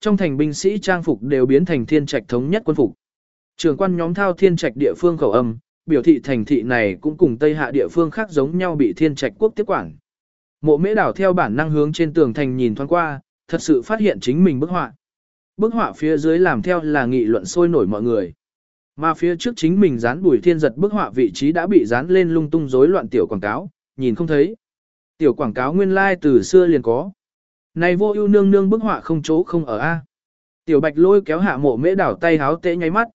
trong thành binh sĩ trang phục đều biến thành thiên trạch thống nhất quân phục. Trường quan nhóm thao thiên trạch địa phương khẩu âm, biểu thị thành thị này cũng cùng Tây Hạ địa phương khác giống nhau bị thiên trạch quốc tiếp quản. Mộ mễ đảo theo bản năng hướng trên tường thành nhìn thoáng qua, thật sự phát hiện chính mình bức họa. Bức họa phía dưới làm theo là nghị luận sôi nổi mọi người. Mà phía trước chính mình dán bùi thiên giật bức họa vị trí đã bị dán lên lung tung rối loạn tiểu quảng cáo, nhìn không thấy. Tiểu quảng cáo nguyên lai like từ xưa liền có. Này vô ưu nương nương bức họa không chỗ không ở A. Tiểu bạch lôi kéo hạ mộ mễ đảo tay háo tễ nháy mắt.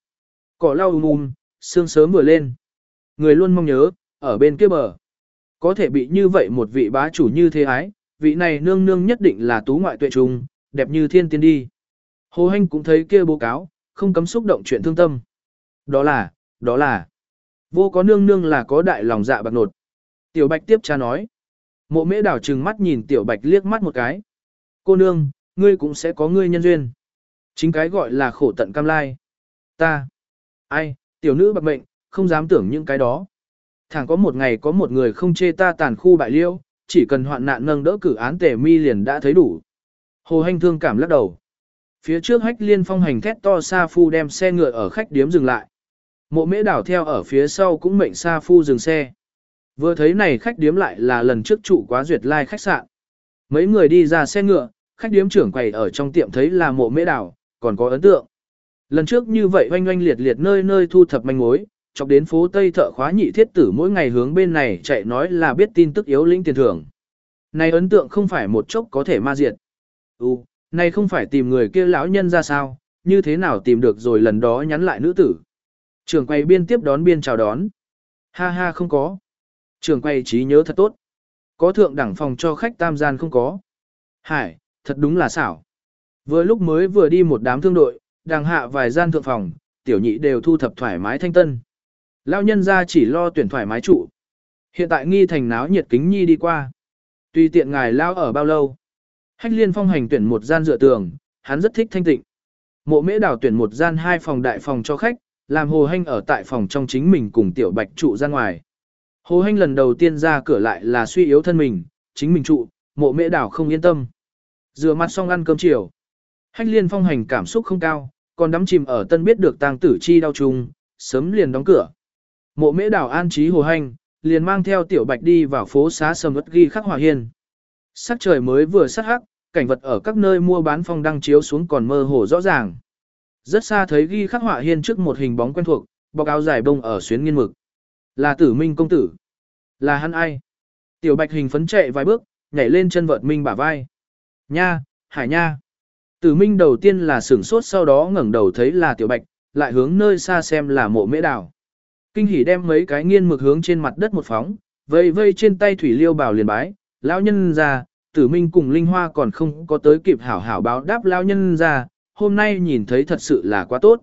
Cỏ lau um um, sương sớm vừa lên. Người luôn mong nhớ, ở bên kia bờ. Có thể bị như vậy một vị bá chủ như thế ái, vị này nương nương nhất định là tú ngoại tuệ trùng đẹp như thiên tiên đi. Hồ Hanh cũng thấy kia bố cáo, không cấm xúc động chuyện thương tâm. Đó là, đó là, vô có nương nương là có đại lòng dạ bạc nột. Tiểu Bạch tiếp cha nói. Mộ mễ đảo trừng mắt nhìn Tiểu Bạch liếc mắt một cái. Cô nương, ngươi cũng sẽ có ngươi nhân duyên. Chính cái gọi là khổ tận cam lai. Ta. Ai, tiểu nữ bạc mệnh, không dám tưởng những cái đó. Thẳng có một ngày có một người không chê ta tàn khu bại liêu, chỉ cần hoạn nạn nâng đỡ cử án tề mi liền đã thấy đủ. Hồ Hành thương cảm lắc đầu. Phía trước hách liên phong hành thét to Sa Phu đem xe ngựa ở khách điếm dừng lại. Mộ mễ đảo theo ở phía sau cũng mệnh Sa Phu dừng xe. Vừa thấy này khách điếm lại là lần trước trụ quá duyệt lai like khách sạn. Mấy người đi ra xe ngựa, khách điếm trưởng quầy ở trong tiệm thấy là mộ mễ đảo, còn có ấn tượng. Lần trước như vậy oanh oanh liệt liệt nơi nơi thu thập manh mối, chọc đến phố Tây thợ khóa nhị thiết tử mỗi ngày hướng bên này chạy nói là biết tin tức yếu lĩnh tiền thưởng. Này ấn tượng không phải một chốc có thể ma diệt. Ừ, này không phải tìm người kia lão nhân ra sao, như thế nào tìm được rồi lần đó nhắn lại nữ tử. Trường quay biên tiếp đón biên chào đón. Ha ha không có. Trường quay trí nhớ thật tốt. Có thượng đẳng phòng cho khách tam gian không có. Hải, thật đúng là xảo. Vừa lúc mới vừa đi một đám thương đội, đàng hạ vài gian thượng phòng, tiểu nhị đều thu thập thoải mái thanh tân. Lao nhân ra chỉ lo tuyển thoải mái trụ. Hiện tại nghi thành náo nhiệt kính nhi đi qua. Tùy tiện ngài lao ở bao lâu. Hách liên phong hành tuyển một gian dựa tường, hắn rất thích thanh tịnh. Mộ mễ đảo tuyển một gian hai phòng đại phòng cho khách, làm hồ hanh ở tại phòng trong chính mình cùng tiểu bạch trụ ra ngoài. Hồ hanh lần đầu tiên ra cửa lại là suy yếu thân mình, chính mình trụ, mộ mễ đảo không yên tâm. Rửa mặt xong ăn cơm chiều. Hách liên phong hành cảm xúc không cao, còn đắm chìm ở tân biết được tang tử chi đau chung, sớm liền đóng cửa. Mộ mễ đảo an trí hồ hành, liền mang theo tiểu bạch đi vào phố xá sầm ất ghi khắc hòa hiên. Sắc trời mới vừa sắc hắc, cảnh vật ở các nơi mua bán phong đăng chiếu xuống còn mơ hồ rõ ràng. Rất xa thấy ghi khắc họa hiên trước một hình bóng quen thuộc, bọc áo dài bông ở xuyến nghiên mực. Là tử minh công tử. Là hắn ai? Tiểu bạch hình phấn chạy vài bước, nhảy lên chân vợt minh bả vai. Nha, hải nha. Tử minh đầu tiên là sửng sốt sau đó ngẩng đầu thấy là tiểu bạch, lại hướng nơi xa xem là mộ mễ đào. Kinh hỉ đem mấy cái nghiên mực hướng trên mặt đất một phóng, vây vây trên tay thủy liêu bảo liền bái, lão nhân ra, tử minh cùng linh hoa còn không có tới kịp hảo hảo báo đáp lão nhân ra, hôm nay nhìn thấy thật sự là quá tốt.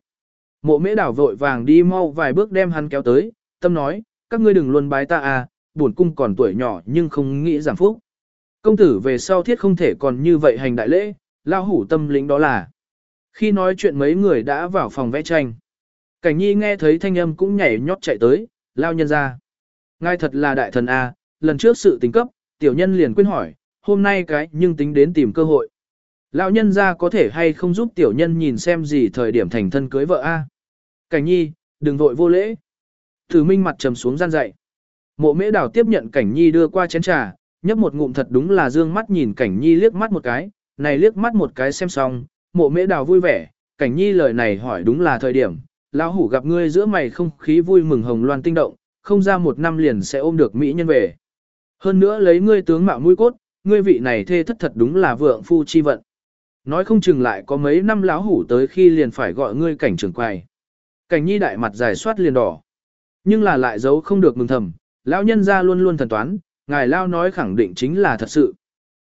Mộ mễ đảo vội vàng đi mau vài bước đem hắn kéo tới, tâm nói, các ngươi đừng luôn bái ta à, buồn cung còn tuổi nhỏ nhưng không nghĩ giảm phúc. Công tử về sau thiết không thể còn như vậy hành đại lễ, lao hủ tâm lĩnh đó là. Khi nói chuyện mấy người đã vào phòng vẽ tranh. Cảnh nhi nghe thấy thanh âm cũng nhảy nhót chạy tới, lao nhân ra. Ngài thật là đại thần A, lần trước sự tính cấp, tiểu nhân liền quên hỏi, hôm nay cái nhưng tính đến tìm cơ hội. Lão nhân ra có thể hay không giúp tiểu nhân nhìn xem gì thời điểm thành thân cưới vợ A. Cảnh nhi, đừng vội vô lễ. Thử minh mặt trầm xuống gian dậy. Mộ mễ đảo tiếp nhận cảnh nhi đưa qua chén trà, nhấp một ngụm thật đúng là dương mắt nhìn cảnh nhi liếc mắt một cái, này liếc mắt một cái xem xong, mộ mễ đào vui vẻ, cảnh nhi lời này hỏi đúng là thời điểm, lão hủ gặp ngươi giữa mày không khí vui mừng hồng loan tinh động, không ra một năm liền sẽ ôm được mỹ nhân về. Hơn nữa lấy ngươi tướng mạo mũi cốt, ngươi vị này thê thất thật đúng là vượng phu chi vận. Nói không chừng lại có mấy năm lão hủ tới khi liền phải gọi ngươi cảnh trưởng quài. Cảnh nhi đại mặt dài soát liền đỏ. Nhưng là lại giấu không được mừng thầm, lão nhân ra luôn luôn thần toán, ngài lao nói khẳng định chính là thật sự.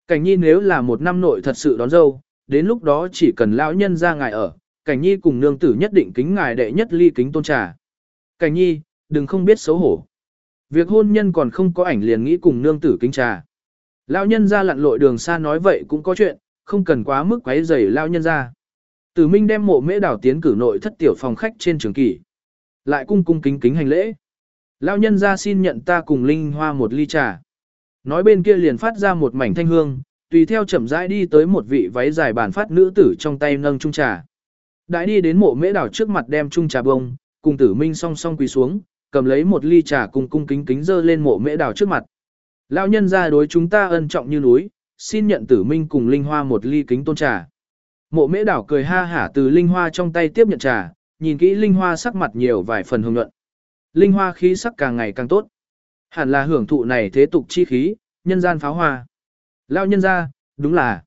Cảnh nhi nếu là một năm nội thật sự đón dâu, đến lúc đó chỉ cần lão nhân ra ngài ở, cảnh nhi cùng nương tử nhất định kính ngài đệ nhất ly kính tôn trà. Cảnh nhi, đừng không biết xấu hổ. Việc hôn nhân còn không có ảnh liền nghĩ cùng nương tử kính trà. Lão nhân ra lặn lội đường xa nói vậy cũng có chuyện, không cần quá mức quấy rầy lão nhân ra. Tử Minh đem mộ mễ đảo tiến cử nội thất tiểu phòng khách trên trường kỷ. Lại cung cung kính kính hành lễ. Lão nhân ra xin nhận ta cùng Linh Hoa một ly trà. Nói bên kia liền phát ra một mảnh thanh hương, tùy theo chậm rãi đi tới một vị váy dài bàn phát nữ tử trong tay nâng chung trà. Đại đi đến mộ mễ đảo trước mặt đem chung trà bông, cùng tử minh song song quỳ xuống, cầm lấy một ly trà cùng cung kính kính dơ lên mộ mễ đảo trước mặt. Lão nhân ra đối chúng ta ân trọng như núi, xin nhận tử minh cùng linh hoa một ly kính tôn trà. Mộ mễ đảo cười ha hả từ linh hoa trong tay tiếp nhận trà, nhìn kỹ linh hoa sắc mặt nhiều vài phần hồng nhuận. Linh hoa khí sắc càng ngày càng tốt. Hẳn là hưởng thụ này thế tục chi khí, nhân gian pháo hoa. Lao nhân ra, đúng là.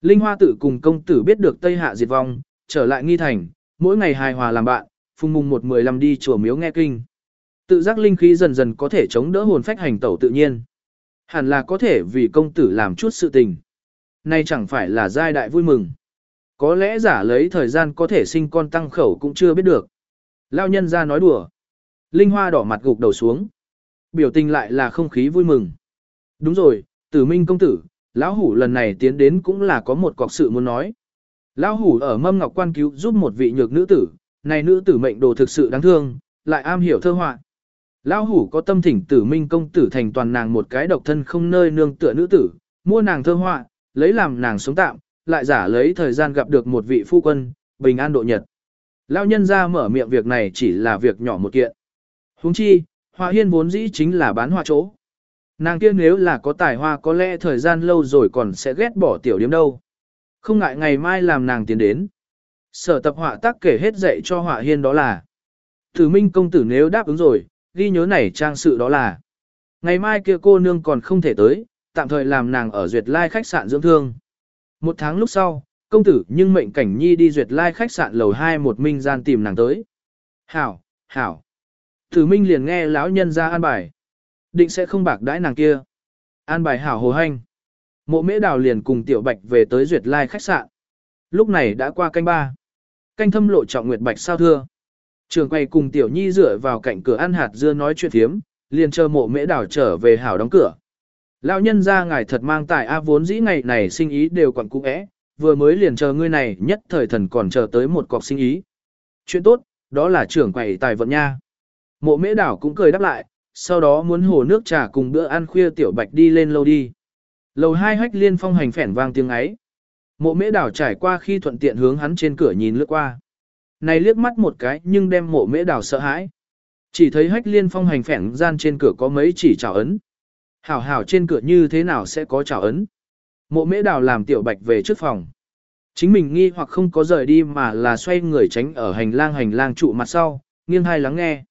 Linh hoa tự cùng công tử biết được Tây Hạ diệt vong, trở lại nghi thành, mỗi ngày hài hòa làm bạn, phùng mùng một mười lăm đi chùa miếu nghe kinh. Tự giác linh khí dần dần có thể chống đỡ hồn phách hành tẩu tự nhiên. Hẳn là có thể vì công tử làm chút sự tình. Nay chẳng phải là giai đại vui mừng. Có lẽ giả lấy thời gian có thể sinh con tăng khẩu cũng chưa biết được. Lao nhân ra nói đùa. Linh hoa đỏ mặt gục đầu xuống. Biểu tình lại là không khí vui mừng. Đúng rồi, tử minh công tử, lão hủ lần này tiến đến cũng là có một cọc sự muốn nói. Lão hủ ở mâm ngọc quan cứu giúp một vị nhược nữ tử, này nữ tử mệnh đồ thực sự đáng thương, lại am hiểu thơ họa. Lão hủ có tâm thỉnh tử minh công tử thành toàn nàng một cái độc thân không nơi nương tựa nữ tử, mua nàng thơ họa, lấy làm nàng sống tạm, lại giả lấy thời gian gặp được một vị phu quân, bình an độ nhật. Lão nhân ra mở miệng việc này chỉ là việc nhỏ một kiện. huống chi, hoa hiên vốn dĩ chính là bán hoa chỗ. Nàng kia nếu là có tài hoa có lẽ thời gian lâu rồi còn sẽ ghét bỏ tiểu điếm đâu. Không ngại ngày mai làm nàng tiến đến. Sở tập họa tác kể hết dạy cho họa hiên đó là. Thử minh công tử nếu đáp ứng rồi, ghi nhớ này trang sự đó là. Ngày mai kia cô nương còn không thể tới, tạm thời làm nàng ở duyệt lai khách sạn dưỡng thương. Một tháng lúc sau, công tử nhưng mệnh cảnh nhi đi duyệt lai khách sạn lầu 2 một minh gian tìm nàng tới. Hảo, hảo. Tử minh liền nghe lão nhân ra an bài. Định sẽ không bạc đãi nàng kia. An bài hảo hồ hành. Mộ mễ đào liền cùng tiểu bạch về tới duyệt lai khách sạn. Lúc này đã qua canh ba. Canh thâm lộ trọng nguyệt bạch sao thưa. Trường quay cùng tiểu nhi dựa vào cạnh cửa ăn hạt dưa nói chuyện thiếm, liền chờ mộ mễ đào trở về hảo đóng cửa. Lão nhân ra ngài thật mang tài a vốn dĩ ngày này sinh ý đều còn cũ ẽ, vừa mới liền chờ ngươi này nhất thời thần còn chờ tới một cọc sinh ý. Chuyện tốt, đó là trưởng quầy tài vận nha. Mộ mễ đảo cũng cười đáp lại, sau đó muốn hồ nước trà cùng bữa ăn khuya tiểu bạch đi lên lâu đi. Lầu hai hách liên phong hành phẻn vang tiếng ấy. Mộ mễ đảo trải qua khi thuận tiện hướng hắn trên cửa nhìn lướt qua. Này liếc mắt một cái nhưng đem mộ mễ đảo sợ hãi. Chỉ thấy hách liên phong hành phẻn gian trên cửa có mấy chỉ trào ấn. Hảo hảo trên cửa như thế nào sẽ có trào ấn. Mộ mễ đảo làm tiểu bạch về trước phòng. Chính mình nghi hoặc không có rời đi mà là xoay người tránh ở hành lang hành lang trụ mặt sau, nghiêng hai lắng nghe.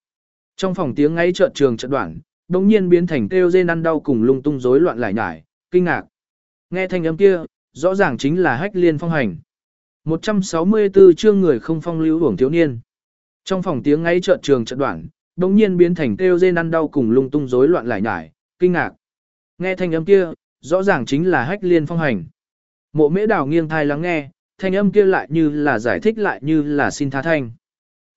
Trong phòng tiếng ngay trợn trường trận đoạn, đồng nhiên biến thành kêu rên ăn đau cùng lung tung rối loạn lại nhải, kinh ngạc. Nghe thanh âm kia, rõ ràng chính là hách liên phong hành. 164 chương người không phong lưu hưởng thiếu niên. Trong phòng tiếng ngay trợn trường trận đoạn, đồng nhiên biến thành kêu rên ăn đau cùng lung tung rối loạn lại nhải, kinh ngạc. Nghe thanh âm kia, rõ ràng chính là hách liên phong hành. Mộ mễ đào nghiêng thai lắng nghe, thanh âm kia lại như là giải thích lại như là xin tha thanh.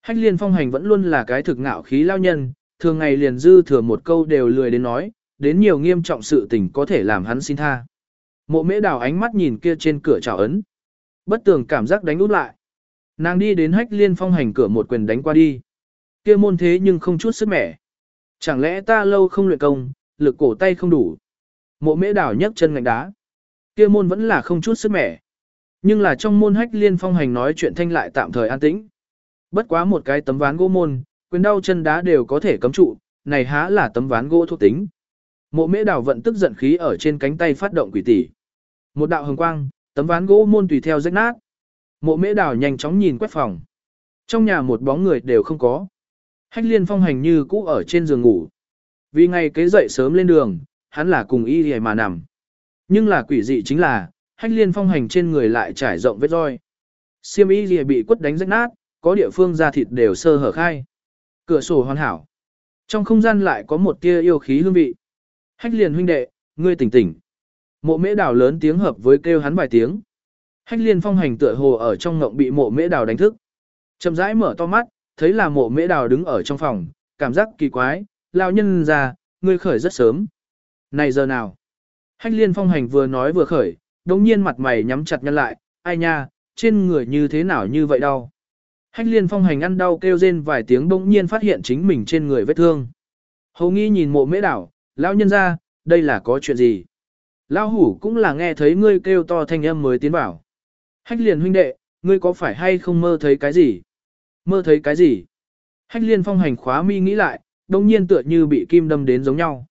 Hách liên phong hành vẫn luôn là cái thực ngạo khí lao nhân, thường ngày liền dư thừa một câu đều lười đến nói, đến nhiều nghiêm trọng sự tình có thể làm hắn xin tha. Mộ mễ đào ánh mắt nhìn kia trên cửa trào ấn. Bất tường cảm giác đánh út lại. Nàng đi đến hách liên phong hành cửa một quyền đánh qua đi. Kia môn thế nhưng không chút sức mẻ. Chẳng lẽ ta lâu không luyện công, lực cổ tay không đủ. Mộ mễ đào nhấc chân ngạnh đá. Kia môn vẫn là không chút sức mẻ. Nhưng là trong môn hách liên phong hành nói chuyện thanh lại tạm thời an tĩnh. Bất quá một cái tấm ván gỗ môn, quyền đau chân đá đều có thể cấm trụ, này há là tấm ván gỗ thuộc tính. Mộ mễ đào vận tức giận khí ở trên cánh tay phát động quỷ tỷ. Một đạo hồng quang, tấm ván gỗ môn tùy theo rách nát. Mộ mễ đào nhanh chóng nhìn quét phòng. Trong nhà một bóng người đều không có. Hách liên phong hành như cũ ở trên giường ngủ. Vì ngày kế dậy sớm lên đường, hắn là cùng y hề mà nằm. Nhưng là quỷ dị chính là, hách liên phong hành trên người lại trải rộng vết roi. Siêm y Lìa bị quất đánh rách nát, có địa phương da thịt đều sơ hở khai. Cửa sổ hoàn hảo. Trong không gian lại có một tia yêu khí hương vị. Hách liền huynh đệ, ngươi tỉnh tỉnh. Mộ mễ đào lớn tiếng hợp với kêu hắn vài tiếng. Hách liên phong hành tựa hồ ở trong ngộng bị mộ mễ đào đánh thức. Chậm rãi mở to mắt, thấy là mộ mễ đào đứng ở trong phòng, cảm giác kỳ quái, lao nhân ra, ngươi khởi rất sớm. Này giờ nào? Hách liên phong hành vừa nói vừa khởi, đồng nhiên mặt mày nhắm chặt nhăn lại, ai nha, trên người như thế nào như vậy đau. Hách liên phong hành ăn đau kêu rên vài tiếng bỗng nhiên phát hiện chính mình trên người vết thương. Hầu nghi nhìn mộ mễ đảo, lão nhân ra, đây là có chuyện gì? Lão hủ cũng là nghe thấy ngươi kêu to thanh âm mới tiến vào. Hách liền huynh đệ, ngươi có phải hay không mơ thấy cái gì? Mơ thấy cái gì? Hách liên phong hành khóa mi nghĩ lại, đông nhiên tựa như bị kim đâm đến giống nhau.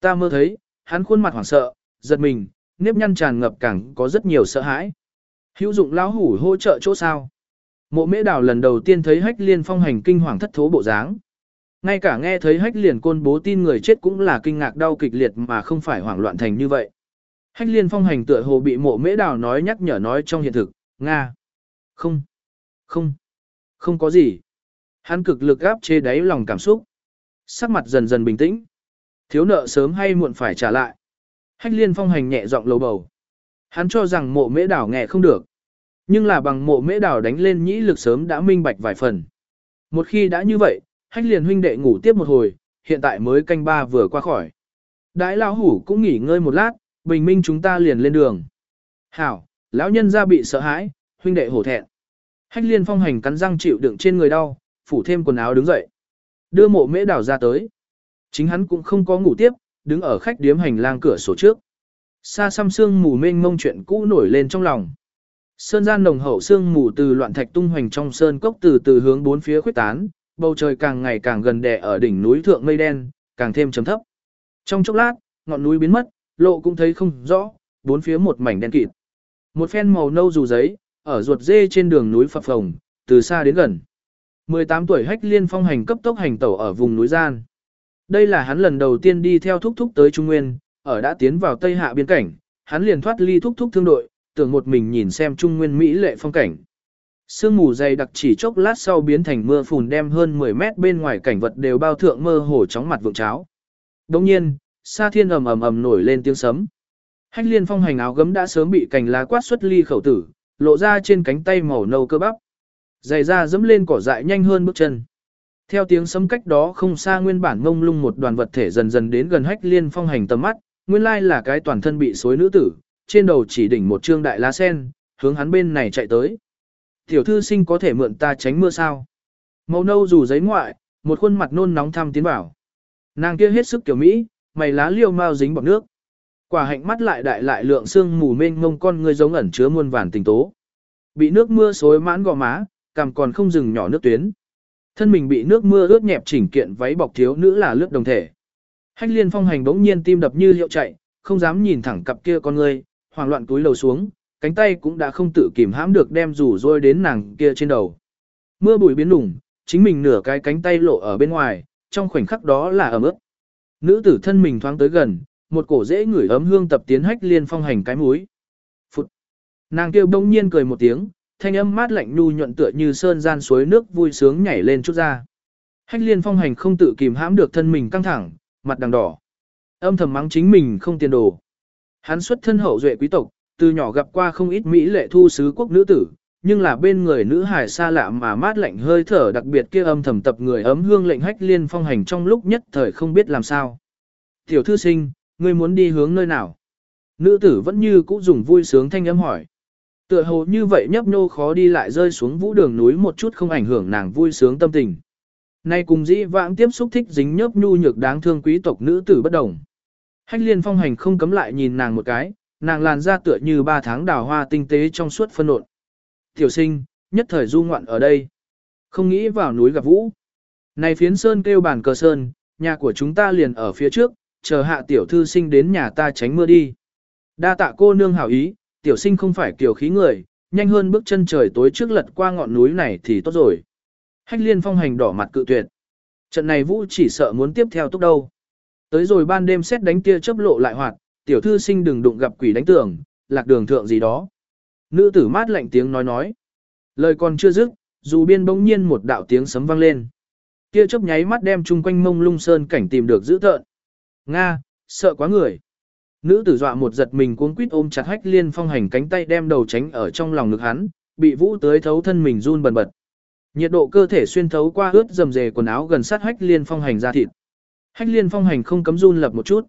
Ta mơ thấy, hắn khuôn mặt hoảng sợ, giật mình, nếp nhăn tràn ngập càng có rất nhiều sợ hãi. Hữu dụng lão hủ hỗ trợ chỗ sao? Mộ mễ đảo lần đầu tiên thấy hách liên phong hành kinh hoàng thất thố bộ dáng. Ngay cả nghe thấy hách liền côn bố tin người chết cũng là kinh ngạc đau kịch liệt mà không phải hoảng loạn thành như vậy. Hách liên phong hành tựa hồ bị mộ mễ đảo nói nhắc nhở nói trong hiện thực, Nga. Không, không, không có gì. Hắn cực lực gáp chế đáy lòng cảm xúc. Sắc mặt dần dần bình tĩnh. Thiếu nợ sớm hay muộn phải trả lại. Hách liên phong hành nhẹ giọng lầu bầu. Hắn cho rằng mộ mễ đảo nghe không được. Nhưng là bằng mộ mễ đảo đánh lên nhĩ lực sớm đã minh bạch vài phần. Một khi đã như vậy, hách liền huynh đệ ngủ tiếp một hồi, hiện tại mới canh ba vừa qua khỏi. đại lão hủ cũng nghỉ ngơi một lát, bình minh chúng ta liền lên đường. Hảo, lão nhân ra bị sợ hãi, huynh đệ hổ thẹn. Hách liên phong hành cắn răng chịu đựng trên người đau, phủ thêm quần áo đứng dậy. Đưa mộ mễ đảo ra tới. Chính hắn cũng không có ngủ tiếp, đứng ở khách điếm hành lang cửa sổ trước. Xa xăm xương mù mênh mông chuyện cũ nổi lên trong lòng. Sơn gian nồng hậu sương mù từ loạn thạch tung hoành trong sơn cốc từ từ hướng bốn phía khuếch tán, bầu trời càng ngày càng gần đè ở đỉnh núi thượng mây đen, càng thêm trầm thấp. Trong chốc lát, ngọn núi biến mất, lộ cũng thấy không rõ, bốn phía một mảnh đen kịt. Một phen màu nâu dù giấy, ở ruột dê trên đường núi phập phồng, từ xa đến gần. 18 tuổi hách liên phong hành cấp tốc hành tẩu ở vùng núi gian. Đây là hắn lần đầu tiên đi theo thúc thúc tới Trung Nguyên, ở đã tiến vào Tây Hạ biên cảnh, hắn liền thoát ly thúc thúc thương đội, tưởng một mình nhìn xem Trung Nguyên Mỹ lệ phong cảnh. Sương mù dày đặc chỉ chốc lát sau biến thành mưa phùn đem hơn 10 mét bên ngoài cảnh vật đều bao thượng mơ hồ chóng mặt vượng cháo. Đồng nhiên, xa thiên ầm ầm ầm nổi lên tiếng sấm. Hách liên phong hành áo gấm đã sớm bị cành lá quát xuất ly khẩu tử, lộ ra trên cánh tay màu nâu cơ bắp. Giày ra dẫm lên cỏ dại nhanh hơn bước chân. Theo tiếng sấm cách đó không xa nguyên bản ngông lung một đoàn vật thể dần dần đến gần hách liên phong hành tầm mắt, nguyên lai là cái toàn thân bị xối nữ tử, trên đầu chỉ đỉnh một trương đại lá sen, hướng hắn bên này chạy tới. Tiểu thư sinh có thể mượn ta tránh mưa sao? Màu nâu dù giấy ngoại, một khuôn mặt nôn nóng thăm tiến vào. Nàng kia hết sức kiểu Mỹ, mày lá liêu mau dính bọc nước. Quả hạnh mắt lại đại lại lượng xương mù mênh ngông con người giống ẩn chứa muôn vàn tình tố. Bị nước mưa xối mãn gò má, cằm còn không dừng nhỏ nước tuyến. Thân mình bị nước mưa ướt nhẹp chỉnh kiện váy bọc thiếu nữ là lướt đồng thể. Hách liên phong hành bỗng nhiên tim đập như hiệu chạy, không dám nhìn thẳng cặp kia con người, hoảng loạn túi lầu xuống, cánh tay cũng đã không tự kìm hãm được đem rủ rôi đến nàng kia trên đầu. Mưa bụi biến lủng, chính mình nửa cái cánh tay lộ ở bên ngoài, trong khoảnh khắc đó là ấm ướt. Nữ tử thân mình thoáng tới gần, một cổ dễ ngửi ấm hương tập tiến hách liên phong hành cái mũi. Phụt. Nàng kêu bỗng nhiên cười một tiếng, thanh âm mát lạnh nhu nhuận tựa như sơn gian suối nước vui sướng nhảy lên chút ra. Hách liên phong hành không tự kìm hãm được thân mình căng thẳng, mặt đằng đỏ. Âm thầm mắng chính mình không tiền đồ. Hắn xuất thân hậu duệ quý tộc, từ nhỏ gặp qua không ít Mỹ lệ thu sứ quốc nữ tử, nhưng là bên người nữ hải xa lạ mà mát lạnh hơi thở đặc biệt kia âm thầm tập người ấm hương lệnh hách liên phong hành trong lúc nhất thời không biết làm sao. Tiểu thư sinh, ngươi muốn đi hướng nơi nào? Nữ tử vẫn như cũ dùng vui sướng thanh âm hỏi. Tựa hồ như vậy nhấp nhô khó đi lại rơi xuống vũ đường núi một chút không ảnh hưởng nàng vui sướng tâm tình. Nay cùng dĩ vãng tiếp xúc thích dính nhớp nhu nhược đáng thương quý tộc nữ tử bất đồng. Hách liên phong hành không cấm lại nhìn nàng một cái, nàng làn ra tựa như ba tháng đào hoa tinh tế trong suốt phân nộn. Tiểu sinh, nhất thời du ngoạn ở đây. Không nghĩ vào núi gặp vũ. Này phiến sơn kêu bản cờ sơn, nhà của chúng ta liền ở phía trước, chờ hạ tiểu thư sinh đến nhà ta tránh mưa đi. Đa tạ cô nương hảo ý, tiểu sinh không phải kiểu khí người, nhanh hơn bước chân trời tối trước lật qua ngọn núi này thì tốt rồi. Hách liên phong hành đỏ mặt cự tuyệt. Trận này vũ chỉ sợ muốn tiếp theo tốc đâu. Tới rồi ban đêm xét đánh tia chớp lộ lại hoạt, tiểu thư sinh đừng đụng gặp quỷ đánh tường, lạc đường thượng gì đó. Nữ tử mát lạnh tiếng nói nói. Lời còn chưa dứt, dù biên bỗng nhiên một đạo tiếng sấm vang lên. Tia chớp nháy mắt đem chung quanh mông lung sơn cảnh tìm được giữ tợn. Nga, sợ quá người. Nữ tử dọa một giật mình cuống quýt ôm chặt hách liên phong hành cánh tay đem đầu tránh ở trong lòng ngực hắn, bị vũ tới thấu thân mình run bần bật. Nhiệt độ cơ thể xuyên thấu qua ướt dầm dề quần áo gần sát hách liên phong hành ra thịt. Hách liên phong hành không cấm run lập một chút.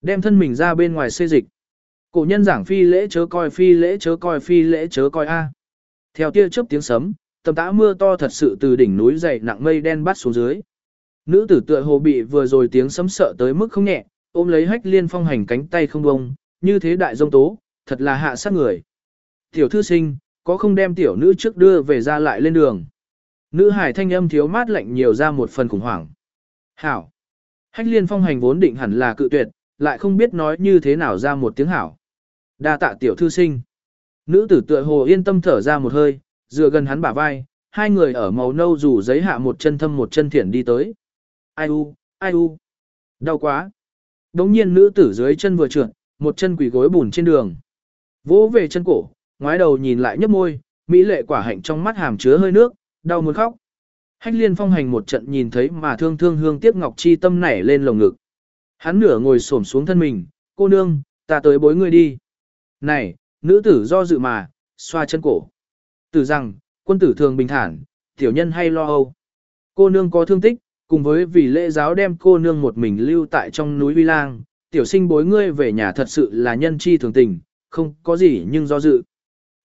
Đem thân mình ra bên ngoài xê dịch. Cổ nhân giảng phi lễ chớ coi phi lễ chớ coi phi lễ chớ coi a. Theo tia chớp tiếng sấm, tầm tã mưa to thật sự từ đỉnh núi dày nặng mây đen bắt xuống dưới. Nữ tử tựa hồ bị vừa rồi tiếng sấm sợ tới mức không nhẹ, ôm lấy hách liên phong hành cánh tay không bông, như thế đại dông tố, thật là hạ sát người. Tiểu thư sinh, có không đem tiểu nữ trước đưa về ra lại lên đường. Nữ hải thanh âm thiếu mát lạnh nhiều ra một phần khủng hoảng. Hảo. Hách liên phong hành vốn định hẳn là cự tuyệt, lại không biết nói như thế nào ra một tiếng hảo. đa tạ tiểu thư sinh. Nữ tử tựa hồ yên tâm thở ra một hơi, dựa gần hắn bả vai, hai người ở màu nâu rủ giấy hạ một chân thâm một chân thiển đi tới. Ai u, ai u. Đau quá. Đống nhiên nữ tử dưới chân vừa trượt, một chân quỷ gối bùn trên đường. Vỗ về chân cổ, ngoái đầu nhìn lại nhấp môi, mỹ lệ quả hạnh trong mắt hàm chứa hơi nước, đau muốn khóc. Hách liên phong hành một trận nhìn thấy mà thương thương hương tiếc ngọc chi tâm nảy lên lồng ngực. Hắn nửa ngồi xổm xuống thân mình, cô nương, ta tới bối ngươi đi. Này, nữ tử do dự mà, xoa chân cổ. Tử rằng, quân tử thường bình thản, tiểu nhân hay lo âu. Cô nương có thương tích, cùng với vì lễ giáo đem cô nương một mình lưu tại trong núi Vi Lang, tiểu sinh bối ngươi về nhà thật sự là nhân chi thường tình, không có gì nhưng do dự.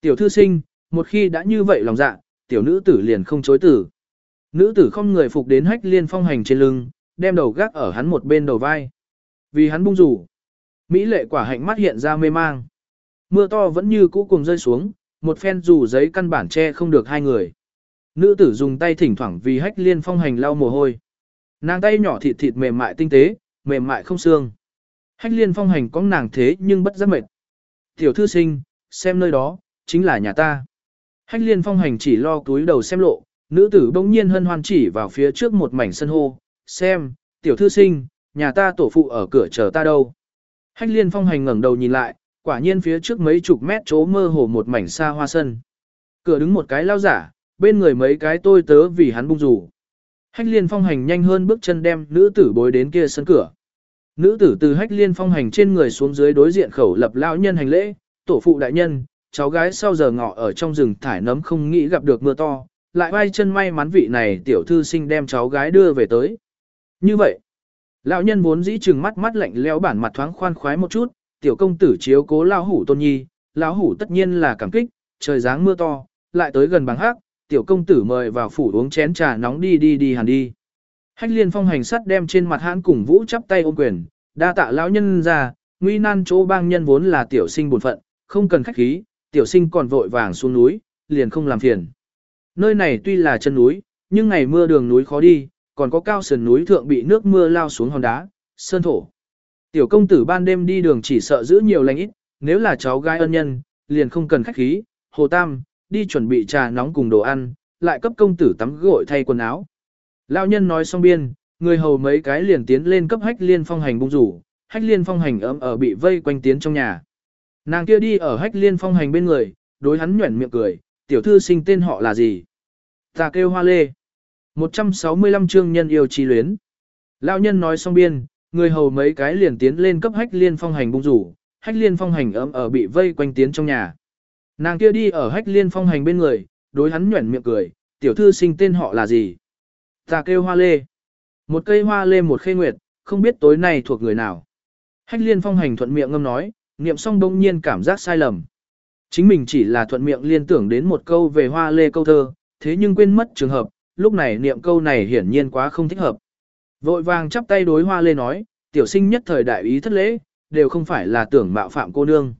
Tiểu thư sinh, một khi đã như vậy lòng dạ, tiểu nữ tử liền không chối tử. Nữ tử không người phục đến hách liên phong hành trên lưng, đem đầu gác ở hắn một bên đầu vai. Vì hắn bung rủ. Mỹ lệ quả hạnh mắt hiện ra mê mang. Mưa to vẫn như cũ cùng rơi xuống, một phen dù giấy căn bản che không được hai người. Nữ tử dùng tay thỉnh thoảng vì hách liên phong hành lau mồ hôi. Nàng tay nhỏ thịt thịt mềm mại tinh tế, mềm mại không xương. Hách liên phong hành có nàng thế nhưng bất giác mệt. Tiểu thư sinh, xem nơi đó, chính là nhà ta. Hách liên phong hành chỉ lo túi đầu xem lộ, nữ tử bỗng nhiên hân hoan chỉ vào phía trước một mảnh sân hô, xem, tiểu thư sinh, nhà ta tổ phụ ở cửa chờ ta đâu. Hách liên phong hành ngẩng đầu nhìn lại, quả nhiên phía trước mấy chục mét chỗ mơ hồ một mảnh xa hoa sân. Cửa đứng một cái lao giả, bên người mấy cái tôi tớ vì hắn bung rủ. Hách liên phong hành nhanh hơn bước chân đem nữ tử bối đến kia sân cửa. Nữ tử từ hách liên phong hành trên người xuống dưới đối diện khẩu lập lao nhân hành lễ, tổ phụ đại nhân, cháu gái sau giờ ngọ ở trong rừng thải nấm không nghĩ gặp được mưa to, lại vai chân may mắn vị này tiểu thư sinh đem cháu gái đưa về tới. Như vậy, lão nhân vốn dĩ chừng mắt mắt lạnh lẽo bản mặt thoáng khoan khoái một chút, tiểu công tử chiếu cố lão hủ tôn nhi, lão hủ tất nhiên là cảm kích, trời dáng mưa to, lại tới gần bằng hắc, tiểu công tử mời vào phủ uống chén trà nóng đi đi đi hẳn đi. Hách liên phong hành sắt đem trên mặt hãn cùng vũ chắp tay ôm quyền, đa tạ lão nhân ra, nguy nan chỗ bang nhân vốn là tiểu sinh buồn phận, không cần khách khí, tiểu sinh còn vội vàng xuống núi, liền không làm phiền. Nơi này tuy là chân núi, nhưng ngày mưa đường núi khó đi, còn có cao sườn núi thượng bị nước mưa lao xuống hòn đá, sơn thổ. Tiểu công tử ban đêm đi đường chỉ sợ giữ nhiều lành ít, nếu là cháu gái ân nhân, liền không cần khách khí, hồ tam, đi chuẩn bị trà nóng cùng đồ ăn, lại cấp công tử tắm gội thay quần áo. Lão nhân nói xong biên, người hầu mấy cái liền tiến lên cấp hách liên phong hành bung rủ, hách liên phong hành ấm ở bị vây quanh tiến trong nhà. Nàng kia đi ở hách liên phong hành bên người, đối hắn nhuẩn miệng cười, tiểu thư sinh tên họ là gì? Ta kêu hoa lê. 165 chương nhân yêu chi luyến. Lão nhân nói xong biên, người hầu mấy cái liền tiến lên cấp hách liên phong hành bung rủ, hách liên phong hành ấm ở bị vây quanh tiến trong nhà. Nàng kia đi ở hách liên phong hành bên người, đối hắn nhuẩn miệng cười, tiểu thư sinh tên họ là gì? Ta kêu hoa lê. Một cây hoa lê một khê nguyệt, không biết tối nay thuộc người nào. Hách liên phong hành thuận miệng ngâm nói, niệm xong đông nhiên cảm giác sai lầm. Chính mình chỉ là thuận miệng liên tưởng đến một câu về hoa lê câu thơ, thế nhưng quên mất trường hợp, lúc này niệm câu này hiển nhiên quá không thích hợp. Vội vàng chắp tay đối hoa lê nói, tiểu sinh nhất thời đại ý thất lễ, đều không phải là tưởng mạo phạm cô nương.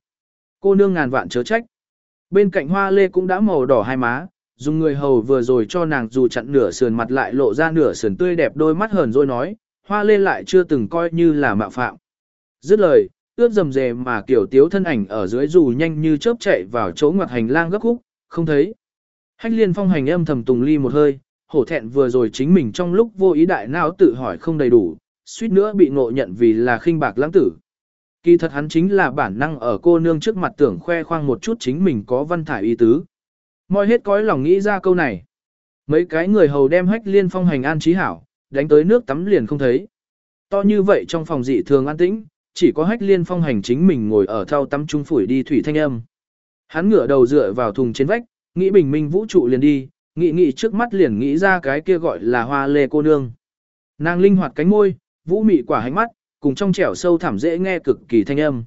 Cô nương ngàn vạn chớ trách. Bên cạnh hoa lê cũng đã màu đỏ hai má, dùng người hầu vừa rồi cho nàng dù chặn nửa sườn mặt lại lộ ra nửa sườn tươi đẹp đôi mắt hờn rồi nói, hoa lê lại chưa từng coi như là mạo phạm. Dứt lời, ướt dầm dề mà kiểu tiếu thân ảnh ở dưới dù nhanh như chớp chạy vào chỗ ngoặt hành lang gấp khúc, không thấy. Hách liên phong hành âm thầm tùng ly một hơi, hổ thẹn vừa rồi chính mình trong lúc vô ý đại não tự hỏi không đầy đủ, suýt nữa bị ngộ nhận vì là khinh bạc lãng tử. Kỳ thật hắn chính là bản năng ở cô nương trước mặt tưởng khoe khoang một chút chính mình có văn thải y tứ. Mọi hết cõi lòng nghĩ ra câu này. Mấy cái người hầu đem hách liên phong hành an trí hảo, đánh tới nước tắm liền không thấy. To như vậy trong phòng dị thường an tĩnh, chỉ có hách liên phong hành chính mình ngồi ở thao tắm trung phủi đi thủy thanh âm. Hắn ngửa đầu dựa vào thùng trên vách, nghĩ bình minh vũ trụ liền đi, nghĩ nghĩ trước mắt liền nghĩ ra cái kia gọi là hoa lê cô nương. Nàng linh hoạt cánh môi, vũ mị quả hánh mắt, cùng trong trẻo sâu thẳm dễ nghe cực kỳ thanh âm.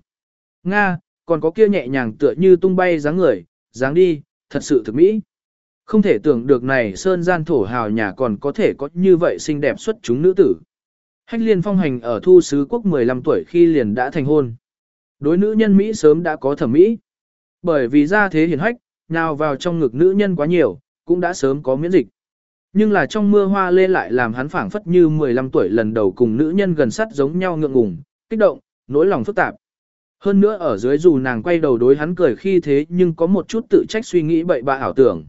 Nga, còn có kia nhẹ nhàng tựa như tung bay dáng người, dáng đi, thật sự thực mỹ. Không thể tưởng được này sơn gian thổ hào nhà còn có thể có như vậy xinh đẹp xuất chúng nữ tử. Hách liên phong hành ở thu sứ quốc 15 tuổi khi liền đã thành hôn. Đối nữ nhân Mỹ sớm đã có thẩm mỹ. Bởi vì ra thế hiển hách, nào vào trong ngực nữ nhân quá nhiều, cũng đã sớm có miễn dịch. Nhưng là trong mưa hoa lê lại làm hắn phảng phất như 15 tuổi lần đầu cùng nữ nhân gần sát giống nhau ngượng ngùng, kích động, nỗi lòng phức tạp. Hơn nữa ở dưới dù nàng quay đầu đối hắn cười khi thế nhưng có một chút tự trách suy nghĩ bậy bạ ảo tưởng.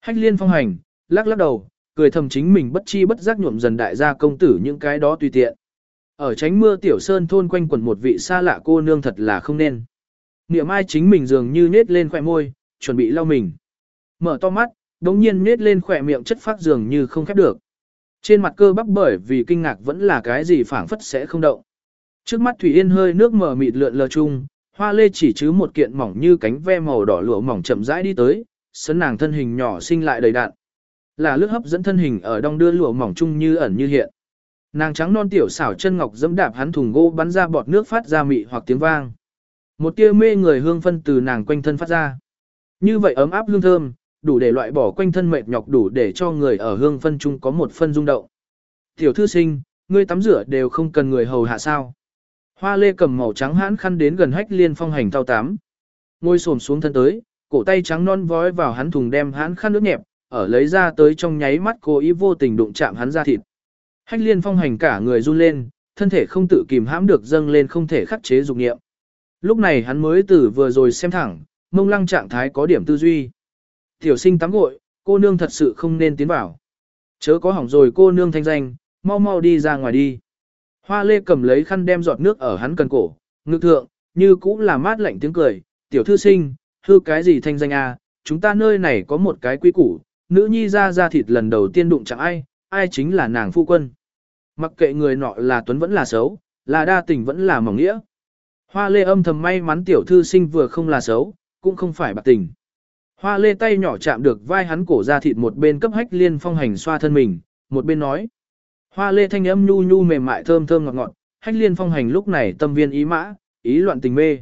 Hách liên phong hành, lắc lắc đầu, cười thầm chính mình bất chi bất giác nhuộm dần đại gia công tử những cái đó tùy tiện. Ở tránh mưa tiểu sơn thôn quanh quẩn một vị xa lạ cô nương thật là không nên. Niệm ai chính mình dường như nết lên khoẻ môi, chuẩn bị lau mình. Mở to mắt, đống nhiên nết lên khỏe miệng chất phát dường như không khép được. Trên mặt cơ bắp bởi vì kinh ngạc vẫn là cái gì phảng phất sẽ không động. Trước mắt Thủy Yên hơi nước mở mịt lượn lờ chung, hoa lê chỉ chứ một kiện mỏng như cánh ve màu đỏ lụa mỏng chậm rãi đi tới, sấn nàng thân hình nhỏ xinh lại đầy đạn. Là lướt hấp dẫn thân hình ở đong đưa lụa mỏng chung như ẩn như hiện. Nàng trắng non tiểu xảo chân ngọc dẫm đạp hắn thùng gỗ bắn ra bọt nước phát ra mị hoặc tiếng vang. Một tia mê người hương phân từ nàng quanh thân phát ra. Như vậy ấm áp hương thơm, đủ để loại bỏ quanh thân mệt nhọc đủ để cho người ở hương phân chung có một phân rung động. Tiểu thư sinh, ngươi tắm rửa đều không cần người hầu hạ sao. Hoa lê cầm màu trắng hãn khăn đến gần hách liên phong hành thao tám. Ngôi xổm xuống thân tới, cổ tay trắng non vói vào hắn thùng đem hãn khăn nước nhẹp, ở lấy ra tới trong nháy mắt cố ý vô tình đụng chạm hắn ra thịt. Hách liên phong hành cả người run lên, thân thể không tự kìm hãm được dâng lên không thể khắc chế dục nghiệm. Lúc này hắn mới từ vừa rồi xem thẳng, mông lăng trạng thái có điểm tư duy. Tiểu sinh tắm gội, cô nương thật sự không nên tiến vào. Chớ có hỏng rồi cô nương thanh danh, mau mau đi ra ngoài đi. Hoa lê cầm lấy khăn đem giọt nước ở hắn cần cổ, ngực thượng, như cũng là mát lạnh tiếng cười, tiểu thư sinh, hư cái gì thanh danh à, chúng ta nơi này có một cái quy củ, nữ nhi ra ra thịt lần đầu tiên đụng chẳng ai, ai chính là nàng phu quân. Mặc kệ người nọ là tuấn vẫn là xấu, là đa tình vẫn là mỏng nghĩa. Hoa lê âm thầm may mắn tiểu thư sinh vừa không là xấu, cũng không phải bạc tình. Hoa lê tay nhỏ chạm được vai hắn cổ ra thịt một bên cấp hách liên phong hành xoa thân mình, một bên nói. Hoa lê thanh âm nhu nhu mềm mại thơm thơm ngọt ngọt, hách liên phong hành lúc này tâm viên ý mã, ý loạn tình mê.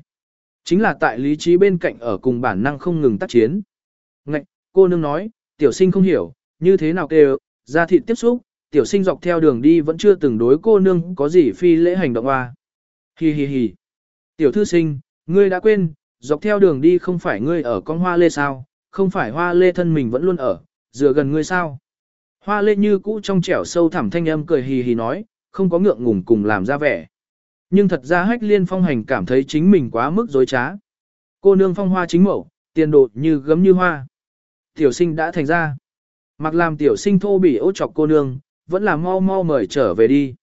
Chính là tại lý trí bên cạnh ở cùng bản năng không ngừng tác chiến. Ngạch, cô nương nói, tiểu sinh không hiểu, như thế nào kêu, ra thịt tiếp xúc, tiểu sinh dọc theo đường đi vẫn chưa từng đối cô nương có gì phi lễ hành động hoa. Hi hi hi. Tiểu thư sinh, ngươi đã quên, dọc theo đường đi không phải ngươi ở con hoa lê sao, không phải hoa lê thân mình vẫn luôn ở, dựa gần ngươi sao. Hoa lê như cũ trong trẻo sâu thẳm thanh âm cười hì hì nói, không có ngượng ngùng cùng làm ra vẻ. Nhưng thật ra hách liên phong hành cảm thấy chính mình quá mức dối trá. Cô nương phong hoa chính mẫu, tiền đột như gấm như hoa. Tiểu sinh đã thành ra. Mặc làm tiểu sinh thô bỉ ô chọc cô nương, vẫn là mau mau mời trở về đi.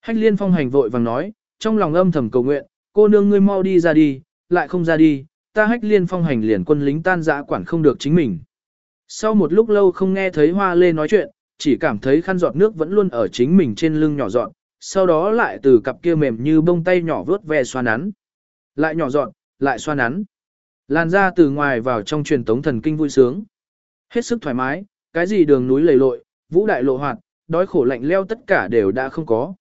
Hách liên phong hành vội vàng nói, trong lòng âm thầm cầu nguyện, cô nương ngươi mau đi ra đi, lại không ra đi, ta hách liên phong hành liền quân lính tan dã quản không được chính mình. Sau một lúc lâu không nghe thấy hoa lê nói chuyện, chỉ cảm thấy khăn giọt nước vẫn luôn ở chính mình trên lưng nhỏ giọt. sau đó lại từ cặp kia mềm như bông tay nhỏ vớt ve xoa nắn. Lại nhỏ giọt, lại xoa nắn. Lan ra từ ngoài vào trong truyền tống thần kinh vui sướng. Hết sức thoải mái, cái gì đường núi lầy lội, vũ đại lộ hoạt, đói khổ lạnh leo tất cả đều đã không có.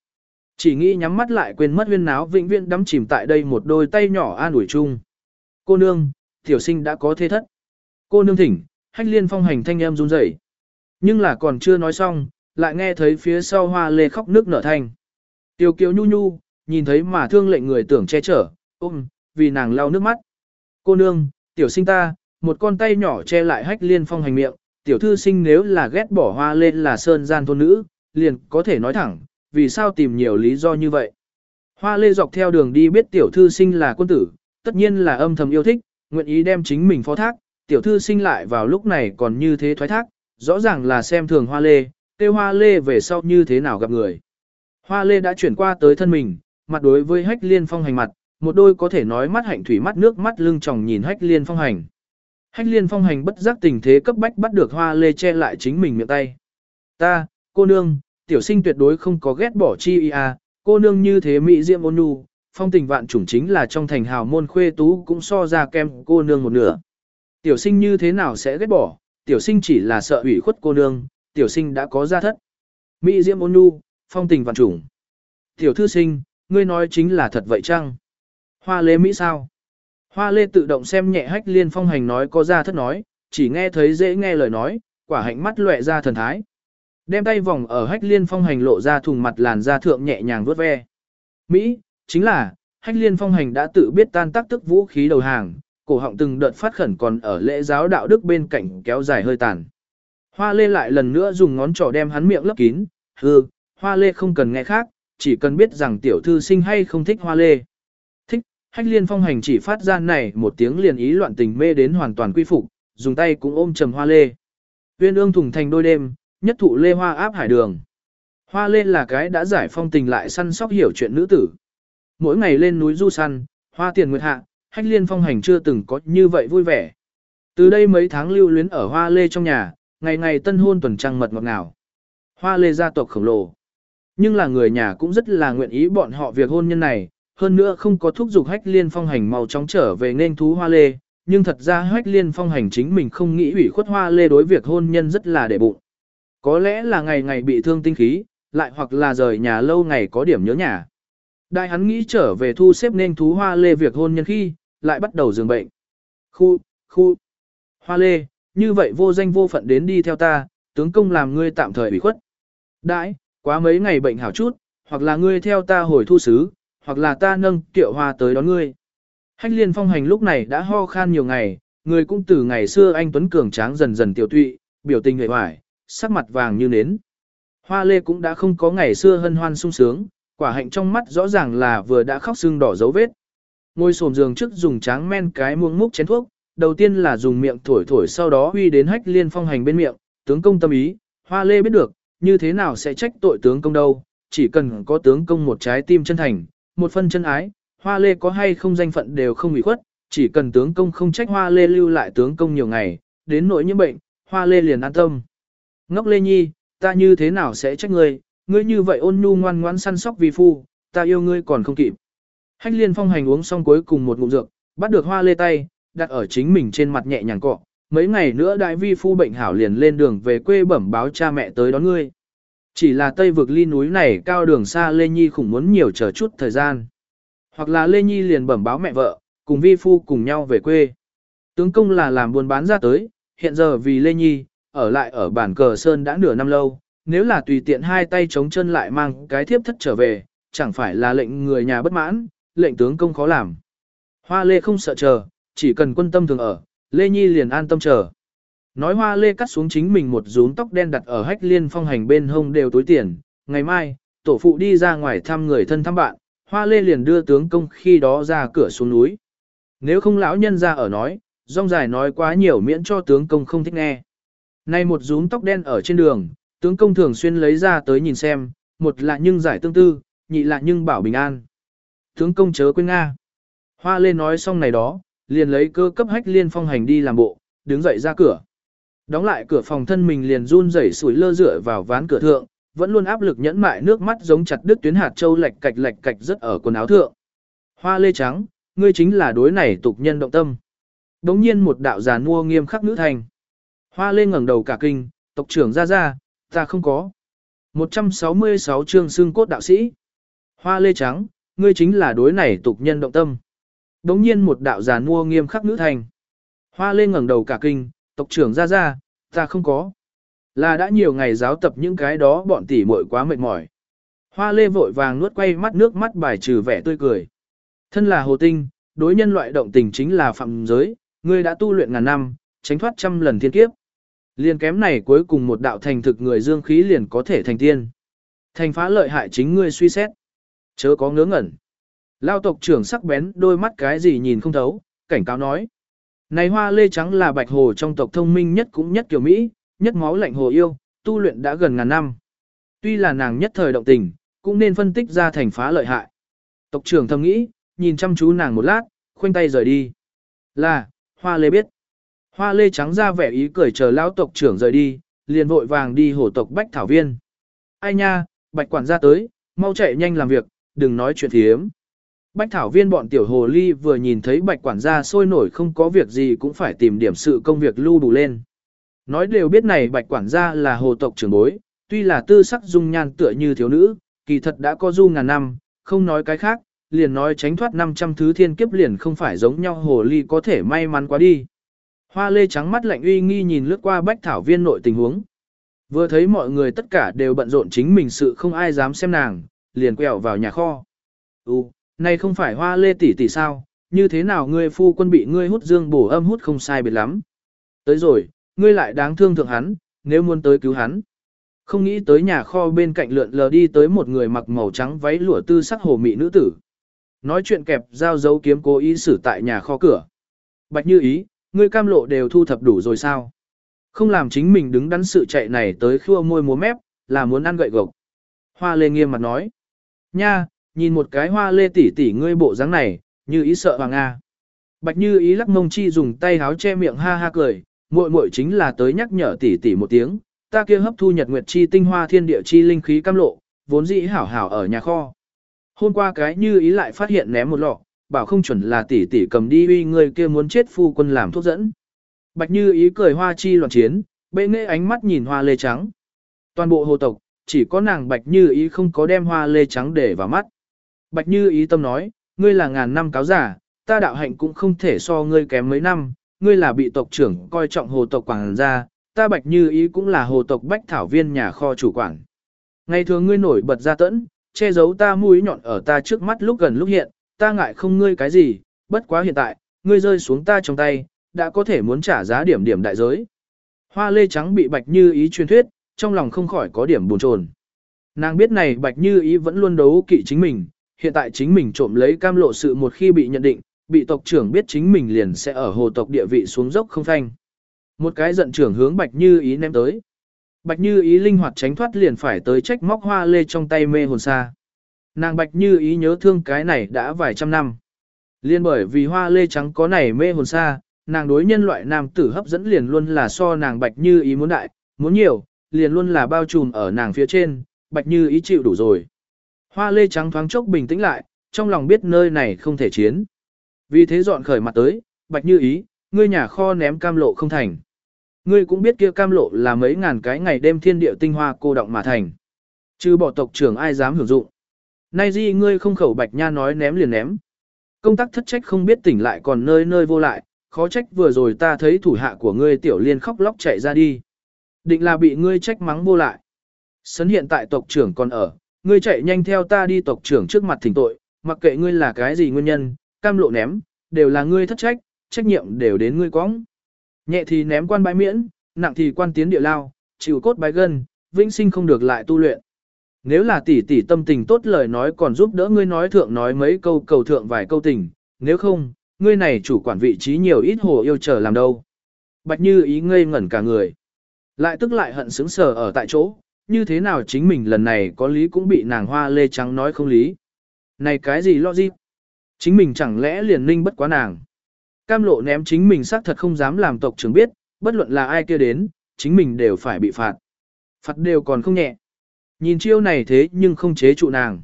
Chỉ nghĩ nhắm mắt lại quên mất huyên náo vĩnh viễn đắm chìm tại đây một đôi tay nhỏ an ủi chung. Cô nương, tiểu sinh đã có thế thất. Cô nương thỉnh, hách liên phong hành thanh em run rẩy. Nhưng là còn chưa nói xong, lại nghe thấy phía sau hoa lê khóc nước nở thanh. Tiểu kiều nhu nhu, nhìn thấy mà thương lệnh người tưởng che chở, ôm, vì nàng lau nước mắt. Cô nương, tiểu sinh ta, một con tay nhỏ che lại hách liên phong hành miệng, tiểu thư sinh nếu là ghét bỏ hoa lên là sơn gian thôn nữ, liền có thể nói thẳng, vì sao tìm nhiều lý do như vậy. Hoa lê dọc theo đường đi biết tiểu thư sinh là quân tử, tất nhiên là âm thầm yêu thích, nguyện ý đem chính mình phó thác, tiểu thư sinh lại vào lúc này còn như thế thoái thác, rõ ràng là xem thường hoa lê, kêu hoa lê về sau như thế nào gặp người. Hoa lê đã chuyển qua tới thân mình, mặt đối với hách liên phong hành mặt, một đôi có thể nói mắt hạnh thủy mắt nước mắt lưng tròng nhìn hách liên phong hành. Hách liên phong hành bất giác tình thế cấp bách bắt được hoa lê che lại chính mình miệng tay. Ta, cô nương, tiểu sinh tuyệt đối không có ghét bỏ chi y à, cô nương như thế mỹ diệm ôn nhu, phong tình vạn chủng chính là trong thành hào môn khuê tú cũng so ra kem cô nương một nửa. Tiểu sinh như thế nào sẽ ghét bỏ, tiểu sinh chỉ là sợ ủy khuất cô nương, tiểu sinh đã có gia thất. Mỹ diệm ôn nhu, phong tình vạn chủng. Tiểu thư sinh, ngươi nói chính là thật vậy chăng? Hoa lê Mỹ sao? Hoa lê tự động xem nhẹ hách liên phong hành nói có gia thất nói, chỉ nghe thấy dễ nghe lời nói, quả hạnh mắt lệ ra thần thái. Đem tay vòng ở hách liên phong hành lộ ra thùng mặt làn da thượng nhẹ nhàng vuốt ve. Mỹ, chính là, hách liên phong hành đã tự biết tan tác tức vũ khí đầu hàng, cổ họng từng đợt phát khẩn còn ở lễ giáo đạo đức bên cạnh kéo dài hơi tàn. Hoa lê lại lần nữa dùng ngón trỏ đem hắn miệng lấp kín, hư, hoa lê không cần nghe khác, chỉ cần biết rằng tiểu thư sinh hay không thích hoa lê. Thích, hách liên phong hành chỉ phát ra này một tiếng liền ý loạn tình mê đến hoàn toàn quy phục, dùng tay cũng ôm trầm hoa lê. Uyên ương thùng thành đôi đêm, nhất thụ lê hoa áp hải đường. Hoa lê là cái đã giải phong tình lại săn sóc hiểu chuyện nữ tử. Mỗi ngày lên núi du săn, hoa tiền nguyệt hạ, hách liên phong hành chưa từng có như vậy vui vẻ. Từ đây mấy tháng lưu luyến ở hoa lê trong nhà, ngày ngày tân hôn tuần trăng mật ngọt ngào. Hoa lê gia tộc khổng lồ. Nhưng là người nhà cũng rất là nguyện ý bọn họ việc hôn nhân này, hơn nữa không có thúc giục hách liên phong hành mau chóng trở về nên thú hoa lê, nhưng thật ra hách liên phong hành chính mình không nghĩ ủy khuất hoa lê đối việc hôn nhân rất là để bụng. Có lẽ là ngày ngày bị thương tinh khí, lại hoặc là rời nhà lâu ngày có điểm nhớ nhà. Đại hắn nghĩ trở về thu xếp nên thú hoa lê việc hôn nhân khi, lại bắt đầu dường bệnh. Khu, khu, hoa lê, như vậy vô danh vô phận đến đi theo ta, tướng công làm ngươi tạm thời bị khuất. Đại, quá mấy ngày bệnh hảo chút, hoặc là ngươi theo ta hồi thu xứ, hoặc là ta nâng tiệu hoa tới đón ngươi. Hách liên phong hành lúc này đã ho khan nhiều ngày, người cũng từ ngày xưa anh Tuấn Cường tráng dần dần tiểu tụy, biểu tình người hoài, sắc mặt vàng như nến. Hoa lê cũng đã không có ngày xưa hân hoan sung sướng, quả hạnh trong mắt rõ ràng là vừa đã khóc sưng đỏ dấu vết. Ngồi xổm giường trước dùng tráng men cái muông múc chén thuốc, đầu tiên là dùng miệng thổi thổi sau đó huy đến hách liên phong hành bên miệng, tướng công tâm ý, hoa lê biết được, như thế nào sẽ trách tội tướng công đâu, chỉ cần có tướng công một trái tim chân thành, một phân chân ái, hoa lê có hay không danh phận đều không bị khuất, chỉ cần tướng công không trách hoa lê lưu lại tướng công nhiều ngày, đến nỗi những bệnh, hoa lê liền an tâm. Ngốc lê nhi, ta như thế nào sẽ trách ngươi, ngươi như vậy ôn nhu ngoan ngoãn săn sóc vì phu, ta yêu ngươi còn không kịp. Hách liên phong hành uống xong cuối cùng một ngụm dược, bắt được hoa lê tay, đặt ở chính mình trên mặt nhẹ nhàng cọ. Mấy ngày nữa đại vi phu bệnh hảo liền lên đường về quê bẩm báo cha mẹ tới đón ngươi. Chỉ là tây vực ly núi này cao đường xa Lê Nhi khủng muốn nhiều chờ chút thời gian. Hoặc là Lê Nhi liền bẩm báo mẹ vợ, cùng vi phu cùng nhau về quê. Tướng công là làm buôn bán ra tới, hiện giờ vì Lê Nhi, ở lại ở bản cờ Sơn đã nửa năm lâu, nếu là tùy tiện hai tay chống chân lại mang cái thiếp thất trở về, chẳng phải là lệnh người nhà bất mãn, lệnh tướng công khó làm. Hoa Lê không sợ chờ, chỉ cần quân tâm thường ở, Lê Nhi liền an tâm chờ. Nói Hoa Lê cắt xuống chính mình một rúm tóc đen đặt ở hách liên phong hành bên hông đều tối tiền, ngày mai, tổ phụ đi ra ngoài thăm người thân thăm bạn, Hoa Lê liền đưa tướng công khi đó ra cửa xuống núi. Nếu không lão nhân ra ở nói, rong dài nói quá nhiều miễn cho tướng công không thích nghe. Nay một rúm tóc đen ở trên đường, tướng công thường xuyên lấy ra tới nhìn xem, một là nhưng giải tương tư, nhị là nhưng bảo bình an. Tướng công chớ quên Nga. Hoa Lê nói xong này đó, liền lấy cơ cấp hách liên phong hành đi làm bộ, đứng dậy ra cửa. Đóng lại cửa phòng thân mình liền run rẩy sủi lơ dựa vào ván cửa thượng, vẫn luôn áp lực nhẫn mại nước mắt giống chặt đứt tuyến hạt châu lạch cạch lạch cạch rất ở quần áo thượng. Hoa lê trắng, ngươi chính là đối này tục nhân động tâm. Đống nhiên một đạo già mua nghiêm khắc nữ thành. Hoa lê ngẩng đầu cả kinh, tộc trưởng ra ra, ta không có. 166 chương xương cốt đạo sĩ. Hoa lê trắng, ngươi chính là đối này tục nhân động tâm. Đống nhiên một đạo giả mua nghiêm khắc nữ thành. Hoa lê ngẩng đầu cả kinh, tộc trưởng ra ra, ta không có. Là đã nhiều ngày giáo tập những cái đó bọn tỉ muội quá mệt mỏi. Hoa lê vội vàng nuốt quay mắt nước mắt bài trừ vẻ tươi cười. Thân là hồ tinh, đối nhân loại động tình chính là phạm giới, ngươi đã tu luyện ngàn năm, tránh thoát trăm lần thiên kiếp. Liên kém này cuối cùng một đạo thành thực người dương khí liền có thể thành tiên. Thành phá lợi hại chính ngươi suy xét. Chớ có ngớ ngẩn. Lao tộc trưởng sắc bén đôi mắt cái gì nhìn không thấu, cảnh cáo nói. Này hoa lê trắng là bạch hồ trong tộc thông minh nhất cũng nhất kiểu Mỹ, nhất máu lạnh hồ yêu, tu luyện đã gần ngàn năm. Tuy là nàng nhất thời động tình, cũng nên phân tích ra thành phá lợi hại. Tộc trưởng thầm nghĩ, nhìn chăm chú nàng một lát, khoanh tay rời đi. Là, hoa lê biết. Hoa lê trắng ra vẻ ý cười chờ lão tộc trưởng rời đi, liền vội vàng đi hổ tộc bách thảo viên. Ai nha, bạch quản gia tới, mau chạy nhanh làm việc, đừng nói chuyện thiếm. Bách thảo viên bọn tiểu hồ ly vừa nhìn thấy bạch quản gia sôi nổi không có việc gì cũng phải tìm điểm sự công việc lưu đủ lên. Nói đều biết này bạch quản gia là hồ tộc trưởng bối, tuy là tư sắc dung nhan tựa như thiếu nữ, kỳ thật đã có du ngàn năm, không nói cái khác, liền nói tránh thoát 500 thứ thiên kiếp liền không phải giống nhau hồ ly có thể may mắn quá đi. Hoa lê trắng mắt lạnh uy nghi nhìn lướt qua bách thảo viên nội tình huống. Vừa thấy mọi người tất cả đều bận rộn chính mình sự không ai dám xem nàng, liền quẹo vào nhà kho. Ú, Này không phải hoa lê tỷ tỷ sao, như thế nào ngươi phu quân bị ngươi hút dương bổ âm hút không sai biệt lắm. Tới rồi, ngươi lại đáng thương thượng hắn, nếu muốn tới cứu hắn. Không nghĩ tới nhà kho bên cạnh lượn lờ đi tới một người mặc màu trắng váy lụa tư sắc hồ mị nữ tử. Nói chuyện kẹp dao dấu kiếm cố ý xử tại nhà kho cửa. Bạch như ý, ngươi cam lộ đều thu thập đủ rồi sao? Không làm chính mình đứng đắn sự chạy này tới khua môi múa mép, là muốn ăn gậy gộc. Hoa lê nghiêm mặt nói. Nha, nhìn một cái hoa lê tỷ tỷ ngươi bộ dáng này, như ý sợ hoàng A. Bạch như ý lắc mông chi dùng tay háo che miệng ha ha cười, muội muội chính là tới nhắc nhở tỷ tỷ một tiếng, ta kia hấp thu nhật nguyệt chi tinh hoa thiên địa chi linh khí cam lộ, vốn dĩ hảo hảo ở nhà kho. Hôm qua cái như ý lại phát hiện ném một lọ, bảo không chuẩn là tỷ tỷ cầm đi uy người kia muốn chết phu quân làm thuốc dẫn. Bạch như ý cười hoa chi loạn chiến, bệ nghệ ánh mắt nhìn hoa lê trắng. Toàn bộ hồ tộc, chỉ có nàng bạch như ý không có đem hoa lê trắng để vào mắt. Bạch như ý tâm nói, ngươi là ngàn năm cáo giả, ta đạo hạnh cũng không thể so ngươi kém mấy năm, ngươi là bị tộc trưởng coi trọng hồ tộc quảng gia, ta bạch như ý cũng là hồ tộc bách thảo viên nhà kho chủ quản. Ngày thường ngươi nổi bật ra tẫn, che giấu ta mũi nhọn ở ta trước mắt lúc gần lúc hiện, ta ngại không ngươi cái gì, bất quá hiện tại, ngươi rơi xuống ta trong tay, đã có thể muốn trả giá điểm điểm đại giới. Hoa lê trắng bị bạch như ý truyền thuyết, trong lòng không khỏi có điểm buồn chồn. Nàng biết này bạch như ý vẫn luôn đấu kỵ chính mình, hiện tại chính mình trộm lấy cam lộ sự một khi bị nhận định, bị tộc trưởng biết chính mình liền sẽ ở hồ tộc địa vị xuống dốc không thanh. Một cái giận trưởng hướng bạch như ý ném tới. Bạch như ý linh hoạt tránh thoát liền phải tới trách móc hoa lê trong tay mê hồn xa. Nàng bạch như ý nhớ thương cái này đã vài trăm năm. Liên bởi vì hoa lê trắng có này mê hồn xa, nàng đối nhân loại nam tử hấp dẫn liền luôn là so nàng bạch như ý muốn đại, muốn nhiều, liền luôn là bao trùm ở nàng phía trên, bạch như ý chịu đủ rồi. Hoa lê trắng thoáng chốc bình tĩnh lại, trong lòng biết nơi này không thể chiến. Vì thế dọn khởi mặt tới, bạch như ý, ngươi nhà kho ném cam lộ không thành. Ngươi cũng biết kia cam lộ là mấy ngàn cái ngày đêm thiên địa tinh hoa cô động mà thành. Chứ bỏ tộc trưởng ai dám hưởng dụng. Nay di ngươi không khẩu bạch nha nói ném liền ném. Công tác thất trách không biết tỉnh lại còn nơi nơi vô lại, khó trách vừa rồi ta thấy thủ hạ của ngươi tiểu liên khóc lóc chạy ra đi. Định là bị ngươi trách mắng vô lại. Sấn hiện tại tộc trưởng còn ở, ngươi chạy nhanh theo ta đi tộc trưởng trước mặt thỉnh tội, mặc kệ ngươi là cái gì nguyên nhân, cam lộ ném, đều là ngươi thất trách, trách nhiệm đều đến ngươi quõng. Nhẹ thì ném quan bãi miễn, nặng thì quan tiến địa lao, chịu cốt bái gân, vĩnh sinh không được lại tu luyện. Nếu là tỷ tỷ tâm tình tốt lời nói còn giúp đỡ ngươi nói thượng nói mấy câu cầu thượng vài câu tình, nếu không, ngươi này chủ quản vị trí nhiều ít hồ yêu chờ làm đâu. Bạch như ý ngây ngẩn cả người. Lại tức lại hận sững sờ ở tại chỗ, như thế nào chính mình lần này có lý cũng bị nàng hoa lê trắng nói không lý. Này cái gì lo gì? Chính mình chẳng lẽ liền ninh bất quá nàng. Cam lộ ném chính mình xác thật không dám làm tộc trưởng biết, bất luận là ai kia đến, chính mình đều phải bị phạt. Phạt đều còn không nhẹ. Nhìn chiêu này thế nhưng không chế trụ nàng.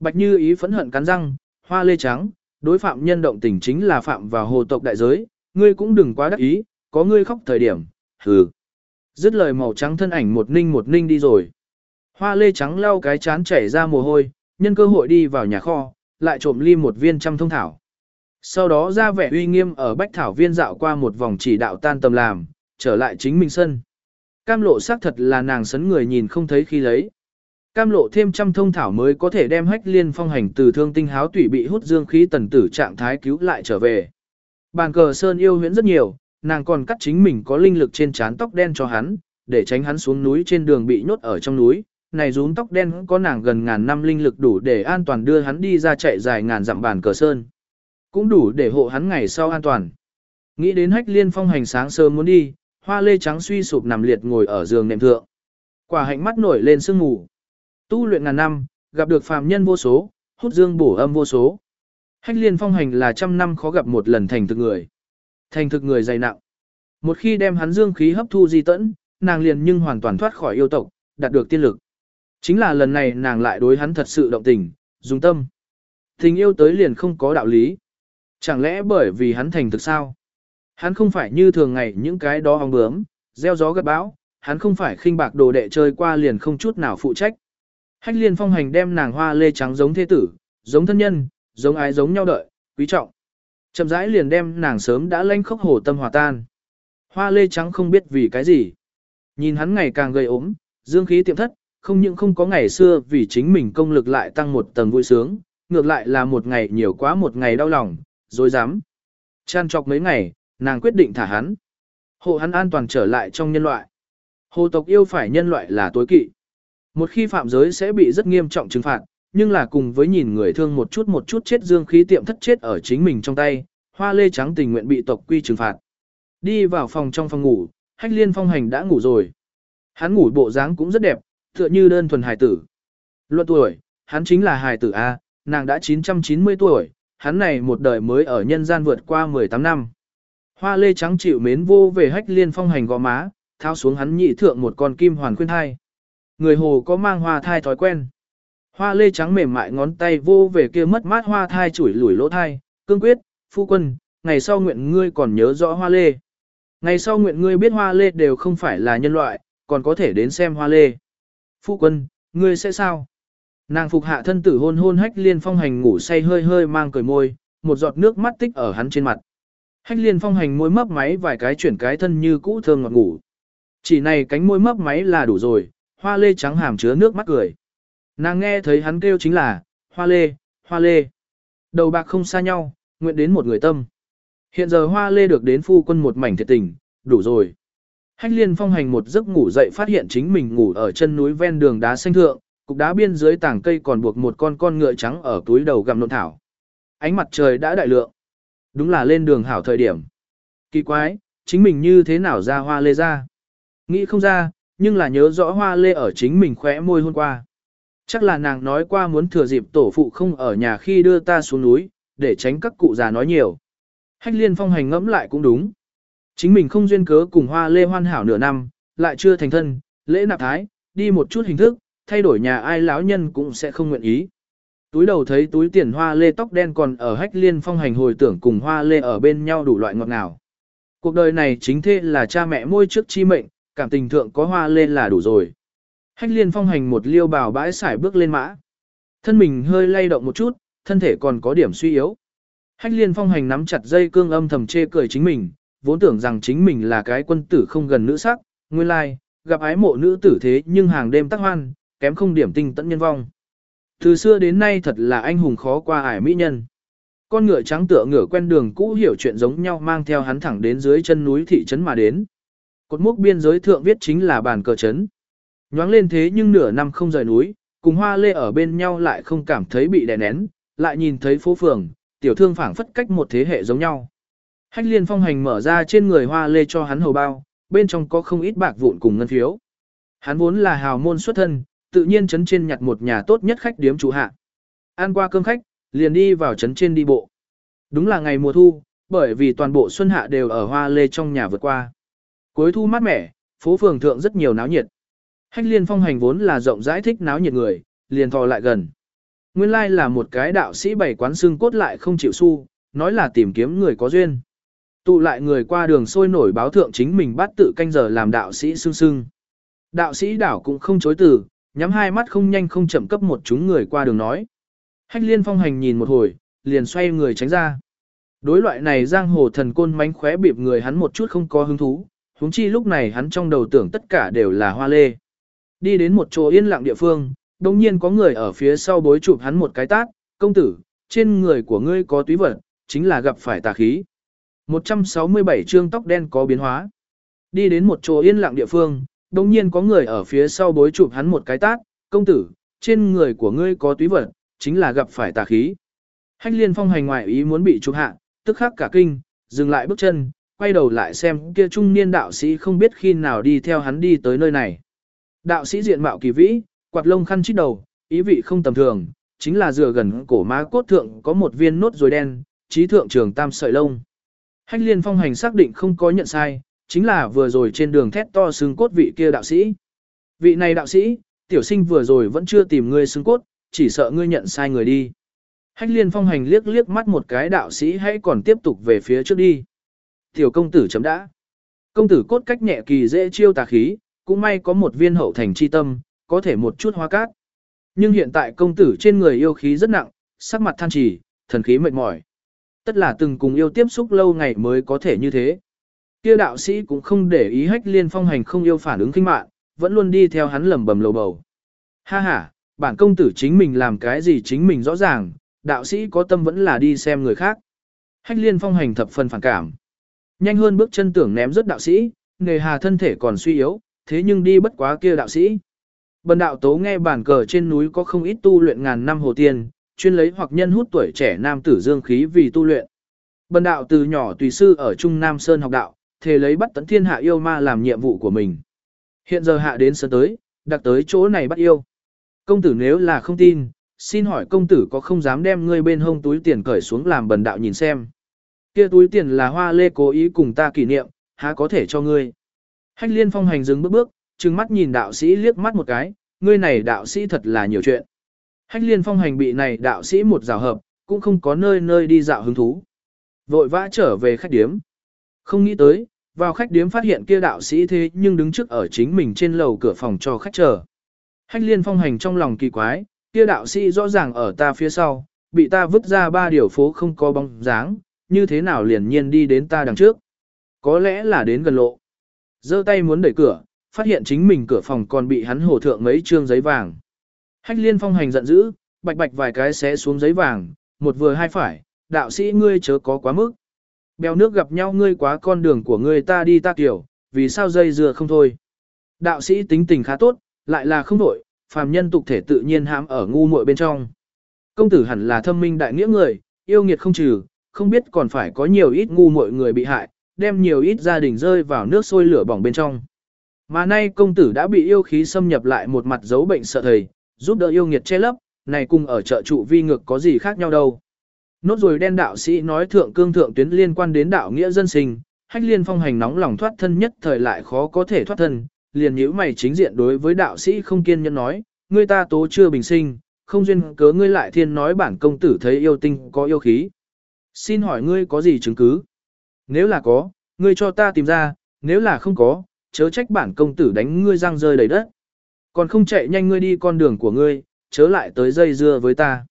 Bạch Như ý phẫn hận cắn răng, hoa lê trắng, đối phạm nhân động tình chính là phạm vào hồ tộc đại giới, ngươi cũng đừng quá đắc ý, có ngươi khóc thời điểm, hừ. Dứt lời màu trắng thân ảnh một ninh một ninh đi rồi. Hoa lê trắng lau cái chán chảy ra mồ hôi, nhân cơ hội đi vào nhà kho, lại trộm ly một viên trăm thông thảo. Sau đó ra vẻ uy nghiêm ở bách thảo viên dạo qua một vòng chỉ đạo tan tầm làm, trở lại chính mình sân. Cam lộ xác thật là nàng sấn người nhìn không thấy khi lấy. Cam lộ thêm trăm thông thảo mới có thể đem hách liên phong hành từ thương tinh háo tủy bị hút dương khí tần tử trạng thái cứu lại trở về. Bàn cờ sơn yêu huyễn rất nhiều, nàng còn cắt chính mình có linh lực trên trán tóc đen cho hắn, để tránh hắn xuống núi trên đường bị nhốt ở trong núi. Này rún tóc đen có nàng gần ngàn năm linh lực đủ để an toàn đưa hắn đi ra chạy dài ngàn dặm bàn cờ sơn. Cũng đủ để hộ hắn ngày sau an toàn. Nghĩ đến hách liên phong hành sáng sớm muốn đi, hoa lê trắng suy sụp nằm liệt ngồi ở giường nệm thượng. Quả hạnh mắt nổi lên sương ngủ. Tu luyện ngàn năm, gặp được phàm nhân vô số, hút dương bổ âm vô số. Hách liên phong hành là trăm năm khó gặp một lần thành thực người. Thành thực người dày nặng. Một khi đem hắn dương khí hấp thu di tẫn, nàng liền nhưng hoàn toàn thoát khỏi yêu tộc, đạt được tiên lực. Chính là lần này nàng lại đối hắn thật sự động tình, dùng tâm. Tình yêu tới liền không có đạo lý. Chẳng lẽ bởi vì hắn thành thực sao? Hắn không phải như thường ngày những cái đó ong bướm, gieo gió gặt bão, hắn không phải khinh bạc đồ đệ chơi qua liền không chút nào phụ trách. Hách liên phong hành đem nàng hoa lê trắng giống thế tử, giống thân nhân, giống ái giống nhau đợi, quý trọng. Chậm rãi liền đem nàng sớm đã lanh khốc hồ tâm hòa tan. Hoa lê trắng không biết vì cái gì. Nhìn hắn ngày càng gây ốm, dương khí tiệm thất, không những không có ngày xưa vì chính mình công lực lại tăng một tầng vui sướng, ngược lại là một ngày nhiều quá một ngày đau lòng, rồi dám. Chăn chọc mấy ngày, nàng quyết định thả hắn. Hộ hắn an toàn trở lại trong nhân loại. Hồ tộc yêu phải nhân loại là tối kỵ. Một khi phạm giới sẽ bị rất nghiêm trọng trừng phạt, nhưng là cùng với nhìn người thương một chút một chút chết dương khí tiệm thất chết ở chính mình trong tay, hoa lê trắng tình nguyện bị tộc quy trừng phạt. Đi vào phòng trong phòng ngủ, hách liên phong hành đã ngủ rồi. Hắn ngủ bộ dáng cũng rất đẹp, tựa như đơn thuần hài tử. Luận tuổi, hắn chính là hài tử A, nàng đã 990 tuổi, hắn này một đời mới ở nhân gian vượt qua 18 năm. Hoa lê trắng chịu mến vô về hách liên phong hành gò má, thao xuống hắn nhị thượng một con kim hoàn khuyên thai. Người hồ có mang hoa thai thói quen. Hoa lê trắng mềm mại ngón tay vô về kia mất mát hoa thai chủi lủi lỗ thai, cương quyết, phu quân, ngày sau nguyện ngươi còn nhớ rõ hoa lê. Ngày sau nguyện ngươi biết hoa lê đều không phải là nhân loại, còn có thể đến xem hoa lê. Phu quân, ngươi sẽ sao? Nàng phục hạ thân tử hôn hôn hách liên phong hành ngủ say hơi hơi mang cười môi, một giọt nước mắt tích ở hắn trên mặt. Hách liên phong hành môi mấp máy vài cái chuyển cái thân như cũ thơm ngọt ngủ. Chỉ này cánh môi mấp máy là đủ rồi, hoa lê trắng hàm chứa nước mắt cười. Nàng nghe thấy hắn kêu chính là, hoa lê, hoa lê. Đầu bạc không xa nhau, nguyện đến một người tâm. Hiện giờ hoa lê được đến phu quân một mảnh thiệt tình, đủ rồi. Hách liên phong hành một giấc ngủ dậy phát hiện chính mình ngủ ở chân núi ven đường đá xanh thượng, cục đá biên dưới tảng cây còn buộc một con con ngựa trắng ở túi đầu gặm nộn thảo. Ánh mặt trời đã đại lượng. Đúng là lên đường hảo thời điểm. Kỳ quái, chính mình như thế nào ra hoa lê ra? Nghĩ không ra, nhưng là nhớ rõ hoa lê ở chính mình khóe môi hôm qua. Chắc là nàng nói qua muốn thừa dịp tổ phụ không ở nhà khi đưa ta xuống núi, để tránh các cụ già nói nhiều. Hách liên phong hành ngẫm lại cũng đúng. Chính mình không duyên cớ cùng hoa lê hoan hảo nửa năm, lại chưa thành thân, lễ nạp thái, đi một chút hình thức, thay đổi nhà ai lão nhân cũng sẽ không nguyện ý. Túi đầu thấy túi tiền hoa lê tóc đen còn ở hách liên phong hành hồi tưởng cùng hoa lê ở bên nhau đủ loại ngọt ngào. Cuộc đời này chính thế là cha mẹ môi trước chi mệnh, cảm tình thượng có hoa lên là đủ rồi. Hách liên phong hành một liêu bào bãi xải bước lên mã. Thân mình hơi lay động một chút, thân thể còn có điểm suy yếu. Hách liên phong hành nắm chặt dây cương âm thầm chê cười chính mình, vốn tưởng rằng chính mình là cái quân tử không gần nữ sắc, nguyên lai, gặp ái mộ nữ tử thế nhưng hàng đêm tắc hoan, kém không điểm tinh tận nhân vong. Từ xưa đến nay thật là anh hùng khó qua ải mỹ nhân. Con ngựa trắng tựa ngựa quen đường cũ hiểu chuyện giống nhau mang theo hắn thẳng đến dưới chân núi thị trấn mà đến. Cột mốc biên giới thượng viết chính là bàn cờ chấn, Nhoáng lên thế nhưng nửa năm không rời núi, cùng hoa lê ở bên nhau lại không cảm thấy bị đè nén, lại nhìn thấy phố phường, tiểu thương phảng phất cách một thế hệ giống nhau. Hách liên phong hành mở ra trên người hoa lê cho hắn hầu bao, bên trong có không ít bạc vụn cùng ngân phiếu. Hắn vốn là hào môn xuất thân, tự nhiên chấn trên nhặt một nhà tốt nhất khách điếm chủ hạ. Ăn qua cơm khách, liền đi vào chấn trên đi bộ. Đúng là ngày mùa thu, bởi vì toàn bộ xuân hạ đều ở hoa lê trong nhà vượt qua. Cuối thu mát mẻ, phố phường thượng rất nhiều náo nhiệt. Hách liên phong hành vốn là rộng rãi thích náo nhiệt người, liền thò lại gần. Nguyên lai là một cái đạo sĩ bảy quán xương cốt lại không chịu su, nói là tìm kiếm người có duyên. Tụ lại người qua đường sôi nổi báo thượng chính mình bắt tự canh giờ làm đạo sĩ xương xương. Đạo sĩ đảo cũng không chối từ, nhắm hai mắt không nhanh không chậm cấp một chúng người qua đường nói. Hách liên phong hành nhìn một hồi, liền xoay người tránh ra. Đối loại này giang hồ thần côn mánh khóe bịp người hắn một chút không có hứng thú, huống chi lúc này hắn trong đầu tưởng tất cả đều là hoa lê. Đi đến một chỗ yên lặng địa phương, đồng nhiên có người ở phía sau bối chụp hắn một cái tát, công tử, trên người của ngươi có túy vật, chính là gặp phải tà khí. 167 chương tóc đen có biến hóa. Đi đến một chỗ yên lặng địa phương, đồng nhiên có người ở phía sau bối chụp hắn một cái tát, công tử, trên người của ngươi có túy vật, chính là gặp phải tà khí. Hách liên phong hành ngoại ý muốn bị chụp hạ, tức khắc cả kinh, dừng lại bước chân, quay đầu lại xem kia trung niên đạo sĩ không biết khi nào đi theo hắn đi tới nơi này. Đạo sĩ diện mạo kỳ vĩ, quạt lông khăn chít đầu, ý vị không tầm thường, chính là dựa gần cổ má cốt thượng có một viên nốt rồi đen, trí thượng trường tam sợi lông. Hách liên phong hành xác định không có nhận sai, chính là vừa rồi trên đường thét to xương cốt vị kia đạo sĩ. Vị này đạo sĩ, tiểu sinh vừa rồi vẫn chưa tìm ngươi xương cốt, chỉ sợ ngươi nhận sai người đi. Hách liên phong hành liếc liếc mắt một cái đạo sĩ hãy còn tiếp tục về phía trước đi. Tiểu công tử chấm đã. Công tử cốt cách nhẹ kỳ dễ chiêu tà khí, cũng may có một viên hậu thành chi tâm, có thể một chút hóa cát. Nhưng hiện tại công tử trên người yêu khí rất nặng, sắc mặt than trì, thần khí mệt mỏi. Tất là từng cùng yêu tiếp xúc lâu ngày mới có thể như thế. Kia đạo sĩ cũng không để ý hách liên phong hành không yêu phản ứng kinh mạng, vẫn luôn đi theo hắn lầm bầm lầu bầu. Ha ha, bản công tử chính mình làm cái gì chính mình rõ ràng, đạo sĩ có tâm vẫn là đi xem người khác. Hách liên phong hành thập phần phản cảm. Nhanh hơn bước chân tưởng ném rất đạo sĩ, nghề hà thân thể còn suy yếu, thế nhưng đi bất quá kia đạo sĩ. Bần đạo tố nghe bản cờ trên núi có không ít tu luyện ngàn năm hồ tiên, chuyên lấy hoặc nhân hút tuổi trẻ nam tử dương khí vì tu luyện. Bần đạo từ nhỏ tùy sư ở Trung Nam Sơn học đạo, thề lấy bắt tấn thiên hạ yêu ma làm nhiệm vụ của mình. Hiện giờ hạ đến sân tới, đặt tới chỗ này bắt yêu. Công tử nếu là không tin, xin hỏi công tử có không dám đem ngươi bên hông túi tiền cởi xuống làm bần đạo nhìn xem. Kia túi tiền là hoa lê cố ý cùng ta kỷ niệm, há có thể cho ngươi. Hách liên phong hành dừng bước bước, trừng mắt nhìn đạo sĩ liếc mắt một cái, ngươi này đạo sĩ thật là nhiều chuyện. Hách liên phong hành bị này đạo sĩ một rào hợp, cũng không có nơi nơi đi dạo hứng thú. Vội vã trở về khách điếm. Không nghĩ tới, vào khách điếm phát hiện kia đạo sĩ thế nhưng đứng trước ở chính mình trên lầu cửa phòng cho khách chờ. Hách liên phong hành trong lòng kỳ quái, kia đạo sĩ rõ ràng ở ta phía sau, bị ta vứt ra ba điều phố không có bóng dáng, như thế nào liền nhiên đi đến ta đằng trước. Có lẽ là đến gần lộ. giơ tay muốn đẩy cửa, phát hiện chính mình cửa phòng còn bị hắn hổ thượng mấy trương giấy vàng. Hách liên phong hành giận dữ, bạch bạch vài cái xé xuống giấy vàng, một vừa hai phải, đạo sĩ ngươi chớ có quá mức. Bèo nước gặp nhau ngươi quá con đường của ngươi ta đi ta kiểu, vì sao dây dừa không thôi. Đạo sĩ tính tình khá tốt, lại là không nổi, phàm nhân tục thể tự nhiên hãm ở ngu muội bên trong. Công tử hẳn là thâm minh đại nghĩa người, yêu nghiệt không trừ, không biết còn phải có nhiều ít ngu muội người bị hại, đem nhiều ít gia đình rơi vào nước sôi lửa bỏng bên trong. Mà nay công tử đã bị yêu khí xâm nhập lại một mặt dấu bệnh sợ thầy, giúp đỡ yêu nghiệt che lấp, này cùng ở chợ trụ vi ngược có gì khác nhau đâu. Nốt rồi đen đạo sĩ nói thượng cương thượng tuyến liên quan đến đạo nghĩa dân sinh, hách liên phong hành nóng lòng thoát thân nhất thời lại khó có thể thoát thân, liền nhíu mày chính diện đối với đạo sĩ không kiên nhẫn nói, ngươi ta tố chưa bình sinh, không duyên cớ ngươi lại thiên nói bản công tử thấy yêu tinh có yêu khí. Xin hỏi ngươi có gì chứng cứ? Nếu là có, ngươi cho ta tìm ra, nếu là không có, chớ trách bản công tử đánh ngươi răng rơi đầy đất. Còn không chạy nhanh ngươi đi con đường của ngươi, chớ lại tới dây dưa với ta.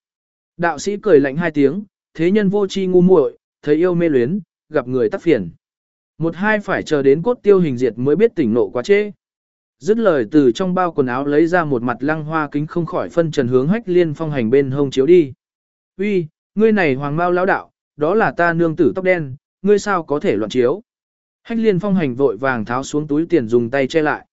Đạo sĩ cười lạnh hai tiếng, thế nhân vô chi ngu muội, thấy yêu mê luyến, gặp người tắc phiền. Một hai phải chờ đến cốt tiêu hình diệt mới biết tỉnh nộ quá trễ. Dứt lời từ trong bao quần áo lấy ra một mặt lăng hoa kính không khỏi phân trần hướng hách liên phong hành bên hông chiếu đi. Uy, ngươi này hoàng mao lão đạo, đó là ta nương tử tóc đen, ngươi sao có thể loạn chiếu. Hách liên phong hành vội vàng tháo xuống túi tiền dùng tay che lại.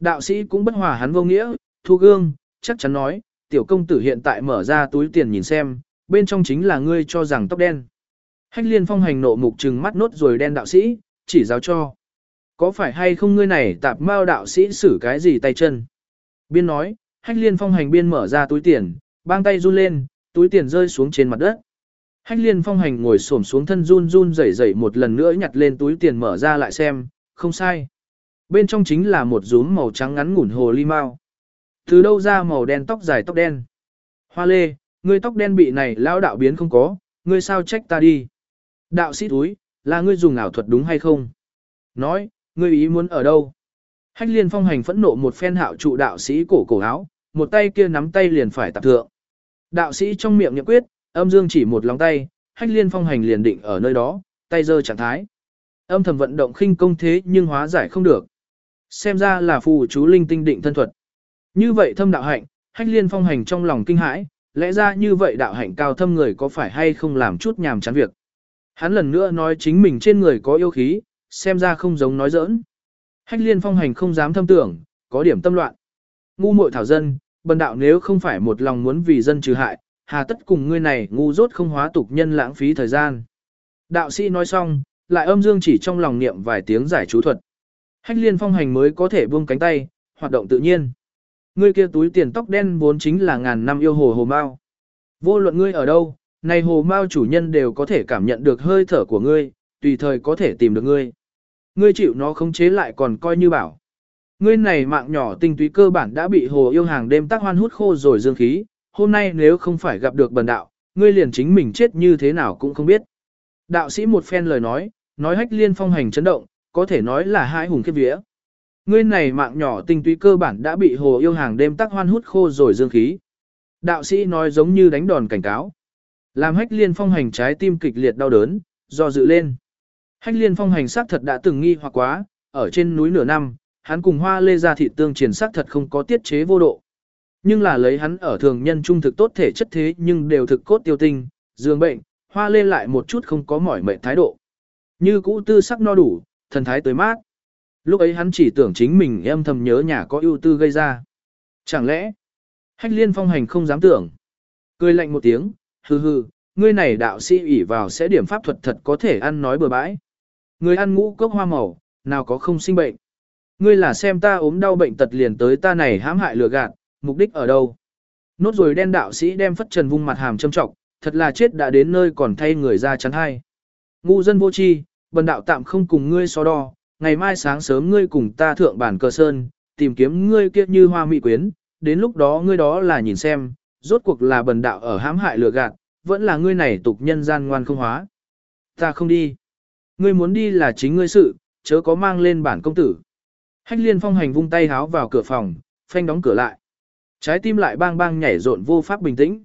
Đạo sĩ cũng bất hòa hắn vô nghĩa, thu gương, chắc chắn nói, tiểu công tử hiện tại mở ra túi tiền nhìn xem, bên trong chính là ngươi cho rằng tóc đen. Hách liên phong hành nộ mục trừng mắt nốt rồi đen đạo sĩ, chỉ giáo cho. Có phải hay không ngươi này tạp mao đạo sĩ xử cái gì tay chân? Biên nói, hách liên phong hành biên mở ra túi tiền, bang tay run lên, túi tiền rơi xuống trên mặt đất. Hách liên phong hành ngồi xổm xuống thân run run rẩy rẩy một lần nữa nhặt lên túi tiền mở ra lại xem, không sai. Bên trong chính là một rúm màu trắng ngắn ngủn hồ ly mao. Từ đâu ra màu đen tóc dài tóc đen? Hoa lê, ngươi tóc đen bị này lão đạo biến không có, ngươi sao trách ta đi? Đạo sĩ túi, là ngươi dùng ảo thuật đúng hay không? Nói, ngươi ý muốn ở đâu? Hách liên phong hành phẫn nộ một phen hạo trụ đạo sĩ cổ cổ áo, một tay kia nắm tay liền phải tạp thượng. Đạo sĩ trong miệng nhậm quyết, âm dương chỉ một lòng tay, hách liên phong hành liền định ở nơi đó, tay giơ trạng thái. Âm thầm vận động khinh công thế nhưng hóa giải không được. Xem ra là phù chú linh tinh định thân thuật. Như vậy thâm đạo hạnh, hách liên phong hành trong lòng kinh hãi, lẽ ra như vậy đạo hạnh cao thâm người có phải hay không làm chút nhàm chán việc. Hắn lần nữa nói chính mình trên người có yêu khí, xem ra không giống nói giỡn. Hách liên phong hành không dám thâm tưởng, có điểm tâm loạn. Ngu muội thảo dân, bần đạo nếu không phải một lòng muốn vì dân trừ hại, hà tất cùng ngươi này ngu dốt không hóa tục nhân lãng phí thời gian. Đạo sĩ nói xong, lại âm dương chỉ trong lòng niệm vài tiếng giải chú thuật. Hách liên phong hành mới có thể buông cánh tay, hoạt động tự nhiên. Ngươi kia túi tiền tóc đen vốn chính là ngàn năm yêu hồ hồ mao. Vô luận ngươi ở đâu, này hồ mao chủ nhân đều có thể cảm nhận được hơi thở của ngươi, tùy thời có thể tìm được ngươi. Ngươi chịu nó khống chế lại còn coi như bảo. Ngươi này mạng nhỏ tinh túy cơ bản đã bị hồ yêu hàng đêm tác hoan hút khô rồi dương khí, hôm nay nếu không phải gặp được bần đạo, ngươi liền chính mình chết như thế nào cũng không biết. Đạo sĩ một phen lời nói, nói hách liên phong hành chấn động, có thể nói là hai hùng kết vía. Ngươi này mạng nhỏ tinh túy cơ bản đã bị hồ yêu hàng đêm tác hoan hút khô rồi dương khí. Đạo sĩ nói giống như đánh đòn cảnh cáo. Làm hách liên phong hành trái tim kịch liệt đau đớn, do dự lên. Hách liên phong hành xác thật đã từng nghi hoặc quá, ở trên núi nửa năm, hắn cùng hoa lê ra thị tương triển xác thật không có tiết chế vô độ. Nhưng là lấy hắn ở thường nhân trung thực tốt thể chất thế nhưng đều thực cốt tiêu tinh, dương bệnh, hoa lê lại một chút không có mỏi mệt thái độ. Như cũ tư sắc no đủ, thần thái tới mát. Lúc ấy hắn chỉ tưởng chính mình em thầm nhớ nhà có ưu tư gây ra. Chẳng lẽ, hách liên phong hành không dám tưởng. Cười lạnh một tiếng, hừ hừ, ngươi này đạo sĩ ủy vào sẽ điểm pháp thuật thật có thể ăn nói bừa bãi. Người ăn ngũ cốc hoa màu, nào có không sinh bệnh. Ngươi là xem ta ốm đau bệnh tật liền tới ta này hãm hại lừa gạt, mục đích ở đâu? Nốt rồi đen đạo sĩ đem phất trần vung mặt hàm châm trọng, thật là chết đã đến nơi còn thay người ra chắn hay. Ngu dân vô chi, bần đạo tạm không cùng ngươi so đo, ngày mai sáng sớm ngươi cùng ta thượng bản cờ sơn, tìm kiếm ngươi kia như hoa mỹ quyến, đến lúc đó ngươi đó là nhìn xem, rốt cuộc là bần đạo ở hãm hại lừa gạt, vẫn là ngươi này tục nhân gian ngoan không hóa. Ta không đi. Ngươi muốn đi là chính ngươi sự, chớ có mang lên bản công tử. Hách liên phong hành vung tay háo vào cửa phòng, phanh đóng cửa lại. Trái tim lại bang bang nhảy rộn vô pháp bình tĩnh.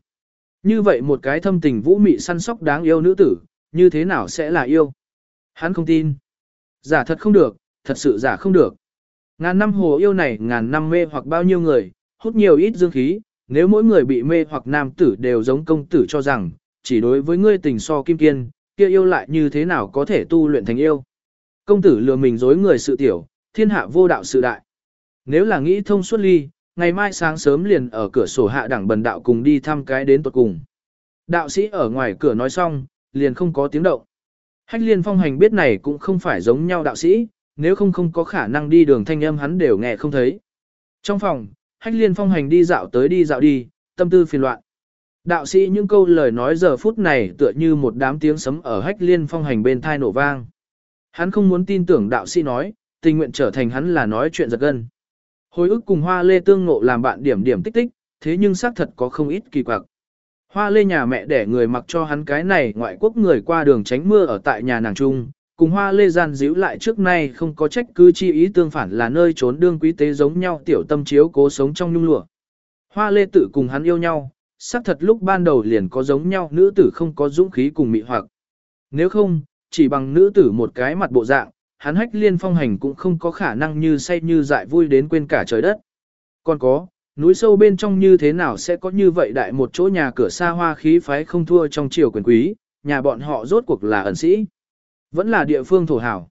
Như vậy một cái thâm tình vũ mị săn sóc đáng yêu nữ tử, như thế nào sẽ là yêu? Hắn không tin. Giả thật không được, thật sự giả không được. Ngàn năm hồ yêu này ngàn năm mê hoặc bao nhiêu người, hút nhiều ít dương khí, nếu mỗi người bị mê hoặc nam tử đều giống công tử cho rằng, chỉ đối với ngươi tình so kim kiên, kia yêu lại như thế nào có thể tu luyện thành yêu. Công tử lừa mình dối người sự tiểu, thiên hạ vô đạo sự đại. Nếu là nghĩ thông suốt ly, ngày mai sáng sớm liền ở cửa sổ hạ đẳng bần đạo cùng đi thăm cái đến tuột cùng. Đạo sĩ ở ngoài cửa nói xong, liền không có tiếng động. Hách liên phong hành biết này cũng không phải giống nhau đạo sĩ, nếu không không có khả năng đi đường thanh âm hắn đều nghe không thấy. Trong phòng, hách liên phong hành đi dạo tới đi dạo đi, tâm tư phiền loạn. Đạo sĩ những câu lời nói giờ phút này tựa như một đám tiếng sấm ở hách liên phong hành bên thai nổ vang. Hắn không muốn tin tưởng đạo sĩ nói, tình nguyện trở thành hắn là nói chuyện giật gân. Hồi ức cùng hoa lê tương ngộ làm bạn điểm điểm tích tích, thế nhưng xác thật có không ít kỳ quặc. Hoa lê nhà mẹ để người mặc cho hắn cái này ngoại quốc người qua đường tránh mưa ở tại nhà nàng trung, cùng hoa lê gian díu lại trước nay không có trách cứ chi ý tương phản là nơi trốn đương quý tế giống nhau tiểu tâm chiếu cố sống trong nhung lụa. Hoa lê tự cùng hắn yêu nhau, xác thật lúc ban đầu liền có giống nhau nữ tử không có dũng khí cùng mị hoặc. Nếu không, chỉ bằng nữ tử một cái mặt bộ dạng, hắn hách liên phong hành cũng không có khả năng như say như dại vui đến quên cả trời đất. Còn có, núi sâu bên trong như thế nào sẽ có như vậy đại một chỗ nhà cửa xa hoa khí phái không thua trong triều quyền quý, nhà bọn họ rốt cuộc là ẩn sĩ. Vẫn là địa phương thổ hảo.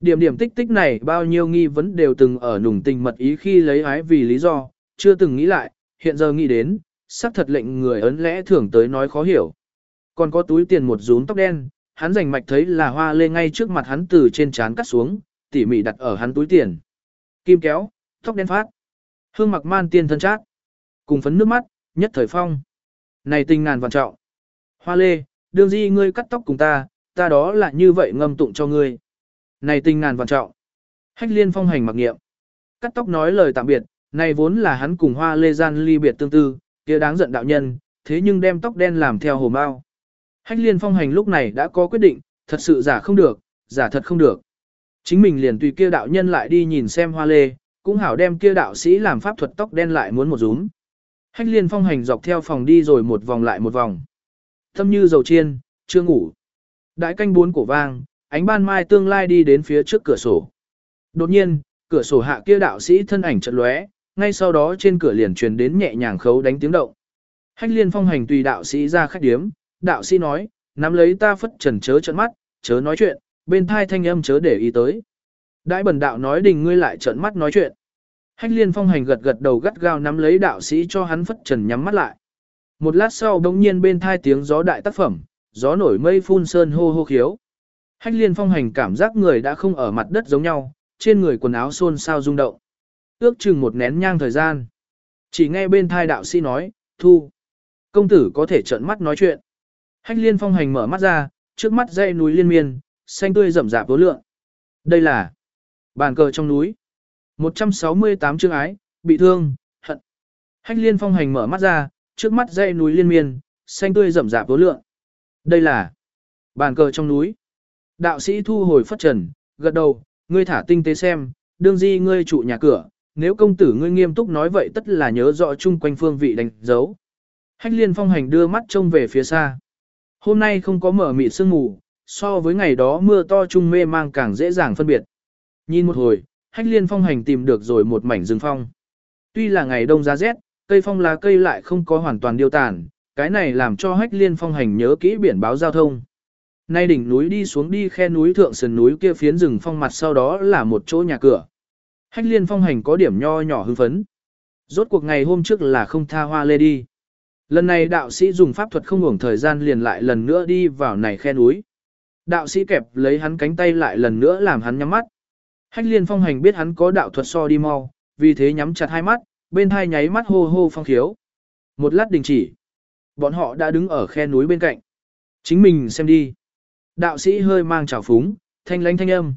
Điểm điểm tích tích này bao nhiêu nghi vấn đều từng ở nùng tình mật ý khi lấy ái vì lý do, chưa từng nghĩ lại, hiện giờ nghĩ đến, xác thật lệnh người ấn lẽ thường tới nói khó hiểu. Còn có túi tiền một rún tóc đen, hắn rành mạch thấy là hoa lê ngay trước mặt hắn từ trên trán cắt xuống, tỉ mỉ đặt ở hắn túi tiền. Kim kéo, tóc đen phát. Hương mặc man tiên thân chát. Cùng phấn nước mắt, nhất thời phong. Này tình ngàn vạn trọng. Hoa lê, đương di ngươi cắt tóc cùng ta, ta đó là như vậy ngâm tụng cho ngươi. Này tình ngàn vạn trọng. Hách liên phong hành mặc nghiệm. Cắt tóc nói lời tạm biệt, này vốn là hắn cùng hoa lê gian ly biệt tương tư, kia đáng giận đạo nhân, thế nhưng đem tóc đen làm theo hồ mau. Hách liên phong hành lúc này đã có quyết định, thật sự giả không được, giả thật không được. Chính mình liền tùy kia đạo nhân lại đi nhìn xem hoa lê, cũng hảo đem kia đạo sĩ làm pháp thuật tóc đen lại muốn một rúm. Hách liên phong hành dọc theo phòng đi rồi một vòng lại một vòng. Thâm như dầu chiên, chưa ngủ. Đại canh bốn cổ vang, ánh ban mai tương lai đi đến phía trước cửa sổ. Đột nhiên, cửa sổ hạ kia đạo sĩ thân ảnh chợt lóe, ngay sau đó trên cửa liền truyền đến nhẹ nhàng khấu đánh tiếng động. Hách liên phong hành tùy đạo sĩ ra khách điếm, đạo sĩ nói, nắm lấy ta phất trần chớ trận mắt, chớ nói chuyện, bên thai thanh âm chớ để ý tới. Đại bần đạo nói đình ngươi lại trợn mắt nói chuyện. Hách liên phong hành gật gật đầu gắt gao nắm lấy đạo sĩ cho hắn phất trần nhắm mắt lại. Một lát sau đống nhiên bên thai tiếng gió đại tác phẩm, gió nổi mây phun sơn hô hô khiếu. Hách liên phong hành cảm giác người đã không ở mặt đất giống nhau, trên người quần áo xôn xao rung động. Ước chừng một nén nhang thời gian. Chỉ nghe bên thai đạo sĩ nói, thu. Công tử có thể trợn mắt nói chuyện. Hách liên phong hành mở mắt ra, trước mắt dãy núi liên miên, xanh tươi rậm rạp vô lượng. Đây là bàn cờ trong núi. 168 chương ái, bị thương, hận. Hách liên phong hành mở mắt ra, trước mắt dãy núi liên miên, xanh tươi rậm rạp vô lượng. Đây là bàn cờ trong núi. Đạo sĩ thu hồi phất trần, gật đầu, ngươi thả tinh tế xem, đương di ngươi trụ nhà cửa, nếu công tử ngươi nghiêm túc nói vậy tất là nhớ rõ chung quanh phương vị đánh dấu. Hách liên phong hành đưa mắt trông về phía xa. Hôm nay không có mở mịt sương mù, so với ngày đó mưa to trung mê mang càng dễ dàng phân biệt. Nhìn một hồi, hách liên phong hành tìm được rồi một mảnh rừng phong. Tuy là ngày đông giá rét, cây phong lá cây lại không có hoàn toàn điêu tàn, cái này làm cho hách liên phong hành nhớ kỹ biển báo giao thông. Nay đỉnh núi đi xuống đi khe núi thượng sườn núi kia phiến rừng phong mặt sau đó là một chỗ nhà cửa. Hách liên phong hành có điểm nho nhỏ hưng phấn. Rốt cuộc ngày hôm trước là không tha hoa lê đi. Lần này đạo sĩ dùng pháp thuật không ngủng thời gian liền lại lần nữa đi vào này khe núi. Đạo sĩ kẹp lấy hắn cánh tay lại lần nữa làm hắn nhắm mắt. Hách liên phong hành biết hắn có đạo thuật so đi mau, vì thế nhắm chặt hai mắt, bên hai nháy mắt hô hô phong khiếu. Một lát đình chỉ. Bọn họ đã đứng ở khe núi bên cạnh. Chính mình xem đi. Đạo sĩ hơi mang trào phúng, thanh lánh thanh âm.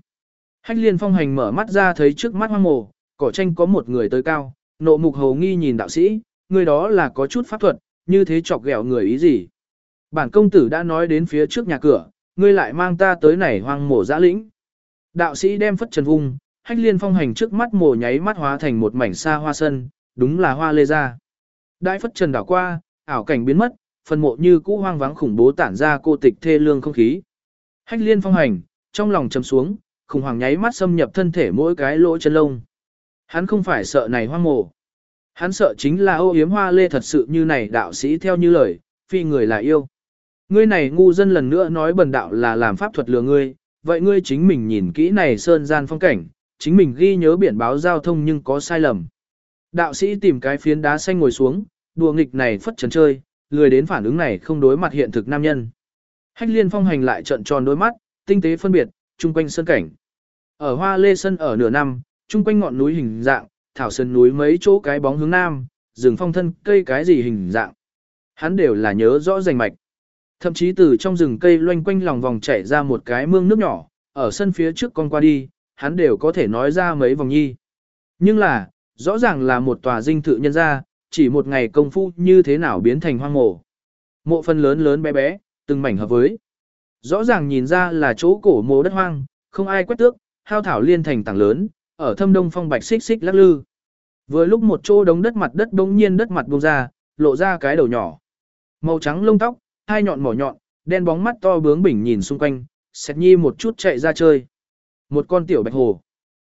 Hách liên phong hành mở mắt ra thấy trước mắt hoang mồ, cỏ tranh có một người tới cao, nộ mục hầu nghi nhìn đạo sĩ, người đó là có chút pháp thuật, như thế chọc ghẹo người ý gì. Bản công tử đã nói đến phía trước nhà cửa, ngươi lại mang ta tới này hoang mổ giã lĩnh. Đạo sĩ đem phất trần vung, hách liên phong hành trước mắt mổ nháy mắt hóa thành một mảnh xa hoa sân, đúng là hoa lê ra. Đại phất trần đảo qua, ảo cảnh biến mất, phần mộ như cũ hoang vắng khủng bố tản ra cô tịch thê lương không khí. Hách liên phong hành, trong lòng chầm xuống, khủng hoảng nháy mắt xâm nhập thân thể mỗi cái lỗ chân lông. Hắn không phải sợ này hoang mổ. Hắn sợ chính là ô yếm hoa lê thật sự như này đạo sĩ theo như lời, phi người là yêu. Ngươi này ngu dân lần nữa nói bần đạo là làm pháp thuật lừa ngươi, vậy ngươi chính mình nhìn kỹ này sơn gian phong cảnh, chính mình ghi nhớ biển báo giao thông nhưng có sai lầm. Đạo sĩ tìm cái phiến đá xanh ngồi xuống, đùa nghịch này phất trần chơi, lười đến phản ứng này không đối mặt hiện thực nam nhân. Hách liên phong hành lại trận tròn đôi mắt, tinh tế phân biệt, chung quanh sơn cảnh. Ở hoa lê sân ở nửa năm, chung quanh ngọn núi hình dạng, thảo sơn núi mấy chỗ cái bóng hướng nam, rừng phong thân cây cái gì hình dạng. Hắn đều là nhớ rõ rành mạch. Thậm chí từ trong rừng cây loanh quanh lòng vòng chảy ra một cái mương nước nhỏ, ở sân phía trước con qua đi, hắn đều có thể nói ra mấy vòng nhi. Nhưng là, rõ ràng là một tòa dinh thự nhân ra, chỉ một ngày công phu như thế nào biến thành hoang mộ. Mộ phân lớn lớn bé bé, từng mảnh hợp với. Rõ ràng nhìn ra là chỗ cổ mộ đất hoang, không ai quét tước, hao thảo liên thành tảng lớn, ở thâm đông phong bạch xích xích lắc lư. Vừa lúc một chỗ đống đất mặt đất bỗng nhiên đất mặt bung ra, lộ ra cái đầu nhỏ. Màu trắng lông tóc, hai nhọn mỏ nhọn, đen bóng mắt to bướng bỉnh nhìn xung quanh, xét nhi một chút chạy ra chơi. Một con tiểu bạch hồ.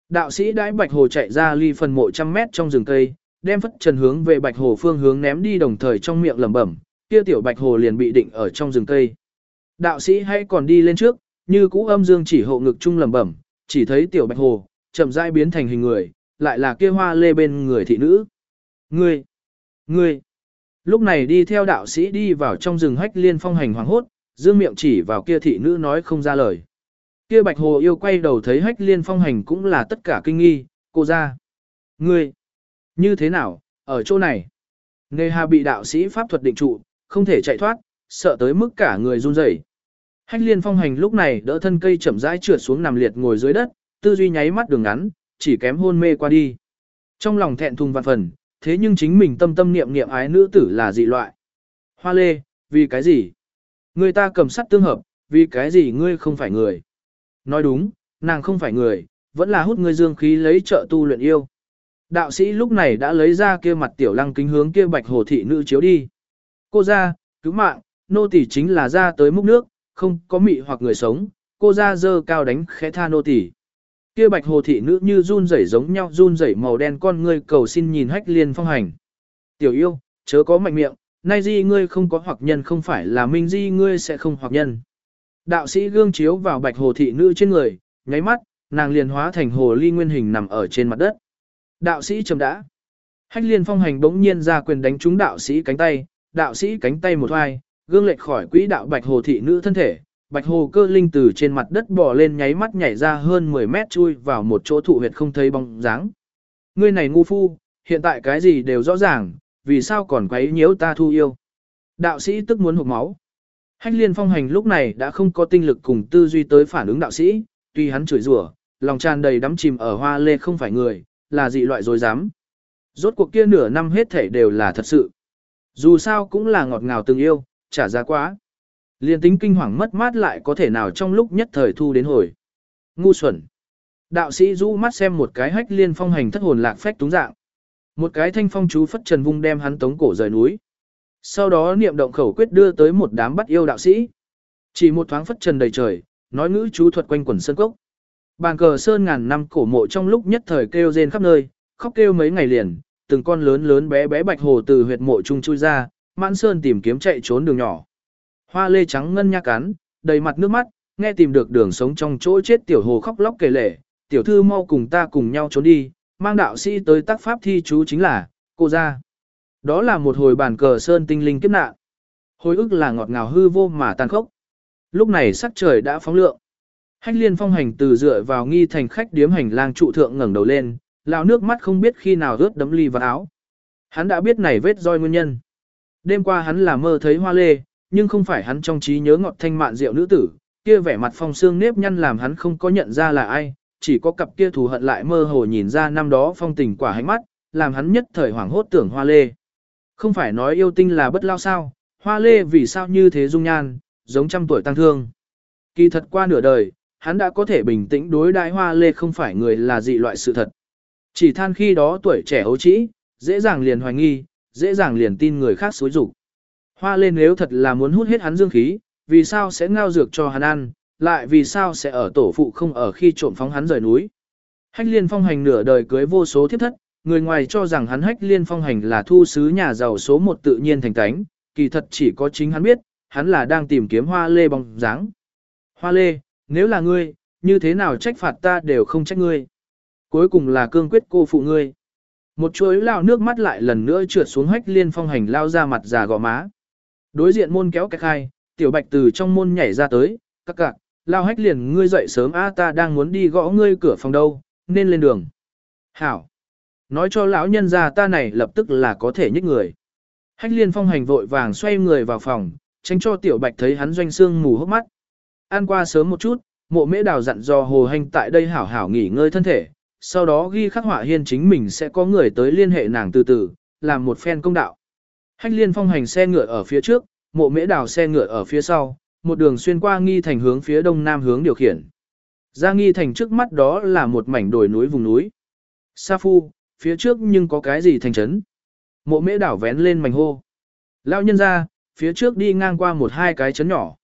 Đạo sĩ đãi bạch hồ chạy ra ly phần mộ trăm mét trong rừng cây, đem phất trần hướng về bạch hồ phương hướng ném đi đồng thời trong miệng lẩm bẩm, kia tiểu bạch hồ liền bị định ở trong rừng cây. Đạo sĩ hay còn đi lên trước, như cũ âm dương chỉ hộ ngực trung lẩm bẩm, chỉ thấy tiểu bạch hồ, chậm rãi biến thành hình người, lại là kia hoa lê bên người thị nữ. Ngươi! Ngươi! Lúc này đi theo đạo sĩ đi vào trong rừng hách liên phong hành hoàng hốt, dương miệng chỉ vào kia thị nữ nói không ra lời. Kia bạch hồ yêu quay đầu thấy hách liên phong hành cũng là tất cả kinh nghi, cô ra. Ngươi! Như thế nào, ở chỗ này? Nghề hà bị đạo sĩ pháp thuật định trụ, không thể chạy thoát, sợ tới mức cả người run rẩy. Hách liên phong hành lúc này đỡ thân cây chậm rãi trượt xuống nằm liệt ngồi dưới đất, tư duy nháy mắt đường ngắn, chỉ kém hôn mê qua đi. Trong lòng thẹn thùng vạn phần, thế nhưng chính mình tâm tâm niệm niệm ái nữ tử là dị loại. Hoa lê, vì cái gì? Người ta cầm sắt tương hợp, vì cái gì ngươi không phải người? Nói đúng, nàng không phải người, vẫn là hút ngươi dương khí lấy trợ tu luyện yêu. Đạo sĩ lúc này đã lấy ra kia mặt tiểu lăng kính hướng kia bạch hồ thị nữ chiếu đi. Cô ra, cứu mạng, nô tỷ chính là ra tới múc nước, không có mị hoặc người sống, cô ra dơ cao đánh khẽ tha nô tỷ Kia bạch hồ thị nữ như run rẩy giống nhau run rẩy màu đen con ngươi cầu xin nhìn hách liên phong hành. Tiểu yêu, chớ có mạnh miệng, nay di ngươi không có hoặc nhân không phải là minh di ngươi sẽ không hoặc nhân. Đạo sĩ gương chiếu vào bạch hồ thị nữ trên người, nháy mắt, nàng liền hóa thành hồ ly nguyên hình nằm ở trên mặt đất. Đạo sĩ trầm đã. Hách liên phong hành bỗng nhiên ra quyền đánh trúng đạo sĩ cánh tay, đạo sĩ cánh tay một hoài, gương lệch khỏi quỹ đạo bạch hồ thị nữ thân thể, bạch hồ cơ linh từ trên mặt đất bò lên nháy mắt nhảy ra hơn 10 mét chui vào một chỗ thụ huyệt không thấy bóng dáng. Ngươi này ngu phu, hiện tại cái gì đều rõ ràng, vì sao còn quấy nhiễu ta thu yêu. Đạo sĩ tức muốn hụt máu. Hách liên phong hành lúc này đã không có tinh lực cùng tư duy tới phản ứng đạo sĩ, tuy hắn chửi rủa, lòng tràn đầy đắm chìm ở hoa lê không phải người, là dị loại dối dám. Rốt cuộc kia nửa năm hết thể đều là thật sự. Dù sao cũng là ngọt ngào từng yêu, trả giá quá. Liên tính kinh hoàng mất mát lại có thể nào trong lúc nhất thời thu đến hồi. Ngu xuẩn. Đạo sĩ rũ mắt xem một cái hách liên phong hành thất hồn lạc phách túng dạng. Một cái thanh phong chú phất trần vung đem hắn tống cổ rời núi. Sau đó niệm động khẩu quyết đưa tới một đám bắt yêu đạo sĩ. Chỉ một thoáng phất trần đầy trời, nói ngữ chú thuật quanh quần sơn cốc. Bàn cờ sơn ngàn năm cổ mộ trong lúc nhất thời kêu rên khắp nơi, khóc kêu mấy ngày liền, từng con lớn lớn bé bé bạch hồ từ huyệt mộ trung chui ra, mãn sơn tìm kiếm chạy trốn đường nhỏ. Hoa lê trắng ngân nha cắn, đầy mặt nước mắt, nghe tìm được đường sống trong chỗ chết tiểu hồ khóc lóc kể lể, tiểu thư mau cùng ta cùng nhau trốn đi, mang đạo sĩ tới tác pháp thi chú chính là, cô ra. Đó là một hồi bàn cờ sơn tinh linh kiếp nạn. Hồi ức là ngọt ngào hư vô mà tàn khốc. Lúc này sắc trời đã phóng lượng. Hách liên phong hành từ dựa vào nghi thành khách điếm hành lang trụ thượng ngẩng đầu lên, lao nước mắt không biết khi nào rớt đấm ly vào áo. Hắn đã biết này vết roi nguyên nhân. Đêm qua hắn là mơ thấy hoa lê, nhưng không phải hắn trong trí nhớ ngọt thanh mạn rượu nữ tử, kia vẻ mặt phong xương nếp nhăn làm hắn không có nhận ra là ai, chỉ có cặp kia thù hận lại mơ hồ nhìn ra năm đó phong tình quả hánh mắt, làm hắn nhất thời hoảng hốt tưởng hoa lê. Không phải nói yêu tinh là bất lao sao, hoa lê vì sao như thế dung nhan, giống trăm tuổi tăng thương. Kỳ thật qua nửa đời, hắn đã có thể bình tĩnh đối đãi hoa lê không phải người là dị loại sự thật. Chỉ than khi đó tuổi trẻ ấu trĩ, dễ dàng liền hoài nghi, dễ dàng liền tin người khác xối rủ. Hoa Lên nếu thật là muốn hút hết hắn dương khí, vì sao sẽ ngao dược cho hắn ăn, lại vì sao sẽ ở tổ phụ không ở khi trộm phóng hắn rời núi. Hách liên phong hành nửa đời cưới vô số thiếp thất, người ngoài cho rằng hắn hách liên phong hành là thu sứ nhà giàu số một tự nhiên thành tánh, kỳ thật chỉ có chính hắn biết, hắn là đang tìm kiếm hoa lê bóng dáng. Hoa lê, nếu là ngươi, như thế nào trách phạt ta đều không trách ngươi. Cuối cùng là cương quyết cô phụ ngươi. Một chuỗi lao nước mắt lại lần nữa trượt xuống hách liên phong hành lao ra mặt già gò má. Đối diện môn kéo cách hai, tiểu bạch từ trong môn nhảy ra tới, các cạc, lao hách liền ngươi dậy sớm a ta đang muốn đi gõ ngươi cửa phòng đâu, nên lên đường. Hảo. Nói cho lão nhân ra ta này lập tức là có thể nhích người. Hách liên phong hành vội vàng xoay người vào phòng, tránh cho tiểu bạch thấy hắn doanh xương mù hốc mắt. Ăn qua sớm một chút, mộ mễ đào dặn dò hồ hành tại đây hảo hảo nghỉ ngơi thân thể, sau đó ghi khắc họa hiên chính mình sẽ có người tới liên hệ nàng từ từ, làm một phen công đạo. Hách liên phong hành xe ngựa ở phía trước, mộ mễ đào xe ngựa ở phía sau, một đường xuyên qua nghi thành hướng phía đông nam hướng điều khiển. Ra nghi thành trước mắt đó là một mảnh đồi núi vùng núi. Sa phu, phía trước nhưng có cái gì thành trấn. Mộ mễ đảo vén lên mảnh hô. Lao nhân ra, phía trước đi ngang qua một hai cái trấn nhỏ.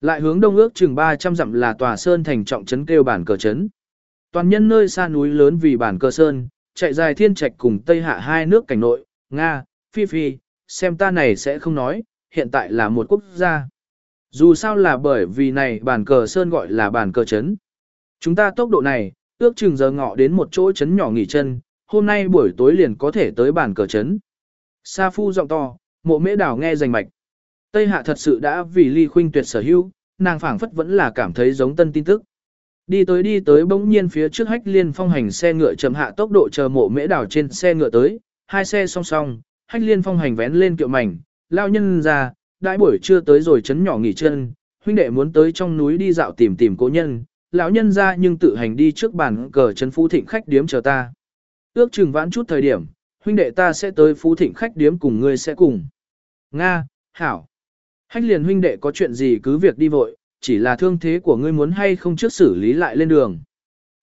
Lại hướng đông ước chừng 300 dặm là tòa sơn thành trọng trấn kêu bản cờ trấn. Toàn nhân nơi xa núi lớn vì bản cờ sơn, chạy dài thiên trạch cùng tây hạ hai nước cảnh nội, Nga, Phi Phi, xem ta này sẽ không nói, hiện tại là một quốc gia. Dù sao là bởi vì này bản cờ sơn gọi là bản cờ trấn. Chúng ta tốc độ này, ước chừng giờ ngọ đến một chỗ trấn nhỏ nghỉ chân, hôm nay buổi tối liền có thể tới bản cờ trấn. Sa phu giọng to, mộ mễ đảo nghe rành mạch. Tây hạ thật sự đã vì ly khuynh tuyệt sở hữu, nàng phảng phất vẫn là cảm thấy giống tân tin tức. Đi tới đi tới bỗng nhiên phía trước hách liên phong hành xe ngựa chậm hạ tốc độ chờ mộ mễ đảo trên xe ngựa tới, hai xe song song, hách liên phong hành vén lên kiệu mảnh, lao nhân ra, đại buổi trưa tới rồi chấn nhỏ nghỉ chân, huynh đệ muốn tới trong núi đi dạo tìm tìm cố nhân, lão nhân ra nhưng tự hành đi trước bàn cờ trấn phú thịnh khách điếm chờ ta. Ước chừng vãn chút thời điểm, huynh đệ ta sẽ tới phú thịnh khách điếm cùng ngươi sẽ cùng. Nga, Hảo. Hách liền huynh đệ có chuyện gì cứ việc đi vội, chỉ là thương thế của ngươi muốn hay không trước xử lý lại lên đường.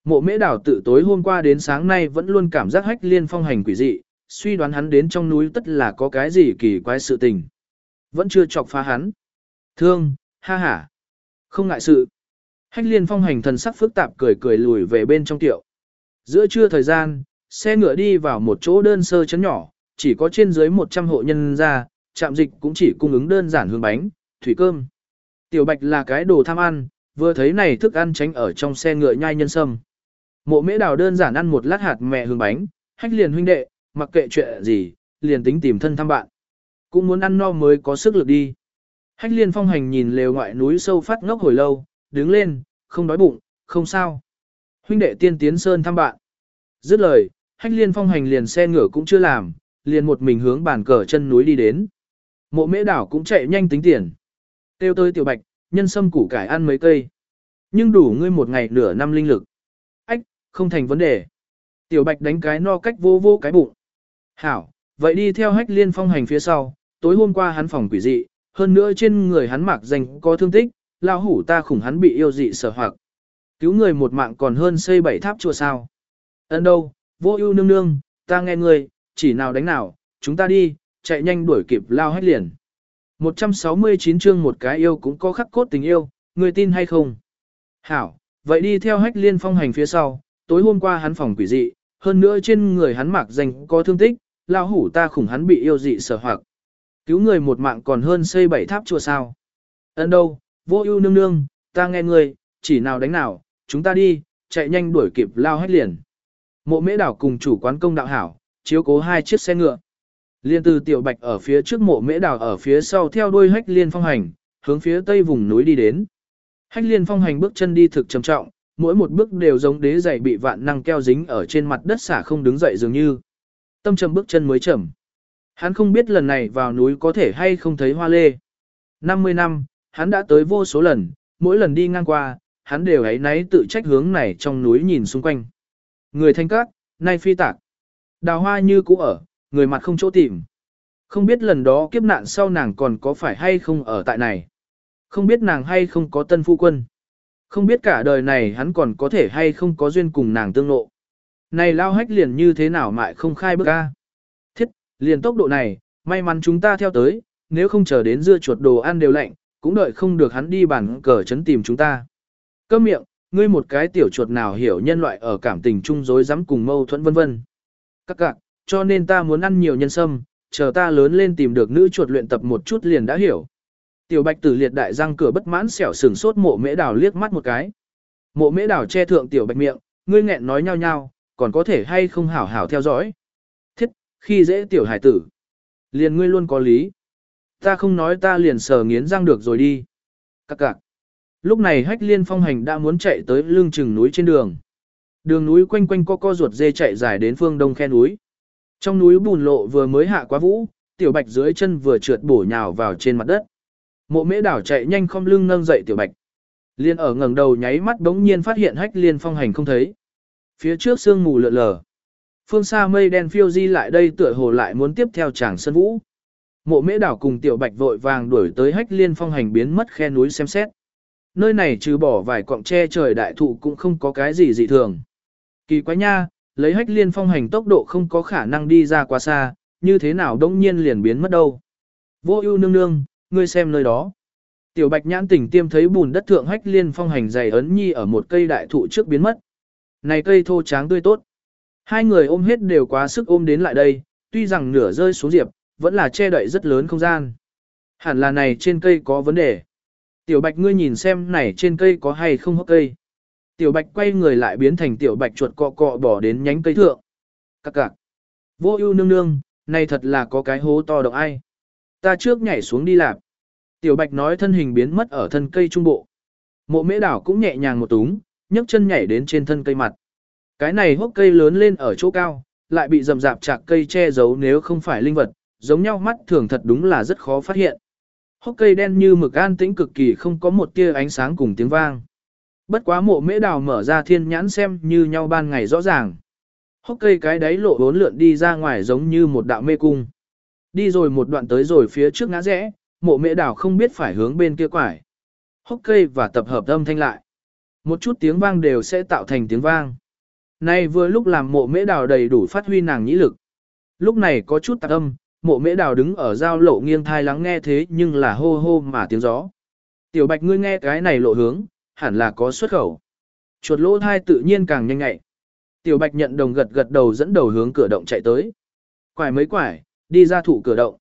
Mộ mễ đảo tự tối hôm qua đến sáng nay vẫn luôn cảm giác hách liên phong hành quỷ dị, suy đoán hắn đến trong núi tất là có cái gì kỳ quái sự tình. Vẫn chưa chọc phá hắn. Thương, ha ha. Không ngại sự. Hách liên phong hành thần sắc phức tạp cười cười lùi về bên trong tiệu. Giữa trưa thời gian, xe ngựa đi vào một chỗ đơn sơ chấn nhỏ, chỉ có trên dưới 100 hộ nhân ra, trạm dịch cũng chỉ cung ứng đơn giản hương bánh, thủy cơm. Tiểu bạch là cái đồ tham ăn, vừa thấy này thức ăn tránh ở trong xe ngựa nhai nhân sâm. Mộ mễ đào đơn giản ăn một lát hạt mẹ hương bánh, hách liền huynh đệ, mặc kệ chuyện gì, liền tính tìm thân thăm bạn. Cũng muốn ăn no mới có sức lực đi. Hách liên phong hành nhìn lều ngoại núi sâu phát ngốc hồi lâu, đứng lên, không đói bụng, không sao. Huynh đệ tiên tiến sơn thăm bạn. Dứt lời, hách liên phong hành liền xe ngựa cũng chưa làm, liền một mình hướng bàn cờ chân núi đi đến. Mộ mễ đảo cũng chạy nhanh tính tiền. Tiêu tới tiểu bạch, nhân sâm củ cải ăn mấy cây. Nhưng đủ ngươi một ngày nửa năm linh lực. Ách, không thành vấn đề. Tiểu bạch đánh cái no cách vô vô cái bụng. Hảo, vậy đi theo hách liên phong hành phía sau, tối hôm qua hắn phòng quỷ dị, hơn nữa trên người hắn mặc danh có thương tích, lao hủ ta khủng hắn bị yêu dị sở hoặc. Cứu người một mạng còn hơn xây bảy tháp chùa sao. Ấn đâu, vô ưu nương nương, ta nghe người, chỉ nào đánh nào, chúng ta đi, chạy nhanh đuổi kịp lao hách liền. 169 chương một cái yêu cũng có khắc cốt tình yêu, người tin hay không? Hảo, vậy đi theo hách liên phong hành phía sau, tối hôm qua hắn phòng quỷ dị, hơn nữa trên người hắn mặc danh có thương tích, lao hủ ta khủng hắn bị yêu dị sở hoặc. Cứu người một mạng còn hơn xây bảy tháp chùa sao. Ấn đâu, vô ưu nương nương, ta nghe ngươi, chỉ nào đánh nào, chúng ta đi, chạy nhanh đuổi kịp lao hết liền. Mộ mễ đảo cùng chủ quán công đạo hảo, chiếu cố hai chiếc xe ngựa. Liên từ tiểu bạch ở phía trước mộ mễ đảo ở phía sau theo đuôi hách liên phong hành, hướng phía tây vùng núi đi đến. Hách liên phong hành bước chân đi thực trầm trọng, mỗi một bước đều giống đế giày bị vạn năng keo dính ở trên mặt đất xả không đứng dậy dường như. Tâm trầm bước chân mới chậm. Hắn không biết lần này vào núi có thể hay không thấy hoa lê. 50 năm, hắn đã tới vô số lần, mỗi lần đi ngang qua, hắn đều ấy náy tự trách hướng này trong núi nhìn xung quanh. Người thanh cát, nay phi tạc. Đào hoa như cũ ở, người mặt không chỗ tìm. Không biết lần đó kiếp nạn sau nàng còn có phải hay không ở tại này. Không biết nàng hay không có tân phu quân. Không biết cả đời này hắn còn có thể hay không có duyên cùng nàng tương lộ. Này lao hách liền như thế nào mại không khai bước ca. Thiết, liền tốc độ này, may mắn chúng ta theo tới, nếu không chờ đến dưa chuột đồ ăn đều lạnh, cũng đợi không được hắn đi bản cờ chấn tìm chúng ta. Câm miệng, ngươi một cái tiểu chuột nào hiểu nhân loại ở cảm tình chung dối dám cùng mâu thuẫn vân vân. Các cạc, cho nên ta muốn ăn nhiều nhân sâm, chờ ta lớn lên tìm được nữ chuột luyện tập một chút liền đã hiểu. Tiểu bạch tử liệt đại răng cửa bất mãn xẻo sừng sốt mộ mễ đào liếc mắt một cái. Mộ mễ đào che thượng tiểu bạch miệng, ngươi nghẹn nói nhau nhau, còn có thể hay không hảo hảo theo dõi. Thiết, khi dễ tiểu hải tử. Liền ngươi luôn có lý. Ta không nói ta liền sờ nghiến răng được rồi đi. Các cạc. Lúc này hách liên phong hành đã muốn chạy tới lưng chừng núi trên đường. Đường núi quanh quanh co co ruột dê chạy dài đến phương đông khe núi. Trong núi bùn lộ vừa mới hạ quá vũ, tiểu bạch dưới chân vừa trượt bổ nhào vào trên mặt đất. Mộ mễ đảo chạy nhanh không lưng nâng dậy tiểu bạch. Liên ở ngẩng đầu nháy mắt bỗng nhiên phát hiện hách liên phong hành không thấy. Phía trước sương mù lượn lờ. Phương xa mây đen phiêu di lại đây tựa hồ lại muốn tiếp theo chàng sân vũ. Mộ mễ đảo cùng tiểu bạch vội vàng đuổi tới hách liên phong hành biến mất khe núi xem xét. Nơi này trừ bỏ vài cọng tre trời đại thụ cũng không có cái gì dị thường. Kỳ quái nha, lấy hách liên phong hành tốc độ không có khả năng đi ra quá xa, như thế nào đông nhiên liền biến mất đâu. Vô ưu nương nương, ngươi xem nơi đó. Tiểu bạch nhãn tỉnh tiêm thấy bùn đất thượng hách liên phong hành dày ấn nhi ở một cây đại thụ trước biến mất. Này cây thô tráng tươi tốt. Hai người ôm hết đều quá sức ôm đến lại đây, tuy rằng nửa rơi xuống diệp, vẫn là che đậy rất lớn không gian. Hẳn là này trên cây có vấn đề. Tiểu bạch ngươi nhìn xem này trên cây có hay không hốc cây. Tiểu bạch quay người lại biến thành tiểu bạch chuột cọ cọ bỏ đến nhánh cây thượng. Các cạc. Vô ưu nương nương, này thật là có cái hố to động ai. Ta trước nhảy xuống đi làm. Tiểu bạch nói thân hình biến mất ở thân cây trung bộ. Mộ mễ đảo cũng nhẹ nhàng một túng, nhấc chân nhảy đến trên thân cây mặt. Cái này hốc cây lớn lên ở chỗ cao, lại bị rầm rạp chạc cây che giấu nếu không phải linh vật, giống nhau mắt thường thật đúng là rất khó phát hiện. Hốc cây đen như mực an tĩnh cực kỳ không có một tia ánh sáng cùng tiếng vang. Bất quá mộ mễ đào mở ra thiên nhãn xem như nhau ban ngày rõ ràng. Hốc cây cái đáy lộ bốn lượn đi ra ngoài giống như một đạo mê cung. Đi rồi một đoạn tới rồi phía trước ngã rẽ, mộ mễ đào không biết phải hướng bên kia quải. Hốc cây và tập hợp âm thanh lại. Một chút tiếng vang đều sẽ tạo thành tiếng vang. Nay vừa lúc làm mộ mễ đào đầy đủ phát huy nàng nhĩ lực. Lúc này có chút tạc âm, mộ mễ đào đứng ở giao lộ nghiêng thai lắng nghe thế nhưng là hô hô mà tiếng gió. Tiểu bạch ngươi nghe cái này lộ hướng, hẳn là có xuất khẩu. Chuột lỗ thai tự nhiên càng nhanh ngại. Tiểu bạch nhận đồng gật gật đầu dẫn đầu hướng cửa động chạy tới. Quải mấy quải, đi ra thủ cửa động.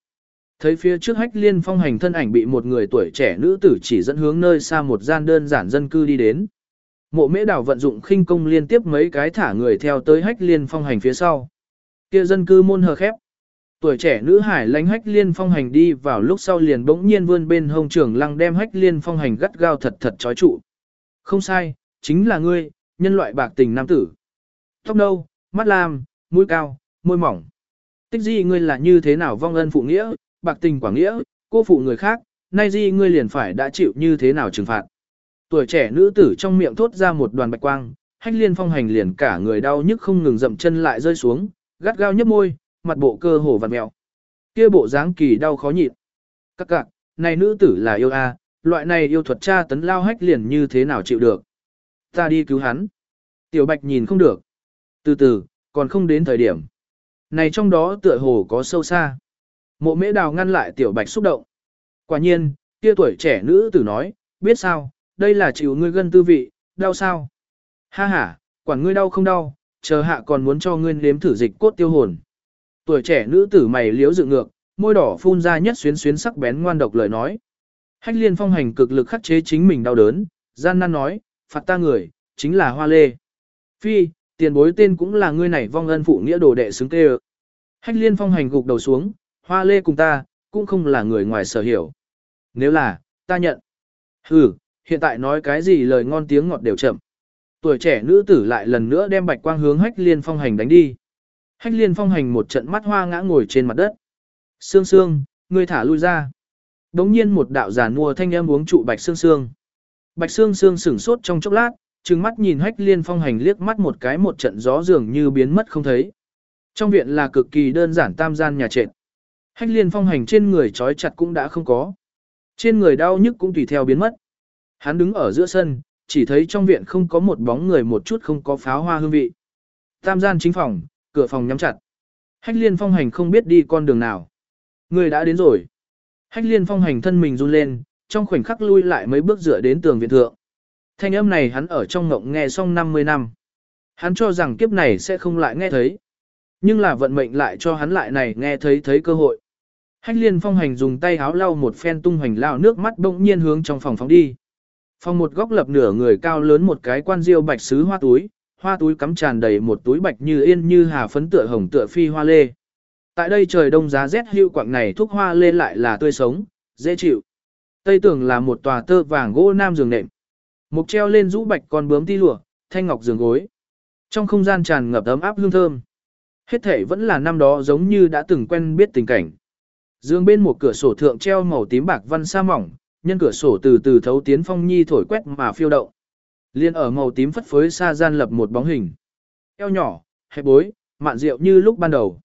Thấy phía trước hách liên phong hành thân ảnh bị một người tuổi trẻ nữ tử chỉ dẫn hướng nơi xa một gian đơn giản dân cư đi đến. Mộ mễ đảo vận dụng khinh công liên tiếp mấy cái thả người theo tới hách liên phong hành phía sau. Kia dân cư môn hờ khép. Tuổi trẻ nữ hải lánh hách liên phong hành đi vào lúc sau liền bỗng nhiên vươn bên hông trưởng lăng đem hách liên phong hành gắt gao thật thật trói trụ. Không sai, chính là ngươi, nhân loại bạc tình nam tử. Tóc nâu, mắt lam, mũi cao, môi mỏng. Tích di ngươi là như thế nào vong ân phụ nghĩa, bạc tình quả nghĩa, cô phụ người khác, nay di ngươi liền phải đã chịu như thế nào trừng phạt. Tuổi trẻ nữ tử trong miệng thốt ra một đoàn bạch quang, hách liên phong hành liền cả người đau nhức không ngừng dậm chân lại rơi xuống, gắt gao nhấp môi, mặt bộ cơ hồ vặn mèo. Kia bộ dáng kỳ đau khó nhịn. Các cạc, này nữ tử là yêu a, loại này yêu thuật cha tấn lao hách liền như thế nào chịu được. Ta đi cứu hắn. Tiểu bạch nhìn không được. Từ từ, còn không đến thời điểm. Này trong đó tựa hồ có sâu xa. Mộ mễ đào ngăn lại tiểu bạch xúc động. Quả nhiên, kia tuổi trẻ nữ tử nói, biết sao, đây là chịu ngươi gân tư vị, đau sao? Ha ha, quản ngươi đau không đau, chờ hạ còn muốn cho ngươi nếm thử dịch cốt tiêu hồn. Tuổi trẻ nữ tử mày liếu dựng ngược, môi đỏ phun ra nhất xuyến xuyến sắc bén ngoan độc lời nói. Hách liên phong hành cực lực khắc chế chính mình đau đớn, gian nan nói, phạt ta người, chính là hoa lê. Phi, tiền bối tên cũng là ngươi này vong ân phụ nghĩa đồ đệ xứng tê Hách liên phong hành gục đầu xuống, hoa lê cùng ta, cũng không là người ngoài sở hiểu. Nếu là, ta nhận. Ừ, hiện tại nói cái gì lời ngon tiếng ngọt đều chậm. Tuổi trẻ nữ tử lại lần nữa đem bạch quang hướng hách liên phong hành đánh đi. Hách liên phong hành một trận mắt hoa ngã ngồi trên mặt đất. Sương sương, ngươi thả lui ra. Đống nhiên một đạo giả mua thanh em uống trụ bạch sương sương. Bạch sương sương sửng sốt trong chốc lát, trừng mắt nhìn hách liên phong hành liếc mắt một cái một trận gió dường như biến mất không thấy. Trong viện là cực kỳ đơn giản tam gian nhà trệt. Hách liên phong hành trên người trói chặt cũng đã không có. Trên người đau nhức cũng tùy theo biến mất. Hắn đứng ở giữa sân, chỉ thấy trong viện không có một bóng người một chút không có pháo hoa hương vị. Tam gian chính phòng, cửa phòng nhắm chặt. Hách liên phong hành không biết đi con đường nào. Người đã đến rồi. Hách liên phong hành thân mình run lên, trong khoảnh khắc lui lại mấy bước dựa đến tường viện thượng. Thanh âm này hắn ở trong ngộng nghe xong 50 năm. Hắn cho rằng kiếp này sẽ không lại nghe thấy. Nhưng là vận mệnh lại cho hắn lại này nghe thấy thấy cơ hội. Hách liên phong hành dùng tay háo lau một phen tung hoành lao nước mắt bỗng nhiên hướng trong phòng phóng đi. Phòng một góc lập nửa người cao lớn một cái quan diêu bạch sứ hoa túi, hoa túi cắm tràn đầy một túi bạch như yên như hà phấn tựa hồng tựa phi hoa lê. Tại đây trời đông giá rét hưu quạng này thuốc hoa lê lại là tươi sống, dễ chịu. Tây tường là một tòa tơ vàng gỗ nam giường nệm. Mục treo lên rũ bạch con bướm ti lụa, thanh ngọc giường gối. Trong không gian tràn ngập ấm áp hương thơm. Hết thể vẫn là năm đó giống như đã từng quen biết tình cảnh. Dương bên một cửa sổ thượng treo màu tím bạc văn sa mỏng, nhân cửa sổ từ từ thấu tiến phong nhi thổi quét mà phiêu động. Liên ở màu tím phất phới xa gian lập một bóng hình. Eo nhỏ, hẹp bối, mạn rượu như lúc ban đầu.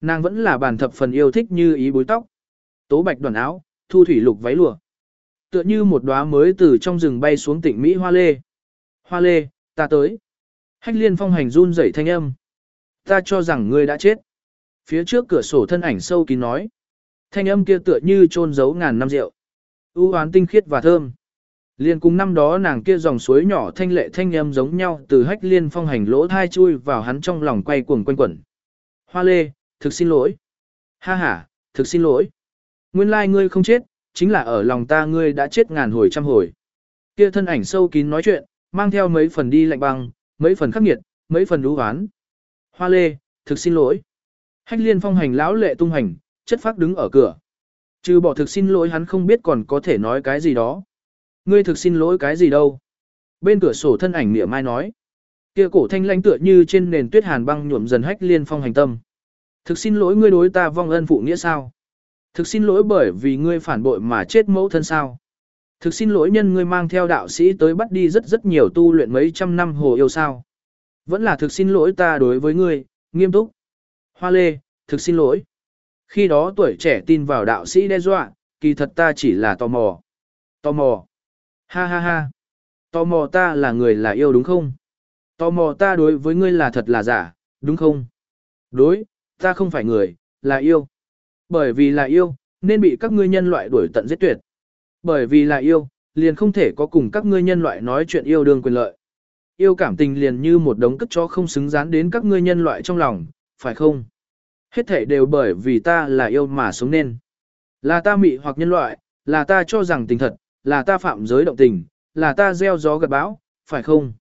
Nàng vẫn là bản thập phần yêu thích như ý bối tóc. Tố bạch đoàn áo, thu thủy lục váy lụa. Tựa như một đóa mới từ trong rừng bay xuống tỉnh Mỹ hoa lê. Hoa lê, ta tới. Hách liên phong hành run rẩy thanh âm. Ta cho rằng ngươi đã chết. Phía trước cửa sổ thân ảnh sâu kín nói. Thanh âm kia tựa như trôn giấu ngàn năm rượu. ưu hoán tinh khiết và thơm. Liên cùng năm đó nàng kia dòng suối nhỏ thanh lệ thanh âm giống nhau từ hách liên phong hành lỗ thai chui vào hắn trong lòng quay cuồng quanh quẩn. Hoa lê, thực xin lỗi. Ha ha, thực xin lỗi. Nguyên lai ngươi không chết, chính là ở lòng ta ngươi đã chết ngàn hồi trăm hồi. Kia thân ảnh sâu kín nói chuyện, mang theo mấy phần đi lạnh băng, mấy phần khắc nghiệt, mấy phần lũ hoán. Hoa lê, thực xin lỗi. Hách liên phong hành lão lệ tung hành, chất phác đứng ở cửa. Trừ bỏ thực xin lỗi hắn không biết còn có thể nói cái gì đó. Ngươi thực xin lỗi cái gì đâu. Bên cửa sổ thân ảnh mỉa mai nói. Kia cổ thanh lãnh tựa như trên nền tuyết hàn băng nhuộm dần hách liên phong hành tâm. Thực xin lỗi ngươi đối ta vong ân phụ nghĩa sao? Thực xin lỗi bởi vì ngươi phản bội mà chết mẫu thân sao? Thực xin lỗi nhân ngươi mang theo đạo sĩ tới bắt đi rất rất nhiều tu luyện mấy trăm năm hồ yêu sao? Vẫn là thực xin lỗi ta đối với ngươi, nghiêm túc. Hoa lê, thực xin lỗi. Khi đó tuổi trẻ tin vào đạo sĩ đe dọa, kỳ thật ta chỉ là tò mò. Tò mò. Ha ha ha. Tò mò ta là người là yêu đúng không? Tò mò ta đối với ngươi là thật là giả, đúng không? Đối, ta không phải người, là yêu. Bởi vì là yêu, nên bị các ngươi nhân loại đuổi tận giết tuyệt. Bởi vì là yêu, liền không thể có cùng các ngươi nhân loại nói chuyện yêu đương quyền lợi. Yêu cảm tình liền như một đống cất chó không xứng dán đến các ngươi nhân loại trong lòng, phải không? Hết thể đều bởi vì ta là yêu mà sống nên. Là ta mị hoặc nhân loại, là ta cho rằng tình thật, là ta phạm giới động tình, là ta gieo gió gặt bão, phải không?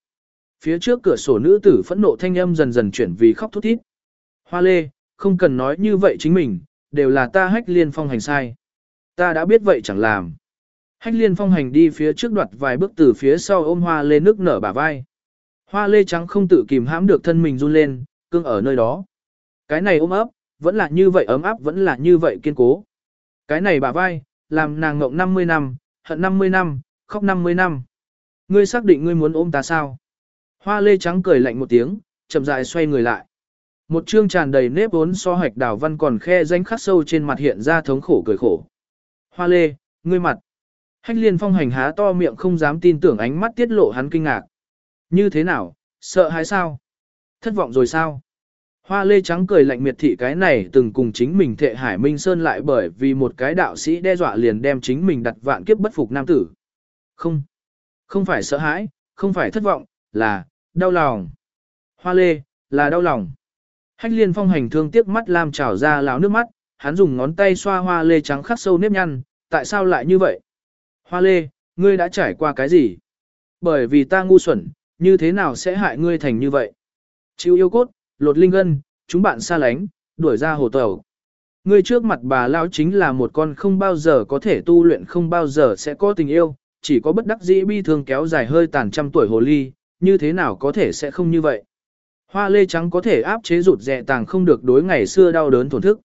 Phía trước cửa sổ nữ tử phẫn nộ thanh âm dần dần chuyển vì khóc thút thít. Hoa lê, không cần nói như vậy chính mình, đều là ta hách liên phong hành sai. Ta đã biết vậy chẳng làm. Hách liên phong hành đi phía trước đoạt vài bước từ phía sau ôm hoa lê nước nở bả vai. Hoa lê trắng không tự kìm hãm được thân mình run lên, cưng ở nơi đó. Cái này ôm ấp, vẫn là như vậy ấm áp vẫn là như vậy kiên cố. Cái này bả vai, làm nàng ngộng 50 năm, hận 50 năm, khóc 50 năm. Ngươi xác định ngươi muốn ôm ta sao? Hoa lê trắng cười lạnh một tiếng, chậm rãi xoay người lại. Một chương tràn đầy nếp vốn so hạch đào văn còn khe danh khắc sâu trên mặt hiện ra thống khổ cười khổ. Hoa lê, ngươi mặt. Hách liên phong hành há to miệng không dám tin tưởng ánh mắt tiết lộ hắn kinh ngạc. Như thế nào, sợ hãi sao? Thất vọng rồi sao? Hoa lê trắng cười lạnh miệt thị cái này từng cùng chính mình thệ hải minh sơn lại bởi vì một cái đạo sĩ đe dọa liền đem chính mình đặt vạn kiếp bất phục nam tử. Không, không phải sợ hãi, không phải thất vọng, là, đau lòng. Hoa lê, là đau lòng. Hách liên phong hành thương tiếc mắt làm trào ra láo nước mắt, hắn dùng ngón tay xoa hoa lê trắng khắc sâu nếp nhăn, tại sao lại như vậy? Hoa lê, ngươi đã trải qua cái gì? Bởi vì ta ngu xuẩn, như thế nào sẽ hại ngươi thành như vậy? Chịu yêu cốt, lột linh gân, chúng bạn xa lánh, đuổi ra hồ tàu. Ngươi trước mặt bà lão chính là một con không bao giờ có thể tu luyện không bao giờ sẽ có tình yêu, chỉ có bất đắc dĩ bi thương kéo dài hơi tàn trăm tuổi hồ ly, như thế nào có thể sẽ không như vậy. Hoa lê trắng có thể áp chế rụt rẻ tàng không được đối ngày xưa đau đớn thổn thức.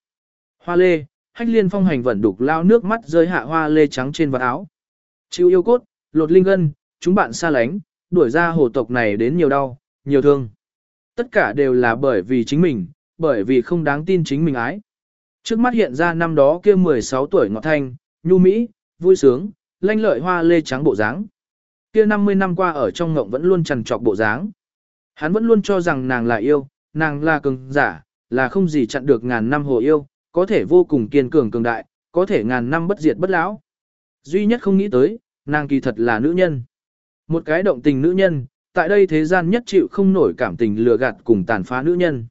Hoa lê, hách liên phong hành vận đục lao nước mắt rơi hạ hoa lê trắng trên vật áo. Chịu yêu cốt, lột linh gân, chúng bạn xa lánh, đuổi ra hồ tộc này đến nhiều đau, nhiều thương. Tất cả đều là bởi vì chính mình, bởi vì không đáng tin chính mình ái. Trước mắt hiện ra năm đó kia 16 tuổi ngọt thanh, nhu mỹ, vui sướng, lanh lợi hoa lê trắng bộ dáng. Kia 50 năm qua ở trong ngộng vẫn luôn trằn trọc bộ dáng. Hắn vẫn luôn cho rằng nàng là yêu, nàng là cường giả, là không gì chặn được ngàn năm hồ yêu, có thể vô cùng kiên cường cường đại, có thể ngàn năm bất diệt bất lão. Duy nhất không nghĩ tới, nàng kỳ thật là nữ nhân. Một cái động tình nữ nhân, tại đây thế gian nhất chịu không nổi cảm tình lừa gạt cùng tàn phá nữ nhân.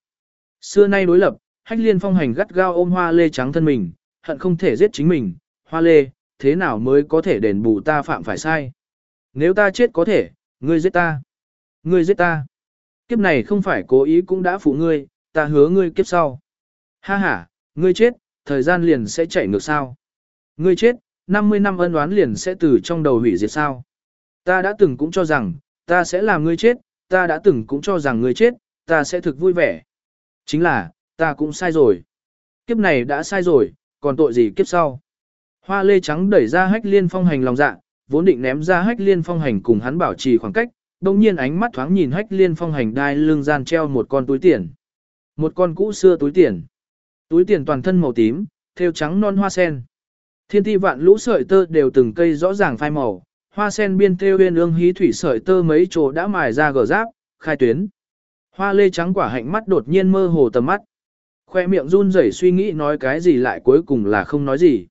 Xưa nay đối lập, hách liên phong hành gắt gao ôm hoa lê trắng thân mình, hận không thể giết chính mình, hoa lê, thế nào mới có thể đền bù ta phạm phải sai. Nếu ta chết có thể, ngươi giết ta. Ngươi giết ta. Kiếp này không phải cố ý cũng đã phụ ngươi, ta hứa ngươi kiếp sau. Ha ha, ngươi chết, thời gian liền sẽ chạy ngược sao. Ngươi chết, 50 năm ân oán liền sẽ từ trong đầu hủy diệt sao. Ta đã từng cũng cho rằng, ta sẽ làm ngươi chết, ta đã từng cũng cho rằng ngươi chết, ta sẽ thực vui vẻ. Chính là, ta cũng sai rồi. Kiếp này đã sai rồi, còn tội gì kiếp sau. Hoa lê trắng đẩy ra hách liên phong hành lòng dạ, vốn định ném ra hách liên phong hành cùng hắn bảo trì khoảng cách, đồng nhiên ánh mắt thoáng nhìn hách liên phong hành đai lưng gian treo một con túi tiền. Một con cũ xưa túi tiền. Túi tiền toàn thân màu tím, theo trắng non hoa sen. Thiên ti vạn lũ sợi tơ đều từng cây rõ ràng phai màu, hoa sen biên theo uyên ương hí thủy sợi tơ mấy chỗ đã mài ra gờ giáp, khai tuyến. Hoa lê trắng quả hạnh mắt đột nhiên mơ hồ tầm mắt. Khoe miệng run rẩy suy nghĩ nói cái gì lại cuối cùng là không nói gì.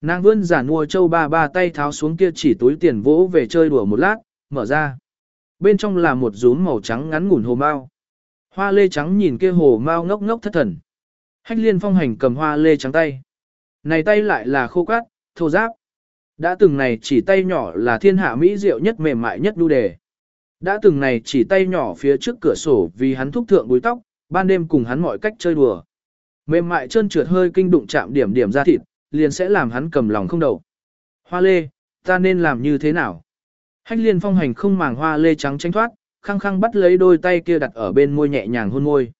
Nàng vươn giả mua châu ba ba tay tháo xuống kia chỉ túi tiền vỗ về chơi đùa một lát, mở ra. Bên trong là một rúm màu trắng ngắn ngủn hồ mao. Hoa lê trắng nhìn kia hồ mao ngốc ngốc thất thần. Hách liên phong hành cầm hoa lê trắng tay. Này tay lại là khô cát, thô giáp. Đã từng này chỉ tay nhỏ là thiên hạ mỹ diệu nhất mềm mại nhất đu đề. Đã từng này chỉ tay nhỏ phía trước cửa sổ vì hắn thúc thượng búi tóc, ban đêm cùng hắn mọi cách chơi đùa. Mềm mại chân trượt hơi kinh đụng chạm điểm điểm ra thịt, liền sẽ làm hắn cầm lòng không đầu. Hoa lê, ta nên làm như thế nào? Hách liên phong hành không màng hoa lê trắng tránh thoát, khăng khăng bắt lấy đôi tay kia đặt ở bên môi nhẹ nhàng hôn môi.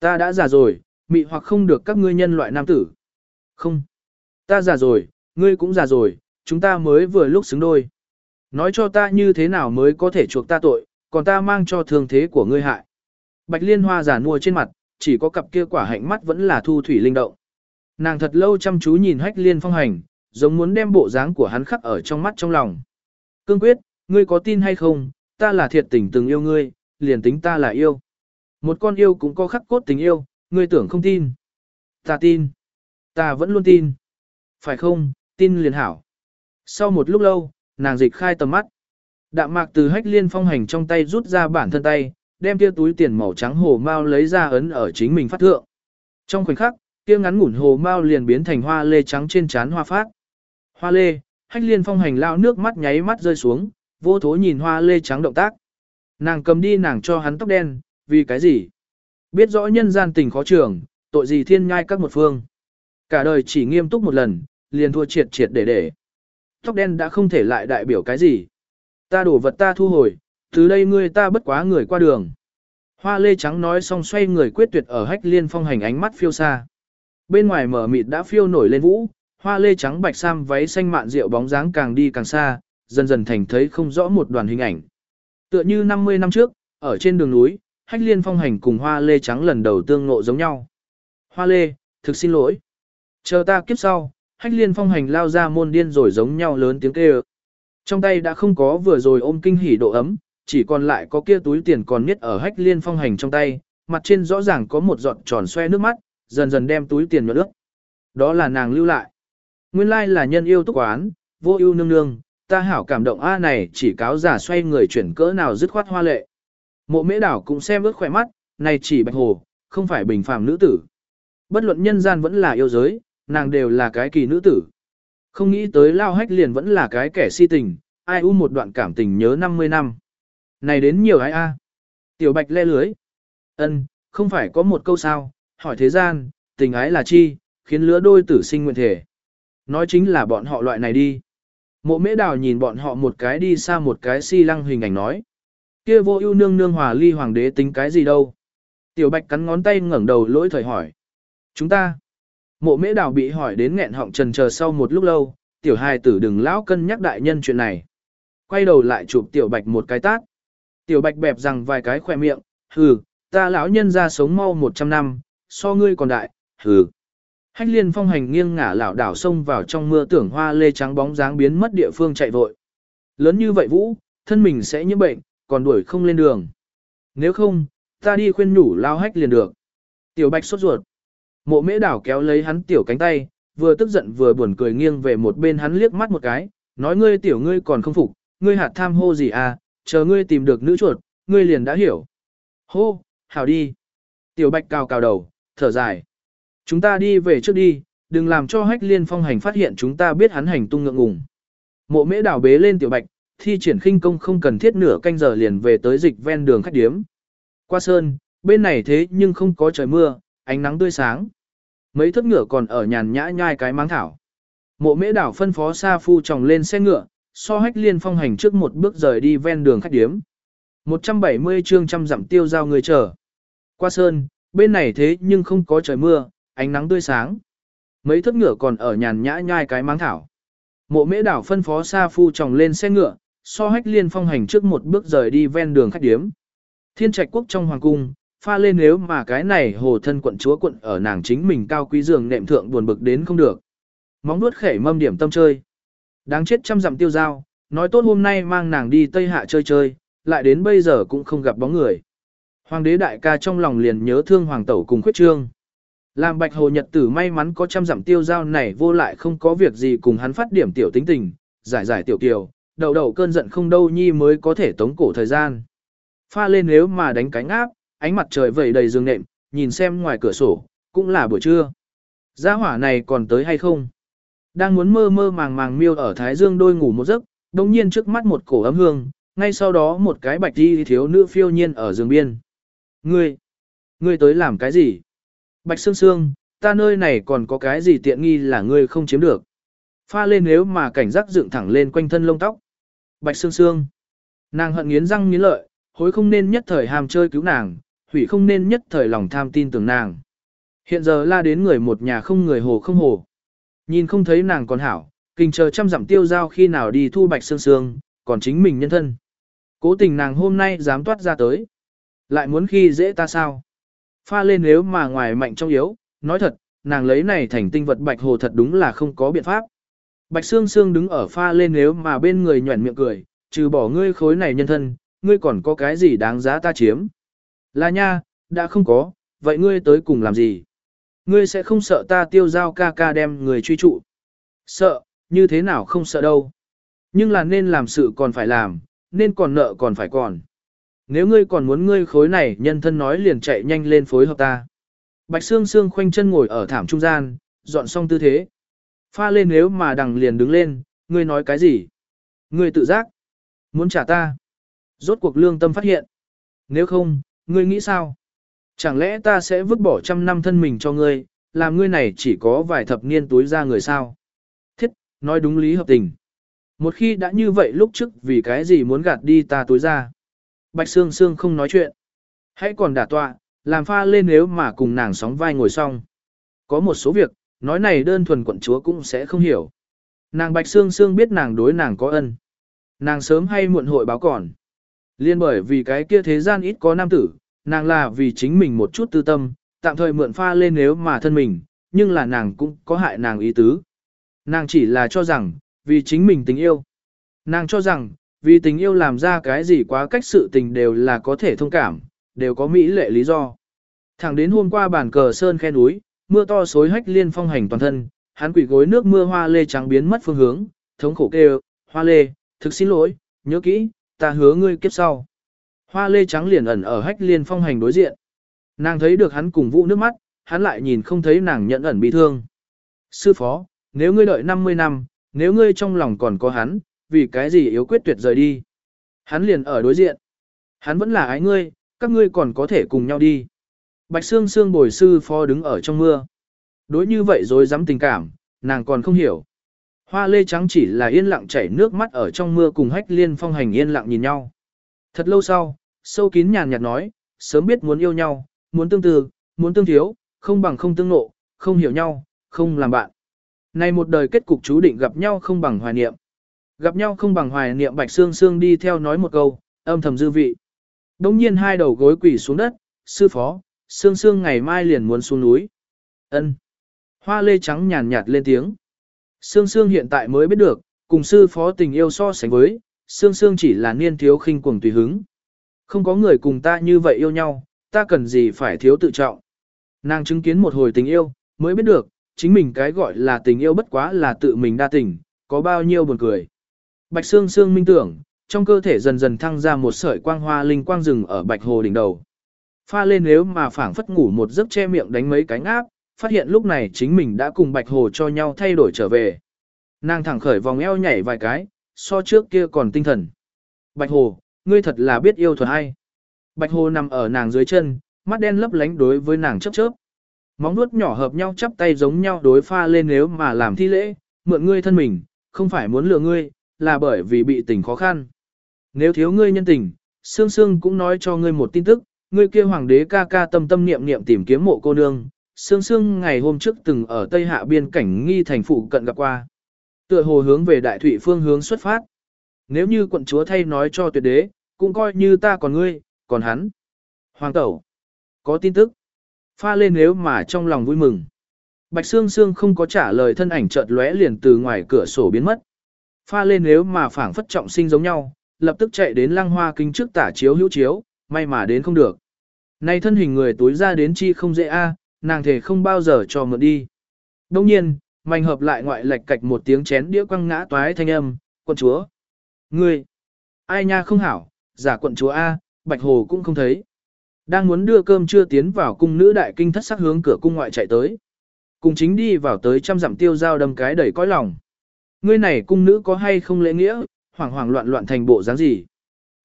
Ta đã già rồi, mị hoặc không được các ngươi nhân loại nam tử. Không. Ta già rồi, ngươi cũng già rồi, chúng ta mới vừa lúc xứng đôi. Nói cho ta như thế nào mới có thể chuộc ta tội, còn ta mang cho thương thế của ngươi hại. Bạch liên hoa giả mua trên mặt, chỉ có cặp kia quả hạnh mắt vẫn là thu thủy linh động. Nàng thật lâu chăm chú nhìn hách liên phong hành, giống muốn đem bộ dáng của hắn khắc ở trong mắt trong lòng. Cương quyết, ngươi có tin hay không, ta là thiệt tình từng yêu ngươi, liền tính ta là yêu. Một con yêu cũng có khắc cốt tình yêu, ngươi tưởng không tin. Ta tin. Ta vẫn luôn tin. Phải không, tin liền hảo. Sau một lúc lâu, nàng dịch khai tầm mắt. Đạm mạc từ hách liên phong hành trong tay rút ra bản thân tay, đem kia túi tiền màu trắng hồ mao lấy ra ấn ở chính mình phát thượng. Trong khoảnh khắc, kia ngắn ngủn hồ mao liền biến thành hoa lê trắng trên trán hoa phát. Hoa lê, hách liên phong hành lao nước mắt nháy mắt rơi xuống, vô thố nhìn hoa lê trắng động tác. Nàng cầm đi nàng cho hắn tóc đen, vì cái gì? Biết rõ nhân gian tình khó trường, tội gì thiên nhai các một phương. Cả đời chỉ nghiêm túc một lần, liền thua triệt triệt để để. Tóc đen đã không thể lại đại biểu cái gì. Ta đổ vật ta thu hồi, từ đây ngươi ta bất quá người qua đường. Hoa lê trắng nói xong xoay người quyết tuyệt ở hách liên phong hành ánh mắt phiêu xa. Bên ngoài mở mịt đã phiêu nổi lên vũ, hoa lê trắng bạch sam váy xanh mạn rượu bóng dáng càng đi càng xa, dần dần thành thấy không rõ một đoàn hình ảnh. Tựa như 50 năm trước, ở trên đường núi, hách liên phong hành cùng hoa lê trắng lần đầu tương ngộ giống nhau. Hoa lê, thực xin lỗi. Chờ ta kiếp sau, hách liên phong hành lao ra môn điên rồi giống nhau lớn tiếng kêu. Trong tay đã không có vừa rồi ôm kinh hỉ độ ấm, chỉ còn lại có kia túi tiền còn niết ở hách liên phong hành trong tay, mặt trên rõ ràng có một giọt tròn xoe nước mắt, dần dần đem túi tiền nhuận nước. Đó là nàng lưu lại. Nguyên lai là nhân yêu túc quán, vô ưu nương nương, ta hảo cảm động A này chỉ cáo giả xoay người chuyển cỡ nào dứt khoát hoa lệ. Mộ mễ đảo cũng xem ước khỏe mắt, này chỉ bạch hồ, không phải bình phàm nữ tử. Bất luận nhân gian vẫn là yêu giới, nàng đều là cái kỳ nữ tử. Không nghĩ tới lao hách liền vẫn là cái kẻ si tình, ai u một đoạn cảm tình nhớ 50 năm. Này đến nhiều ai a. Tiểu bạch le lưới. ân không phải có một câu sao, hỏi thế gian, tình ái là chi, khiến lứa đôi tử sinh nguyện thể. Nói chính là bọn họ loại này đi. Mộ mễ đào nhìn bọn họ một cái đi xa một cái si lăng hình ảnh nói. kia vô ưu nương nương hòa ly hoàng đế tính cái gì đâu. Tiểu bạch cắn ngón tay ngẩng đầu lỗi thời hỏi. Chúng ta. Mộ mễ đào bị hỏi đến nghẹn họng trần chờ sau một lúc lâu, tiểu hài tử đừng lão cân nhắc đại nhân chuyện này. Quay đầu lại chụp tiểu bạch một cái tát. Tiểu bạch bẹp rằng vài cái khỏe miệng, hừ, ta lão nhân ra sống mau 100 năm, so ngươi còn đại, hừ. Hách liên phong hành nghiêng ngả lảo đảo xông vào trong mưa tưởng hoa lê trắng bóng dáng biến mất địa phương chạy vội. Lớn như vậy vũ, thân mình sẽ nhiễm bệnh, còn đuổi không lên đường. Nếu không, ta đi khuyên nhủ lao hách liền được. Tiểu bạch sốt ruột. Mộ mễ đảo kéo lấy hắn tiểu cánh tay, vừa tức giận vừa buồn cười nghiêng về một bên hắn liếc mắt một cái, nói ngươi tiểu ngươi còn không phục, ngươi hạt tham hô gì à, chờ ngươi tìm được nữ chuột, ngươi liền đã hiểu. Hô, hảo đi. Tiểu bạch cào cào đầu, thở dài. Chúng ta đi về trước đi, đừng làm cho hách liên phong hành phát hiện chúng ta biết hắn hành tung ngượng ngùng. Mộ mễ đảo bế lên tiểu bạch, thi triển khinh công không cần thiết nửa canh giờ liền về tới dịch ven đường khách điếm. Qua sơn, bên này thế nhưng không có trời mưa, ánh nắng tươi sáng. Mấy thất ngựa còn ở nhàn nhã nhai cái máng thảo. Mộ mễ đảo phân phó Sa Phu tròng lên xe ngựa, so hách liên phong hành trước một bước rời đi ven đường khách điếm. 170 chương trăm dặm tiêu giao người chờ. Qua sơn, bên này thế nhưng không có trời mưa, ánh nắng tươi sáng. Mấy thất ngựa còn ở nhàn nhã nhai cái máng thảo. Mộ mễ đảo phân phó Sa Phu tròng lên xe ngựa, so hách liên phong hành trước một bước rời đi ven đường khách điếm. Thiên trạch quốc trong hoàng cung, pha lên nếu mà cái này hồ thân quận chúa quận ở nàng chính mình cao quý giường nệm thượng buồn bực đến không được. Móng nuốt khẻ mâm điểm tâm chơi. Đáng chết trăm dặm tiêu giao, nói tốt hôm nay mang nàng đi Tây Hạ chơi chơi, lại đến bây giờ cũng không gặp bóng người. Hoàng đế đại ca trong lòng liền nhớ thương hoàng tẩu cùng khuyết trương. Làm bạch hồ nhật tử may mắn có trăm dặm tiêu giao này vô lại không có việc gì cùng hắn phát điểm tiểu tính tình, giải giải tiểu kiều, đầu đầu cơn giận không đâu nhi mới có thể tống cổ thời gian. Pha lên nếu mà đánh cánh áp, ánh mặt trời vẩy đầy giường nệm, nhìn xem ngoài cửa sổ, cũng là buổi trưa. Gia hỏa này còn tới hay không? Đang muốn mơ mơ màng màng miêu ở Thái Dương đôi ngủ một giấc, đồng nhiên trước mắt một cổ ấm hương, ngay sau đó một cái bạch đi thiếu nữ phiêu nhiên ở giường biên. Ngươi, ngươi tới làm cái gì? Bạch Sương Sương, ta nơi này còn có cái gì tiện nghi là ngươi không chiếm được. Pha lên nếu mà cảnh giác dựng thẳng lên quanh thân lông tóc. Bạch Sương Sương, nàng hận nghiến răng nghiến lợi, hối không nên nhất thời ham chơi cứu nàng, hủy không nên nhất thời lòng tham tin tưởng nàng. Hiện giờ la đến người một nhà không người hồ không hồ. Nhìn không thấy nàng còn hảo, kinh chờ trăm dặm tiêu giao khi nào đi thu bạch sương sương, còn chính mình nhân thân. Cố tình nàng hôm nay dám toát ra tới. Lại muốn khi dễ ta sao? Pha lên nếu mà ngoài mạnh trong yếu, nói thật, nàng lấy này thành tinh vật bạch hồ thật đúng là không có biện pháp. Bạch Sương Sương đứng ở pha lên nếu mà bên người nhuẩn miệng cười, trừ bỏ ngươi khối này nhân thân, ngươi còn có cái gì đáng giá ta chiếm. Là nha, đã không có, vậy ngươi tới cùng làm gì? Ngươi sẽ không sợ ta tiêu giao ca ca đem người truy trụ. Sợ, như thế nào không sợ đâu. Nhưng là nên làm sự còn phải làm, nên còn nợ còn phải còn. Nếu ngươi còn muốn ngươi khối này nhân thân nói liền chạy nhanh lên phối hợp ta. Bạch Sương Sương khoanh chân ngồi ở thảm trung gian, dọn xong tư thế. Pha lên nếu mà đằng liền đứng lên, ngươi nói cái gì? Ngươi tự giác. Muốn trả ta. Rốt cuộc lương tâm phát hiện. Nếu không, ngươi nghĩ sao? Chẳng lẽ ta sẽ vứt bỏ trăm năm thân mình cho ngươi, làm ngươi này chỉ có vài thập niên túi ra người sao? Thiết, nói đúng lý hợp tình. Một khi đã như vậy lúc trước vì cái gì muốn gạt đi ta túi ra? Bạch Sương Sương không nói chuyện. Hãy còn đả tọa, làm pha lên nếu mà cùng nàng sóng vai ngồi xong. Có một số việc, nói này đơn thuần quận chúa cũng sẽ không hiểu. Nàng Bạch Sương Sương biết nàng đối nàng có ân. Nàng sớm hay muộn hội báo còn. Liên bởi vì cái kia thế gian ít có nam tử, nàng là vì chính mình một chút tư tâm, tạm thời mượn pha lên nếu mà thân mình, nhưng là nàng cũng có hại nàng ý tứ. Nàng chỉ là cho rằng, vì chính mình tình yêu. Nàng cho rằng, vì tình yêu làm ra cái gì quá cách sự tình đều là có thể thông cảm, đều có mỹ lệ lý do. Thẳng đến hôm qua bàn cờ sơn khe núi, mưa to xối hách liên phong hành toàn thân, hắn quỷ gối nước mưa hoa lê trắng biến mất phương hướng, thống khổ kêu, hoa lê, thực xin lỗi, nhớ kỹ, ta hứa ngươi kiếp sau. Hoa lê trắng liền ẩn ở hách liên phong hành đối diện. Nàng thấy được hắn cùng vũ nước mắt, hắn lại nhìn không thấy nàng nhận ẩn bị thương. Sư phó, nếu ngươi đợi 50 năm, nếu ngươi trong lòng còn có hắn, vì cái gì yếu quyết tuyệt rời đi. Hắn liền ở đối diện. Hắn vẫn là ái ngươi, các ngươi còn có thể cùng nhau đi. Bạch Sương Sương bồi sư phó đứng ở trong mưa. Đối như vậy rồi dám tình cảm, nàng còn không hiểu. Hoa lê trắng chỉ là yên lặng chảy nước mắt ở trong mưa cùng hách liên phong hành yên lặng nhìn nhau. Thật lâu sau, sâu kín nhàn nhạt nói, sớm biết muốn yêu nhau, muốn tương tư, muốn tương thiếu, không bằng không tương nộ, không hiểu nhau, không làm bạn. Này một đời kết cục chú định gặp nhau không bằng hoài niệm. Gặp nhau không bằng hoài niệm Bạch Sương Sương đi theo nói một câu, âm thầm dư vị. Đông nhiên hai đầu gối quỳ xuống đất, sư phó, Sương Sương ngày mai liền muốn xuống núi. ân Hoa lê trắng nhàn nhạt lên tiếng. Sương Sương hiện tại mới biết được, cùng sư phó tình yêu so sánh với, Sương Sương chỉ là niên thiếu khinh cuồng tùy hứng. Không có người cùng ta như vậy yêu nhau, ta cần gì phải thiếu tự trọng. Nàng chứng kiến một hồi tình yêu, mới biết được, chính mình cái gọi là tình yêu bất quá là tự mình đa tình, có bao nhiêu buồn cười. Bạch Sương Sương minh tưởng, trong cơ thể dần dần thăng ra một sợi quang hoa linh quang rừng ở bạch hồ đỉnh đầu. Pha lên nếu mà phảng phất ngủ một giấc che miệng đánh mấy cánh áp, phát hiện lúc này chính mình đã cùng bạch hồ cho nhau thay đổi trở về. Nàng thẳng khởi vòng eo nhảy vài cái, so trước kia còn tinh thần. Bạch hồ, ngươi thật là biết yêu thuật hay. Bạch hồ nằm ở nàng dưới chân, mắt đen lấp lánh đối với nàng chớp chớp. Móng nuốt nhỏ hợp nhau chắp tay giống nhau đối pha lên nếu mà làm thi lễ, mượn ngươi thân mình, không phải muốn lừa ngươi, là bởi vì bị tình khó khăn. Nếu thiếu ngươi nhân tình, Sương Sương cũng nói cho ngươi một tin tức, ngươi kia hoàng đế ca ca tâm tâm niệm niệm tìm kiếm mộ cô nương, Sương Sương ngày hôm trước từng ở Tây Hạ biên cảnh nghi thành phụ cận gặp qua. Tựa hồ hướng về đại thủy phương hướng xuất phát. Nếu như quận chúa thay nói cho tuyệt đế, cũng coi như ta còn ngươi, còn hắn. Hoàng tẩu, có tin tức. Pha lên nếu mà trong lòng vui mừng. Bạch Sương Sương không có trả lời thân ảnh chợt lóe liền từ ngoài cửa sổ biến mất. Pha lên nếu mà phảng phất trọng sinh giống nhau, lập tức chạy đến lăng hoa kinh trước tả chiếu hữu chiếu, may mà đến không được. Nay thân hình người tối ra đến chi không dễ a, à, nàng thể không bao giờ cho mượn đi. Đông nhiên, mảnh hợp lại ngoại lệch cạch một tiếng chén đĩa quăng ngã toái thanh âm, quận chúa. Ngươi, ai nha không hảo, giả quận chúa A, bạch hồ cũng không thấy. Đang muốn đưa cơm chưa tiến vào cung nữ đại kinh thất sắc hướng cửa cung ngoại chạy tới. Cùng chính đi vào tới trăm dặm tiêu giao đâm cái đẩy cõi lòng. Ngươi này cung nữ có hay không lễ nghĩa, hoảng hoảng loạn loạn thành bộ dáng gì.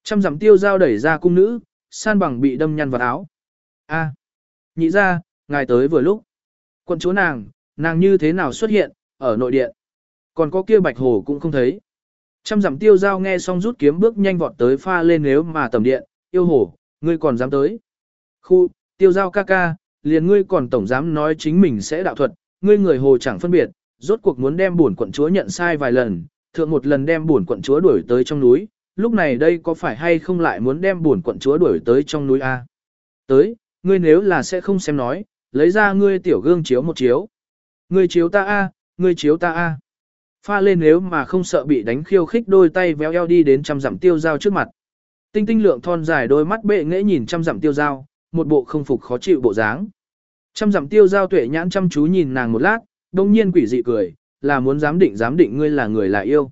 Trăm dặm tiêu giao đẩy ra cung nữ, san bằng bị đâm nhăn vào áo. A, nhị ra, ngài tới vừa lúc. Quận chúa nàng, nàng như thế nào xuất hiện, ở nội điện. Còn có kia bạch hồ cũng không thấy. Trăm dặm tiêu giao nghe xong rút kiếm bước nhanh vọt tới pha lên nếu mà tầm điện, yêu hồ, ngươi còn dám tới. Khu, tiêu giao ca ca, liền ngươi còn tổng dám nói chính mình sẽ đạo thuật, ngươi người hồ chẳng phân biệt, rốt cuộc muốn đem bổn quận chúa nhận sai vài lần, thượng một lần đem bổn quận chúa đuổi tới trong núi, lúc này đây có phải hay không lại muốn đem bổn quận chúa đuổi tới trong núi A. Tới, ngươi nếu là sẽ không xem nói, lấy ra ngươi tiểu gương chiếu một chiếu. Ngươi chiếu ta A, ngươi chiếu ta A. Pha lên nếu mà không sợ bị đánh khiêu khích đôi tay véo eo đi đến trăm dặm tiêu dao trước mặt. Tinh tinh lượng thon dài đôi mắt bệ nghễ nhìn trăm dặm tiêu dao, một bộ không phục khó chịu bộ dáng. Trăm dặm tiêu dao tuệ nhãn chăm chú nhìn nàng một lát, đông nhiên quỷ dị cười, là muốn giám định giám định ngươi là người là yêu.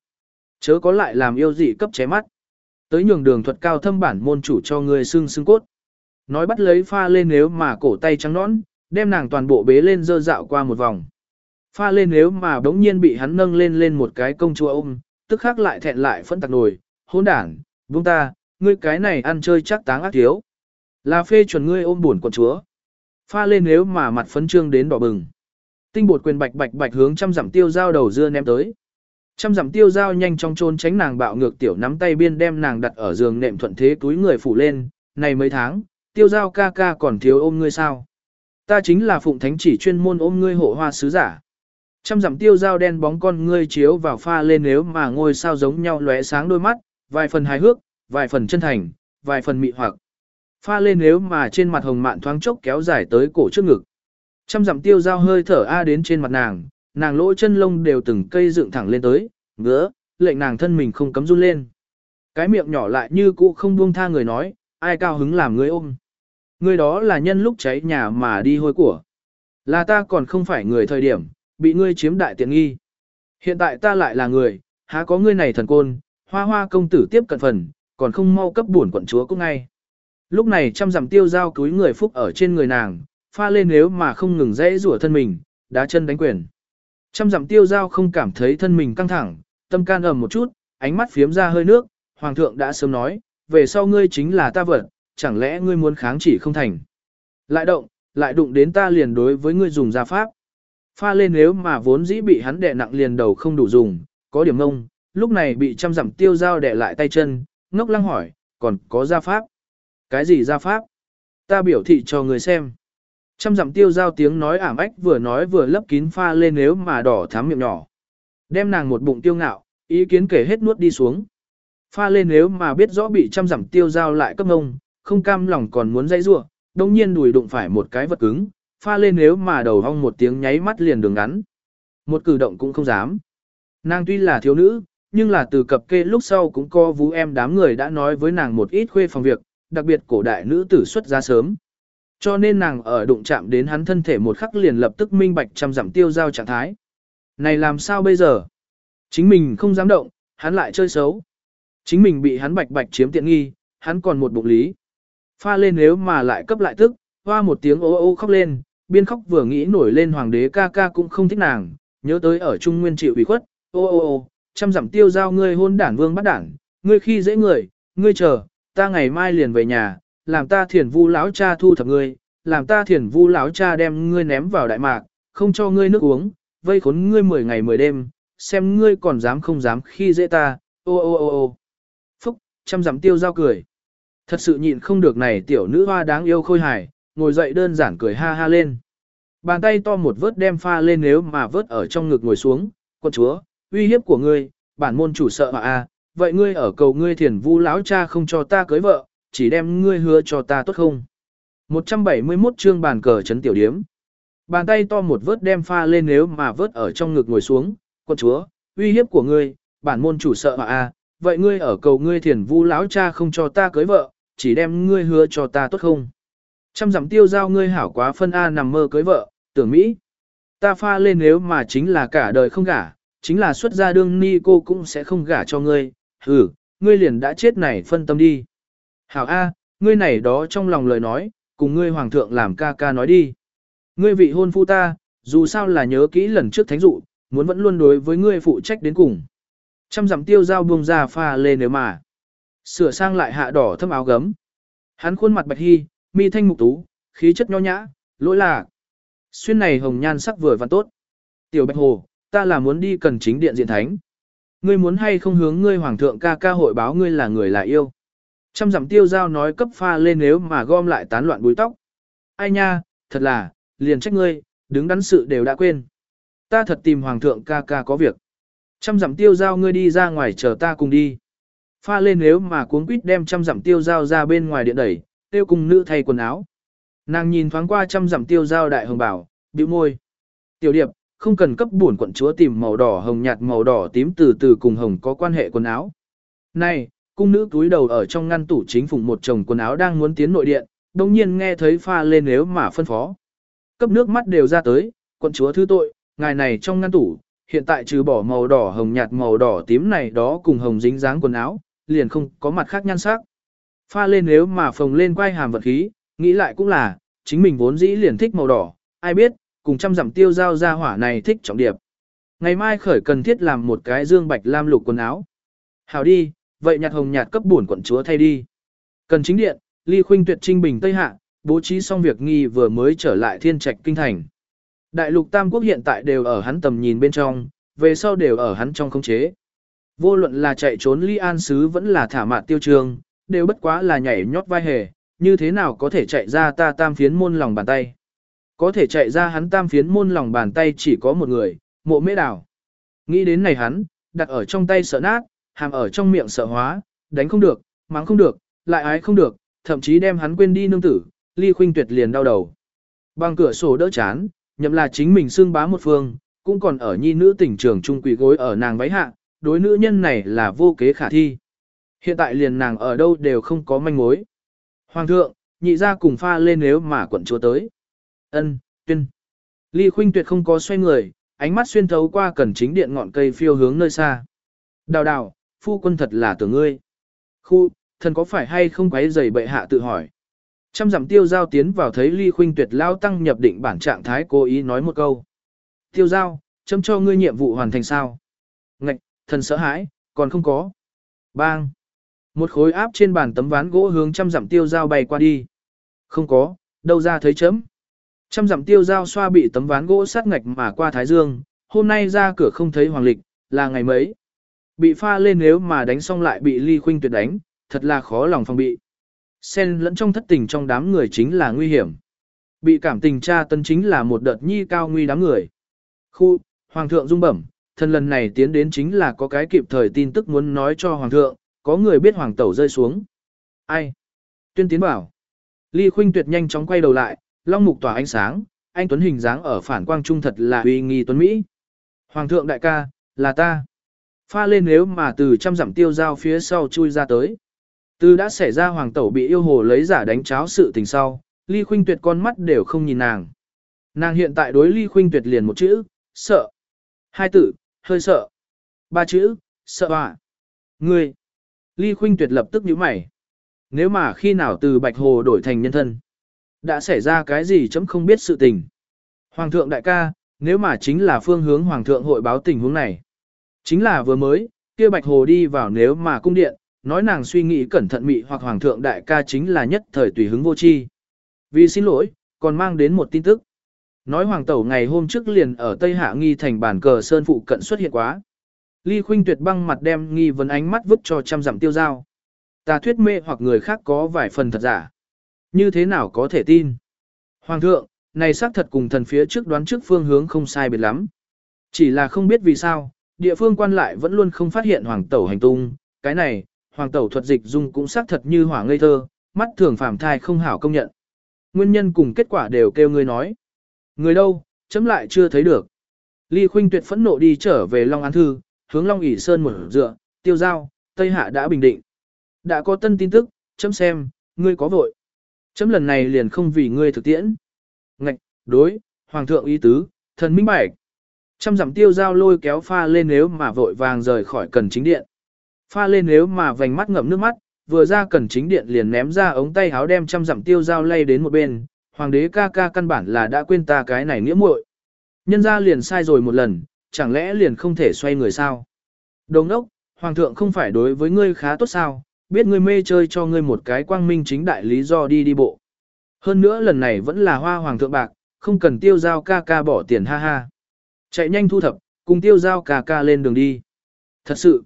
Chớ có lại làm yêu dị cấp ché mắt. Tới nhường đường thuật cao thâm bản môn chủ cho ngươi xương xương cốt. Nói bắt lấy pha lên nếu mà cổ tay trắng nõn, đem nàng toàn bộ bế lên dơ dạo qua một vòng. Pha lên nếu mà đống nhiên bị hắn nâng lên lên một cái công chúa ôm, tức khắc lại thẹn lại phẫn tạc nổi, hôn đảng, buông ta, ngươi cái này ăn chơi chắc táng ác thiếu. Là phê chuẩn ngươi ôm buồn quận chúa. Pha lên nếu mà mặt phấn trương đến đỏ bừng. Tinh bột quyền bạch bạch bạch hướng trăm dặm tiêu dao đầu dưa ném tới. Trăm dặm tiêu dao nhanh trong trôn tránh nàng bạo ngược tiểu nắm tay biên đem nàng đặt ở giường nệm thuận thế túi người phủ lên. Này mấy tháng, tiêu dao ca ca còn thiếu ôm ngươi sao? Ta chính là phụng thánh chỉ chuyên môn ôm ngươi hộ hoa sứ giả. Trăm dặm tiêu dao đen bóng con ngươi chiếu vào pha lên nếu mà ngôi sao giống nhau lóe sáng đôi mắt, vài phần hài hước, vài phần chân thành, vài phần mị hoặc. Pha lên nếu mà trên mặt hồng mạn thoáng chốc kéo dài tới cổ trước ngực. Trăm dặm tiêu dao hơi thở a đến trên mặt nàng, nàng lỗ chân lông đều từng cây dựng thẳng lên tới, ngứa, lệnh nàng thân mình không cấm run lên. Cái miệng nhỏ lại như cũ không buông tha người nói, ai cao hứng làm người ôm. Người đó là nhân lúc cháy nhà mà đi hôi của. Là ta còn không phải người thời điểm, bị ngươi chiếm đại tiện nghi. Hiện tại ta lại là người, há có ngươi này thần côn, hoa hoa công tử tiếp cận phần, còn không mau cấp buồn quận chúa cũng ngay. Lúc này trăm dặm tiêu giao túi người phúc ở trên người nàng, pha lên nếu mà không ngừng dãy rủa thân mình, đá chân đánh quyền. Trăm dặm tiêu giao không cảm thấy thân mình căng thẳng, tâm can ầm một chút, ánh mắt phiếm ra hơi nước, hoàng thượng đã sớm nói, về sau ngươi chính là ta vật, chẳng lẽ ngươi muốn kháng chỉ không thành. Lại động, lại đụng đến ta liền đối với ngươi dùng gia pháp. Pha lên nếu mà vốn dĩ bị hắn đè nặng liền đầu không đủ dùng, có điểm ngông, lúc này bị trăm dặm tiêu Giao đè lại tay chân, ngốc lăng hỏi, còn có gia pháp. Cái gì gia pháp? Ta biểu thị cho người xem. Trăm dặm tiêu giao tiếng nói ảm ách vừa nói vừa lấp kín pha lên nếu mà đỏ thắm miệng nhỏ. Đem nàng một bụng tiêu ngạo, ý kiến kể hết nuốt đi xuống. Pha lên nếu mà biết rõ bị trăm dặm tiêu giao lại cấp ngông, không cam lòng còn muốn dây rua, đồng nhiên đùi đụng phải một cái vật cứng, pha lên nếu mà đầu hong một tiếng nháy mắt liền đường ngắn. Một cử động cũng không dám. Nàng tuy là thiếu nữ, nhưng là từ cập kê lúc sau cũng có vũ em đám người đã nói với nàng một ít khuê phòng việc, đặc biệt cổ đại nữ tử xuất ra sớm. Cho nên nàng ở đụng chạm đến hắn thân thể một khắc liền lập tức minh bạch trăm giảm tiêu giao trạng thái. Này làm sao bây giờ? Chính mình không dám động, hắn lại chơi xấu. Chính mình bị hắn bạch bạch chiếm tiện nghi, hắn còn một bụng lý. Pha lên nếu mà lại cấp lại tức, hoa một tiếng ô ô khóc lên, biên khóc vừa nghĩ nổi lên hoàng đế ca ca cũng không thích nàng, nhớ tới ở Trung Nguyên chịu ủy khuất, ô ô ô, trăm dặm tiêu giao ngươi hôn đản vương bắt đản, ngươi khi dễ người, ngươi chờ, ta ngày mai liền về nhà, làm ta thiền vu lão cha thu thập ngươi, làm ta thiền vu lão cha đem ngươi ném vào đại mạc, không cho ngươi nước uống, vây khốn ngươi 10 ngày 10 đêm, xem ngươi còn dám không dám khi dễ ta, ô ô ô ô. Phúc, trăm dặm tiêu giao cười. Thật sự nhịn không được này tiểu nữ hoa đáng yêu khôi hài, ngồi dậy đơn giản cười ha ha lên. Bàn tay to một vớt đem pha lên nếu mà vớt ở trong ngực ngồi xuống, quân chúa, uy hiếp của ngươi, bản môn chủ sợ mà a, vậy ngươi ở cầu ngươi thiền vu lão cha không cho ta cưới vợ, chỉ đem ngươi hứa cho ta tốt không? 171 chương bàn cờ chấn tiểu điếm. Bàn tay to một vớt đem pha lên nếu mà vớt ở trong ngực ngồi xuống, quân chúa, uy hiếp của ngươi, bản môn chủ sợ mà a, vậy ngươi ở cầu ngươi thiền vu lão cha không cho ta cưới vợ, chỉ đem ngươi hứa cho ta tốt không? Trăm dặm tiêu giao ngươi hảo quá phân A nằm mơ cưới vợ, tưởng Mỹ. Ta pha lên nếu mà chính là cả đời không gả, chính là xuất gia đương ni cô cũng sẽ không gả cho ngươi, hừ, ngươi liền đã chết này phân tâm đi. Hảo A, ngươi này đó trong lòng lời nói, cùng ngươi hoàng thượng làm ca ca nói đi. Ngươi vị hôn phu ta, dù sao là nhớ kỹ lần trước thánh dụ, muốn vẫn luôn đối với ngươi phụ trách đến cùng. Trăm dặm tiêu dao buông ra pha lên nếu mà. Sửa sang lại hạ đỏ thâm áo gấm. Hắn khuôn mặt bạch hy, mi thanh mục tú, khí chất nho nhã, lỗi lạc. Xuyên này hồng nhan sắc vừa và tốt. Tiểu bạch hồ, ta là muốn đi cần chính điện diện thánh. Ngươi muốn hay không hướng ngươi hoàng thượng ca ca hội báo ngươi là người là yêu. Trăm dặm tiêu giao nói cấp pha lên nếu mà gom lại tán loạn búi tóc. Ai nha, thật là, liền trách ngươi, đứng đắn sự đều đã quên. Ta thật tìm hoàng thượng ca ca có việc. Trăm dặm tiêu giao ngươi đi ra ngoài chờ ta cùng đi. Pha lên nếu mà cuốn quýt đem trăm dặm tiêu giao ra bên ngoài điện đẩy, tiêu cùng nữ thay quần áo. Nàng nhìn thoáng qua trăm dặm tiêu giao đại hồng bảo, bĩu môi. Tiểu điệp, không cần cấp bổn quận chúa tìm màu đỏ hồng nhạt màu đỏ tím từ từ cùng hồng có quan hệ quần áo. Này, cung nữ túi đầu ở trong ngăn tủ chính phủ một chồng quần áo đang muốn tiến nội điện, đồng nhiên nghe thấy pha lên nếu mà phân phó. Cấp nước mắt đều ra tới, quận chúa thứ tội, ngài này trong ngăn tủ, hiện tại trừ bỏ màu đỏ hồng nhạt màu đỏ tím này đó cùng hồng dính dáng quần áo, liền không có mặt khác nhan sắc. Pha lên nếu mà phồng lên quay hàm vật khí, nghĩ lại cũng là, chính mình vốn dĩ liền thích màu đỏ, ai biết, cùng trăm dặm tiêu giao ra hỏa này thích trọng điệp. Ngày mai khởi cần thiết làm một cái dương bạch lam lục quần áo. Hào đi, vậy nhạt hồng nhạt cấp bổn quận chúa thay đi. Cần chính điện, ly khuynh tuyệt trinh bình Tây Hạ, bố trí xong việc nghi vừa mới trở lại thiên trạch kinh thành. Đại lục Tam Quốc hiện tại đều ở hắn tầm nhìn bên trong, về sau đều ở hắn trong khống chế. Vô luận là chạy trốn ly an sứ vẫn là thả mạn tiêu trường, đều bất quá là nhảy nhót vai hề, như thế nào có thể chạy ra ta tam phiến môn lòng bàn tay. Có thể chạy ra hắn tam phiến môn lòng bàn tay chỉ có một người, mộ mễ đảo. Nghĩ đến này hắn, đặt ở trong tay sợ nát, hàm ở trong miệng sợ hóa, đánh không được, mắng không được, lại ái không được, thậm chí đem hắn quên đi nương tử, ly khuynh tuyệt liền đau đầu. Bằng cửa sổ đỡ chán, nhậm là chính mình xương bá một phương, cũng còn ở nhi nữ tỉnh trường trung quỷ gối ở nàng váy hạ, đối nữ nhân này là vô kế khả thi. Hiện tại liền nàng ở đâu đều không có manh mối. Hoàng thượng, nhị ra cùng pha lên nếu mà quận chúa tới. Ân, tuyên. Ly Khuynh Tuyệt không có xoay người, ánh mắt xuyên thấu qua cẩn chính điện ngọn cây phiêu hướng nơi xa. Đào đào, phu quân thật là tưởng ngươi. Khu, thần có phải hay không quấy giày bệ hạ tự hỏi. Trăm dặm tiêu giao tiến vào thấy ly khuynh tuyệt lao tăng nhập định bản trạng thái cố ý nói một câu. Tiêu giao, chấm cho ngươi nhiệm vụ hoàn thành sao? Ngạch, thần sợ hãi, còn không có. Bang! Một khối áp trên bàn tấm ván gỗ hướng trăm dặm tiêu giao bay qua đi. Không có, đâu ra thấy chấm. Trăm dặm tiêu giao xoa bị tấm ván gỗ sát ngạch mà qua Thái Dương, hôm nay ra cửa không thấy hoàng lịch, là ngày mấy. Bị pha lên nếu mà đánh xong lại bị ly khuynh tuyệt đánh, thật là khó lòng phòng bị. Xen lẫn trong thất tình trong đám người chính là nguy hiểm. Bị cảm tình tra tân chính là một đợt nhi cao nguy đám người. Khu, Hoàng thượng dung bẩm, thần lần này tiến đến chính là có cái kịp thời tin tức muốn nói cho Hoàng thượng, có người biết Hoàng tẩu rơi xuống. Ai? Tuyên tiến bảo. Ly Khuynh Tuyệt nhanh chóng quay đầu lại, long mục tỏa ánh sáng, anh Tuấn hình dáng ở phản quang trung thật là uy nghi Tuấn Mỹ. Hoàng thượng đại ca, là ta. Pha lên nếu mà từ trăm dặm tiêu giao phía sau chui ra tới. Từ đã xảy ra hoàng tẩu bị yêu hồ lấy giả đánh cháo sự tình sau, ly khuynh tuyệt con mắt đều không nhìn nàng. Nàng hiện tại đối ly khuynh tuyệt liền một chữ, sợ. Hai tự, hơi sợ. Ba chữ, sợ à. Ngươi. Ly khuynh tuyệt lập tức nhíu mày. Nếu mà khi nào từ bạch hồ đổi thành nhân thân, đã xảy ra cái gì chấm không biết sự tình. Hoàng thượng đại ca, nếu mà chính là phương hướng hoàng thượng hội báo tình huống này. Chính là vừa mới, kia bạch hồ đi vào nếu mà cung điện, nói nàng suy nghĩ cẩn thận mị hoặc hoàng thượng đại ca chính là nhất thời tùy hứng vô chi. Vì xin lỗi, còn mang đến một tin tức. Nói hoàng tẩu ngày hôm trước liền ở Tây Hạ nghi thành bản cờ sơn phụ cận xuất hiện quá. Ly khuynh tuyệt băng mặt đem nghi vấn ánh mắt vứt cho trăm dặm tiêu giao. Ta thuyết mê hoặc người khác có vài phần thật giả. Như thế nào có thể tin? Hoàng thượng, này xác thật cùng thần phía trước đoán trước phương hướng không sai biệt lắm. Chỉ là không biết vì sao, địa phương quan lại vẫn luôn không phát hiện hoàng tẩu hành tung. Cái này, hoàng tẩu thuật dịch dung cũng xác thật như hỏa ngây thơ, mắt thường phàm thai không hảo công nhận. Nguyên nhân cùng kết quả đều kêu ngươi nói. Người đâu, chấm lại chưa thấy được. Ly Khuynh Tuyệt phẫn nộ đi trở về Long An Thư, hướng Long ỉ Sơn một dựa, tiêu giao, Tây Hạ đã bình định. Đã có tân tin tức, chấm xem, ngươi có vội. Chấm lần này liền không vì ngươi thực tiễn. Ngạch, đối, Hoàng thượng ý tứ, thần minh bạch. Trăm dặm tiêu giao lôi kéo pha lên nếu mà vội vàng rời khỏi cần chính điện. Pha lên nếu mà vành mắt ngậm nước mắt, vừa ra cần chính điện liền ném ra ống tay háo đem trăm dặm tiêu giao lay đến một bên, hoàng đế ca ca căn bản là đã quên ta cái này nghĩa muội. Nhân ra liền sai rồi một lần, chẳng lẽ liền không thể xoay người sao? Đồng ốc, hoàng thượng không phải đối với ngươi khá tốt sao, biết ngươi mê chơi cho ngươi một cái quang minh chính đại lý do đi đi bộ. Hơn nữa lần này vẫn là hoa hoàng thượng bạc, không cần tiêu giao ca ca bỏ tiền ha ha. Chạy nhanh thu thập, cùng tiêu giao cà ca lên đường đi. Thật sự,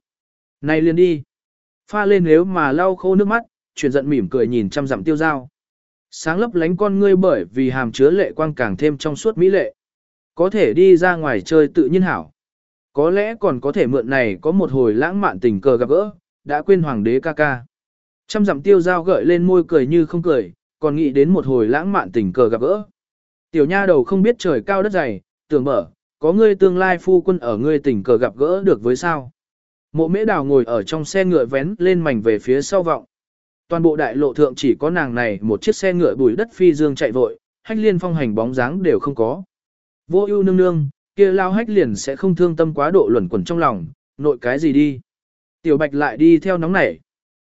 này liền đi. Pha lên nếu mà lau khô nước mắt, chuyển giận mỉm cười nhìn chăm dặm tiêu giao. Sáng lấp lánh con ngươi bởi vì hàm chứa lệ quang càng thêm trong suốt mỹ lệ. Có thể đi ra ngoài chơi tự nhiên hảo. Có lẽ còn có thể mượn này có một hồi lãng mạn tình cờ gặp gỡ, đã quên hoàng đế ca ca. Trăm dặm tiêu giao gợi lên môi cười như không cười, còn nghĩ đến một hồi lãng mạn tình cờ gặp gỡ. Tiểu nha đầu không biết trời cao đất dày, tưởng mở, có ngươi tương lai phu quân ở ngươi tình cờ gặp gỡ được với sao. Mộ mễ đào ngồi ở trong xe ngựa vén lên mảnh về phía sau vọng. Toàn bộ đại lộ thượng chỉ có nàng này một chiếc xe ngựa bùi đất phi dương chạy vội, hách liên phong hành bóng dáng đều không có. Vô ưu nương nương, kia lao hách liền sẽ không thương tâm quá độ luẩn quẩn trong lòng, nội cái gì đi. Tiểu bạch lại đi theo nóng nảy.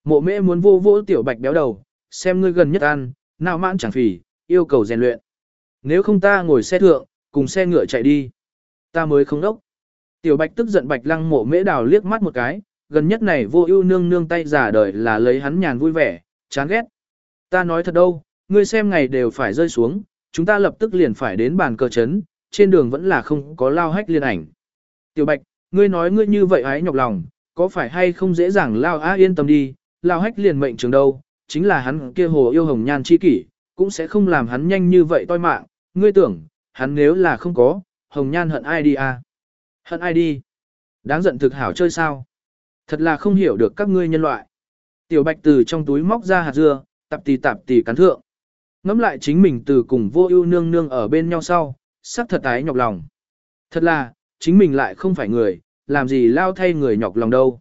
Mộ mễ muốn vô vô tiểu bạch béo đầu, xem ngươi gần nhất ăn, nào mãn chẳng phì, yêu cầu rèn luyện. Nếu không ta ngồi xe thượng, cùng xe ngựa chạy đi. Ta mới không đốc. Tiểu bạch tức giận bạch lăng mộ mễ đào liếc mắt một cái, gần nhất này vô ưu nương nương tay giả đời là lấy hắn nhàn vui vẻ, chán ghét. Ta nói thật đâu, ngươi xem ngày đều phải rơi xuống, chúng ta lập tức liền phải đến bàn cờ chấn, trên đường vẫn là không có lao hách liên ảnh. Tiểu Bạch, ngươi nói ngươi như vậy ái nhọc lòng, có phải hay không dễ dàng lao á yên tâm đi, lao hách liền mệnh trường đâu, chính là hắn kia hồ yêu hồng nhan chi kỷ, cũng sẽ không làm hắn nhanh như vậy toi mạng, ngươi tưởng, hắn nếu là không có, hồng nhan hận ai đi à? Hận ai đi? Đáng giận thực hảo chơi sao? Thật là không hiểu được các ngươi nhân loại. Tiểu bạch từ trong túi móc ra hạt dưa, tạp tì tạp tì cắn thượng. Ngắm lại chính mình từ cùng vô ưu nương nương ở bên nhau sau, sắc thật ái nhọc lòng. Thật là, chính mình lại không phải người, làm gì lao thay người nhọc lòng đâu.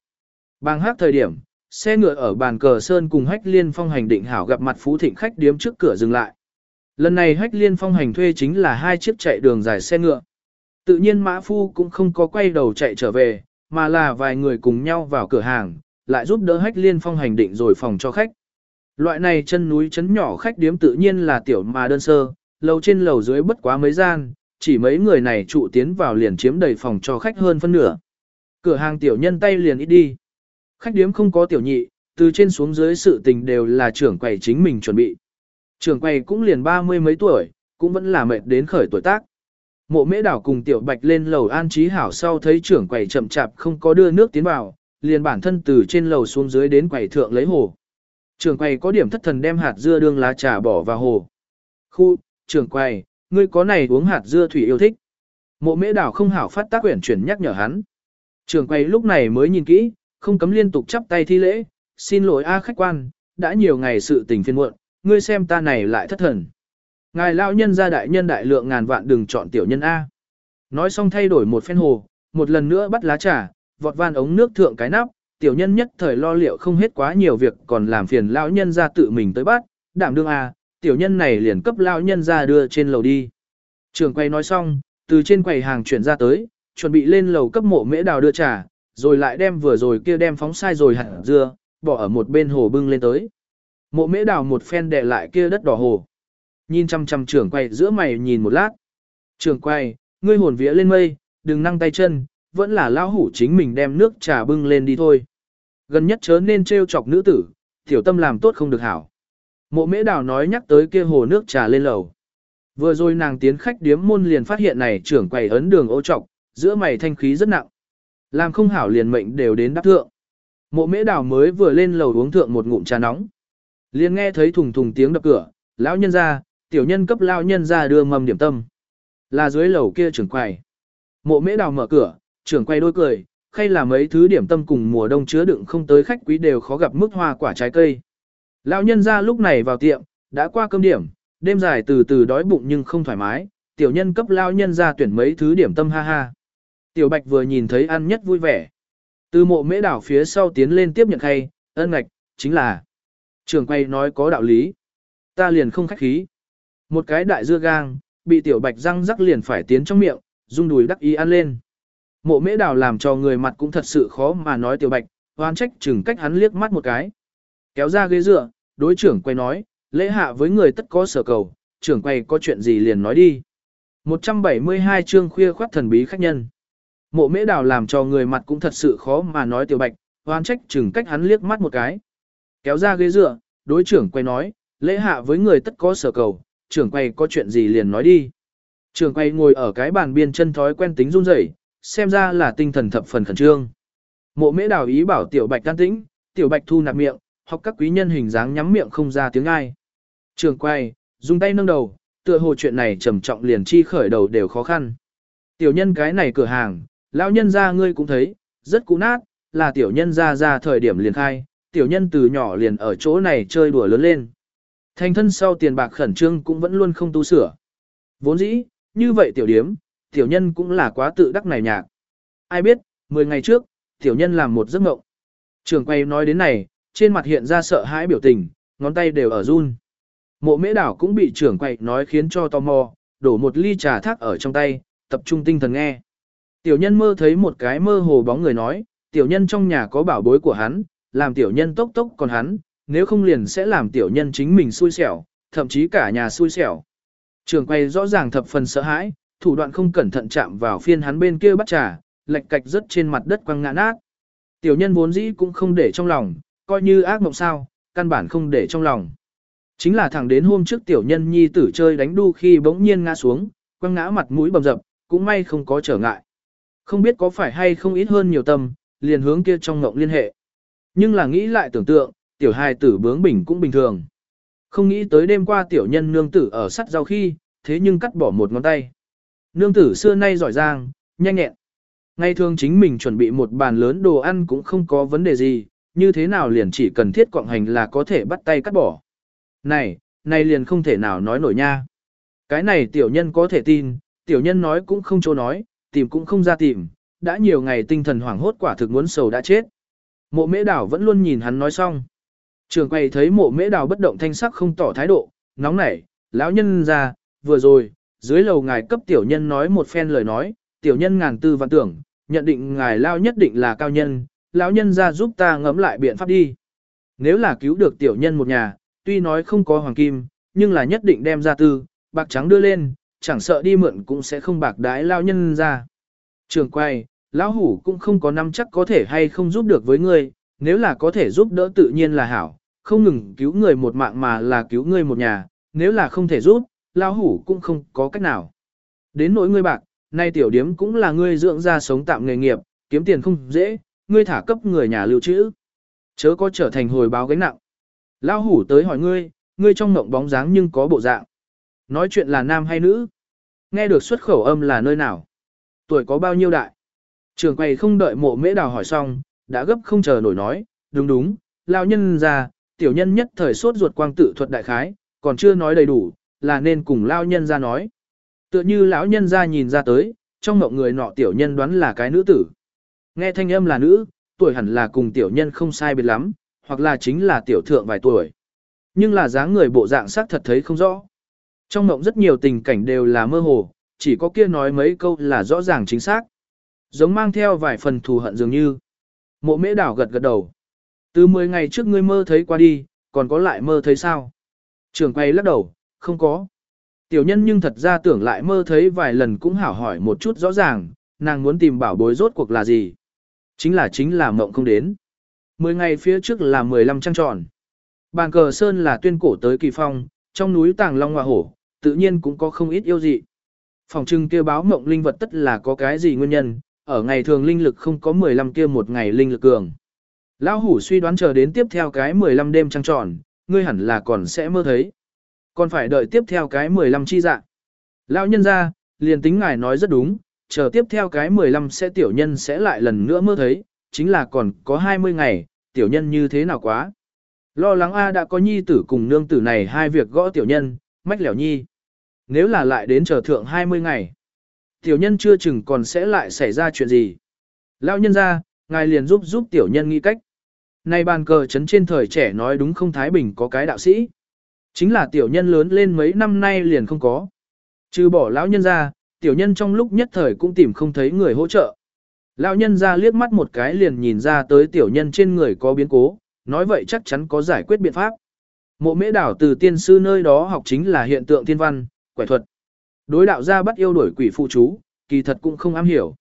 Bang hát thời điểm, xe ngựa ở bàn cờ sơn cùng hách liên phong hành định hảo gặp mặt phú thịnh khách điếm trước cửa dừng lại. Lần này hách liên phong hành thuê chính là hai chiếc chạy đường dài xe ngựa. Tự nhiên mã phu cũng không có quay đầu chạy trở về, mà là vài người cùng nhau vào cửa hàng, lại giúp đỡ hách liên phong hành định rồi phòng cho khách. Loại này chân núi chấn nhỏ khách điếm tự nhiên là tiểu mà đơn sơ, lầu trên lầu dưới bất quá mấy gian, chỉ mấy người này trụ tiến vào liền chiếm đầy phòng cho khách hơn phân nửa. Cửa hàng tiểu nhân tay liền ít đi. Khách điếm không có tiểu nhị, từ trên xuống dưới sự tình đều là trưởng quầy chính mình chuẩn bị. Trưởng quầy cũng liền ba mươi mấy tuổi, cũng vẫn là mệt đến khởi tuổi tác. Mộ mễ đảo cùng tiểu bạch lên lầu an trí hảo sau thấy trưởng quầy chậm chạp không có đưa nước tiến vào, liền bản thân từ trên lầu xuống dưới đến quầy thượng lấy hồ. Trưởng quầy có điểm thất thần đem hạt dưa đương lá trà bỏ vào hồ. Khu, trưởng quầy, ngươi có này uống hạt dưa thủy yêu thích. Mộ mễ đảo không hảo phát tác quyển chuyển nhắc nhở hắn. Trưởng quầy lúc này mới nhìn kỹ, không cấm liên tục chắp tay thi lễ, xin lỗi a khách quan, đã nhiều ngày sự tình phiên muộn, ngươi xem ta này lại thất thần. Ngài lão nhân gia đại nhân đại lượng ngàn vạn đừng chọn tiểu nhân A. Nói xong thay đổi một phen hồ, một lần nữa bắt lá trà, vọt van ống nước thượng cái nắp, tiểu nhân nhất thời lo liệu không hết quá nhiều việc còn làm phiền lão nhân gia tự mình tới bắt, đảm đương A, tiểu nhân này liền cấp lão nhân gia đưa trên lầu đi. Trường quay nói xong, từ trên quầy hàng chuyển ra tới, chuẩn bị lên lầu cấp mộ mễ đào đưa trà, rồi lại đem vừa rồi kia đem phóng sai rồi hẳn dưa, bỏ ở một bên hồ bưng lên tới. Mộ mễ đào một phen đè lại kia đất đỏ hồ. Nhìn chăm chăm trưởng quay giữa mày nhìn một lát. Trưởng quay, ngươi hồn vía lên mây, đừng năng tay chân, vẫn là lao hủ chính mình đem nước trà bưng lên đi thôi. Gần nhất chớ nên trêu chọc nữ tử, tiểu tâm làm tốt không được hảo. Mộ mễ đào nói nhắc tới kia hồ nước trà lên lầu. Vừa rồi nàng tiến khách điếm môn liền phát hiện này trưởng quầy ấn đường ô trọc, giữa mày thanh khí rất nặng. Làm không hảo liền mệnh đều đến đáp thượng. Mộ mễ đào mới vừa lên lầu uống thượng một ngụm trà nóng. Liền nghe thấy thùng thùng tiếng đập cửa, lão nhân ra, tiểu nhân cấp lão nhân ra đưa mầm điểm tâm. Là dưới lầu kia trưởng quầy. Mộ mễ đào mở cửa, trưởng quầy đôi cười, khay là mấy thứ điểm tâm cùng mùa đông chứa đựng không tới khách quý đều khó gặp mức hoa quả trái cây. Lão nhân ra lúc này vào tiệm, đã qua cơm điểm, đêm dài từ từ đói bụng nhưng không thoải mái, tiểu nhân cấp lão nhân ra tuyển mấy thứ điểm tâm ha ha. Tiểu Bạch vừa nhìn thấy ăn nhất vui vẻ. Từ mộ mễ đảo phía sau tiến lên tiếp nhận khay, ân ngạch, chính là. Trường quay nói có đạo lý. Ta liền không khách khí. Một cái đại dưa gang, bị tiểu Bạch răng rắc liền phải tiến trong miệng, rung đùi đắc ý ăn lên. Mộ mễ đào làm cho người mặt cũng thật sự khó mà nói tiểu Bạch, hoan trách chừng cách hắn liếc mắt một cái. Kéo ra ghế dựa, đối trưởng quay nói, lễ hạ với người tất có sở cầu, trưởng quay có chuyện gì liền nói đi. 172 chương khuya khoát thần bí khách nhân. Mộ mễ đào làm cho người mặt cũng thật sự khó mà nói tiểu bạch, hoan trách chừng cách hắn liếc mắt một cái. Kéo ra ghế dựa, đối trưởng quay nói, lễ hạ với người tất có sở cầu, trưởng quay có chuyện gì liền nói đi. Trưởng quay ngồi ở cái bàn biên chân thói quen tính run rẩy, xem ra là tinh thần thập phần khẩn trương. Mộ mễ đào ý bảo tiểu bạch can tĩnh, tiểu bạch thu nạp miệng, học các quý nhân hình dáng nhắm miệng không ra tiếng ai. Trưởng quay, dùng tay nâng đầu, tựa hồ chuyện này trầm trọng liền chi khởi đầu đều khó khăn. Tiểu nhân cái này cửa hàng, Lão nhân gia ngươi cũng thấy, rất cũ nát, là tiểu nhân gia ra thời điểm liền khai, tiểu nhân từ nhỏ liền ở chỗ này chơi đùa lớn lên. Thành thân sau tiền bạc khẩn trương cũng vẫn luôn không tu sửa. Vốn dĩ, như vậy tiểu điếm, tiểu nhân cũng là quá tự đắc này nhạc. Ai biết, 10 ngày trước, tiểu nhân làm một giấc mộng. Trường quay nói đến này, trên mặt hiện ra sợ hãi biểu tình, ngón tay đều ở run. Mộ mễ đảo cũng bị trưởng quay nói khiến cho tò mò, đổ một ly trà thác ở trong tay, tập trung tinh thần nghe. Tiểu nhân mơ thấy một cái mơ hồ bóng người nói, tiểu nhân trong nhà có bảo bối của hắn, làm tiểu nhân tốc tốc còn hắn, nếu không liền sẽ làm tiểu nhân chính mình xui xẻo, thậm chí cả nhà xui xẻo. Trường quay rõ ràng thập phần sợ hãi, thủ đoạn không cẩn thận chạm vào phiên hắn bên kia bắt trà, lệch cạch rất trên mặt đất quăng ngã nát. Tiểu nhân vốn dĩ cũng không để trong lòng, coi như ác mộng sao, căn bản không để trong lòng. Chính là thẳng đến hôm trước tiểu nhân nhi tử chơi đánh đu khi bỗng nhiên ngã xuống, quăng ngã mặt mũi bầm dập, cũng may không có trở ngại. Không biết có phải hay không ít hơn nhiều tâm, liền hướng kia trong ngộng liên hệ. Nhưng là nghĩ lại tưởng tượng, tiểu hài tử bướng bỉnh cũng bình thường. Không nghĩ tới đêm qua tiểu nhân nương tử ở sắt rau khi, thế nhưng cắt bỏ một ngón tay. Nương tử xưa nay giỏi giang, nhanh nhẹn. Ngày thường chính mình chuẩn bị một bàn lớn đồ ăn cũng không có vấn đề gì, như thế nào liền chỉ cần thiết quạng hành là có thể bắt tay cắt bỏ. Này, này liền không thể nào nói nổi nha. Cái này tiểu nhân có thể tin, tiểu nhân nói cũng không chỗ nói, tìm cũng không ra tìm, đã nhiều ngày tinh thần hoảng hốt quả thực muốn sầu đã chết. Mộ mễ đảo vẫn luôn nhìn hắn nói xong. Trường quay thấy mộ mễ đào bất động thanh sắc không tỏ thái độ, nóng nảy, lão nhân ra, vừa rồi, dưới lầu ngài cấp tiểu nhân nói một phen lời nói, tiểu nhân ngàn tư vạn tưởng, nhận định ngài lao nhất định là cao nhân, lão nhân ra giúp ta ngẫm lại biện pháp đi. Nếu là cứu được tiểu nhân một nhà, tuy nói không có hoàng kim, nhưng là nhất định đem ra tư, bạc trắng đưa lên, chẳng sợ đi mượn cũng sẽ không bạc đái lao nhân ra. Trường quay, lão hủ cũng không có nắm chắc có thể hay không giúp được với ngươi, nếu là có thể giúp đỡ tự nhiên là hảo, không ngừng cứu người một mạng mà là cứu người một nhà, nếu là không thể giúp, lao hủ cũng không có cách nào. Đến nỗi ngươi bạc, nay tiểu điếm cũng là ngươi dưỡng ra sống tạm nghề nghiệp, kiếm tiền không dễ, ngươi thả cấp người nhà lưu trữ. Chớ có trở thành hồi báo gánh nặng. lao hủ tới hỏi ngươi, ngươi trong mộng bóng dáng nhưng có bộ dạng. Nói chuyện là nam hay nữ? Nghe được xuất khẩu âm là nơi nào? Tuổi có bao nhiêu đại? Trường quầy không đợi mộ mễ đào hỏi xong, đã gấp không chờ nổi nói, đúng đúng, lao nhân ra, tiểu nhân nhất thời sốt ruột quang tự thuật đại khái, còn chưa nói đầy đủ, là nên cùng lao nhân ra nói. Tựa như lão nhân ra nhìn ra tới, trong mộng người nọ tiểu nhân đoán là cái nữ tử. Nghe thanh âm là nữ, tuổi hẳn là cùng tiểu nhân không sai biệt lắm, hoặc là chính là tiểu thượng vài tuổi. Nhưng là dáng người bộ dạng sắc thật thấy không rõ. Trong mộng rất nhiều tình cảnh đều là mơ hồ, chỉ có kia nói mấy câu là rõ ràng chính xác. Giống mang theo vài phần thù hận dường như. Mộ mễ đảo gật gật đầu. Từ 10 ngày trước ngươi mơ thấy qua đi, còn có lại mơ thấy sao? Trường quay lắc đầu, không có. Tiểu nhân nhưng thật ra tưởng lại mơ thấy vài lần cũng hảo hỏi một chút rõ ràng, nàng muốn tìm bảo bối rốt cuộc là gì. Chính là chính là mộng không đến. Mười ngày phía trước là 15 trăng tròn. Bàn cờ sơn là tuyên cổ tới kỳ phong, trong núi tàng long hoa hổ, tự nhiên cũng có không ít yêu dị. Phòng trưng kia báo mộng linh vật tất là có cái gì nguyên nhân, ở ngày thường linh lực không có 15 kia một ngày linh lực cường. Lão hủ suy đoán chờ đến tiếp theo cái 15 đêm trăng tròn, ngươi hẳn là còn sẽ mơ thấy. Còn phải đợi tiếp theo cái 15 chi dạng. Lão nhân ra, liền tính ngài nói rất đúng, chờ tiếp theo cái 15 sẽ tiểu nhân sẽ lại lần nữa mơ thấy, chính là còn có 20 ngày, tiểu nhân như thế nào quá. Lo lắng A đã có nhi tử cùng nương tử này hai việc gõ tiểu nhân, mách lẻo nhi. Nếu là lại đến chờ thượng 20 ngày, tiểu nhân chưa chừng còn sẽ lại xảy ra chuyện gì. Lão nhân ra, ngài liền giúp giúp tiểu nhân nghĩ cách. Này bàn cờ chấn trên thời trẻ nói đúng không Thái Bình có cái đạo sĩ. Chính là tiểu nhân lớn lên mấy năm nay liền không có. Trừ bỏ lão nhân ra, tiểu nhân trong lúc nhất thời cũng tìm không thấy người hỗ trợ. Lão nhân ra liếc mắt một cái liền nhìn ra tới tiểu nhân trên người có biến cố, nói vậy chắc chắn có giải quyết biện pháp. Mộ mễ đảo từ tiên sư nơi đó học chính là hiện tượng thiên văn, quẻ thuật. Đối đạo gia bắt yêu đuổi quỷ phụ chú, kỳ thật cũng không am hiểu.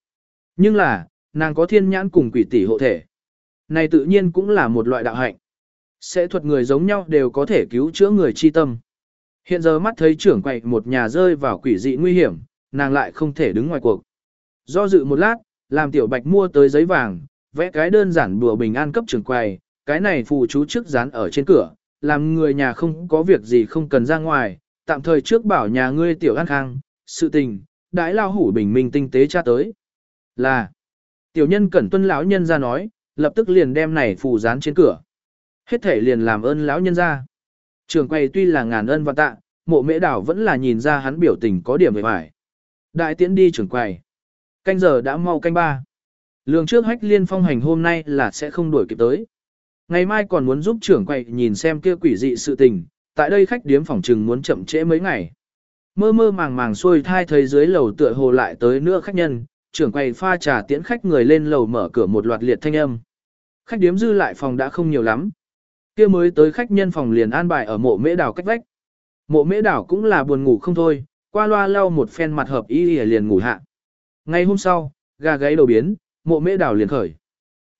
Nhưng là, nàng có thiên nhãn cùng quỷ tỷ hộ thể. Này tự nhiên cũng là một loại đạo hạnh. Sẽ thuật người giống nhau đều có thể cứu chữa người chi tâm. Hiện giờ mắt thấy trưởng quậy một nhà rơi vào quỷ dị nguy hiểm, nàng lại không thể đứng ngoài cuộc. Do dự một lát, làm tiểu bạch mua tới giấy vàng, vẽ cái đơn giản bùa bình an cấp trưởng quầy, cái này phù chú trước dán ở trên cửa, làm người nhà không có việc gì không cần ra ngoài, tạm thời trước bảo nhà ngươi tiểu an khang, sự tình, đãi lao hủ bình minh tinh tế tra tới. Là, tiểu nhân cẩn tuân lão nhân ra nói, lập tức liền đem này phù dán trên cửa. Hết thể liền làm ơn lão nhân ra. Trường quay tuy là ngàn ân và tạ, mộ mễ đảo vẫn là nhìn ra hắn biểu tình có điểm về phải. Đại tiễn đi trường quay. Canh giờ đã mau canh ba. Lường trước hách liên phong hành hôm nay là sẽ không đuổi kịp tới. Ngày mai còn muốn giúp trưởng quầy nhìn xem kia quỷ dị sự tình, tại đây khách điếm phòng trừng muốn chậm trễ mấy ngày. Mơ mơ màng màng xuôi thai thấy dưới lầu tựa hồ lại tới nữa khách nhân, trưởng quầy pha trà tiễn khách người lên lầu mở cửa một loạt liệt thanh âm. Khách điếm dư lại phòng đã không nhiều lắm. kia mới tới khách nhân phòng liền an bài ở mộ mễ đảo cách vách. Mộ mễ đảo cũng là buồn ngủ không thôi, qua loa lau một phen mặt hợp y liền ngủ hạ. Ngày hôm sau, gà gáy đầu biến, mộ mễ đảo liền khởi.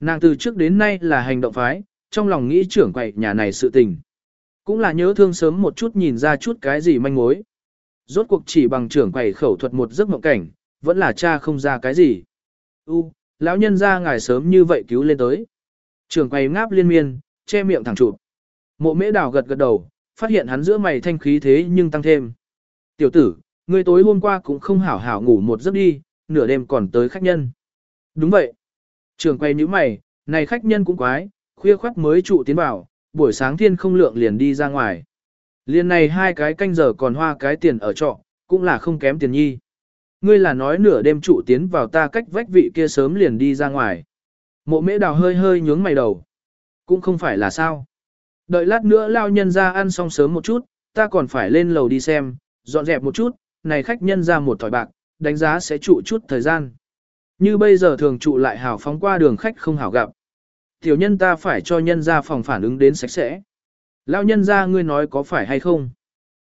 Nàng từ trước đến nay là hành động phái, trong lòng nghĩ trưởng quậy nhà này sự tình. Cũng là nhớ thương sớm một chút nhìn ra chút cái gì manh mối. Rốt cuộc chỉ bằng trưởng quầy khẩu thuật một giấc mộng cảnh, vẫn là cha không ra cái gì. U, lão nhân ra ngài sớm như vậy cứu lên tới. Trưởng quầy ngáp liên miên, che miệng thẳng chụp. Mộ mễ đào gật gật đầu, phát hiện hắn giữa mày thanh khí thế nhưng tăng thêm. Tiểu tử, ngươi tối hôm qua cũng không hảo hảo ngủ một giấc đi, nửa đêm còn tới khách nhân. Đúng vậy. Trường quay như mày, này khách nhân cũng quái, khuya khoắt mới trụ tiến vào, buổi sáng thiên không lượng liền đi ra ngoài. Liên này hai cái canh giờ còn hoa cái tiền ở trọ, cũng là không kém tiền nhi. Ngươi là nói nửa đêm trụ tiến vào ta cách vách vị kia sớm liền đi ra ngoài. Mộ mễ đào hơi hơi nhướng mày đầu. Cũng không phải là sao. Đợi lát nữa lao nhân ra ăn xong sớm một chút, ta còn phải lên lầu đi xem, dọn dẹp một chút, này khách nhân ra một thỏi bạc, đánh giá sẽ trụ chút thời gian. Như bây giờ thường trụ lại hảo phóng qua đường khách không hảo gặp. Tiểu nhân ta phải cho nhân ra phòng phản ứng đến sạch sẽ. Lão nhân ra ngươi nói có phải hay không?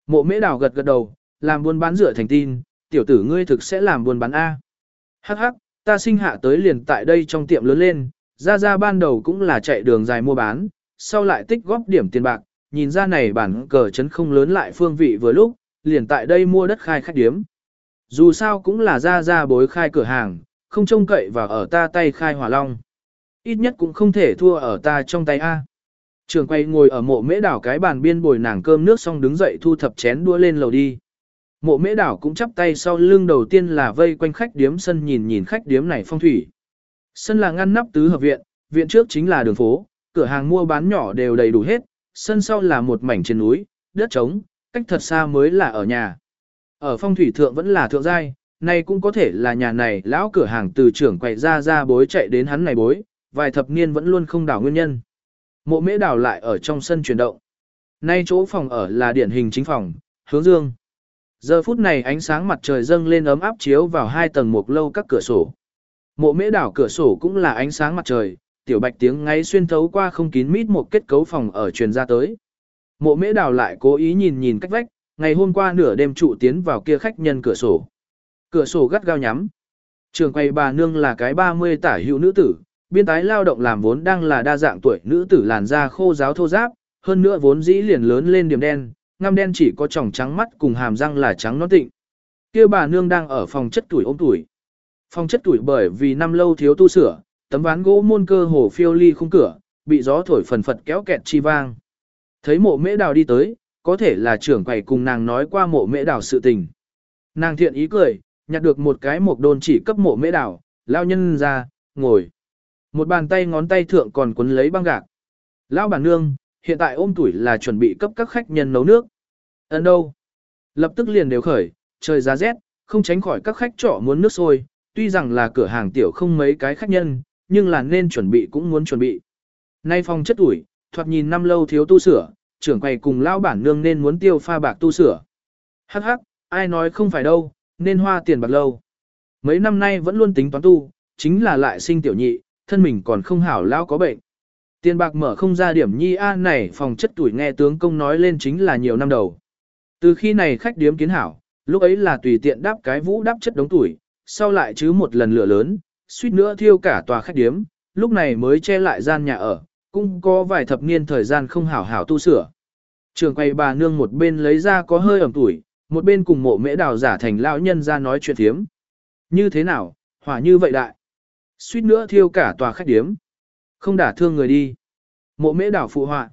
Mộ mễ Đào gật gật đầu, làm buôn bán rửa thành tin, tiểu tử ngươi thực sẽ làm buôn bán A. Hắc hắc, ta sinh hạ tới liền tại đây trong tiệm lớn lên, ra ra ban đầu cũng là chạy đường dài mua bán, sau lại tích góp điểm tiền bạc, nhìn ra này bản cờ chấn không lớn lại phương vị vừa lúc, liền tại đây mua đất khai khách điếm. Dù sao cũng là ra ra bối khai cửa hàng, không trông cậy vào ở ta tay khai hỏa long. Ít nhất cũng không thể thua ở ta trong tay A. Trường quay ngồi ở mộ mễ đảo cái bàn biên bồi nàng cơm nước xong đứng dậy thu thập chén đua lên lầu đi. Mộ mễ đảo cũng chắp tay sau lưng đầu tiên là vây quanh khách điếm sân nhìn nhìn khách điếm này phong thủy. Sân là ngăn nắp tứ hợp viện, viện trước chính là đường phố, cửa hàng mua bán nhỏ đều đầy đủ hết, sân sau là một mảnh trên núi, đất trống, cách thật xa mới là ở nhà. Ở phong thủy thượng vẫn là thượng giai, này cũng có thể là nhà này lão cửa hàng từ trưởng quậy ra ra bối chạy đến hắn này bối, vài thập niên vẫn luôn không đảo nguyên nhân. Mộ mễ đảo lại ở trong sân chuyển động. Nay chỗ phòng ở là điển hình chính phòng, hướng dương. Giờ phút này ánh sáng mặt trời dâng lên ấm áp chiếu vào hai tầng một lâu các cửa sổ. Mộ mễ đảo cửa sổ cũng là ánh sáng mặt trời, tiểu bạch tiếng ngáy xuyên thấu qua không kín mít một kết cấu phòng ở truyền ra tới. Mộ mễ đảo lại cố ý nhìn nhìn cách vách, ngày hôm qua nửa đêm trụ tiến vào kia khách nhân cửa sổ. Cửa sổ gắt gao nhắm. Trường quay bà nương là cái 30 tả hữu nữ tử, biên tái lao động làm vốn đang là đa dạng tuổi nữ tử làn da khô giáo thô giáp, hơn nữa vốn dĩ liền lớn lên điểm đen, ngăm đen chỉ có tròng trắng mắt cùng hàm răng là trắng non tịnh. Kia bà nương đang ở phòng chất tuổi ôm tuổi. Phòng chất tuổi bởi vì năm lâu thiếu tu sửa, tấm ván gỗ môn cơ hồ phiêu ly khung cửa, bị gió thổi phần phật kéo kẹt chi vang. Thấy mộ mễ đào đi tới, có thể là trưởng quầy cùng nàng nói qua mộ mễ đào sự tình. Nàng thiện ý cười, nhặt được một cái mộc đôn chỉ cấp mộ mễ đào, lao nhân ra, ngồi. Một bàn tay ngón tay thượng còn cuốn lấy băng gạc. Lão bản nương, hiện tại ôm tuổi là chuẩn bị cấp các khách nhân nấu nước. Ấn đâu? Lập tức liền đều khởi, trời giá rét, không tránh khỏi các khách trọ muốn nước sôi, tuy rằng là cửa hàng tiểu không mấy cái khách nhân, nhưng là nên chuẩn bị cũng muốn chuẩn bị. Nay phòng chất tuổi, thoạt nhìn năm lâu thiếu tu sửa, trưởng quầy cùng lão bản nương nên muốn tiêu pha bạc tu sửa. Hắc hắc, ai nói không phải đâu, nên hoa tiền bạc lâu. Mấy năm nay vẫn luôn tính toán tu, chính là lại sinh tiểu nhị, thân mình còn không hảo lão có bệnh. Tiền bạc mở không ra điểm nhi a này phòng chất tuổi nghe tướng công nói lên chính là nhiều năm đầu. Từ khi này khách điếm kiến hảo, lúc ấy là tùy tiện đáp cái vũ đáp chất đống tuổi, sau lại chứ một lần lửa lớn, suýt nữa thiêu cả tòa khách điếm, lúc này mới che lại gian nhà ở, cũng có vài thập niên thời gian không hảo hảo tu sửa. Trường quay bà nương một bên lấy ra có hơi ẩm tuổi, một bên cùng mộ mễ đào giả thành lão nhân ra nói chuyện thiếm. Như thế nào, hỏa như vậy đại. Suýt nữa thiêu cả tòa khách điếm. Không đả thương người đi. Mộ mễ đảo phụ họa.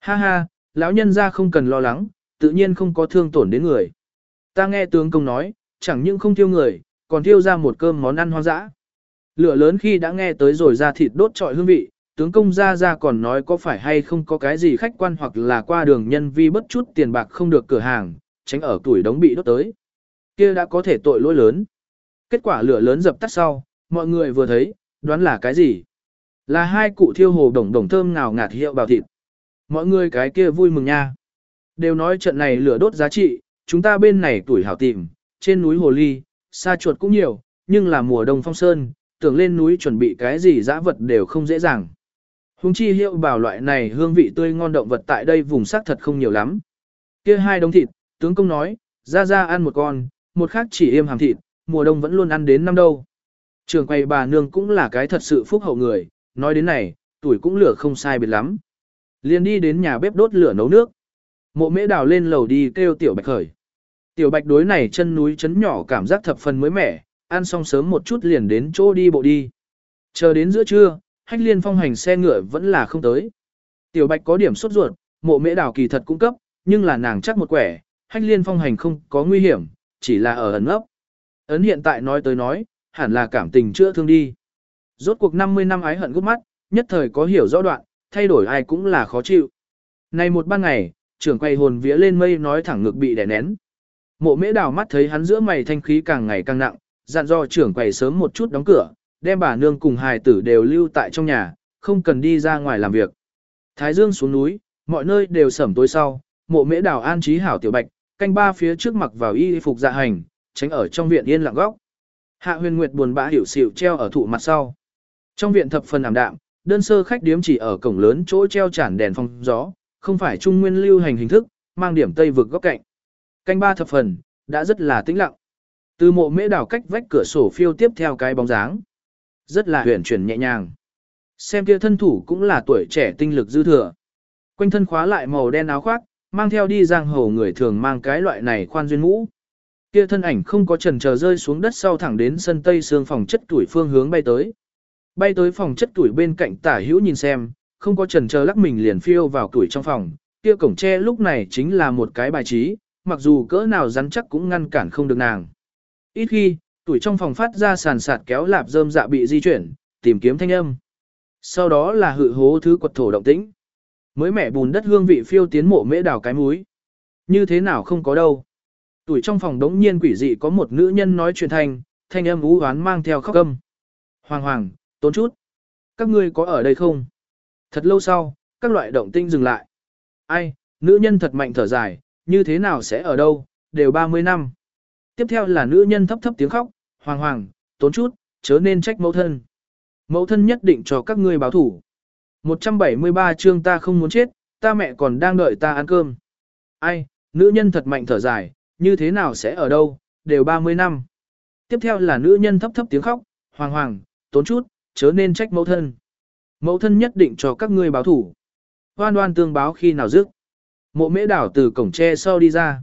Ha ha, lão nhân ra không cần lo lắng, tự nhiên không có thương tổn đến người. Ta nghe tướng công nói, chẳng những không thiêu người, còn thiêu ra một cơm món ăn hoang dã. Lửa lớn khi đã nghe tới rồi ra thịt đốt trọi hương vị, tướng công ra ra còn nói có phải hay không có cái gì khách quan hoặc là qua đường nhân vi bất chút tiền bạc không được cửa hàng, tránh ở tuổi đóng bị đốt tới. kia đã có thể tội lỗi lớn. Kết quả lửa lớn dập tắt sau, mọi người vừa thấy, đoán là cái gì? Là hai cụ thiêu hồ đồng đồng thơm ngào ngạt hiệu bào thịt. Mọi người cái kia vui mừng nha. Đều nói trận này lửa đốt giá trị, chúng ta bên này tuổi hảo tìm, trên núi hồ ly, xa chuột cũng nhiều, nhưng là mùa đông phong sơn, tưởng lên núi chuẩn bị cái gì dã vật đều không dễ dàng. Hùng chi hiệu bảo loại này hương vị tươi ngon động vật tại đây vùng xác thật không nhiều lắm. Kia hai đống thịt, tướng công nói, ra ra ăn một con, một khác chỉ im hàm thịt, mùa đông vẫn luôn ăn đến năm đâu. Trường quay bà nương cũng là cái thật sự phúc hậu người, nói đến này, tuổi cũng lửa không sai biệt lắm. Liền đi đến nhà bếp đốt lửa nấu nước. Mộ mễ đào lên lầu đi kêu tiểu bạch khởi. Tiểu bạch đối này chân núi chấn nhỏ cảm giác thập phần mới mẻ, ăn xong sớm một chút liền đến chỗ đi bộ đi. Chờ đến giữa trưa, hách liên phong hành xe ngựa vẫn là không tới. Tiểu bạch có điểm sốt ruột, mộ mễ đào kỳ thật cung cấp, nhưng là nàng chắc một quẻ, hách liên phong hành không có nguy hiểm, chỉ là ở ẩn ấp. Ấn hiện tại nói tới nói, hẳn là cảm tình chưa thương đi. Rốt cuộc 50 năm ái hận gút mắt, nhất thời có hiểu rõ đoạn, thay đổi ai cũng là khó chịu. Này một ban ngày, trưởng quay hồn vía lên mây nói thẳng ngực bị đè nén. Mộ mễ đào mắt thấy hắn giữa mày thanh khí càng ngày càng nặng, dặn do trưởng quầy sớm một chút đóng cửa, đem bà nương cùng hài tử đều lưu tại trong nhà, không cần đi ra ngoài làm việc. Thái dương xuống núi, mọi nơi đều sẩm tối sau, mộ mễ đào an trí hảo tiểu bạch, canh ba phía trước mặc vào y phục dạ hành, tránh ở trong viện yên lặng góc. Hạ huyền nguyệt buồn bã hiểu xỉu treo ở thụ mặt sau. Trong viện thập phần ảm đạm, đơn sơ khách điếm chỉ ở cổng lớn chỗ treo chản đèn phong gió, không phải trung nguyên lưu hành hình thức, mang điểm tây vực góc cạnh. Canh ba thập phần, đã rất là tĩnh lặng. Từ mộ mễ đảo cách vách cửa sổ phiêu tiếp theo cái bóng dáng. Rất là huyền chuyển nhẹ nhàng. Xem kia thân thủ cũng là tuổi trẻ tinh lực dư thừa. Quanh thân khóa lại màu đen áo khoác, mang theo đi giang hồ người thường mang cái loại này khoan duyên mũ. Kia thân ảnh không có trần chờ rơi xuống đất sau thẳng đến sân tây xương phòng chất tuổi phương hướng bay tới. Bay tới phòng chất tuổi bên cạnh tả hữu nhìn xem, không có trần chờ lắc mình liền phiêu vào tuổi trong phòng. Kia cổng tre lúc này chính là một cái bài trí, mặc dù cỡ nào rắn chắc cũng ngăn cản không được nàng. Ít khi, tuổi trong phòng phát ra sàn sạt kéo lạp rơm dạ bị di chuyển, tìm kiếm thanh âm. Sau đó là hự hố thứ quật thổ động tĩnh. Mới mẹ bùn đất hương vị phiêu tiến mộ mễ đào cái múi. Như thế nào không có đâu. Tuổi trong phòng đống nhiên quỷ dị có một nữ nhân nói chuyện thanh, thanh âm ú hoán mang theo khóc âm. Hoàng hoàng, tốn chút. Các ngươi có ở đây không? Thật lâu sau, các loại động tinh dừng lại. Ai, nữ nhân thật mạnh thở dài, như thế nào sẽ ở đâu, đều 30 năm. Tiếp theo là nữ nhân thấp thấp tiếng khóc, hoàng hoàng, tốn chút, chớ nên trách mẫu thân. Mẫu thân nhất định cho các ngươi báo thủ. 173 chương ta không muốn chết, ta mẹ còn đang đợi ta ăn cơm. Ai, nữ nhân thật mạnh thở dài, như thế nào sẽ ở đâu, đều 30 năm. Tiếp theo là nữ nhân thấp thấp tiếng khóc, hoàng hoàng, tốn chút, chớ nên trách mẫu thân. Mẫu thân nhất định cho các ngươi báo thủ. Hoan đoan tương báo khi nào dứt. Mộ mễ đảo từ cổng tre sau đi ra.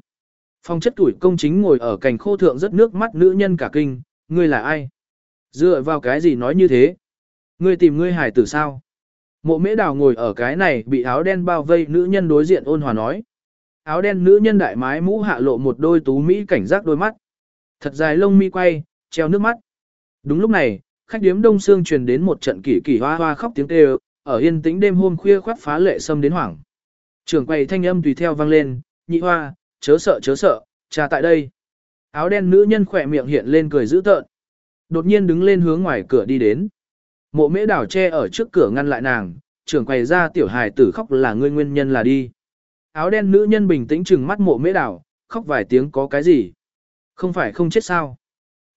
Phong chất tuổi công chính ngồi ở cành khô thượng rất nước mắt nữ nhân cả kinh, ngươi là ai? Dựa vào cái gì nói như thế? Ngươi tìm ngươi hải tử sao? Mộ mễ đào ngồi ở cái này bị áo đen bao vây nữ nhân đối diện ôn hòa nói. Áo đen nữ nhân đại mái mũ hạ lộ một đôi tú mỹ cảnh giác đôi mắt. Thật dài lông mi quay, treo nước mắt. Đúng lúc này, khách điếm đông xương truyền đến một trận kỳ kỳ hoa hoa khóc tiếng kêu, ở yên tĩnh đêm hôm khuya khoát phá lệ xâm đến hoảng. Trường quầy thanh âm tùy theo vang lên, nhị hoa, chớ sợ chớ sợ, cha tại đây. Áo đen nữ nhân khỏe miệng hiện lên cười dữ tợn. Đột nhiên đứng lên hướng ngoài cửa đi đến. Mộ mễ đảo che ở trước cửa ngăn lại nàng, trưởng quầy ra tiểu hài tử khóc là ngươi nguyên nhân là đi. Áo đen nữ nhân bình tĩnh chừng mắt mộ mễ đảo, khóc vài tiếng có cái gì. Không phải không chết sao.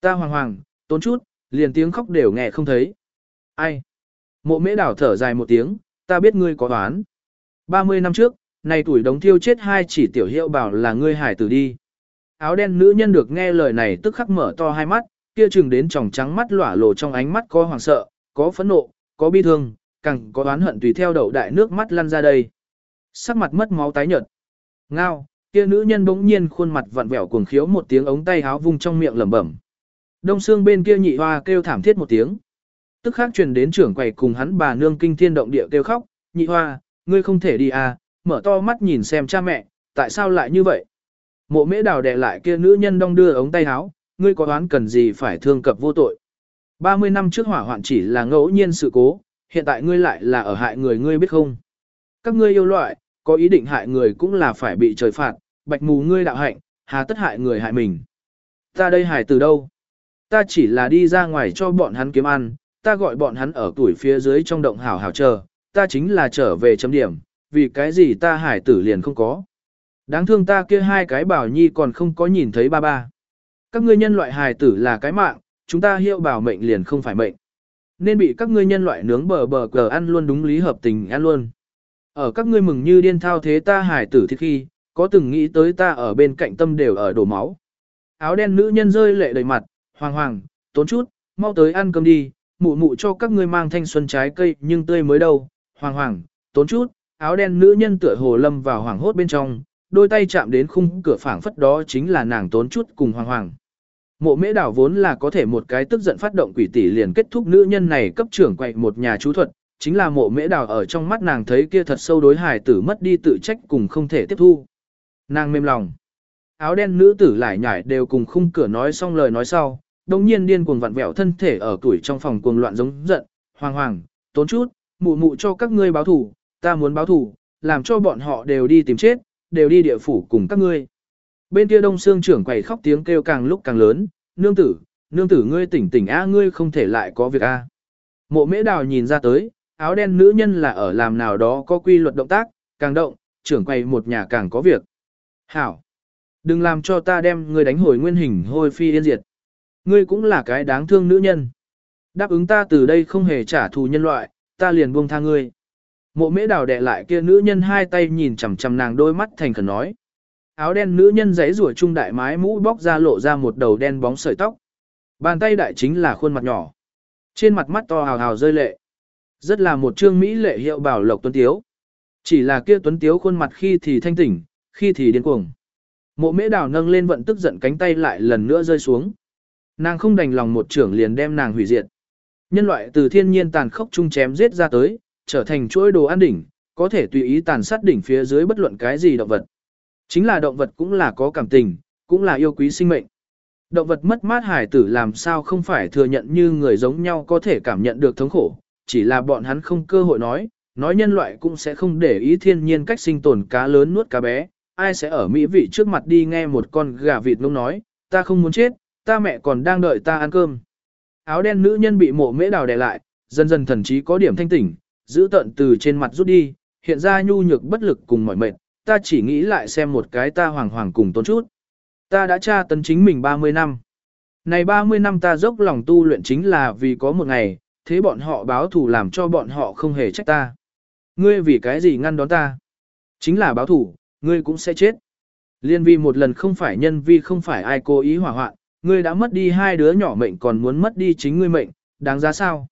Ta hoàng hoàng, tốn chút, liền tiếng khóc đều nghe không thấy. Ai? Mộ mễ đảo thở dài một tiếng, ta biết ngươi có đoán. 30 năm trước, này tuổi đống thiêu chết hai chỉ tiểu hiệu bảo là ngươi hải tử đi. Áo đen nữ nhân được nghe lời này tức khắc mở to hai mắt, kia chừng đến tròng trắng mắt lỏa lồ trong ánh mắt có hoàng sợ, có phẫn nộ, có bi thương, càng có oán hận tùy theo đậu đại nước mắt lăn ra đây. Sắc mặt mất máu tái nhợt. Ngao, kia nữ nhân bỗng nhiên khuôn mặt vặn vẹo cuồng khiếu một tiếng ống tay háo vung trong miệng lẩm bẩm. Đông xương bên kia nhị hoa kêu thảm thiết một tiếng. Tức khắc truyền đến trưởng quầy cùng hắn bà nương kinh thiên động địa kêu khóc, nhị hoa, ngươi không thể đi à, mở to mắt nhìn xem cha mẹ, tại sao lại như vậy? Mộ mễ đào đè lại kia nữ nhân đong đưa ống tay áo, ngươi có đoán cần gì phải thương cập vô tội. 30 năm trước hỏa hoạn chỉ là ngẫu nhiên sự cố, hiện tại ngươi lại là ở hại người ngươi biết không? Các ngươi yêu loại, có ý định hại người cũng là phải bị trời phạt, bạch mù ngươi đạo hạnh, hà tất hại người hại mình. Ta đây hài từ đâu? Ta chỉ là đi ra ngoài cho bọn hắn kiếm ăn, ta gọi bọn hắn ở tuổi phía dưới trong động hảo hảo chờ, ta chính là trở về chấm điểm, vì cái gì ta hải tử liền không có. Đáng thương ta kia hai cái bảo nhi còn không có nhìn thấy ba ba. Các ngươi nhân loại hài tử là cái mạng, chúng ta hiệu bảo mệnh liền không phải mệnh. Nên bị các ngươi nhân loại nướng bờ bờ cờ ăn luôn đúng lý hợp tình ăn luôn. Ở các ngươi mừng như điên thao thế ta hải tử thì khi, có từng nghĩ tới ta ở bên cạnh tâm đều ở đổ máu. Áo đen nữ nhân rơi lệ đầy mặt, hoàng hoàng, tốn chút, mau tới ăn cơm đi, mụ mụ cho các ngươi mang thanh xuân trái cây nhưng tươi mới đâu, hoàng hoàng, tốn chút, áo đen nữ nhân tựa hồ lâm vào hoàng hốt bên trong, đôi tay chạm đến khung cửa phảng phất đó chính là nàng tốn chút cùng hoàng hoàng. Mộ mễ đảo vốn là có thể một cái tức giận phát động quỷ tỷ liền kết thúc nữ nhân này cấp trưởng quậy một nhà chú thuật, chính là mộ mễ đào ở trong mắt nàng thấy kia thật sâu đối hài tử mất đi tự trách cùng không thể tiếp thu. Nàng mềm lòng. Áo đen nữ tử lại nhảy đều cùng khung cửa nói xong lời nói sau, đồng nhiên điên cuồng vặn vẹo thân thể ở tuổi trong phòng cuồng loạn giống giận, hoàng hoàng, tốn chút, mụ mụ cho các ngươi báo thủ, ta muốn báo thủ, làm cho bọn họ đều đi tìm chết, đều đi địa phủ cùng các ngươi. Bên kia đông xương trưởng quầy khóc tiếng kêu càng lúc càng lớn, nương tử, nương tử ngươi tỉnh tỉnh a ngươi không thể lại có việc a. Mộ mễ đào nhìn ra tới, áo đen nữ nhân là ở làm nào đó có quy luật động tác, càng động, trưởng quầy một nhà càng có việc. Hảo! Đừng làm cho ta đem ngươi đánh hồi nguyên hình hôi phi yên diệt. Ngươi cũng là cái đáng thương nữ nhân. Đáp ứng ta từ đây không hề trả thù nhân loại, ta liền buông tha ngươi. Mộ mễ đào đẻ lại kia nữ nhân hai tay nhìn chằm chằm nàng đôi mắt thành khẩn nói. Áo đen nữ nhân giấy rủa trung đại mái mũ bóc ra lộ ra một đầu đen bóng sợi tóc. Bàn tay đại chính là khuôn mặt nhỏ. Trên mặt mắt to hào hào rơi lệ. Rất là một trương Mỹ lệ hiệu bảo lộc tuấn tiếu. Chỉ là kia tuấn tiếu khuôn mặt khi thì thanh tỉnh, khi thì điên cuồng. Mộ mễ đào nâng lên vận tức giận cánh tay lại lần nữa rơi xuống. Nàng không đành lòng một trưởng liền đem nàng hủy diệt. Nhân loại từ thiên nhiên tàn khốc chung chém giết ra tới, trở thành chuỗi đồ ăn đỉnh, có thể tùy ý tàn sát đỉnh phía dưới bất luận cái gì động vật. Chính là động vật cũng là có cảm tình, cũng là yêu quý sinh mệnh. Động vật mất mát hải tử làm sao không phải thừa nhận như người giống nhau có thể cảm nhận được thống khổ, chỉ là bọn hắn không cơ hội nói, nói nhân loại cũng sẽ không để ý thiên nhiên cách sinh tồn cá lớn nuốt cá bé, ai sẽ ở mỹ vị trước mặt đi nghe một con gà vịt ngông nói, ta không muốn chết, ta mẹ còn đang đợi ta ăn cơm. Áo đen nữ nhân bị mộ mễ đào đè lại, dần dần thần trí có điểm thanh tỉnh, giữ tận từ trên mặt rút đi, hiện ra nhu nhược bất lực cùng mỏi mệt, ta chỉ nghĩ lại xem một cái ta hoàng hoàng cùng tốn chút. Ta đã tra tấn chính mình 30 năm. Này 30 năm ta dốc lòng tu luyện chính là vì có một ngày, thế bọn họ báo thù làm cho bọn họ không hề trách ta. Ngươi vì cái gì ngăn đón ta? Chính là báo thù, ngươi cũng sẽ chết. Liên vi một lần không phải nhân vi không phải ai cố ý hỏa hoạn, ngươi đã mất đi hai đứa nhỏ mệnh còn muốn mất đi chính ngươi mệnh, đáng giá sao?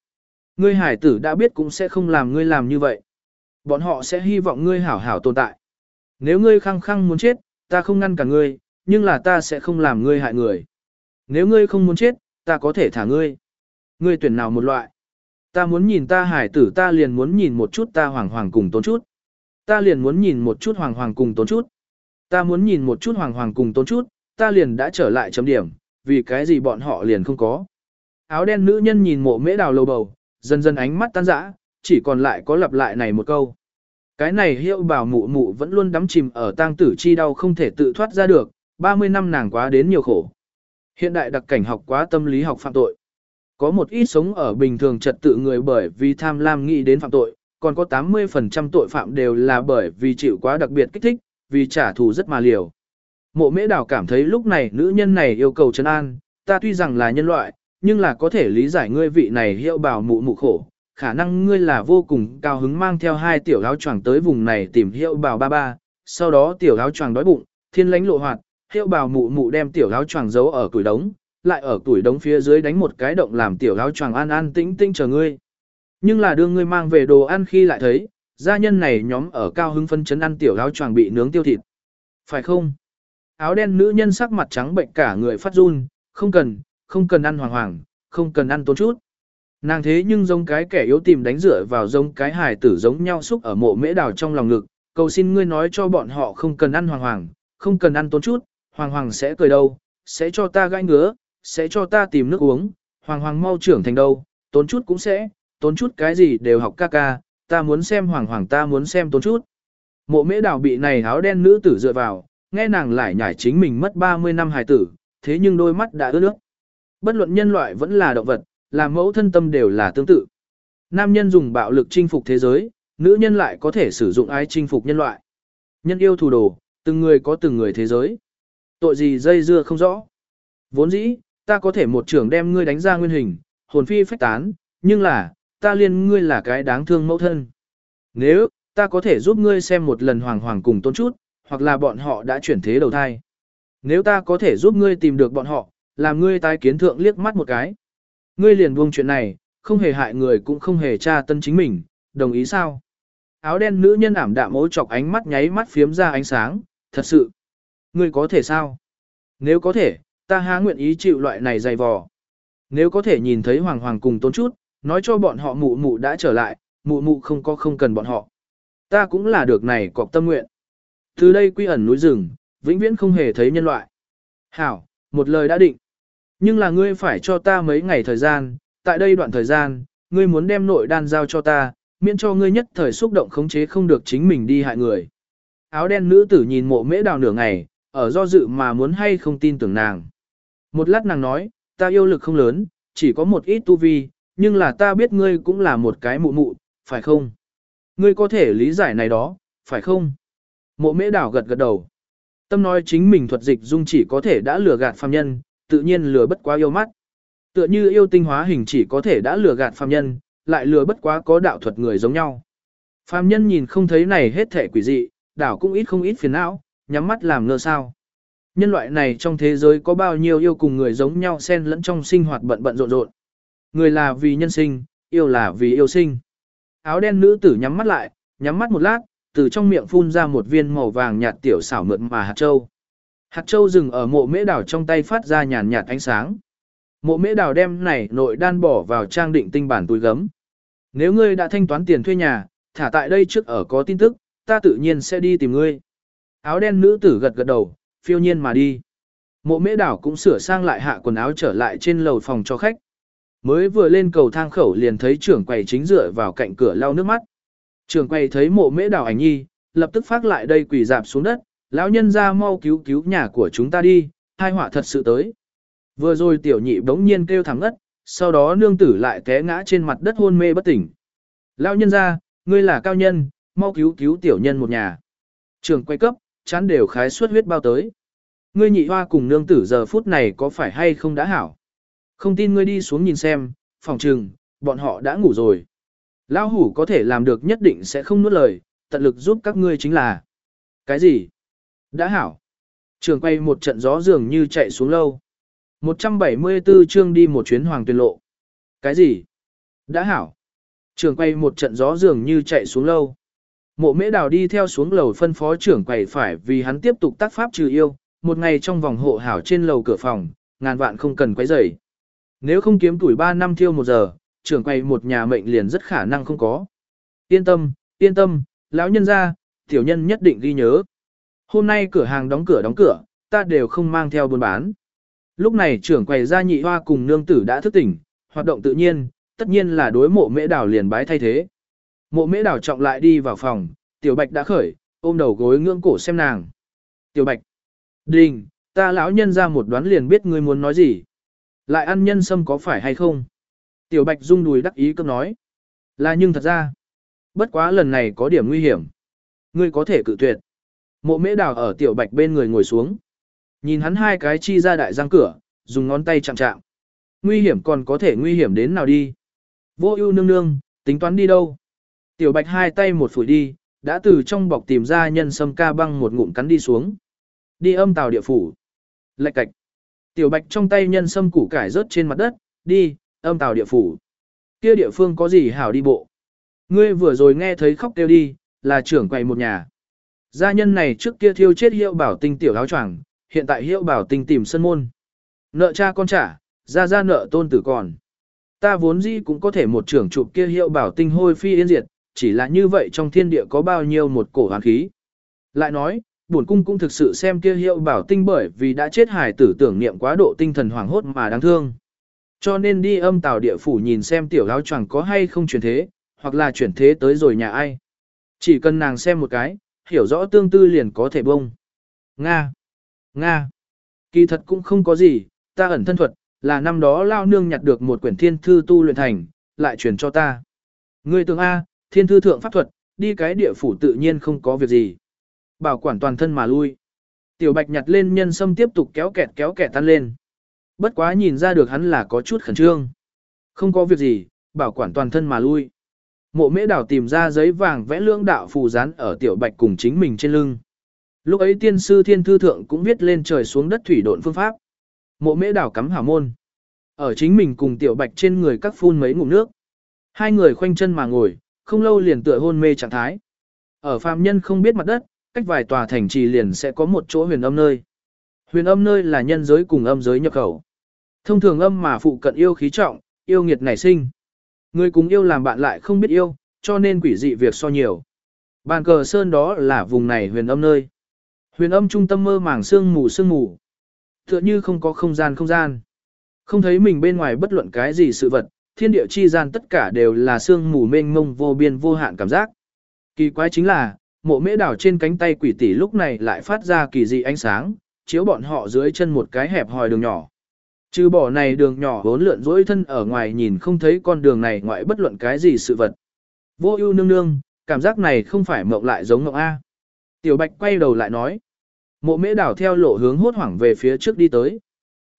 Ngươi hải tử đã biết cũng sẽ không làm ngươi làm như vậy. Bọn họ sẽ hy vọng ngươi hảo hảo tồn tại. Nếu ngươi khăng khăng muốn chết, ta không ngăn cả ngươi, nhưng là ta sẽ không làm ngươi hại người. Nếu ngươi không muốn chết, ta có thể thả ngươi. Ngươi tuyển nào một loại? Ta muốn nhìn ta hải tử ta liền muốn nhìn một chút ta hoàng hoàng cùng tốn chút. Ta liền muốn nhìn một chút hoàng hoàng cùng tốn chút. Ta muốn nhìn một chút hoàng hoàng cùng tốn chút, ta liền đã trở lại chấm điểm, vì cái gì bọn họ liền không có. Áo đen nữ nhân nhìn mộ mễ đào lầu bầu, dần dần ánh mắt tan rã, chỉ còn lại có lặp lại này một câu. Cái này hiệu bảo mụ mụ vẫn luôn đắm chìm ở tang tử chi đau không thể tự thoát ra được, 30 năm nàng quá đến nhiều khổ. Hiện đại đặc cảnh học quá tâm lý học phạm tội. Có một ít sống ở bình thường trật tự người bởi vì tham lam nghĩ đến phạm tội, còn có 80% tội phạm đều là bởi vì chịu quá đặc biệt kích thích, vì trả thù rất mà liều. Mộ mễ đảo cảm thấy lúc này nữ nhân này yêu cầu trấn an, ta tuy rằng là nhân loại, nhưng là có thể lý giải ngươi vị này hiệu bảo mụ mụ khổ, khả năng ngươi là vô cùng cao hứng mang theo hai tiểu áo choàng tới vùng này tìm hiệu bảo ba ba, sau đó tiểu áo choàng đói bụng, thiên lánh lộ hoạt, hiệu bảo mụ mụ đem tiểu áo choàng giấu ở củi đống, lại ở tuổi đống phía dưới đánh một cái động làm tiểu áo choàng an an tĩnh tĩnh chờ ngươi. Nhưng là đưa ngươi mang về đồ ăn khi lại thấy, gia nhân này nhóm ở cao hứng phân chấn ăn tiểu áo choàng bị nướng tiêu thịt. Phải không? Áo đen nữ nhân sắc mặt trắng bệnh cả người phát run, không cần, không cần ăn hoàng hoàng, không cần ăn tốn chút. Nàng thế nhưng giống cái kẻ yếu tìm đánh rửa vào giống cái hài tử giống nhau xúc ở mộ mễ đào trong lòng ngực, cầu xin ngươi nói cho bọn họ không cần ăn hoàng hoàng, không cần ăn tốn chút, hoàng hoàng sẽ cười đâu, sẽ cho ta gãi ngứa, sẽ cho ta tìm nước uống, hoàng hoàng mau trưởng thành đâu, tốn chút cũng sẽ, tốn chút cái gì đều học ca ca, ta muốn xem hoàng hoàng ta muốn xem tốn chút. Mộ mễ đào bị này áo đen nữ tử dựa vào, nghe nàng lại nhảy chính mình mất 30 năm hài tử, thế nhưng đôi mắt đã ướt nước. Bất luận nhân loại vẫn là động vật, là mẫu thân tâm đều là tương tự. Nam nhân dùng bạo lực chinh phục thế giới, nữ nhân lại có thể sử dụng ái chinh phục nhân loại. Nhân yêu thù đồ, từng người có từng người thế giới. Tội gì dây dưa không rõ. Vốn dĩ, ta có thể một trưởng đem ngươi đánh ra nguyên hình, hồn phi phách tán, nhưng là, ta liên ngươi là cái đáng thương mẫu thân. Nếu, ta có thể giúp ngươi xem một lần hoàng hoàng cùng tôn chút, hoặc là bọn họ đã chuyển thế đầu thai. Nếu ta có thể giúp ngươi tìm được bọn họ, làm ngươi tái kiến thượng liếc mắt một cái. Ngươi liền buông chuyện này, không hề hại người cũng không hề tra tân chính mình, đồng ý sao? Áo đen nữ nhân ảm đạm ố chọc ánh mắt nháy mắt phiếm ra ánh sáng, thật sự. Ngươi có thể sao? Nếu có thể, ta há nguyện ý chịu loại này dày vò. Nếu có thể nhìn thấy hoàng hoàng cùng tốn chút, nói cho bọn họ mụ mụ đã trở lại, mụ mụ không có không cần bọn họ. Ta cũng là được này cọc tâm nguyện. Từ đây quy ẩn núi rừng, vĩnh viễn không hề thấy nhân loại. Hảo, một lời đã định. Nhưng là ngươi phải cho ta mấy ngày thời gian, tại đây đoạn thời gian, ngươi muốn đem nội đan giao cho ta, miễn cho ngươi nhất thời xúc động khống chế không được chính mình đi hại người. Áo đen nữ tử nhìn mộ mễ đào nửa ngày, ở do dự mà muốn hay không tin tưởng nàng. Một lát nàng nói, ta yêu lực không lớn, chỉ có một ít tu vi, nhưng là ta biết ngươi cũng là một cái mụ mụ, phải không? Ngươi có thể lý giải này đó, phải không? Mộ mễ đảo gật gật đầu. Tâm nói chính mình thuật dịch dung chỉ có thể đã lừa gạt phàm nhân, tự nhiên lừa bất quá yêu mắt. Tựa như yêu tinh hóa hình chỉ có thể đã lừa gạt phàm nhân, lại lừa bất quá có đạo thuật người giống nhau. Phàm nhân nhìn không thấy này hết thể quỷ dị, đảo cũng ít không ít phiền não, nhắm mắt làm ngơ sao. Nhân loại này trong thế giới có bao nhiêu yêu cùng người giống nhau xen lẫn trong sinh hoạt bận bận rộn rộn. Người là vì nhân sinh, yêu là vì yêu sinh. Áo đen nữ tử nhắm mắt lại, nhắm mắt một lát, từ trong miệng phun ra một viên màu vàng nhạt tiểu xảo mượt mà hạt châu. Hạt châu dừng ở mộ mễ đảo trong tay phát ra nhàn nhạt ánh sáng. Mộ mễ đảo đem này nội đan bỏ vào trang định tinh bản túi gấm. Nếu ngươi đã thanh toán tiền thuê nhà, thả tại đây trước ở có tin tức, ta tự nhiên sẽ đi tìm ngươi. Áo đen nữ tử gật gật đầu, phiêu nhiên mà đi. Mộ mễ đảo cũng sửa sang lại hạ quần áo trở lại trên lầu phòng cho khách. Mới vừa lên cầu thang khẩu liền thấy trưởng quầy chính dựa vào cạnh cửa lau nước mắt. Trưởng quầy thấy mộ mễ đảo ảnh nhi, lập tức phát lại đây quỳ dạp xuống đất, lão nhân ra mau cứu cứu nhà của chúng ta đi, hai họa thật sự tới. Vừa rồi tiểu nhị bỗng nhiên kêu thẳng ngất, sau đó nương tử lại té ngã trên mặt đất hôn mê bất tỉnh. Lão nhân ra, ngươi là cao nhân, mau cứu cứu tiểu nhân một nhà. Trường quay cấp, chán đều khái suất huyết bao tới. Ngươi nhị hoa cùng nương tử giờ phút này có phải hay không đã hảo? Không tin ngươi đi xuống nhìn xem, phòng trừng, bọn họ đã ngủ rồi. Lão hủ có thể làm được nhất định sẽ không nuốt lời, tận lực giúp các ngươi chính là. Cái gì? Đã hảo. Trường quay một trận gió dường như chạy xuống lâu. 174 chương đi một chuyến hoàng tuyên lộ. Cái gì? Đã hảo. Trường quay một trận gió dường như chạy xuống lâu. Mộ mễ đào đi theo xuống lầu phân phó trưởng quầy phải vì hắn tiếp tục tác pháp trừ yêu, một ngày trong vòng hộ hảo trên lầu cửa phòng, ngàn vạn không cần quấy rầy. Nếu không kiếm tuổi 3 năm thiêu một giờ, trưởng quầy một nhà mệnh liền rất khả năng không có. Yên tâm, yên tâm, lão nhân ra, tiểu nhân nhất định ghi nhớ. Hôm nay cửa hàng đóng cửa đóng cửa, ta đều không mang theo buôn bán. Lúc này trưởng quầy gia nhị hoa cùng nương tử đã thức tỉnh, hoạt động tự nhiên, tất nhiên là đối mộ mễ đảo liền bái thay thế. Mộ mễ đảo trọng lại đi vào phòng, tiểu bạch đã khởi, ôm đầu gối ngưỡng cổ xem nàng. Tiểu bạch, đình, ta lão nhân ra một đoán liền biết ngươi muốn nói gì. Lại ăn nhân sâm có phải hay không? Tiểu bạch rung đùi đắc ý cấp nói. Là nhưng thật ra, bất quá lần này có điểm nguy hiểm. Ngươi có thể cự tuyệt. Mộ mễ đào ở tiểu bạch bên người ngồi xuống. Nhìn hắn hai cái chi ra đại răng cửa, dùng ngón tay chạm chạm. Nguy hiểm còn có thể nguy hiểm đến nào đi. Vô ưu nương nương, tính toán đi đâu? Tiểu bạch hai tay một phủi đi, đã từ trong bọc tìm ra nhân sâm ca băng một ngụm cắn đi xuống. Đi âm tàu địa phủ. Lạch cạch. Tiểu bạch trong tay nhân sâm củ cải rớt trên mặt đất, đi, âm tàu địa phủ. Kia địa phương có gì hảo đi bộ. Ngươi vừa rồi nghe thấy khóc kêu đi, là trưởng quầy một nhà. Gia nhân này trước kia thiêu chết hiệu bảo tinh tiểu áo choàng, hiện tại hiệu bảo tinh tìm sân môn. Nợ cha con trả, ra ra nợ tôn tử còn. Ta vốn dĩ cũng có thể một trưởng chụp kia hiệu bảo tinh hôi phi yên diệt, chỉ là như vậy trong thiên địa có bao nhiêu một cổ hoàn khí. Lại nói, bổn cung cũng thực sự xem kia hiệu bảo tinh bởi vì đã chết hài tử tưởng niệm quá độ tinh thần hoảng hốt mà đáng thương. Cho nên đi âm tào địa phủ nhìn xem tiểu áo choàng có hay không chuyển thế, hoặc là chuyển thế tới rồi nhà ai. Chỉ cần nàng xem một cái, hiểu rõ tương tư liền có thể bông. Nga. Nga. Kỳ thật cũng không có gì, ta ẩn thân thuật, là năm đó lao nương nhặt được một quyển thiên thư tu luyện thành, lại truyền cho ta. Ngươi tưởng A, thiên thư thượng pháp thuật, đi cái địa phủ tự nhiên không có việc gì. Bảo quản toàn thân mà lui. Tiểu bạch nhặt lên nhân sâm tiếp tục kéo kẹt kéo kẹt tan lên. Bất quá nhìn ra được hắn là có chút khẩn trương. Không có việc gì, bảo quản toàn thân mà lui. Mộ mễ đảo tìm ra giấy vàng vẽ lưỡng đạo phù rán ở tiểu bạch cùng chính mình trên lưng. Lúc ấy tiên sư thiên thư thượng cũng viết lên trời xuống đất thủy độn phương pháp. Mộ mễ đảo cắm hảo môn. Ở chính mình cùng tiểu bạch trên người các phun mấy ngụm nước. Hai người khoanh chân mà ngồi, không lâu liền tựa hôn mê trạng thái. Ở phàm nhân không biết mặt đất, cách vài tòa thành trì liền sẽ có một chỗ huyền âm nơi. Huyền âm nơi là nhân giới cùng âm giới nhập khẩu. Thông thường âm mà phụ cận yêu khí trọng, yêu nghiệt nảy sinh. Người cùng yêu làm bạn lại không biết yêu, cho nên quỷ dị việc so nhiều. Bàn cờ sơn đó là vùng này huyền âm nơi. Huyền âm trung tâm mơ màng sương mù sương mù. Tựa như không có không gian không gian. Không thấy mình bên ngoài bất luận cái gì sự vật, thiên địa chi gian tất cả đều là sương mù mênh mông vô biên vô hạn cảm giác. Kỳ quái chính là, mộ mễ đảo trên cánh tay quỷ tỷ lúc này lại phát ra kỳ dị ánh sáng, chiếu bọn họ dưới chân một cái hẹp hòi đường nhỏ. Trừ bỏ này đường nhỏ vốn lượn dỗi thân ở ngoài nhìn không thấy con đường này ngoại bất luận cái gì sự vật. Vô ưu nương nương, cảm giác này không phải mộng lại giống mộng A. Tiểu Bạch quay đầu lại nói. Mộ mễ đảo theo lộ hướng hốt hoảng về phía trước đi tới.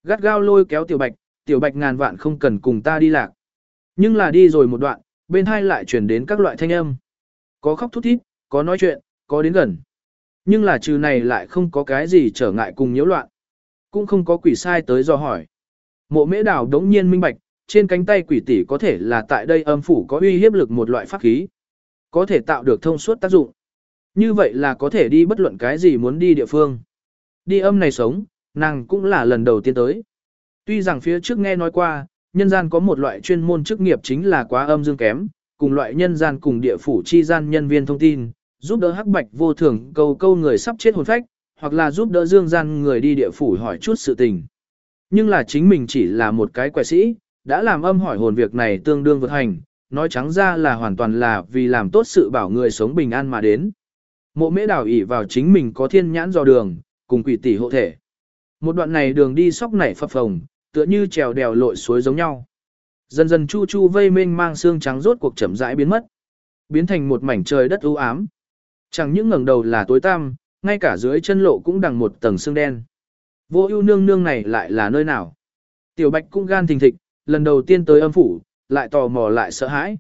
Gắt gao lôi kéo Tiểu Bạch, Tiểu Bạch ngàn vạn không cần cùng ta đi lạc. Nhưng là đi rồi một đoạn, bên hai lại chuyển đến các loại thanh âm. Có khóc thút thít, có nói chuyện, có đến gần. Nhưng là trừ này lại không có cái gì trở ngại cùng nhiễu loạn. Cũng không có quỷ sai tới do hỏi. Mộ mễ đảo đống nhiên minh bạch, trên cánh tay quỷ tỷ có thể là tại đây âm phủ có uy hiếp lực một loại pháp khí. Có thể tạo được thông suốt tác dụng. Như vậy là có thể đi bất luận cái gì muốn đi địa phương. Đi âm này sống, nàng cũng là lần đầu tiên tới. Tuy rằng phía trước nghe nói qua, nhân gian có một loại chuyên môn chức nghiệp chính là quá âm dương kém, cùng loại nhân gian cùng địa phủ chi gian nhân viên thông tin, giúp đỡ hắc bạch vô thường câu câu người sắp chết hồn phách, hoặc là giúp đỡ dương gian người đi địa phủ hỏi chút sự tình. Nhưng là chính mình chỉ là một cái quẻ sĩ, đã làm âm hỏi hồn việc này tương đương vượt hành, nói trắng ra là hoàn toàn là vì làm tốt sự bảo người sống bình an mà đến. Mộ mễ đảo ỉ vào chính mình có thiên nhãn dò đường, cùng quỷ tỷ hộ thể. Một đoạn này đường đi sóc nảy phập phồng, tựa như trèo đèo lội suối giống nhau. Dần dần chu chu vây mênh mang xương trắng rốt cuộc chậm rãi biến mất. Biến thành một mảnh trời đất u ám. Chẳng những ngẩng đầu là tối tăm, ngay cả dưới chân lộ cũng đằng một tầng xương đen. Vô ưu nương nương này lại là nơi nào? Tiểu Bạch cũng gan thình thịch, lần đầu tiên tới âm phủ, lại tò mò lại sợ hãi.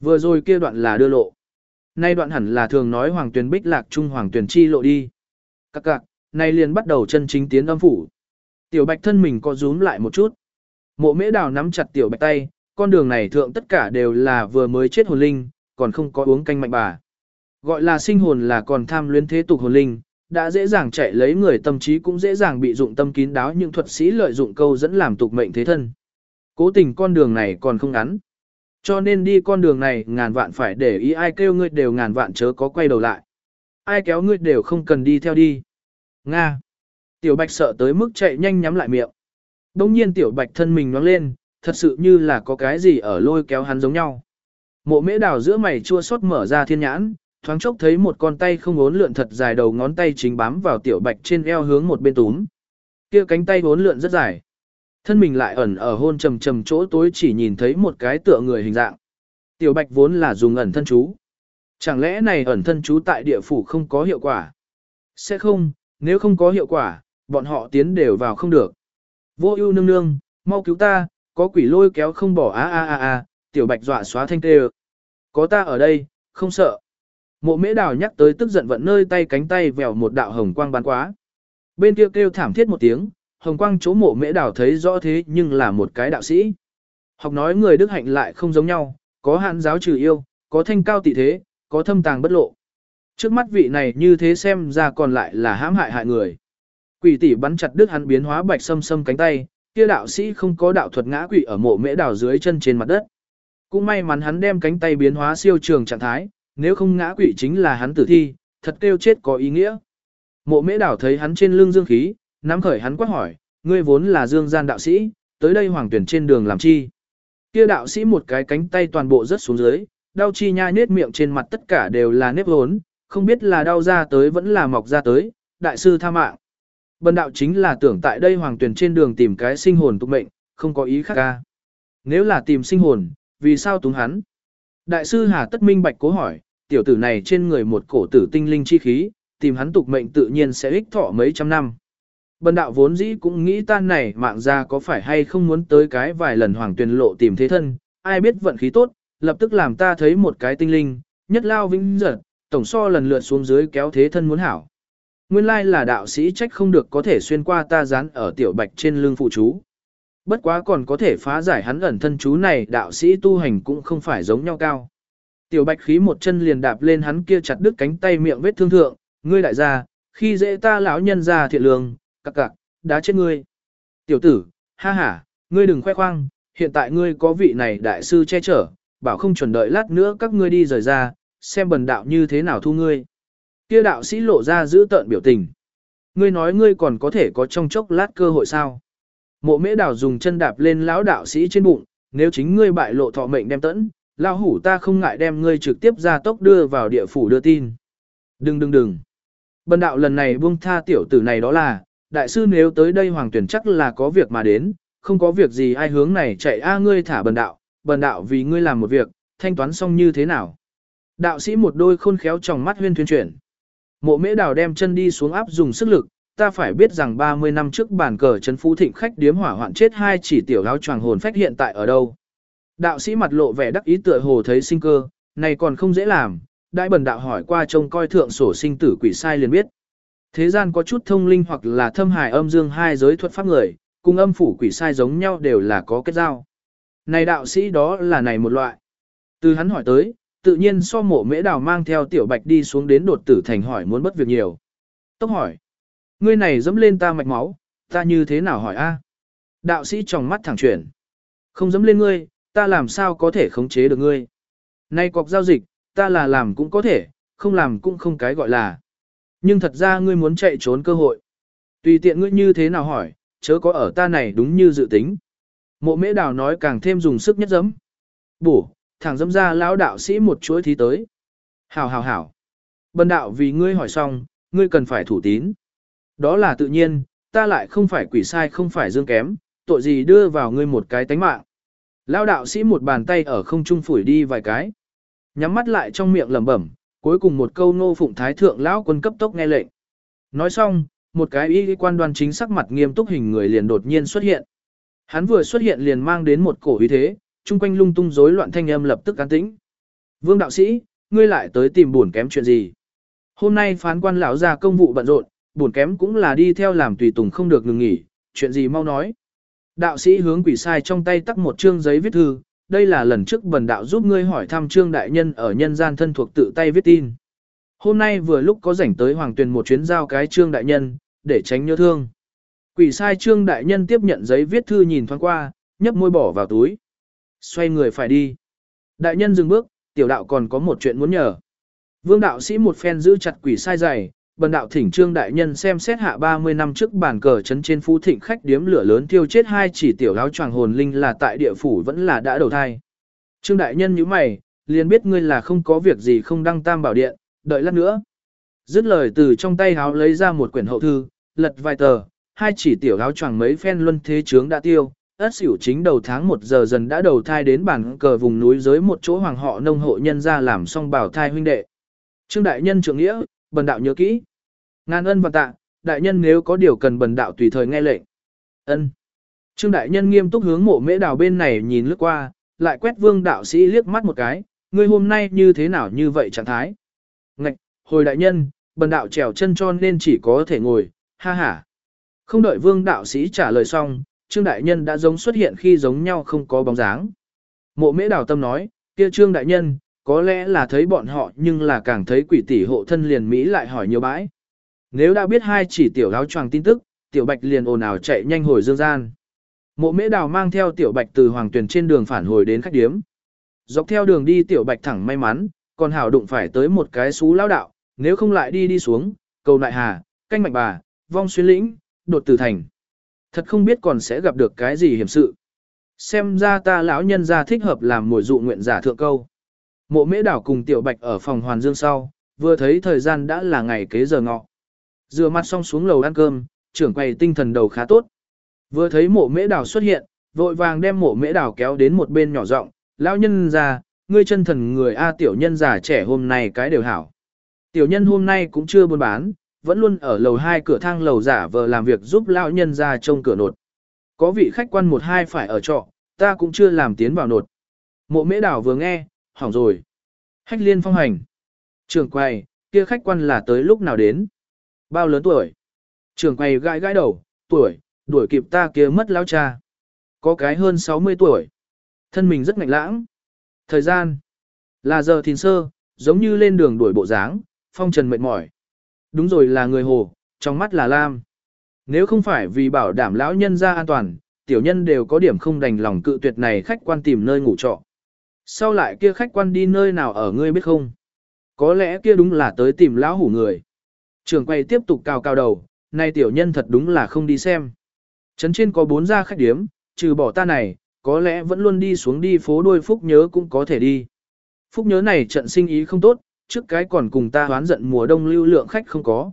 Vừa rồi kia đoạn là đưa lộ. Nay đoạn hẳn là thường nói hoàng tuyển bích lạc trung hoàng tuyển chi lộ đi. Các cạc, nay liền bắt đầu chân chính tiến âm phủ. Tiểu Bạch thân mình có rúm lại một chút. Mộ mễ đào nắm chặt Tiểu Bạch tay, con đường này thượng tất cả đều là vừa mới chết hồn linh, còn không có uống canh mạnh bà. Gọi là sinh hồn là còn tham luyến thế tục hồn linh, đã dễ dàng chạy lấy người tâm trí cũng dễ dàng bị dụng tâm kín đáo những thuật sĩ lợi dụng câu dẫn làm tục mệnh thế thân. Cố tình con đường này còn không ngắn. Cho nên đi con đường này ngàn vạn phải để ý ai kêu ngươi đều ngàn vạn chớ có quay đầu lại. Ai kéo ngươi đều không cần đi theo đi. Nga. Tiểu bạch sợ tới mức chạy nhanh nhắm lại miệng. Đông nhiên tiểu bạch thân mình nhoáng lên, thật sự như là có cái gì ở lôi kéo hắn giống nhau. Mộ mễ đào giữa mày chua xót mở ra thiên nhãn, thoáng chốc thấy một con tay không ốn lượn thật dài đầu ngón tay chính bám vào tiểu bạch trên eo hướng một bên túm. Kia cánh tay ốn lượn rất dài. Thân mình lại ẩn ở hôn trầm trầm chỗ tối chỉ nhìn thấy một cái tựa người hình dạng. Tiểu bạch vốn là dùng ẩn thân chú. Chẳng lẽ này ẩn thân chú tại địa phủ không có hiệu quả? Sẽ không, nếu không có hiệu quả, bọn họ tiến đều vào không được. Vô ưu nương nương, mau cứu ta, có quỷ lôi kéo không bỏ a a a a, tiểu bạch dọa xóa thanh tê Có ta ở đây, không sợ. Mộ mễ đào nhắc tới tức giận vận nơi tay cánh tay vèo một đạo hồng quang bắn quá. Bên kia kêu thảm thiết một tiếng, hồng quang chỗ mộ mễ đào thấy rõ thế nhưng là một cái đạo sĩ. Học nói người đức hạnh lại không giống nhau, có hạn giáo trừ yêu, có thanh cao tị thế, có thâm tàng bất lộ. Trước mắt vị này như thế xem ra còn lại là hãm hại hại người. Quỷ tỷ bắn chặt đứt hắn biến hóa bạch sâm sâm cánh tay, kia đạo sĩ không có đạo thuật ngã quỷ ở mộ mễ đào dưới chân trên mặt đất. Cũng may mắn hắn đem cánh tay biến hóa siêu trường trạng thái, nếu không ngã quỷ chính là hắn tử thi, thật kêu chết có ý nghĩa. Mộ mễ đảo thấy hắn trên lưng dương khí, nắm khởi hắn quát hỏi, ngươi vốn là dương gian đạo sĩ, tới đây hoàng tuyển trên đường làm chi. Kia đạo sĩ một cái cánh tay toàn bộ rớt xuống dưới, đau chi nha nết miệng trên mặt tất cả đều là nếp hốn, không biết là đau ra tới vẫn là mọc ra tới, đại sư tha mạng. Bần đạo chính là tưởng tại đây hoàng tuyển trên đường tìm cái sinh hồn tục mệnh, không có ý khác ca. Nếu là tìm sinh hồn, vì sao túng hắn? Đại sư Hà Tất Minh Bạch cố hỏi, tiểu tử này trên người một cổ tử tinh linh chi khí, tìm hắn tục mệnh tự nhiên sẽ ích thọ mấy trăm năm. Bần đạo vốn dĩ cũng nghĩ tan này mạng ra có phải hay không muốn tới cái vài lần hoàng tuyển lộ tìm thế thân, ai biết vận khí tốt, lập tức làm ta thấy một cái tinh linh, nhất lao vĩnh giật, tổng so lần lượt xuống dưới kéo thế thân muốn hảo. Nguyên lai là đạo sĩ trách không được có thể xuyên qua ta dán ở tiểu bạch trên lưng phụ chú. Bất quá còn có thể phá giải hắn ẩn thân chú này đạo sĩ tu hành cũng không phải giống nhau cao. Tiểu bạch khí một chân liền đạp lên hắn kia chặt đứt cánh tay miệng vết thương thượng, ngươi đại gia, khi dễ ta lão nhân ra thiện lương, cặc cặc, đá chết ngươi. Tiểu tử, ha ha, ngươi đừng khoe khoang, hiện tại ngươi có vị này đại sư che chở, bảo không chuẩn đợi lát nữa các ngươi đi rời ra, xem bần đạo như thế nào thu ngươi. Kia đạo sĩ lộ ra giữ tợn biểu tình. Ngươi nói ngươi còn có thể có trong chốc lát cơ hội sao? Mộ mễ đảo dùng chân đạp lên lão đạo sĩ trên bụng, nếu chính ngươi bại lộ thọ mệnh đem tẫn, lão hủ ta không ngại đem ngươi trực tiếp ra tốc đưa vào địa phủ đưa tin. Đừng đừng đừng. Bần đạo lần này buông tha tiểu tử này đó là, đại sư nếu tới đây hoàng tuyển chắc là có việc mà đến, không có việc gì ai hướng này chạy a ngươi thả bần đạo, bần đạo vì ngươi làm một việc, thanh toán xong như thế nào. Đạo sĩ một đôi khôn khéo trong mắt huyên thuyên chuyển. Mộ mễ đào đem chân đi xuống áp dùng sức lực, ta phải biết rằng 30 năm trước bản cờ trấn phú thịnh khách điếm hỏa hoạn chết hai chỉ tiểu áo choàng hồn phách hiện tại ở đâu. Đạo sĩ mặt lộ vẻ đắc ý tựa hồ thấy sinh cơ, này còn không dễ làm, đại bần đạo hỏi qua trông coi thượng sổ sinh tử quỷ sai liền biết. Thế gian có chút thông linh hoặc là thâm hài âm dương hai giới thuật pháp người, cùng âm phủ quỷ sai giống nhau đều là có kết giao. Này đạo sĩ đó là này một loại. Từ hắn hỏi tới, tự nhiên so mộ mễ đào mang theo tiểu bạch đi xuống đến đột tử thành hỏi muốn bất việc nhiều. Tốc hỏi. Ngươi này dẫm lên ta mạch máu, ta như thế nào hỏi a? Đạo sĩ trong mắt thẳng chuyển. Không dẫm lên ngươi, ta làm sao có thể khống chế được ngươi. Nay cọc giao dịch, ta là làm cũng có thể, không làm cũng không cái gọi là. Nhưng thật ra ngươi muốn chạy trốn cơ hội. Tùy tiện ngươi như thế nào hỏi, chớ có ở ta này đúng như dự tính. Mộ mễ đào nói càng thêm dùng sức nhất dẫm. Bổ, thẳng dâm ra lão đạo sĩ một chuỗi thí tới. Hảo hảo hảo. Bần đạo vì ngươi hỏi xong, ngươi cần phải thủ tín. Đó là tự nhiên, ta lại không phải quỷ sai không phải dương kém, tội gì đưa vào ngươi một cái tánh mạng. Lão đạo sĩ một bàn tay ở không trung phủi đi vài cái. Nhắm mắt lại trong miệng lẩm bẩm, cuối cùng một câu nô phụng thái thượng lão quân cấp tốc nghe lệnh. Nói xong, một cái y quan đoan chính sắc mặt nghiêm túc hình người liền đột nhiên xuất hiện. Hắn vừa xuất hiện liền mang đến một cổ uy thế, chung quanh lung tung rối loạn thanh âm lập tức an tĩnh. Vương đạo sĩ, ngươi lại tới tìm buồn kém chuyện gì? Hôm nay phán quan lão ra công vụ bận rộn, buồn kém cũng là đi theo làm tùy tùng không được ngừng nghỉ, chuyện gì mau nói. Đạo sĩ hướng quỷ sai trong tay tắt một chương giấy viết thư, đây là lần trước bần đạo giúp ngươi hỏi thăm trương đại nhân ở nhân gian thân thuộc tự tay viết tin. Hôm nay vừa lúc có rảnh tới hoàng tuyền một chuyến giao cái trương đại nhân, để tránh nhớ thương. Quỷ sai trương đại nhân tiếp nhận giấy viết thư nhìn thoáng qua, nhấp môi bỏ vào túi. Xoay người phải đi. Đại nhân dừng bước, tiểu đạo còn có một chuyện muốn nhờ. Vương đạo sĩ một phen giữ chặt quỷ sai dày, bần đạo thỉnh trương đại nhân xem xét hạ 30 năm trước bàn cờ chấn trên phú thịnh khách điếm lửa lớn thiêu chết hai chỉ tiểu áo choàng hồn linh là tại địa phủ vẫn là đã đầu thai. Trương đại nhân như mày, liền biết ngươi là không có việc gì không đăng tam bảo điện, đợi lát nữa. Dứt lời từ trong tay háo lấy ra một quyển hậu thư, lật vài tờ, hai chỉ tiểu áo choàng mấy phen luân thế chướng đã tiêu, ất xỉu chính đầu tháng 1 giờ dần đã đầu thai đến bản cờ vùng núi dưới một chỗ hoàng họ nông hộ nhân ra làm xong bảo thai huynh đệ. Trương đại nhân trưởng nghĩa, bần đạo nhớ kỹ. Ngàn ân và tạ, đại nhân nếu có điều cần bần đạo tùy thời nghe lệnh. Ân. Trương đại nhân nghiêm túc hướng mộ mễ đào bên này nhìn lướt qua, lại quét vương đạo sĩ liếc mắt một cái, ngươi hôm nay như thế nào như vậy trạng thái. Ngạch, hồi đại nhân, bần đạo trèo chân cho nên chỉ có thể ngồi, ha ha. Không đợi vương đạo sĩ trả lời xong, trương đại nhân đã giống xuất hiện khi giống nhau không có bóng dáng. Mộ mễ đào tâm nói, kia trương đại nhân, có lẽ là thấy bọn họ nhưng là càng thấy quỷ tỷ hộ thân liền Mỹ lại hỏi nhiều bãi. Nếu đã biết hai chỉ tiểu áo choàng tin tức, tiểu bạch liền ồn ào chạy nhanh hồi dương gian. Mộ mễ đào mang theo tiểu bạch từ hoàng tuyển trên đường phản hồi đến khách điếm. Dọc theo đường đi tiểu bạch thẳng may mắn, còn hảo đụng phải tới một cái xú lao đạo, nếu không lại đi đi xuống, cầu nại hà, canh mạch bà, vong xuyên lĩnh, đột tử thành. Thật không biết còn sẽ gặp được cái gì hiểm sự. Xem ra ta lão nhân ra thích hợp làm mồi dụ nguyện giả thượng câu. Mộ mễ đảo cùng tiểu bạch ở phòng hoàn dương sau, vừa thấy thời gian đã là ngày kế giờ ngọ. Rửa mặt xong xuống lầu ăn cơm, trưởng quầy tinh thần đầu khá tốt. Vừa thấy mộ mễ đảo xuất hiện, vội vàng đem mộ mễ đảo kéo đến một bên nhỏ rộng, lão nhân ra, ngươi chân thần người A tiểu nhân già trẻ hôm nay cái đều hảo. Tiểu nhân hôm nay cũng chưa buôn bán, vẫn luôn ở lầu hai cửa thang lầu giả vờ làm việc giúp lão nhân ra trông cửa nột. Có vị khách quan một hai phải ở trọ, ta cũng chưa làm tiến vào nột. Mộ mễ đảo vừa nghe, hỏng rồi. Hách liên phong hành. Trường quầy, kia khách quan là tới lúc nào đến? Bao lớn tuổi? Trường quầy gãi gãi đầu, tuổi, đuổi kịp ta kia mất lão cha. Có cái hơn 60 tuổi. Thân mình rất ngạnh lãng. Thời gian. Là giờ thìn sơ, giống như lên đường đuổi bộ dáng, phong trần mệt mỏi. Đúng rồi là người hồ, trong mắt là lam. Nếu không phải vì bảo đảm lão nhân ra an toàn, tiểu nhân đều có điểm không đành lòng cự tuyệt này khách quan tìm nơi ngủ trọ. Sau lại kia khách quan đi nơi nào ở ngươi biết không? Có lẽ kia đúng là tới tìm lão hủ người. Trường quay tiếp tục cao cao đầu, này tiểu nhân thật đúng là không đi xem. Trấn trên có bốn gia khách điếm, trừ bỏ ta này, có lẽ vẫn luôn đi xuống đi phố đôi phúc nhớ cũng có thể đi. Phúc nhớ này trận sinh ý không tốt, trước cái còn cùng ta hoán giận mùa đông lưu lượng khách không có.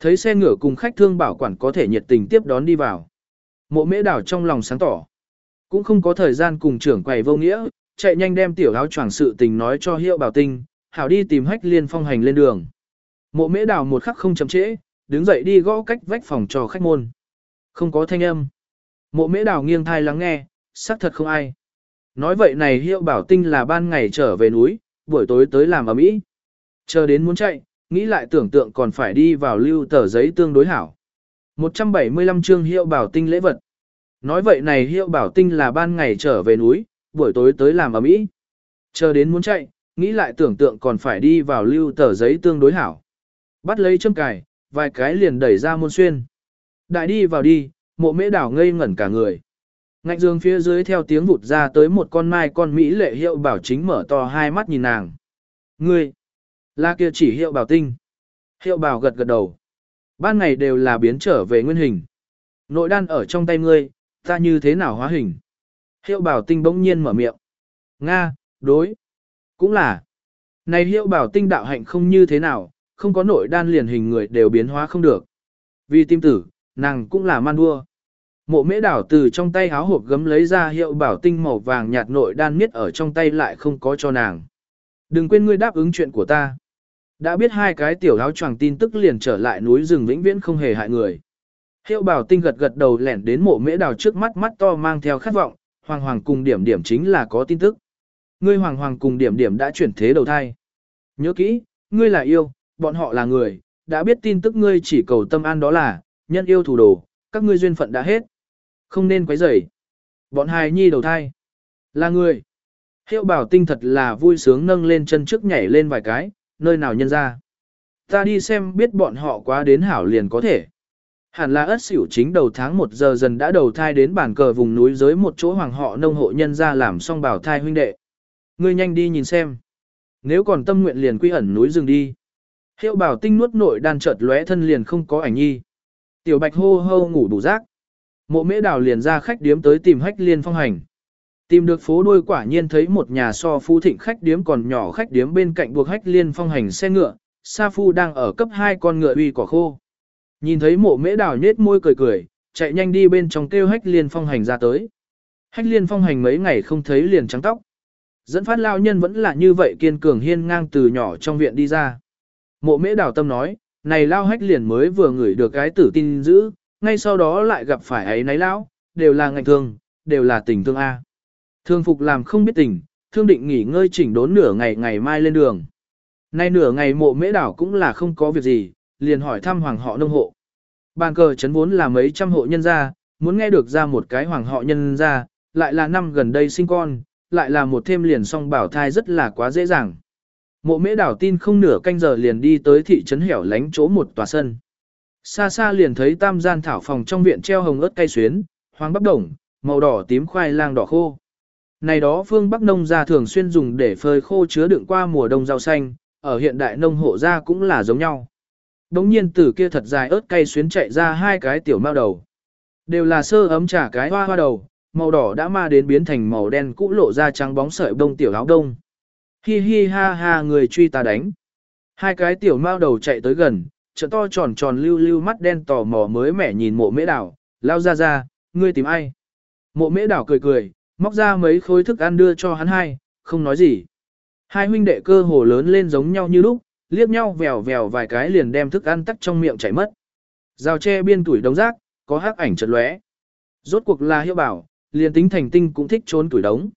Thấy xe ngựa cùng khách thương bảo quản có thể nhiệt tình tiếp đón đi vào. Mộ mễ đảo trong lòng sáng tỏ. Cũng không có thời gian cùng trưởng quầy vô nghĩa, chạy nhanh đem tiểu áo choàng sự tình nói cho hiệu bảo tinh, hảo đi tìm hách liên phong hành lên đường. Mộ mễ đảo một khắc không chậm trễ, đứng dậy đi gõ cách vách phòng cho khách môn. Không có thanh âm. Mộ mễ đảo nghiêng thai lắng nghe, xác thật không ai. Nói vậy này hiệu bảo tinh là ban ngày trở về núi, buổi tối tới làm ở mỹ. Chờ đến muốn chạy, nghĩ lại tưởng tượng còn phải đi vào lưu tờ giấy tương đối hảo. 175 chương hiệu bảo tinh lễ vật. Nói vậy này hiệu bảo tinh là ban ngày trở về núi, buổi tối tới làm ở mỹ. Chờ đến muốn chạy, nghĩ lại tưởng tượng còn phải đi vào lưu tờ giấy tương đối hảo. Bắt lấy châm cài, vài cái liền đẩy ra môn xuyên. Đại đi vào đi, mộ mễ đảo ngây ngẩn cả người. Ngạnh dương phía dưới theo tiếng vụt ra tới một con mai con Mỹ lệ hiệu bảo chính mở to hai mắt nhìn nàng. Ngươi, là kia chỉ hiệu bảo tinh. Hiệu bảo gật gật đầu. Ban ngày đều là biến trở về nguyên hình. Nội đan ở trong tay ngươi, ta như thế nào hóa hình. Hiệu bảo tinh bỗng nhiên mở miệng. Nga, đối. Cũng là. Này hiệu bảo tinh đạo hạnh không như thế nào, không có nội đan liền hình người đều biến hóa không được. Vì tim tử, nàng cũng là man đua. Mộ mễ đảo từ trong tay háo hộp gấm lấy ra hiệu bảo tinh màu vàng nhạt nội đan miết ở trong tay lại không có cho nàng. Đừng quên ngươi đáp ứng chuyện của ta. Đã biết hai cái tiểu áo choàng tin tức liền trở lại núi rừng vĩnh viễn không hề hại người. Hiệu bảo tinh gật gật đầu lẻn đến mộ mễ đào trước mắt mắt to mang theo khát vọng, hoàng hoàng cùng điểm điểm chính là có tin tức. Ngươi hoàng hoàng cùng điểm điểm đã chuyển thế đầu thai. Nhớ kỹ, ngươi là yêu, bọn họ là người, đã biết tin tức ngươi chỉ cầu tâm an đó là, nhân yêu thủ đồ, các ngươi duyên phận đã hết. Không nên quấy rầy. Bọn hài nhi đầu thai. Là người. Hiệu bảo tinh thật là vui sướng nâng lên chân trước nhảy lên vài cái, nơi nào nhân ra. Ta đi xem biết bọn họ quá đến hảo liền có thể. Hẳn là ất xỉu chính đầu tháng 1 giờ dần đã đầu thai đến bản cờ vùng núi dưới một chỗ hoàng họ nông hộ nhân ra làm xong bảo thai huynh đệ. Ngươi nhanh đi nhìn xem. Nếu còn tâm nguyện liền quy ẩn núi rừng đi. Hiệu bảo tinh nuốt nội đan chợt lóe thân liền không có ảnh nhi. Tiểu bạch hô hô ngủ đủ rác. Mộ mễ đào liền ra khách điếm tới tìm hách liên phong hành. Tìm được phố đuôi quả nhiên thấy một nhà so phu thịnh khách điếm còn nhỏ khách điếm bên cạnh buộc hách liên phong hành xe ngựa, Sa Phu đang ở cấp hai con ngựa uy cỏ khô. Nhìn thấy mộ mễ đào nhết môi cười cười, chạy nhanh đi bên trong kêu hách liên phong hành ra tới. Hách liên phong hành mấy ngày không thấy liền trắng tóc. Dẫn phát lao nhân vẫn là như vậy kiên cường hiên ngang từ nhỏ trong viện đi ra. Mộ mễ đào tâm nói, này lao hách liền mới vừa ngửi được cái tử tin giữ, ngay sau đó lại gặp phải ấy nấy lão, đều là ngành thương, đều là tình thương A. Thương phục làm không biết tình, thương định nghỉ ngơi chỉnh đốn nửa ngày ngày mai lên đường. Nay nửa ngày mộ mễ đảo cũng là không có việc gì, liền hỏi thăm hoàng họ nông hộ. Bàn cờ chấn vốn là mấy trăm hộ nhân gia, muốn nghe được ra một cái hoàng họ nhân gia, lại là năm gần đây sinh con, lại là một thêm liền song bảo thai rất là quá dễ dàng. Mộ mễ đảo tin không nửa canh giờ liền đi tới thị trấn hẻo lánh chỗ một tòa sân. Xa xa liền thấy tam gian thảo phòng trong viện treo hồng ớt cay xuyến, hoàng bắp đồng, màu đỏ tím khoai lang đỏ khô. Này đó phương Bắc nông gia thường xuyên dùng để phơi khô chứa đựng qua mùa đông rau xanh, ở hiện đại nông hộ gia cũng là giống nhau. Đống nhiên từ kia thật dài ớt cay xuyến chạy ra hai cái tiểu mao đầu. Đều là sơ ấm trả cái hoa hoa đầu, màu đỏ đã ma đến biến thành màu đen cũ lộ ra trắng bóng sợi đông tiểu áo đông. Hi hi ha ha người truy ta đánh. Hai cái tiểu mao đầu chạy tới gần, trợ to tròn tròn lưu lưu mắt đen tò mò mới mẻ nhìn mộ mễ đảo, lao ra ra, ngươi tìm ai? Mộ mễ đảo cười cười, móc ra mấy khối thức ăn đưa cho hắn hai, không nói gì. Hai huynh đệ cơ hồ lớn lên giống nhau như lúc, liếc nhau vèo vèo vài cái liền đem thức ăn tắt trong miệng chảy mất. Rào tre biên tuổi đống rác, có hắc ảnh chật lóe. Rốt cuộc là hiệu bảo, liền tính thành tinh cũng thích trốn tuổi đống.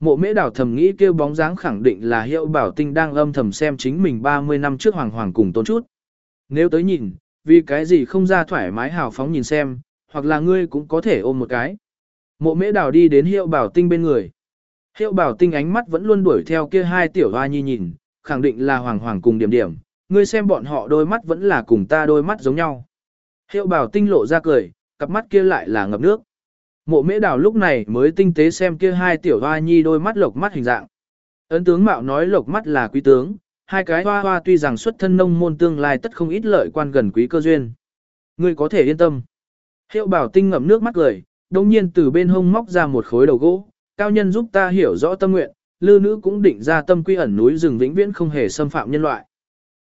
Mộ mễ đảo thầm nghĩ kêu bóng dáng khẳng định là hiệu bảo tinh đang âm thầm xem chính mình 30 năm trước hoàng hoàng cùng tôn chút. Nếu tới nhìn, vì cái gì không ra thoải mái hào phóng nhìn xem, hoặc là ngươi cũng có thể ôm một cái. Mộ mễ Đào đi đến hiệu bảo tinh bên người. Hiệu bảo tinh ánh mắt vẫn luôn đuổi theo kia hai tiểu hoa nhi nhìn, khẳng định là hoàng hoàng cùng điểm điểm, ngươi xem bọn họ đôi mắt vẫn là cùng ta đôi mắt giống nhau. Hiệu bảo tinh lộ ra cười, cặp mắt kia lại là ngập nước. Mộ mễ Đào lúc này mới tinh tế xem kia hai tiểu hoa nhi đôi mắt lộc mắt hình dạng. Ấn tướng mạo nói lộc mắt là quý tướng, hai cái hoa hoa tuy rằng xuất thân nông môn tương lai tất không ít lợi quan gần quý cơ duyên. Ngươi có thể yên tâm. Hiệu bảo tinh ngậm nước mắt cười, đồng nhiên từ bên hông móc ra một khối đầu gỗ, cao nhân giúp ta hiểu rõ tâm nguyện, lư nữ cũng định ra tâm quy ẩn núi rừng vĩnh viễn không hề xâm phạm nhân loại.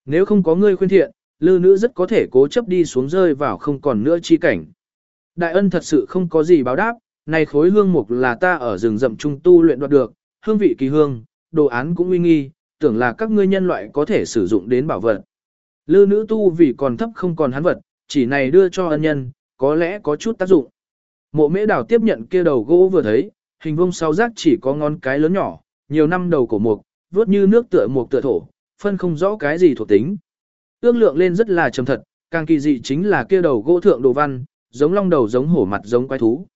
Nếu không có ngươi khuyên thiện, lư nữ rất có thể cố chấp đi xuống rơi vào không còn nữa chi cảnh. Đại ân thật sự không có gì báo đáp, này khối hương mục là ta ở rừng rậm trung tu luyện đoạt được, hương vị kỳ hương, đồ án cũng uy nghi, tưởng là các ngươi nhân loại có thể sử dụng đến bảo vật. Lư nữ tu vì còn thấp không còn hắn vật, chỉ này đưa cho ân nhân, có lẽ có chút tác dụng. Mộ mễ đảo tiếp nhận kia đầu gỗ vừa thấy, hình vuông sáu giác chỉ có ngón cái lớn nhỏ, nhiều năm đầu cổ mục, vớt như nước tựa mục tựa thổ, phân không rõ cái gì thuộc tính. Ước lượng lên rất là trầm thật, càng kỳ dị chính là kia đầu gỗ thượng đồ văn, giống long đầu giống hổ mặt giống quái thú.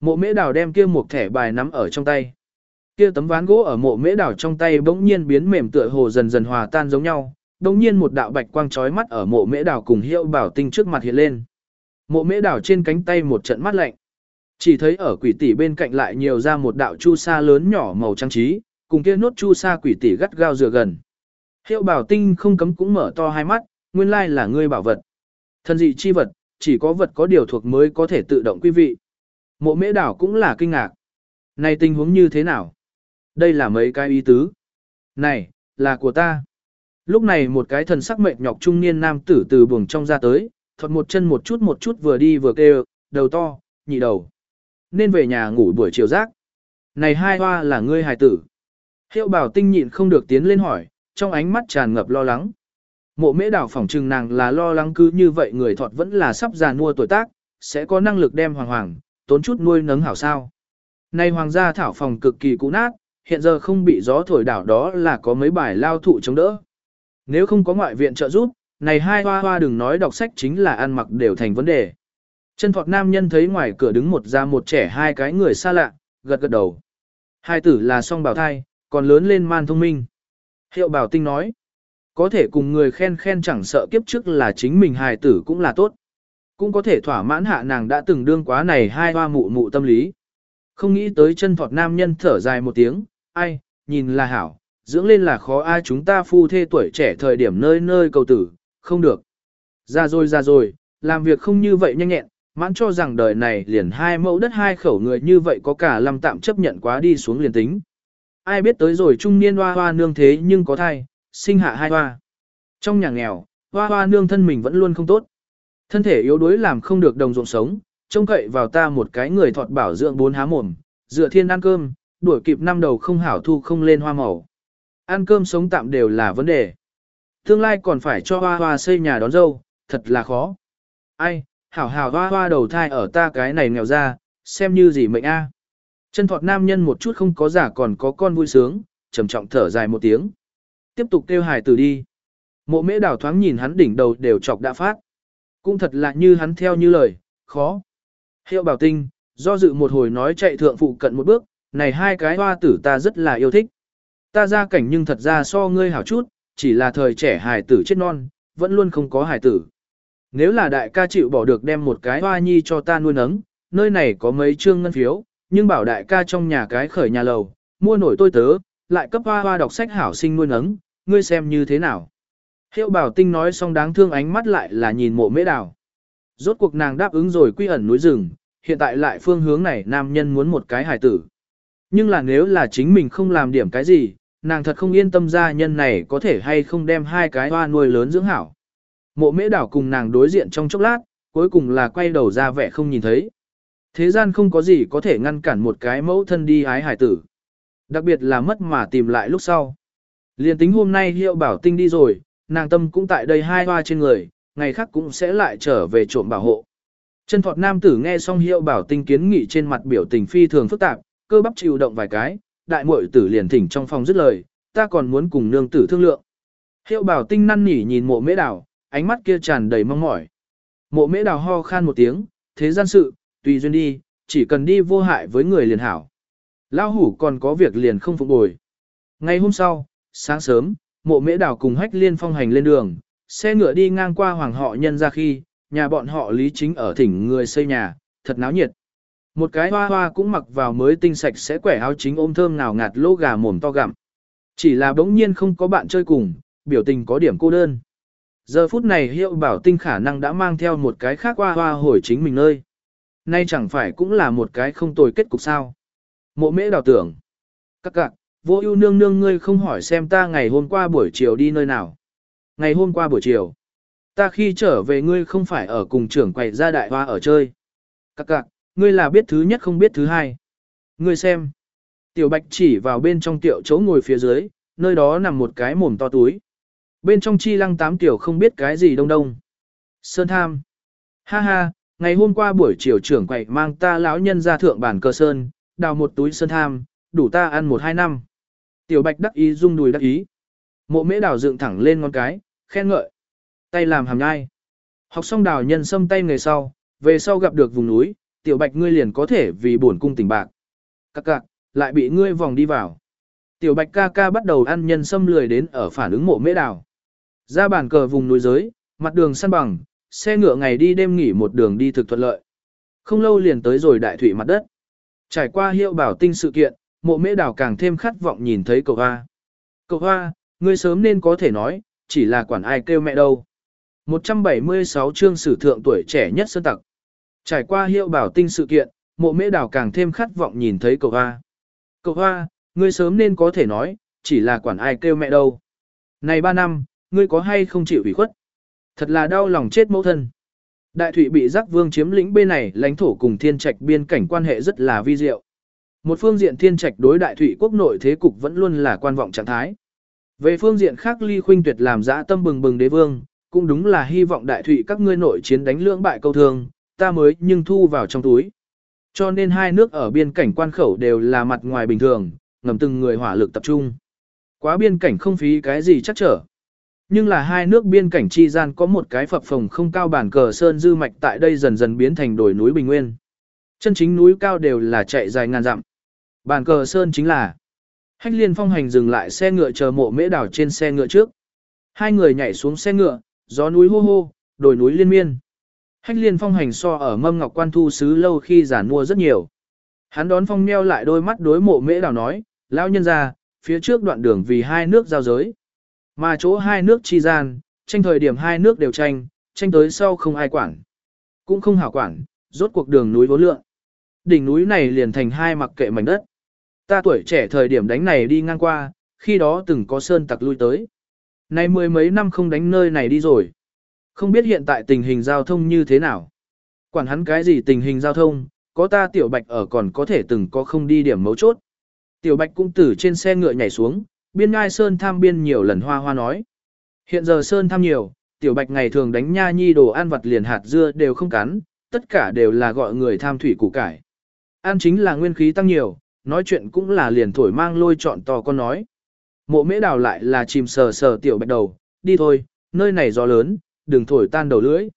Mộ mễ đào đem kia một thẻ bài nắm ở trong tay. Kia tấm ván gỗ ở mộ mễ đào trong tay bỗng nhiên biến mềm tựa hồ dần dần hòa tan giống nhau, bỗng nhiên một đạo bạch quang chói mắt ở mộ mễ đào cùng hiệu bảo tinh trước mặt hiện lên. Mộ mễ đào trên cánh tay một trận mắt lạnh. Chỉ thấy ở quỷ tỷ bên cạnh lại nhiều ra một đạo chu sa lớn nhỏ màu trang trí, cùng kia nốt chu sa quỷ tỷ gắt gao dựa gần. Hiệu bảo tinh không cấm cũng mở to hai mắt, nguyên lai là ngươi bảo vật. Thân dị chi vật, chỉ có vật có điều thuộc mới có thể tự động quý vị. Mộ mễ đảo cũng là kinh ngạc. Này tình huống như thế nào? Đây là mấy cái ý tứ. Này, là của ta. Lúc này một cái thần sắc mệnh nhọc trung niên nam tử từ buồng trong ra tới, thuật một chân một chút một chút vừa đi vừa kêu, đầu to, nhị đầu. Nên về nhà ngủ buổi chiều rác. Này hai hoa là ngươi hài tử. Hiệu bảo tinh nhịn không được tiến lên hỏi, trong ánh mắt tràn ngập lo lắng. Mộ mễ đảo phỏng trừng nàng là lo lắng cứ như vậy người thọt vẫn là sắp già nua tuổi tác, sẽ có năng lực đem hoàng hoàng, tốn chút nuôi nấng hảo sao. này hoàng gia thảo phòng cực kỳ cũ nát, hiện giờ không bị gió thổi đảo đó là có mấy bài lao thụ chống đỡ. Nếu không có ngoại viện trợ giúp, này hai hoa hoa đừng nói đọc sách chính là ăn mặc đều thành vấn đề. Chân thọt nam nhân thấy ngoài cửa đứng một già một trẻ hai cái người xa lạ, gật gật đầu. Hai tử là song bảo thai, còn lớn lên man thông minh. Hiệu bảo tinh nói, có thể cùng người khen khen chẳng sợ kiếp trước là chính mình hài tử cũng là tốt. Cũng có thể thỏa mãn hạ nàng đã từng đương quá này hai hoa mụ mụ tâm lý. Không nghĩ tới chân thọt nam nhân thở dài một tiếng, ai, nhìn là hảo, dưỡng lên là khó ai chúng ta phu thê tuổi trẻ thời điểm nơi nơi cầu tử, không được. Ra rồi ra rồi, làm việc không như vậy nhanh nhẹn, mãn cho rằng đời này liền hai mẫu đất hai khẩu người như vậy có cả lâm tạm chấp nhận quá đi xuống liền tính. Ai biết tới rồi trung niên hoa hoa nương thế nhưng có thai, sinh hạ hai hoa. Trong nhà nghèo, hoa hoa nương thân mình vẫn luôn không tốt. Thân thể yếu đuối làm không được đồng ruộng sống, trông cậy vào ta một cái người thọt bảo dưỡng bốn há mồm, dựa thiên ăn cơm, đuổi kịp năm đầu không hảo thu không lên hoa màu. Ăn cơm sống tạm đều là vấn đề. Tương lai còn phải cho hoa hoa xây nhà đón dâu, thật là khó. Ai, hảo hảo hoa hoa đầu thai ở ta cái này nghèo ra, xem như gì mệnh a. Chân thọt nam nhân một chút không có giả còn có con vui sướng, trầm trọng thở dài một tiếng. Tiếp tục kêu hài tử đi. Mộ mễ đảo thoáng nhìn hắn đỉnh đầu đều chọc đã phát. Cũng thật là như hắn theo như lời, khó. Hiệu bảo tinh, do dự một hồi nói chạy thượng phụ cận một bước, này hai cái hoa tử ta rất là yêu thích. Ta ra cảnh nhưng thật ra so ngươi hảo chút, chỉ là thời trẻ hài tử chết non, vẫn luôn không có hài tử. Nếu là đại ca chịu bỏ được đem một cái hoa nhi cho ta nuôi nấng, nơi này có mấy trương ngân phiếu, nhưng bảo đại ca trong nhà cái khởi nhà lầu, mua nổi tôi tớ, lại cấp hoa hoa đọc sách hảo sinh nuôi nấng, ngươi xem như thế nào. Hiệu bảo tinh nói xong đáng thương ánh mắt lại là nhìn mộ mễ đào. Rốt cuộc nàng đáp ứng rồi quy ẩn núi rừng, hiện tại lại phương hướng này nam nhân muốn một cái hài tử. Nhưng là nếu là chính mình không làm điểm cái gì, nàng thật không yên tâm gia nhân này có thể hay không đem hai cái hoa nuôi lớn dưỡng hảo. Mộ mễ đảo cùng nàng đối diện trong chốc lát, cuối cùng là quay đầu ra vẻ không nhìn thấy. Thế gian không có gì có thể ngăn cản một cái mẫu thân đi ái hải tử. Đặc biệt là mất mà tìm lại lúc sau. Liên tính hôm nay hiệu bảo tinh đi rồi, nàng tâm cũng tại đây hai hoa trên người, ngày khác cũng sẽ lại trở về trộm bảo hộ. Chân thọt nam tử nghe xong hiệu bảo tinh kiến nghị trên mặt biểu tình phi thường phức tạp, cơ bắp chịu động vài cái, đại muội tử liền thỉnh trong phòng dứt lời, ta còn muốn cùng nương tử thương lượng. Hiệu bảo tinh năn nỉ nhìn mộ mễ đảo, ánh mắt kia tràn đầy mong mỏi. Mộ mễ đào ho khan một tiếng, thế gian sự, tùy duyên đi, chỉ cần đi vô hại với người liền hảo. Lão hủ còn có việc liền không phục bồi. Ngày hôm sau, sáng sớm, mộ mễ đào cùng hách liên phong hành lên đường, xe ngựa đi ngang qua hoàng họ nhân ra khi, nhà bọn họ lý chính ở thỉnh người xây nhà, thật náo nhiệt. Một cái hoa hoa cũng mặc vào mới tinh sạch sẽ quẻ áo chính ôm thơm nào ngạt lỗ gà mồm to gặm. Chỉ là bỗng nhiên không có bạn chơi cùng, biểu tình có điểm cô đơn. Giờ phút này hiệu bảo tinh khả năng đã mang theo một cái khác qua hoa hồi chính mình nơi. Nay chẳng phải cũng là một cái không tồi kết cục sao. Mộ mễ đào tưởng. Các cạn, vô ưu nương nương ngươi không hỏi xem ta ngày hôm qua buổi chiều đi nơi nào. Ngày hôm qua buổi chiều. Ta khi trở về ngươi không phải ở cùng trưởng quầy ra đại hoa ở chơi. Các cạn, ngươi là biết thứ nhất không biết thứ hai. Ngươi xem. Tiểu bạch chỉ vào bên trong tiệu chỗ ngồi phía dưới, nơi đó nằm một cái mồm to túi. Bên trong chi lăng tám tiểu không biết cái gì đông đông. Sơn tham. Ha ha, ngày hôm qua buổi chiều trưởng quậy mang ta lão nhân ra thượng bản cơ sơn, đào một túi sơn tham, đủ ta ăn một hai năm. Tiểu bạch đắc ý rung đùi đắc ý. Mộ mễ đào dựng thẳng lên ngón cái, khen ngợi. Tay làm hàm nhai. Học xong đào nhân sâm tay người sau, về sau gặp được vùng núi, tiểu bạch ngươi liền có thể vì bổn cung tình bạc. Các cạc, lại bị ngươi vòng đi vào. Tiểu bạch ca ca bắt đầu ăn nhân sâm lười đến ở phản ứng mộ mễ đào. Ra bàn cờ vùng núi giới, mặt đường săn bằng, xe ngựa ngày đi đêm nghỉ một đường đi thực thuận lợi. Không lâu liền tới rồi đại thủy mặt đất. Trải qua hiệu bảo tinh sự kiện, mộ mễ đào càng thêm khát vọng nhìn thấy cậu hoa. Cậu hoa, ngươi sớm nên có thể nói, chỉ là quản ai kêu mẹ đâu. 176 chương sử thượng tuổi trẻ nhất sơn tặc. Trải qua hiệu bảo tinh sự kiện, mộ mễ đào càng thêm khát vọng nhìn thấy cậu hoa. Cậu hoa, ngươi sớm nên có thể nói, chỉ là quản ai kêu mẹ đâu. Này ba năm, ngươi có hay không chịu ủy khuất? Thật là đau lòng chết mẫu thân. Đại thủy bị giác vương chiếm lĩnh bên này lãnh thổ cùng thiên trạch biên cảnh quan hệ rất là vi diệu. Một phương diện thiên trạch đối đại thủy quốc nội thế cục vẫn luôn là quan vọng trạng thái. Về phương diện khác ly khuynh tuyệt làm dã tâm bừng bừng đế vương, cũng đúng là hy vọng đại thủy các ngươi nội chiến đánh lưỡng bại câu thương, ta mới nhưng thu vào trong túi. Cho nên hai nước ở biên cảnh quan khẩu đều là mặt ngoài bình thường, ngầm từng người hỏa lực tập trung. Quá biên cảnh không phí cái gì chắc trở. Nhưng là hai nước biên cảnh chi gian có một cái phập phồng không cao bản cờ sơn dư mạch tại đây dần dần biến thành đồi núi bình nguyên. Chân chính núi cao đều là chạy dài ngàn dặm. Bản cờ sơn chính là Hách liên phong hành dừng lại xe ngựa chờ mộ mễ đảo trên xe ngựa trước. Hai người nhảy xuống xe ngựa, gió núi hô hô, đồi núi liên miên. Hách liên phong hành so ở mâm ngọc quan thu sứ lâu khi giản mua rất nhiều. Hắn đón phong meo lại đôi mắt đối mộ mễ đảo nói, lão nhân ra, phía trước đoạn đường vì hai nước giao giới. Mà chỗ hai nước chi gian, tranh thời điểm hai nước đều tranh, tranh tới sau không ai quản. Cũng không hảo quản, rốt cuộc đường núi vô lượng. Đỉnh núi này liền thành hai mặc kệ mảnh đất. Ta tuổi trẻ thời điểm đánh này đi ngang qua, khi đó từng có sơn tặc lui tới. Nay mười mấy năm không đánh nơi này đi rồi. Không biết hiện tại tình hình giao thông như thế nào. Quản hắn cái gì tình hình giao thông, có ta tiểu bạch ở còn có thể từng có không đi điểm mấu chốt. Tiểu bạch cũng từ trên xe ngựa nhảy xuống, biên ngai sơn tham biên nhiều lần hoa hoa nói. Hiện giờ sơn tham nhiều, tiểu bạch ngày thường đánh nha nhi đồ ăn vặt liền hạt dưa đều không cắn, tất cả đều là gọi người tham thủy củ cải. Ăn chính là nguyên khí tăng nhiều, nói chuyện cũng là liền thổi mang lôi chọn to con nói. Mộ mễ đào lại là chìm sờ sờ tiểu bạch đầu, đi thôi, nơi này gió lớn, đừng thổi tan đầu lưỡi.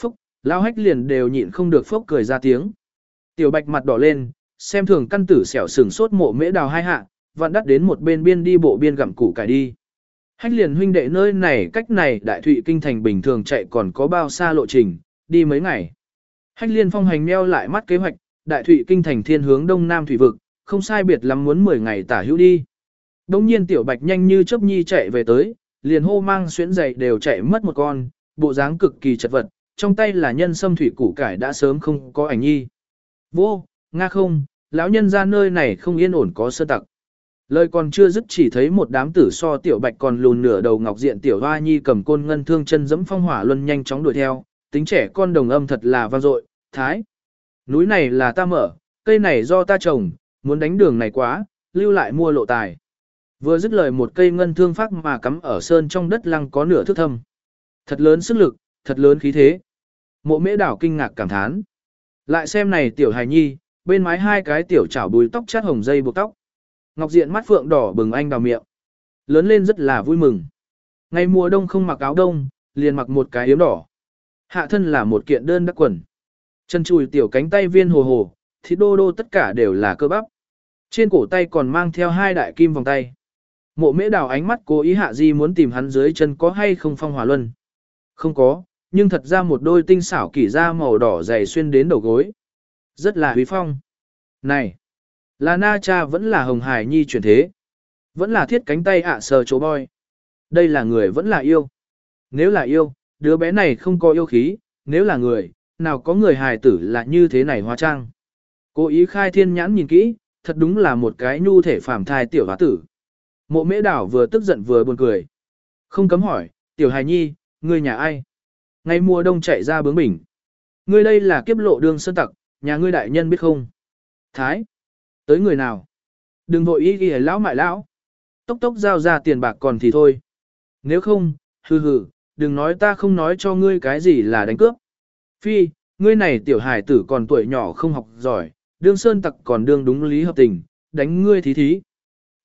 Phúc, lao hách liền đều nhịn không được phốc cười ra tiếng. Tiểu bạch mặt đỏ lên, xem thường căn tử xẻo sừng sốt mộ mễ đào hai hạ, vặn đắt đến một bên biên đi bộ biên gặm củ cải đi. Hách liền huynh đệ nơi này cách này đại thụy kinh thành bình thường chạy còn có bao xa lộ trình, đi mấy ngày. Hách liên phong hành meo lại mắt kế hoạch, đại thụy kinh thành thiên hướng đông nam thủy vực, không sai biệt lắm muốn 10 ngày tả hữu đi. Đông nhiên tiểu bạch nhanh như chớp nhi chạy về tới, liền hô mang xuyến giày đều chạy mất một con, bộ dáng cực kỳ chật vật, trong tay là nhân sâm thủy củ cải đã sớm không có ảnh nhi. Vô, nga không, lão nhân ra nơi này không yên ổn có sơ tặc. Lời còn chưa dứt chỉ thấy một đám tử so tiểu bạch còn lùn nửa đầu ngọc diện tiểu hoa nhi cầm côn ngân thương chân dẫm phong hỏa luân nhanh chóng đuổi theo, tính trẻ con đồng âm thật là vang dội, thái. Núi này là ta mở, cây này do ta trồng, muốn đánh đường này quá, lưu lại mua lộ tài. Vừa dứt lời một cây ngân thương phát mà cắm ở sơn trong đất lăng có nửa thước thâm. Thật lớn sức lực, thật lớn khí thế. Mộ mễ đảo kinh ngạc cảm thán. Lại xem này tiểu hài nhi, bên mái hai cái tiểu chảo bùi tóc chát hồng dây buộc tóc. Ngọc diện mắt phượng đỏ bừng anh đào miệng. Lớn lên rất là vui mừng. Ngày mùa đông không mặc áo đông, liền mặc một cái yếm đỏ. Hạ thân là một kiện đơn đắc quần. Chân chùi tiểu cánh tay viên hồ hồ, thịt đô đô tất cả đều là cơ bắp. Trên cổ tay còn mang theo hai đại kim vòng tay. Mộ mễ đào ánh mắt cố ý hạ di muốn tìm hắn dưới chân có hay không phong hỏa luân. Không có, nhưng thật ra một đôi tinh xảo kỷ da màu đỏ dày xuyên đến đầu gối. Rất là huy phong. Này, là na cha vẫn là hồng hải nhi chuyển thế. Vẫn là thiết cánh tay ạ sờ chỗ boy. Đây là người vẫn là yêu. Nếu là yêu, đứa bé này không có yêu khí, nếu là người, nào có người hài tử là như thế này hóa trang. Cố ý khai thiên nhãn nhìn kỹ, thật đúng là một cái nhu thể phàm thai tiểu hóa tử. Mộ mễ đảo vừa tức giận vừa buồn cười. Không cấm hỏi, tiểu hài nhi, ngươi nhà ai? Ngày mùa đông chạy ra bướng bỉnh. Ngươi đây là kiếp lộ đường sơn tặc, nhà ngươi đại nhân biết không? Thái. Tới người nào? Đừng vội ý ghi lão mại lão. Tốc tốc giao ra tiền bạc còn thì thôi. Nếu không, hừ hừ, đừng nói ta không nói cho ngươi cái gì là đánh cướp. Phi, ngươi này tiểu hải tử còn tuổi nhỏ không học giỏi, đương sơn tặc còn đương đúng lý hợp tình, đánh ngươi thí thí.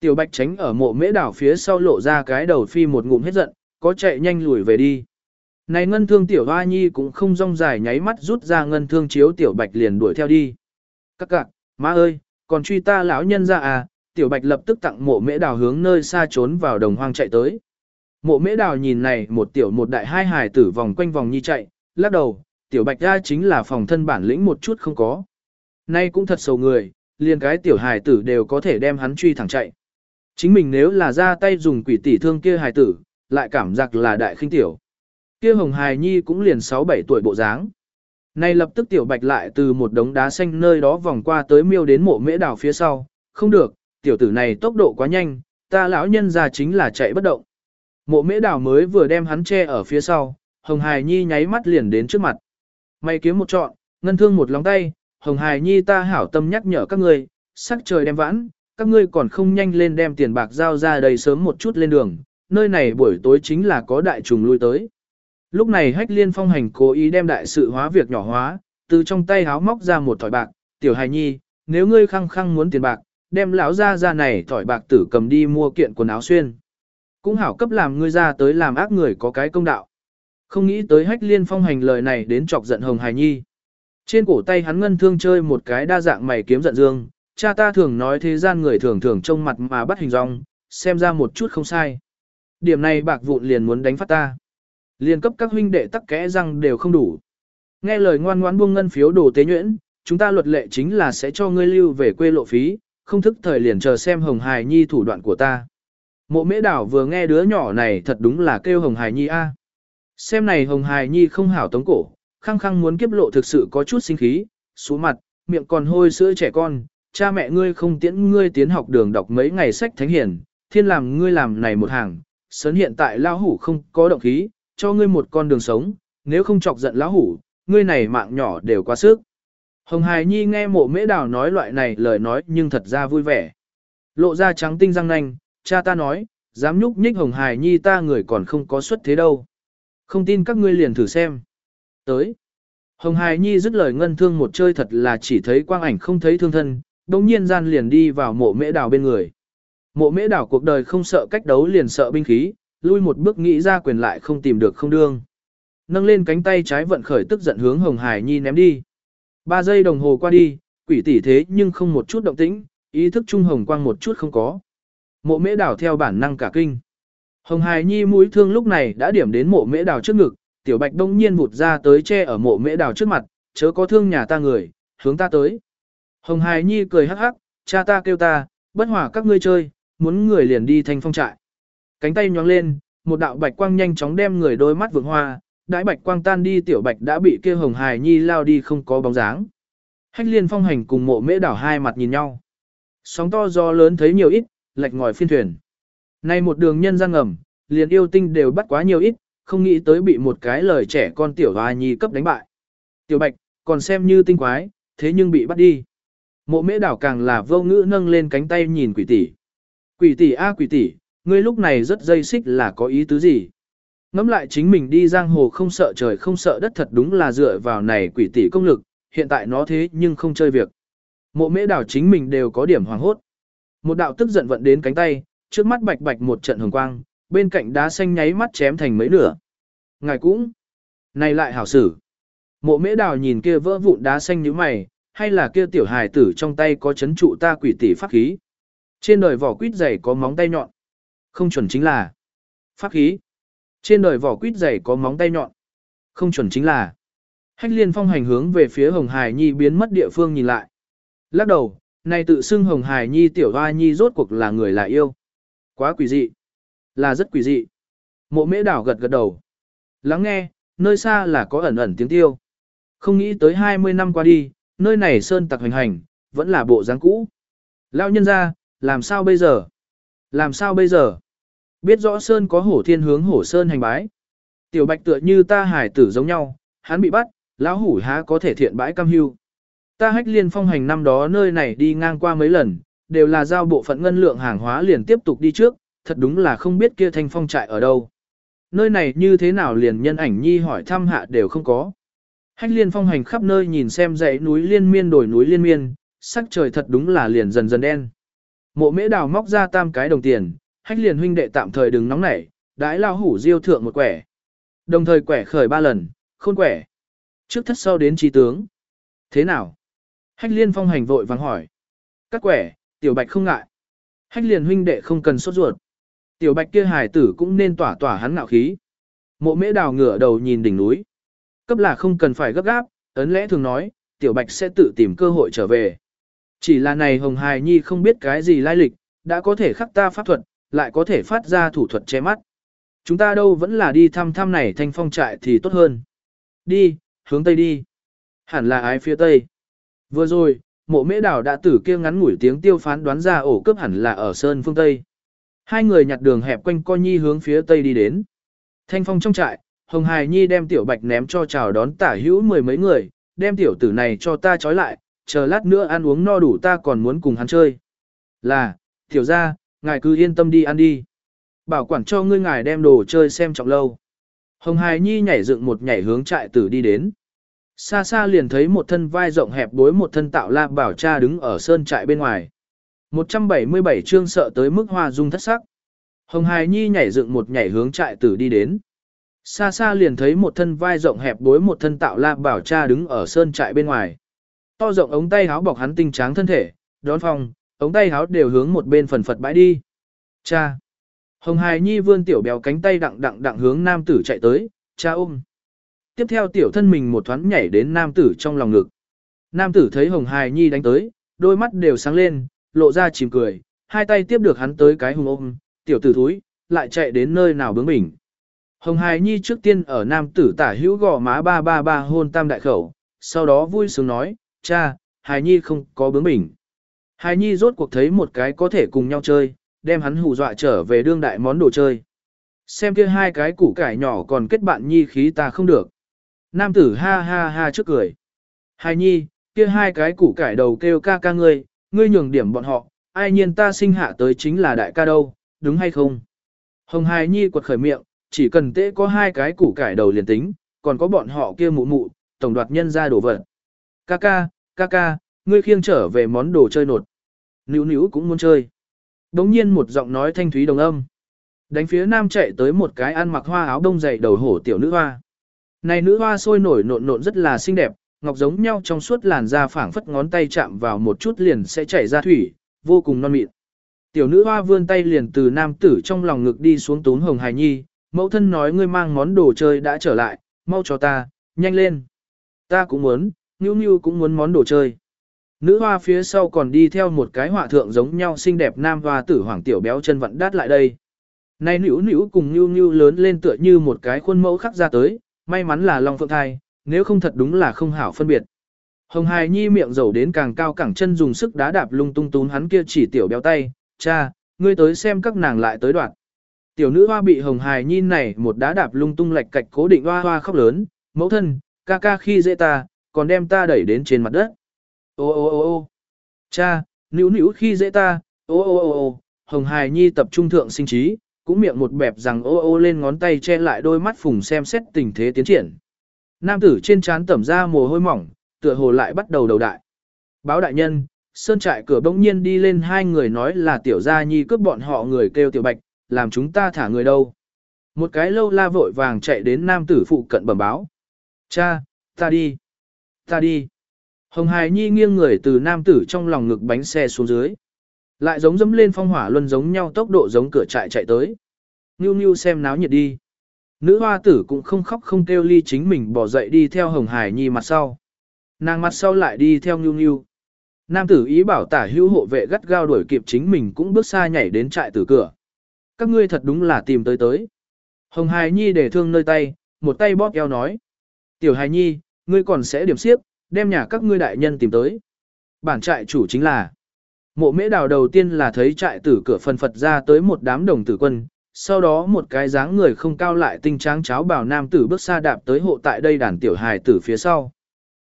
Tiểu bạch tránh ở mộ mễ đảo phía sau lộ ra cái đầu phi một ngụm hết giận, có chạy nhanh lùi về đi. Này ngân thương tiểu hoa nhi cũng không rong dài nháy mắt rút ra ngân thương chiếu tiểu bạch liền đuổi theo đi. Các cạc, má ơi, còn truy ta lão nhân ra à, tiểu bạch lập tức tặng mộ mễ đào hướng nơi xa trốn vào đồng hoang chạy tới. Mộ mễ đào nhìn này một tiểu một đại hai hài tử vòng quanh vòng nhi chạy, lắc đầu, tiểu bạch ra chính là phòng thân bản lĩnh một chút không có. Nay cũng thật sầu người, liền cái tiểu hài tử đều có thể đem hắn truy thẳng chạy. Chính mình nếu là ra tay dùng quỷ tỷ thương kia hài tử, lại cảm giác là đại khinh tiểu. Kia hồng hài nhi cũng liền 6-7 tuổi bộ dáng. Nay lập tức tiểu bạch lại từ một đống đá xanh nơi đó vòng qua tới miêu đến mộ mễ đào phía sau, không được, tiểu tử này tốc độ quá nhanh, ta lão nhân ra chính là chạy bất động. Mộ mễ đào mới vừa đem hắn che ở phía sau, hồng hài nhi nháy mắt liền đến trước mặt. May kiếm một trọn, ngân thương một lòng tay, hồng hài nhi ta hảo tâm nhắc nhở các ngươi, sắc trời đem vãn, các ngươi còn không nhanh lên đem tiền bạc giao ra đây sớm một chút lên đường, nơi này buổi tối chính là có đại trùng lui tới. Lúc này hách liên phong hành cố ý đem đại sự hóa việc nhỏ hóa, từ trong tay háo móc ra một thỏi bạc, tiểu hài nhi, nếu ngươi khăng khăng muốn tiền bạc, đem lão ra ra này thỏi bạc tử cầm đi mua kiện quần áo xuyên. Cũng hảo cấp làm ngươi ra tới làm ác người có cái công đạo. Không nghĩ tới hách liên phong hành lời này đến chọc giận hồng hài nhi. Trên cổ tay hắn ngân thương chơi một cái đa dạng mày kiếm giận dương, cha ta thường nói thế gian người thường thường trông mặt mà bắt hình dong, xem ra một chút không sai. Điểm này bạc vụn liền muốn đánh phát ta. Liên cấp các huynh đệ tắc kẽ răng đều không đủ. Nghe lời ngoan ngoãn buông ngân phiếu đồ tế nhuyễn, chúng ta luật lệ chính là sẽ cho ngươi lưu về quê lộ phí, không thức thời liền chờ xem Hồng Hải Nhi thủ đoạn của ta. Mộ mễ đảo vừa nghe đứa nhỏ này thật đúng là kêu Hồng Hải Nhi a. Xem này Hồng Hải Nhi không hảo tống cổ, khăng khăng muốn kiếp lộ thực sự có chút sinh khí, xuống mặt, miệng còn hôi sữa trẻ con, cha mẹ ngươi không tiễn ngươi tiến học đường đọc mấy ngày sách thánh hiền, thiên làm ngươi làm này một hàng, sớn hiện tại lao hủ không có động khí, cho ngươi một con đường sống, nếu không chọc giận lão hủ, ngươi này mạng nhỏ đều quá sức. Hồng Hải Nhi nghe mộ mễ đào nói loại này lời nói nhưng thật ra vui vẻ. Lộ ra trắng tinh răng nanh, cha ta nói, dám nhúc nhích Hồng Hải Nhi ta người còn không có xuất thế đâu. Không tin các ngươi liền thử xem. Tới. Hồng Hải Nhi dứt lời ngân thương một chơi thật là chỉ thấy quang ảnh không thấy thương thân, đồng nhiên gian liền đi vào mộ mễ đào bên người. Mộ mễ đảo cuộc đời không sợ cách đấu liền sợ binh khí, lui một bước nghĩ ra quyền lại không tìm được không đương. Nâng lên cánh tay trái vận khởi tức giận hướng Hồng Hải Nhi ném đi. Ba giây đồng hồ qua đi, quỷ tỷ thế nhưng không một chút động tĩnh, ý thức trung hồng quang một chút không có. Mộ mễ đảo theo bản năng cả kinh. Hồng Hải Nhi mũi thương lúc này đã điểm đến mộ mễ đảo trước ngực, tiểu bạch đông nhiên vụt ra tới che ở mộ mễ đảo trước mặt, chớ có thương nhà ta người, hướng ta tới. Hồng Hải Nhi cười hắc hắc, cha ta kêu ta, bất hòa các ngươi chơi, muốn người liền đi thành phong trại. Cánh tay nhóng lên, một đạo bạch quang nhanh chóng đem người đôi mắt vượng hoa, đãi bạch quang tan đi tiểu bạch đã bị kia hồng hài nhi lao đi không có bóng dáng. Hách liên phong hành cùng mộ mễ đảo hai mặt nhìn nhau. Sóng to gió lớn thấy nhiều ít, lệch ngòi phiên thuyền. Nay một đường nhân gian ngầm, liền yêu tinh đều bắt quá nhiều ít, không nghĩ tới bị một cái lời trẻ con tiểu hoa nhi cấp đánh bại. Tiểu bạch, còn xem như tinh quái, thế nhưng bị bắt đi. Mộ mễ đảo càng là vô ngữ nâng lên cánh tay nhìn quỷ tỷ. Quỷ tỷ a quỷ tỷ, ngươi lúc này rất dây xích là có ý tứ gì? Ngắm lại chính mình đi giang hồ không sợ trời không sợ đất thật đúng là dựa vào này quỷ tỷ công lực, hiện tại nó thế nhưng không chơi việc. Mộ mễ đảo chính mình đều có điểm hoàng hốt. Một đạo tức giận vận đến cánh tay, trước mắt bạch bạch một trận hồng quang, bên cạnh đá xanh nháy mắt chém thành mấy nửa. Ngài cũng, này lại hảo xử. Mộ mễ đào nhìn kia vỡ vụn đá xanh như mày, hay là kia tiểu hài tử trong tay có chấn trụ ta quỷ tỷ pháp khí. Trên đời vỏ quýt dày có móng tay nhọn. Không chuẩn chính là pháp khí. Trên đời vỏ quýt dày có móng tay nhọn. Không chuẩn chính là Hách liên phong hành hướng về phía Hồng Hải Nhi biến mất địa phương nhìn lại. Lắc đầu, này tự xưng Hồng Hải Nhi tiểu hoa nhi rốt cuộc là người là yêu. Quá quỷ dị. Là rất quỷ dị. Mộ mễ đảo gật gật đầu. Lắng nghe, nơi xa là có ẩn ẩn tiếng tiêu. Không nghĩ tới 20 năm qua đi, nơi này sơn tặc hành hành, vẫn là bộ dáng cũ. Lao nhân ra, làm sao bây giờ? Làm sao bây giờ? Biết rõ Sơn có hổ thiên hướng hổ Sơn hành bái. Tiểu bạch tựa như ta hải tử giống nhau, hắn bị bắt, lão hủ há có thể thiện bãi cam hưu. Ta hách liên phong hành năm đó nơi này đi ngang qua mấy lần, đều là giao bộ phận ngân lượng hàng hóa liền tiếp tục đi trước, thật đúng là không biết kia thanh phong trại ở đâu. Nơi này như thế nào liền nhân ảnh nhi hỏi thăm hạ đều không có. Hách liên phong hành khắp nơi nhìn xem dãy núi liên miên đổi núi liên miên, sắc trời thật đúng là liền dần dần đen. Mộ mễ đào móc ra tam cái đồng tiền, hách liền huynh đệ tạm thời đừng nóng nảy, đãi lao hủ diêu thượng một quẻ. Đồng thời quẻ khởi ba lần, khôn quẻ. Trước thất sau đến trí tướng. Thế nào? Hách liên phong hành vội vàng hỏi. Các quẻ, tiểu bạch không ngại. Hách liền huynh đệ không cần sốt ruột. Tiểu bạch kia hài tử cũng nên tỏa tỏa hắn ngạo khí. Mộ mễ đào ngửa đầu nhìn đỉnh núi. Cấp là không cần phải gấp gáp, ấn lẽ thường nói, tiểu bạch sẽ tự tìm cơ hội trở về. Chỉ là này hồng hài nhi không biết cái gì lai lịch, đã có thể khắc ta pháp thuật, lại có thể phát ra thủ thuật che mắt. Chúng ta đâu vẫn là đi thăm thăm này thanh phong trại thì tốt hơn. Đi, hướng tây đi. Hẳn là ai phía tây. Vừa rồi, mộ mễ đảo đã tử kia ngắn ngủi tiếng tiêu phán đoán ra ổ cướp hẳn là ở sơn phương tây. Hai người nhặt đường hẹp quanh co nhi hướng phía tây đi đến. Thanh phong trong trại, Hồng Hải Nhi đem tiểu bạch ném cho chào đón tả hữu mười mấy người, đem tiểu tử này cho ta trói lại, chờ lát nữa ăn uống no đủ ta còn muốn cùng hắn chơi. Là, tiểu ra, ngài cứ yên tâm đi ăn đi. Bảo quản cho ngươi ngài đem đồ chơi xem trọng lâu. Hồng Hải Nhi nhảy dựng một nhảy hướng trại tử đi đến. Xa xa liền thấy một thân vai rộng hẹp bối một thân tạo la bảo cha đứng ở sơn trại bên ngoài. 177 chương sợ tới mức hoa dung thất sắc. Hồng Hải Nhi nhảy dựng một nhảy hướng trại tử đi đến. Xa xa liền thấy một thân vai rộng hẹp bối một thân tạo la bảo cha đứng ở sơn trại bên ngoài. To rộng ống tay háo bọc hắn tinh tráng thân thể, đón phong, ống tay háo đều hướng một bên phần phật bãi đi. Cha! Hồng Hải Nhi vươn tiểu béo cánh tay đặng đặng đặng hướng nam tử chạy tới, cha ôm. Tiếp theo tiểu thân mình một thoáng nhảy đến nam tử trong lòng ngực. Nam tử thấy Hồng Hải Nhi đánh tới, đôi mắt đều sáng lên, lộ ra chìm cười, hai tay tiếp được hắn tới cái hùng ôm, tiểu tử thúi, lại chạy đến nơi nào bướng bỉnh. Hồng Hải Nhi trước tiên ở nam tử tả hữu gò má ba ba ba hôn tam đại khẩu, sau đó vui sướng nói, cha, Hải Nhi không có bướng bỉnh. Hải Nhi rốt cuộc thấy một cái có thể cùng nhau chơi, đem hắn hù dọa trở về đương đại món đồ chơi. Xem kia hai cái củ cải nhỏ còn kết bạn Nhi khí ta không được. Nam tử ha ha ha trước cười. Hải Nhi, kia hai cái củ cải đầu kêu ca ca ngươi, ngươi nhường điểm bọn họ, ai nhiên ta sinh hạ tới chính là đại ca đâu, đúng hay không? Hồng Hải Nhi quật khởi miệng, chỉ cần tễ có hai cái củ cải đầu liền tính, còn có bọn họ kia mụ mụ, tổng đoạt nhân ra đổ vật. ca ca, ngươi khiêng trở về món đồ chơi nột. Níu níu cũng muốn chơi. Đống nhiên một giọng nói thanh thúy đồng âm. Đánh phía nam chạy tới một cái ăn mặc hoa áo đông dày đầu hổ tiểu nữ hoa. Này nữ hoa sôi nổi nộn nộn rất là xinh đẹp, ngọc giống nhau trong suốt làn da phảng phất ngón tay chạm vào một chút liền sẽ chảy ra thủy, vô cùng non mịn. Tiểu nữ hoa vươn tay liền từ nam tử trong lòng ngực đi xuống tốn hồng hài nhi, mẫu thân nói ngươi mang món đồ chơi đã trở lại, mau cho ta, nhanh lên. Ta cũng muốn, Nhu Nhu cũng muốn món đồ chơi. Nữ hoa phía sau còn đi theo một cái họa thượng giống nhau xinh đẹp nam hoa tử hoàng tiểu béo chân vận đát lại đây. Này nữ nữ cùng Nhu Nhu lớn lên tựa như một cái khuôn mẫu khắc ra tới, may mắn là Long Phượng Thai, nếu không thật đúng là không hảo phân biệt. Hồng Hài Nhi miệng dầu đến càng cao cẳng chân dùng sức đá đạp lung tung tún hắn kia chỉ tiểu béo tay, cha, ngươi tới xem các nàng lại tới đoạn. Tiểu nữ hoa bị hồng hài nhi này một đá đạp lung tung lệch cạch cố định hoa hoa khóc lớn, mẫu thân, ca ca khi dễ ta, còn đem ta đẩy đến trên mặt đất. Ô ô ô ô cha, nữ nữ khi dễ ta, ô ô ô ô hồng hài nhi tập trung thượng sinh trí, cũng miệng một bẹp rằng ô ô lên ngón tay che lại đôi mắt phùng xem xét tình thế tiến triển. Nam tử trên trán tẩm ra mồ hôi mỏng, tựa hồ lại bắt đầu đầu đại. Báo đại nhân, sơn trại cửa bỗng nhiên đi lên hai người nói là tiểu gia nhi cướp bọn họ người kêu tiểu bạch, làm chúng ta thả người đâu. Một cái lâu la vội vàng chạy đến nam tử phụ cận bẩm báo. Cha, ta đi, ta đi. Hồng Hải Nhi nghiêng người từ nam tử trong lòng ngực bánh xe xuống dưới. Lại giống dẫm lên phong hỏa luân giống nhau tốc độ giống cửa trại chạy tới. Nhu Nhu xem náo nhiệt đi. Nữ hoa tử cũng không khóc không kêu ly chính mình bỏ dậy đi theo Hồng Hải Nhi mặt sau. Nàng mặt sau lại đi theo Nhu Nhu. Nam tử ý bảo tả hữu hộ vệ gắt gao đuổi kịp chính mình cũng bước xa nhảy đến trại tử cửa. Các ngươi thật đúng là tìm tới tới. Hồng Hải Nhi để thương nơi tay, một tay bóp eo nói. Tiểu Hải Nhi, ngươi còn sẽ điểm xiếp, đem nhà các ngươi đại nhân tìm tới. Bản trại chủ chính là. Mộ mễ đào đầu tiên là thấy trại tử cửa phân phật ra tới một đám đồng tử quân, sau đó một cái dáng người không cao lại tinh tráng cháo bảo nam tử bước xa đạp tới hộ tại đây đàn tiểu hài tử phía sau.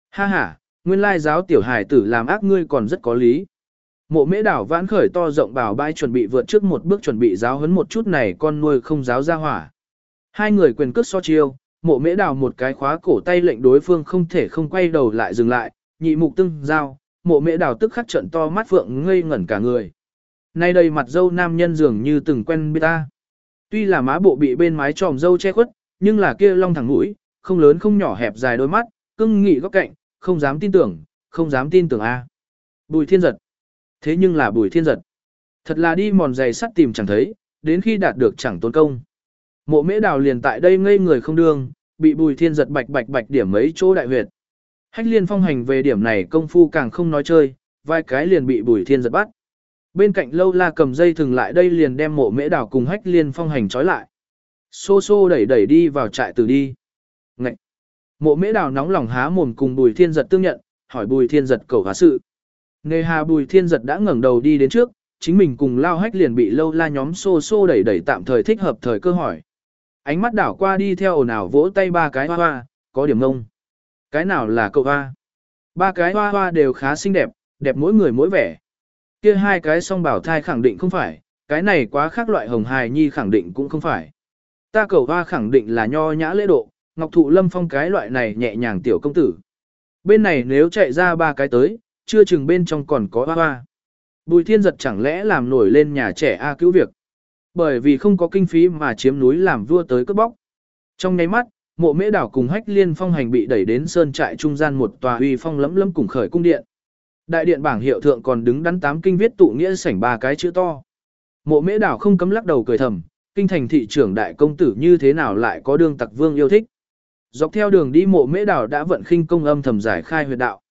Ha ha, nguyên lai giáo tiểu hài tử làm ác ngươi còn rất có lý. Mộ mễ đảo vãn khởi to rộng bảo bay chuẩn bị vượt trước một bước chuẩn bị giáo huấn một chút này con nuôi không giáo ra hỏa. Hai người quyền cước so chiêu, mộ mễ Đào một cái khóa cổ tay lệnh đối phương không thể không quay đầu lại dừng lại, nhị mục tưng giao, mộ mễ Đào tức khắc trận to mắt vượng ngây ngẩn cả người. Nay đây mặt dâu nam nhân dường như từng quen biết ta. Tuy là má bộ bị bên mái tròm dâu che khuất, nhưng là kia long thẳng mũi, không lớn không nhỏ hẹp dài đôi mắt, cưng nghị góc cạnh, không dám tin tưởng, không dám tin tưởng a. À. Bùi thiên giật. Thế nhưng là bùi thiên giật. Thật là đi mòn giày sắt tìm chẳng thấy, đến khi đạt được chẳng tốn công. Mộ mễ đào liền tại đây ngây người không đương, bị bùi thiên giật bạch bạch bạch điểm mấy chỗ đại huyệt. Hách liên phong hành về điểm này công phu càng không nói chơi, vài cái liền bị bùi thiên giật bắt. Bên cạnh lâu la cầm dây thừng lại đây liền đem mộ mễ đào cùng hách liên phong hành trói lại. Xô xô đẩy đẩy đi vào trại tử đi. Ngậy! Mộ mễ đào nóng lòng há mồm cùng bùi thiên giật tương nhận, hỏi bùi thiên giật cầu há sự. Nề hà bùi thiên giật đã ngẩng đầu đi đến trước, chính mình cùng lao hách liền bị lâu la nhóm xô xô đẩy đẩy tạm thời thích hợp thời cơ hỏi. Ánh mắt đảo qua đi theo ồn ào vỗ tay ba cái hoa hoa, có điểm ngông. Cái nào là cậu hoa? Ba cái hoa hoa đều khá xinh đẹp, đẹp mỗi người mỗi vẻ. Kia hai cái song bảo thai khẳng định không phải, cái này quá khác loại hồng hài nhi khẳng định cũng không phải. Ta cầu hoa khẳng định là nho nhã lễ độ, ngọc thụ lâm phong cái loại này nhẹ nhàng tiểu công tử. Bên này nếu chạy ra ba cái tới, chưa chừng bên trong còn có hoa hoa. Bùi thiên giật chẳng lẽ làm nổi lên nhà trẻ A cứu việc. Bởi vì không có kinh phí mà chiếm núi làm vua tới cướp bóc. Trong nháy mắt, mộ mễ đảo cùng hách liên phong hành bị đẩy đến sơn trại trung gian một tòa uy phong lấm lấm cùng khởi cung điện. Đại điện bảng hiệu thượng còn đứng đắn tám kinh viết tụ nghĩa sảnh ba cái chữ to. Mộ mễ đảo không cấm lắc đầu cười thầm, kinh thành thị trưởng đại công tử như thế nào lại có đương tặc vương yêu thích. Dọc theo đường đi mộ mễ đảo đã vận khinh công âm thầm giải khai huyệt đạo.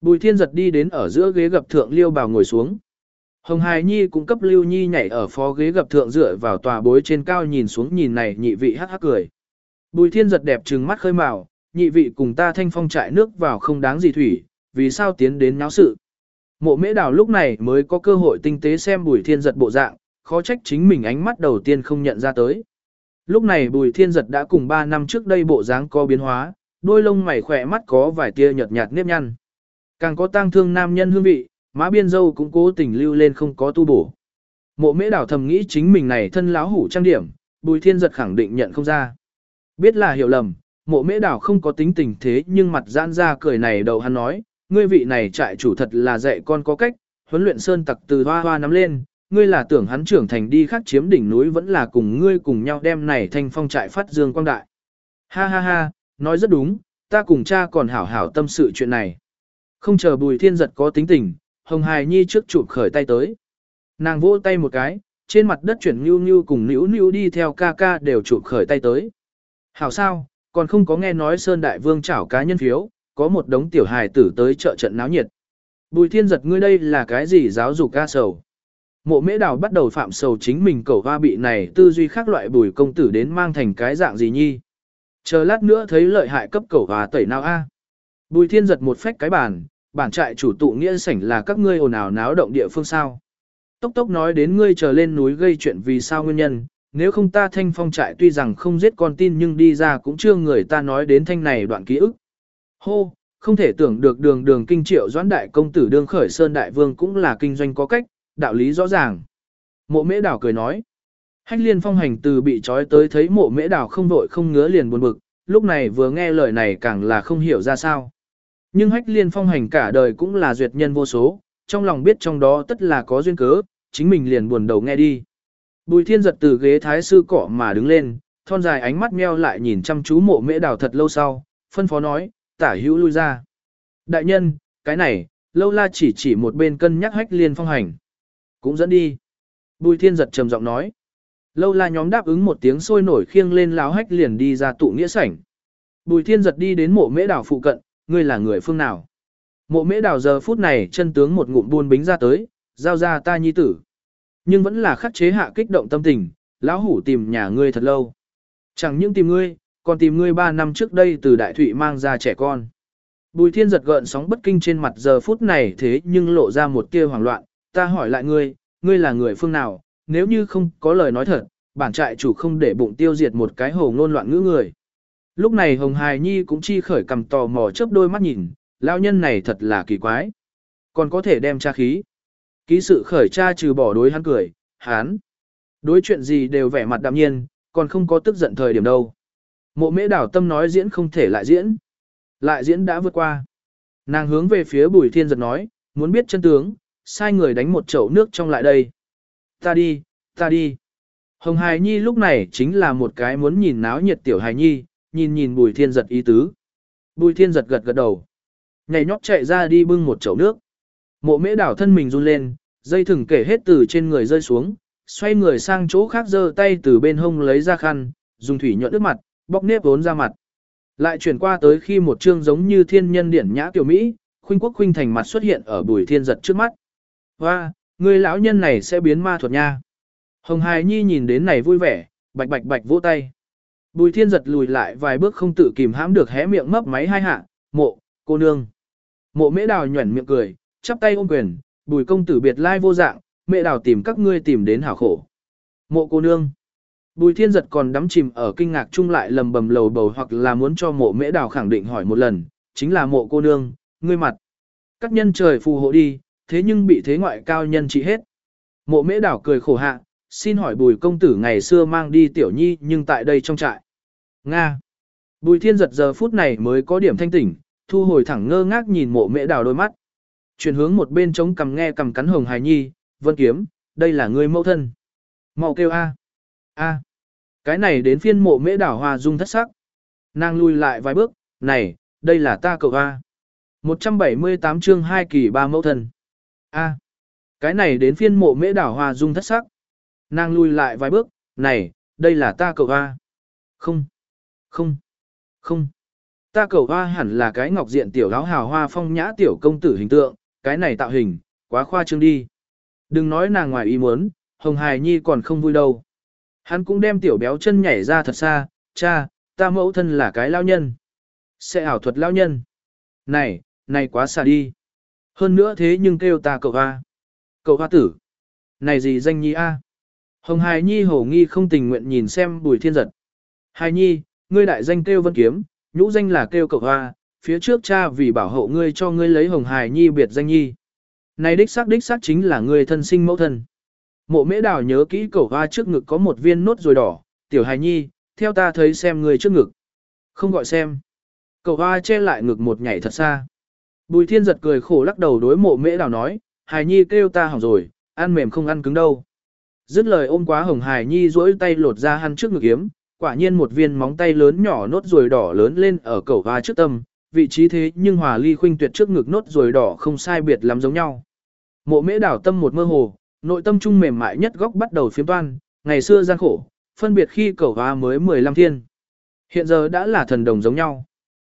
Bùi thiên giật đi đến ở giữa ghế gặp thượng liêu bào ngồi xuống. Hồng Hải Nhi cũng cấp Lưu Nhi nhảy ở phó ghế gặp thượng dựa vào tòa bối trên cao nhìn xuống nhìn này nhị vị hắc hắc cười. Bùi thiên giật đẹp trừng mắt khơi mào, nhị vị cùng ta thanh phong trại nước vào không đáng gì thủy, vì sao tiến đến náo sự. Mộ mễ đào lúc này mới có cơ hội tinh tế xem bùi thiên giật bộ dạng, khó trách chính mình ánh mắt đầu tiên không nhận ra tới. Lúc này bùi thiên giật đã cùng 3 năm trước đây bộ dáng có biến hóa, đôi lông mày khỏe mắt có vài tia nhợt nhạt nếp nhăn. Càng có tang thương nam nhân hương vị, má biên dâu cũng cố tình lưu lên không có tu bổ. Mộ mễ đảo thầm nghĩ chính mình này thân láo hủ trang điểm, bùi thiên giật khẳng định nhận không ra. Biết là hiểu lầm, mộ mễ đảo không có tính tình thế nhưng mặt giãn ra cười này đầu hắn nói, ngươi vị này trại chủ thật là dạy con có cách, huấn luyện sơn tặc từ hoa hoa nắm lên, ngươi là tưởng hắn trưởng thành đi khác chiếm đỉnh núi vẫn là cùng ngươi cùng nhau đem này thanh phong trại phát dương quang đại. Ha ha ha, nói rất đúng, ta cùng cha còn hảo hảo tâm sự chuyện này. Không chờ bùi thiên giật có tính tình, Hồng Hải Nhi trước chụp khởi tay tới. Nàng vỗ tay một cái, trên mặt đất chuyển nhu nhu cùng nữ nữ đi theo ca ca đều chụp khởi tay tới. Hảo sao, còn không có nghe nói Sơn Đại Vương chảo cá nhân phiếu, có một đống tiểu hài tử tới chợ trận náo nhiệt. Bùi thiên giật ngươi đây là cái gì giáo dục ca sầu. Mộ mễ đào bắt đầu phạm sầu chính mình cầu hoa bị này tư duy khác loại bùi công tử đến mang thành cái dạng gì nhi. Chờ lát nữa thấy lợi hại cấp cầu hoa tẩy nào a. Bùi thiên giật một phách cái bàn, bản trại chủ tụ nghĩa sảnh là các ngươi ồn ào náo động địa phương sao. Tốc tốc nói đến ngươi trở lên núi gây chuyện vì sao nguyên nhân, nếu không ta thanh phong trại tuy rằng không giết con tin nhưng đi ra cũng chưa người ta nói đến thanh này đoạn ký ức. Hô, không thể tưởng được đường đường kinh triệu doãn đại công tử đương khởi sơn đại vương cũng là kinh doanh có cách, đạo lý rõ ràng. Mộ mễ đảo cười nói. Hách liên phong hành từ bị trói tới thấy mộ mễ đảo không đội không ngứa liền buồn bực, lúc này vừa nghe lời này càng là không hiểu ra sao. Nhưng hách liên phong hành cả đời cũng là duyệt nhân vô số, trong lòng biết trong đó tất là có duyên cớ, chính mình liền buồn đầu nghe đi. Bùi thiên giật từ ghế thái sư cỏ mà đứng lên, thon dài ánh mắt meo lại nhìn chăm chú mộ mễ đào thật lâu sau, phân phó nói, tả hữu lui ra. Đại nhân, cái này, lâu la chỉ chỉ một bên cân nhắc hách liên phong hành. Cũng dẫn đi. Bùi thiên giật trầm giọng nói. Lâu la nhóm đáp ứng một tiếng sôi nổi khiêng lên láo hách liền đi ra tụ nghĩa sảnh. Bùi thiên giật đi đến mộ mễ đảo phụ cận, ngươi là người phương nào? Mộ mễ đào giờ phút này chân tướng một ngụm buôn bính ra tới, giao ra ta nhi tử. Nhưng vẫn là khắc chế hạ kích động tâm tình, lão hủ tìm nhà ngươi thật lâu. Chẳng những tìm ngươi, còn tìm ngươi ba năm trước đây từ đại thụy mang ra trẻ con. Bùi thiên giật gợn sóng bất kinh trên mặt giờ phút này thế nhưng lộ ra một tia hoảng loạn, ta hỏi lại ngươi, ngươi là người phương nào, nếu như không có lời nói thật, bản trại chủ không để bụng tiêu diệt một cái hồ ngôn loạn ngữ người. Lúc này Hồng Hài Nhi cũng chi khởi cầm tò mò chớp đôi mắt nhìn, lão nhân này thật là kỳ quái. Còn có thể đem tra khí. Ký sự khởi tra trừ bỏ đối hắn cười, hắn. Đối chuyện gì đều vẻ mặt đạm nhiên, còn không có tức giận thời điểm đâu. Mộ mễ đảo tâm nói diễn không thể lại diễn. Lại diễn đã vượt qua. Nàng hướng về phía bùi thiên giật nói, muốn biết chân tướng, sai người đánh một chậu nước trong lại đây. Ta đi, ta đi. Hồng Hài Nhi lúc này chính là một cái muốn nhìn náo nhiệt tiểu Hài Nhi, nhìn nhìn Bùi Thiên giật ý tứ. Bùi Thiên giật gật gật đầu. Nhảy nhót chạy ra đi bưng một chậu nước. Mộ mễ đảo thân mình run lên, dây thừng kể hết từ trên người rơi xuống, xoay người sang chỗ khác giơ tay từ bên hông lấy ra khăn, dùng thủy nhuận nước mặt, bóc nếp vốn ra mặt. Lại chuyển qua tới khi một chương giống như thiên nhân điển nhã tiểu Mỹ, khuynh quốc khuynh thành mặt xuất hiện ở bùi thiên giật trước mắt. và người lão nhân này sẽ biến ma thuật nha. Hồng Hài Nhi nhìn đến này vui vẻ, bạch bạch bạch vỗ tay. Bùi thiên giật lùi lại vài bước không tự kìm hãm được hé miệng mấp máy hai hạ, mộ, cô nương. Mộ mễ đào nhuẩn miệng cười, chắp tay ôm quyền, bùi công tử biệt lai vô dạng, mẹ đào tìm các ngươi tìm đến hảo khổ. Mộ cô nương. Bùi thiên giật còn đắm chìm ở kinh ngạc chung lại lầm bầm lầu bầu hoặc là muốn cho mộ mễ đào khẳng định hỏi một lần, chính là mộ cô nương, ngươi mặt. Các nhân trời phù hộ đi, thế nhưng bị thế ngoại cao nhân trị hết. Mộ mễ đảo cười khổ hạ, xin hỏi bùi công tử ngày xưa mang đi tiểu nhi nhưng tại đây trong trại. Nga. Bùi thiên giật giờ phút này mới có điểm thanh tỉnh, thu hồi thẳng ngơ ngác nhìn mộ mễ đảo đôi mắt. Chuyển hướng một bên trống cầm nghe cầm cắn hồng hài nhi, vân kiếm, đây là người mẫu thân. Mau kêu a a Cái này đến phiên mộ mễ đảo hoa dung thất sắc. Nàng lui lại vài bước, này, đây là ta cậu a 178 chương 2 kỳ ba mẫu thân. A. cái này đến phiên mộ mễ đảo hoa dung thất sắc. Nàng lui lại vài bước, này, đây là ta cậu hoa. Không. Không. Không. Ta cầu hoa hẳn là cái ngọc diện tiểu áo hào hoa phong nhã tiểu công tử hình tượng, cái này tạo hình, quá khoa trương đi. Đừng nói nàng ngoài ý muốn, Hồng Hài Nhi còn không vui đâu. Hắn cũng đem tiểu béo chân nhảy ra thật xa, cha, ta mẫu thân là cái lao nhân. Sẽ ảo thuật lao nhân. Này, này quá xa đi. Hơn nữa thế nhưng kêu ta cậu hoa. Cậu hoa tử. Này gì danh nhi a? Hồng Hải Nhi hổ nghi không tình nguyện nhìn xem bùi thiên giật. Hải Nhi, ngươi đại danh kêu vân kiếm, nhũ danh là kêu cậu hoa, phía trước cha vì bảo hộ ngươi cho ngươi lấy Hồng Hải Nhi biệt danh nhi. Này đích xác đích xác chính là ngươi thân sinh mẫu thân. Mộ mễ đào nhớ kỹ cậu hoa trước ngực có một viên nốt rồi đỏ, tiểu Hải nhi, theo ta thấy xem ngươi trước ngực. Không gọi xem. Cậu hoa che lại ngực một nhảy thật xa. Bùi thiên giật cười khổ lắc đầu đối mộ mễ đào nói, Hải nhi kêu ta hỏng rồi, ăn mềm không ăn cứng đâu. Dứt lời ôm quá hồng hài nhi duỗi tay lột ra hắn trước ngực yếm, quả nhiên một viên móng tay lớn nhỏ nốt ruồi đỏ lớn lên ở cẩu hoa trước tâm, vị trí thế nhưng hòa ly khuynh tuyệt trước ngực nốt ruồi đỏ không sai biệt lắm giống nhau. Mộ mễ đảo tâm một mơ hồ, nội tâm trung mềm mại nhất góc bắt đầu phiếm toan, ngày xưa gian khổ, phân biệt khi cẩu hoa mới 15 thiên. Hiện giờ đã là thần đồng giống nhau.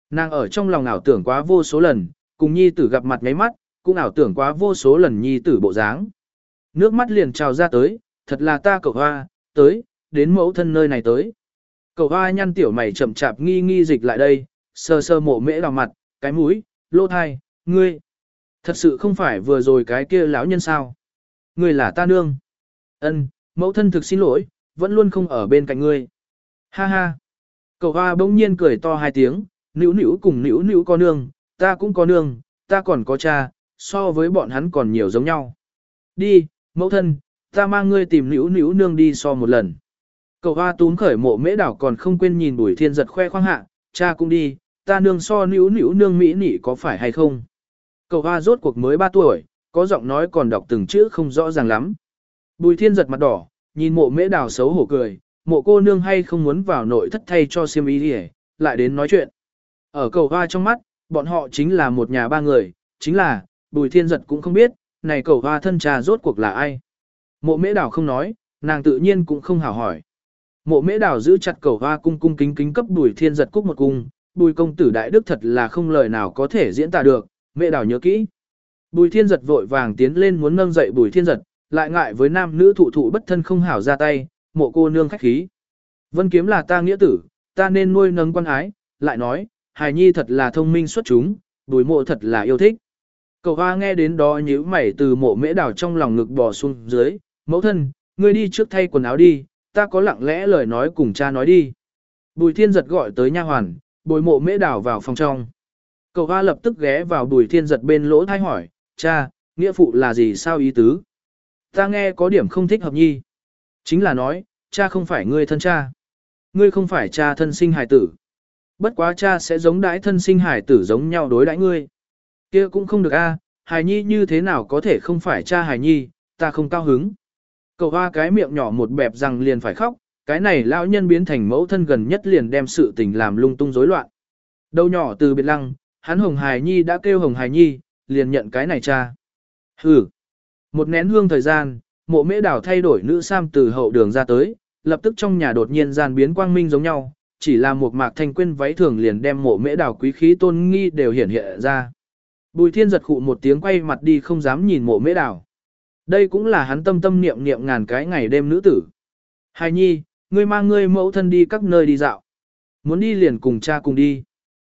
Nàng ở trong lòng ảo tưởng quá vô số lần, cùng nhi tử gặp mặt ngáy mắt, cũng ảo tưởng quá vô số lần nhi tử bộ dáng. Nước mắt liền trào ra tới, thật là ta cậu hoa, tới, đến mẫu thân nơi này tới. Cậu hoa nhăn tiểu mày chậm chạp nghi nghi dịch lại đây, sơ sơ mộ mễ vào mặt, cái mũi, lô thai, ngươi. Thật sự không phải vừa rồi cái kia lão nhân sao. Ngươi là ta nương. Ân, mẫu thân thực xin lỗi, vẫn luôn không ở bên cạnh ngươi. Ha ha. Cậu hoa bỗng nhiên cười to hai tiếng, nữ nữ cùng nữ nữ có nương, ta cũng có nương, ta còn có cha, so với bọn hắn còn nhiều giống nhau. Đi, mẫu thân, ta mang ngươi tìm nữ nữ nương đi so một lần. Cậu hoa túm khởi mộ mễ đảo còn không quên nhìn bùi thiên giật khoe khoang hạ, cha cũng đi, ta nương so nữ nữ nương mỹ nỉ có phải hay không. Cậu hoa rốt cuộc mới 3 tuổi, có giọng nói còn đọc từng chữ không rõ ràng lắm. Bùi thiên giật mặt đỏ, nhìn mộ mễ đảo xấu hổ cười, mộ cô nương hay không muốn vào nội thất thay cho siêm ý đi lại đến nói chuyện. Ở cầu hoa trong mắt, bọn họ chính là một nhà ba người, chính là, bùi thiên giật cũng không biết, này cầu hoa thân trà rốt cuộc là ai. Mộ mễ đảo không nói, nàng tự nhiên cũng không hảo hỏi. Mộ mễ đảo giữ chặt cầu hoa cung cung kính kính cấp bùi thiên giật cúc một cung, bùi công tử đại đức thật là không lời nào có thể diễn tả được, mẹ đảo nhớ kỹ. Bùi thiên giật vội vàng tiến lên muốn nâng dậy bùi thiên giật, lại ngại với nam nữ thụ thụ bất thân không hảo ra tay, mộ cô nương khách khí. Vân kiếm là ta nghĩa tử, ta nên nuôi nâng quan ái, lại nói, hài nhi thật là thông minh xuất chúng, bùi mộ thật là yêu thích. Cầu hoa nghe đến đó nhíu mày từ mộ mễ đảo trong lòng ngực bò xuống dưới, mẫu thân, ngươi đi trước thay quần áo đi, ta có lặng lẽ lời nói cùng cha nói đi. Bùi thiên giật gọi tới nha hoàn, bồi mộ mễ đảo vào phòng trong. Cậu hoa lập tức ghé vào bùi thiên giật bên lỗ thai hỏi, cha, nghĩa phụ là gì sao ý tứ? Ta nghe có điểm không thích hợp nhi. Chính là nói, cha không phải ngươi thân cha. Ngươi không phải cha thân sinh hài tử. Bất quá cha sẽ giống đãi thân sinh hài tử giống nhau đối đãi ngươi. kia cũng không được a, hài nhi như thế nào có thể không phải cha hài nhi, ta không cao hứng. Cậu hoa cái miệng nhỏ một bẹp rằng liền phải khóc, cái này lão nhân biến thành mẫu thân gần nhất liền đem sự tình làm lung tung rối loạn. Đầu nhỏ từ biệt lăng, hắn Hồng Hải Nhi đã kêu Hồng Hải Nhi, liền nhận cái này cha. Hừ. Một nén hương thời gian, mộ mễ đảo thay đổi nữ sam từ hậu đường ra tới, lập tức trong nhà đột nhiên gian biến quang minh giống nhau, chỉ là một mạc thanh quyên váy thường liền đem mộ mễ đảo quý khí tôn nghi đều hiển hiện ra. Bùi thiên giật khụ một tiếng quay mặt đi không dám nhìn mộ mễ đảo. Đây cũng là hắn tâm tâm niệm niệm ngàn cái ngày đêm nữ tử. Hài nhi, ngươi mang ngươi mẫu thân đi các nơi đi dạo. Muốn đi liền cùng cha cùng đi.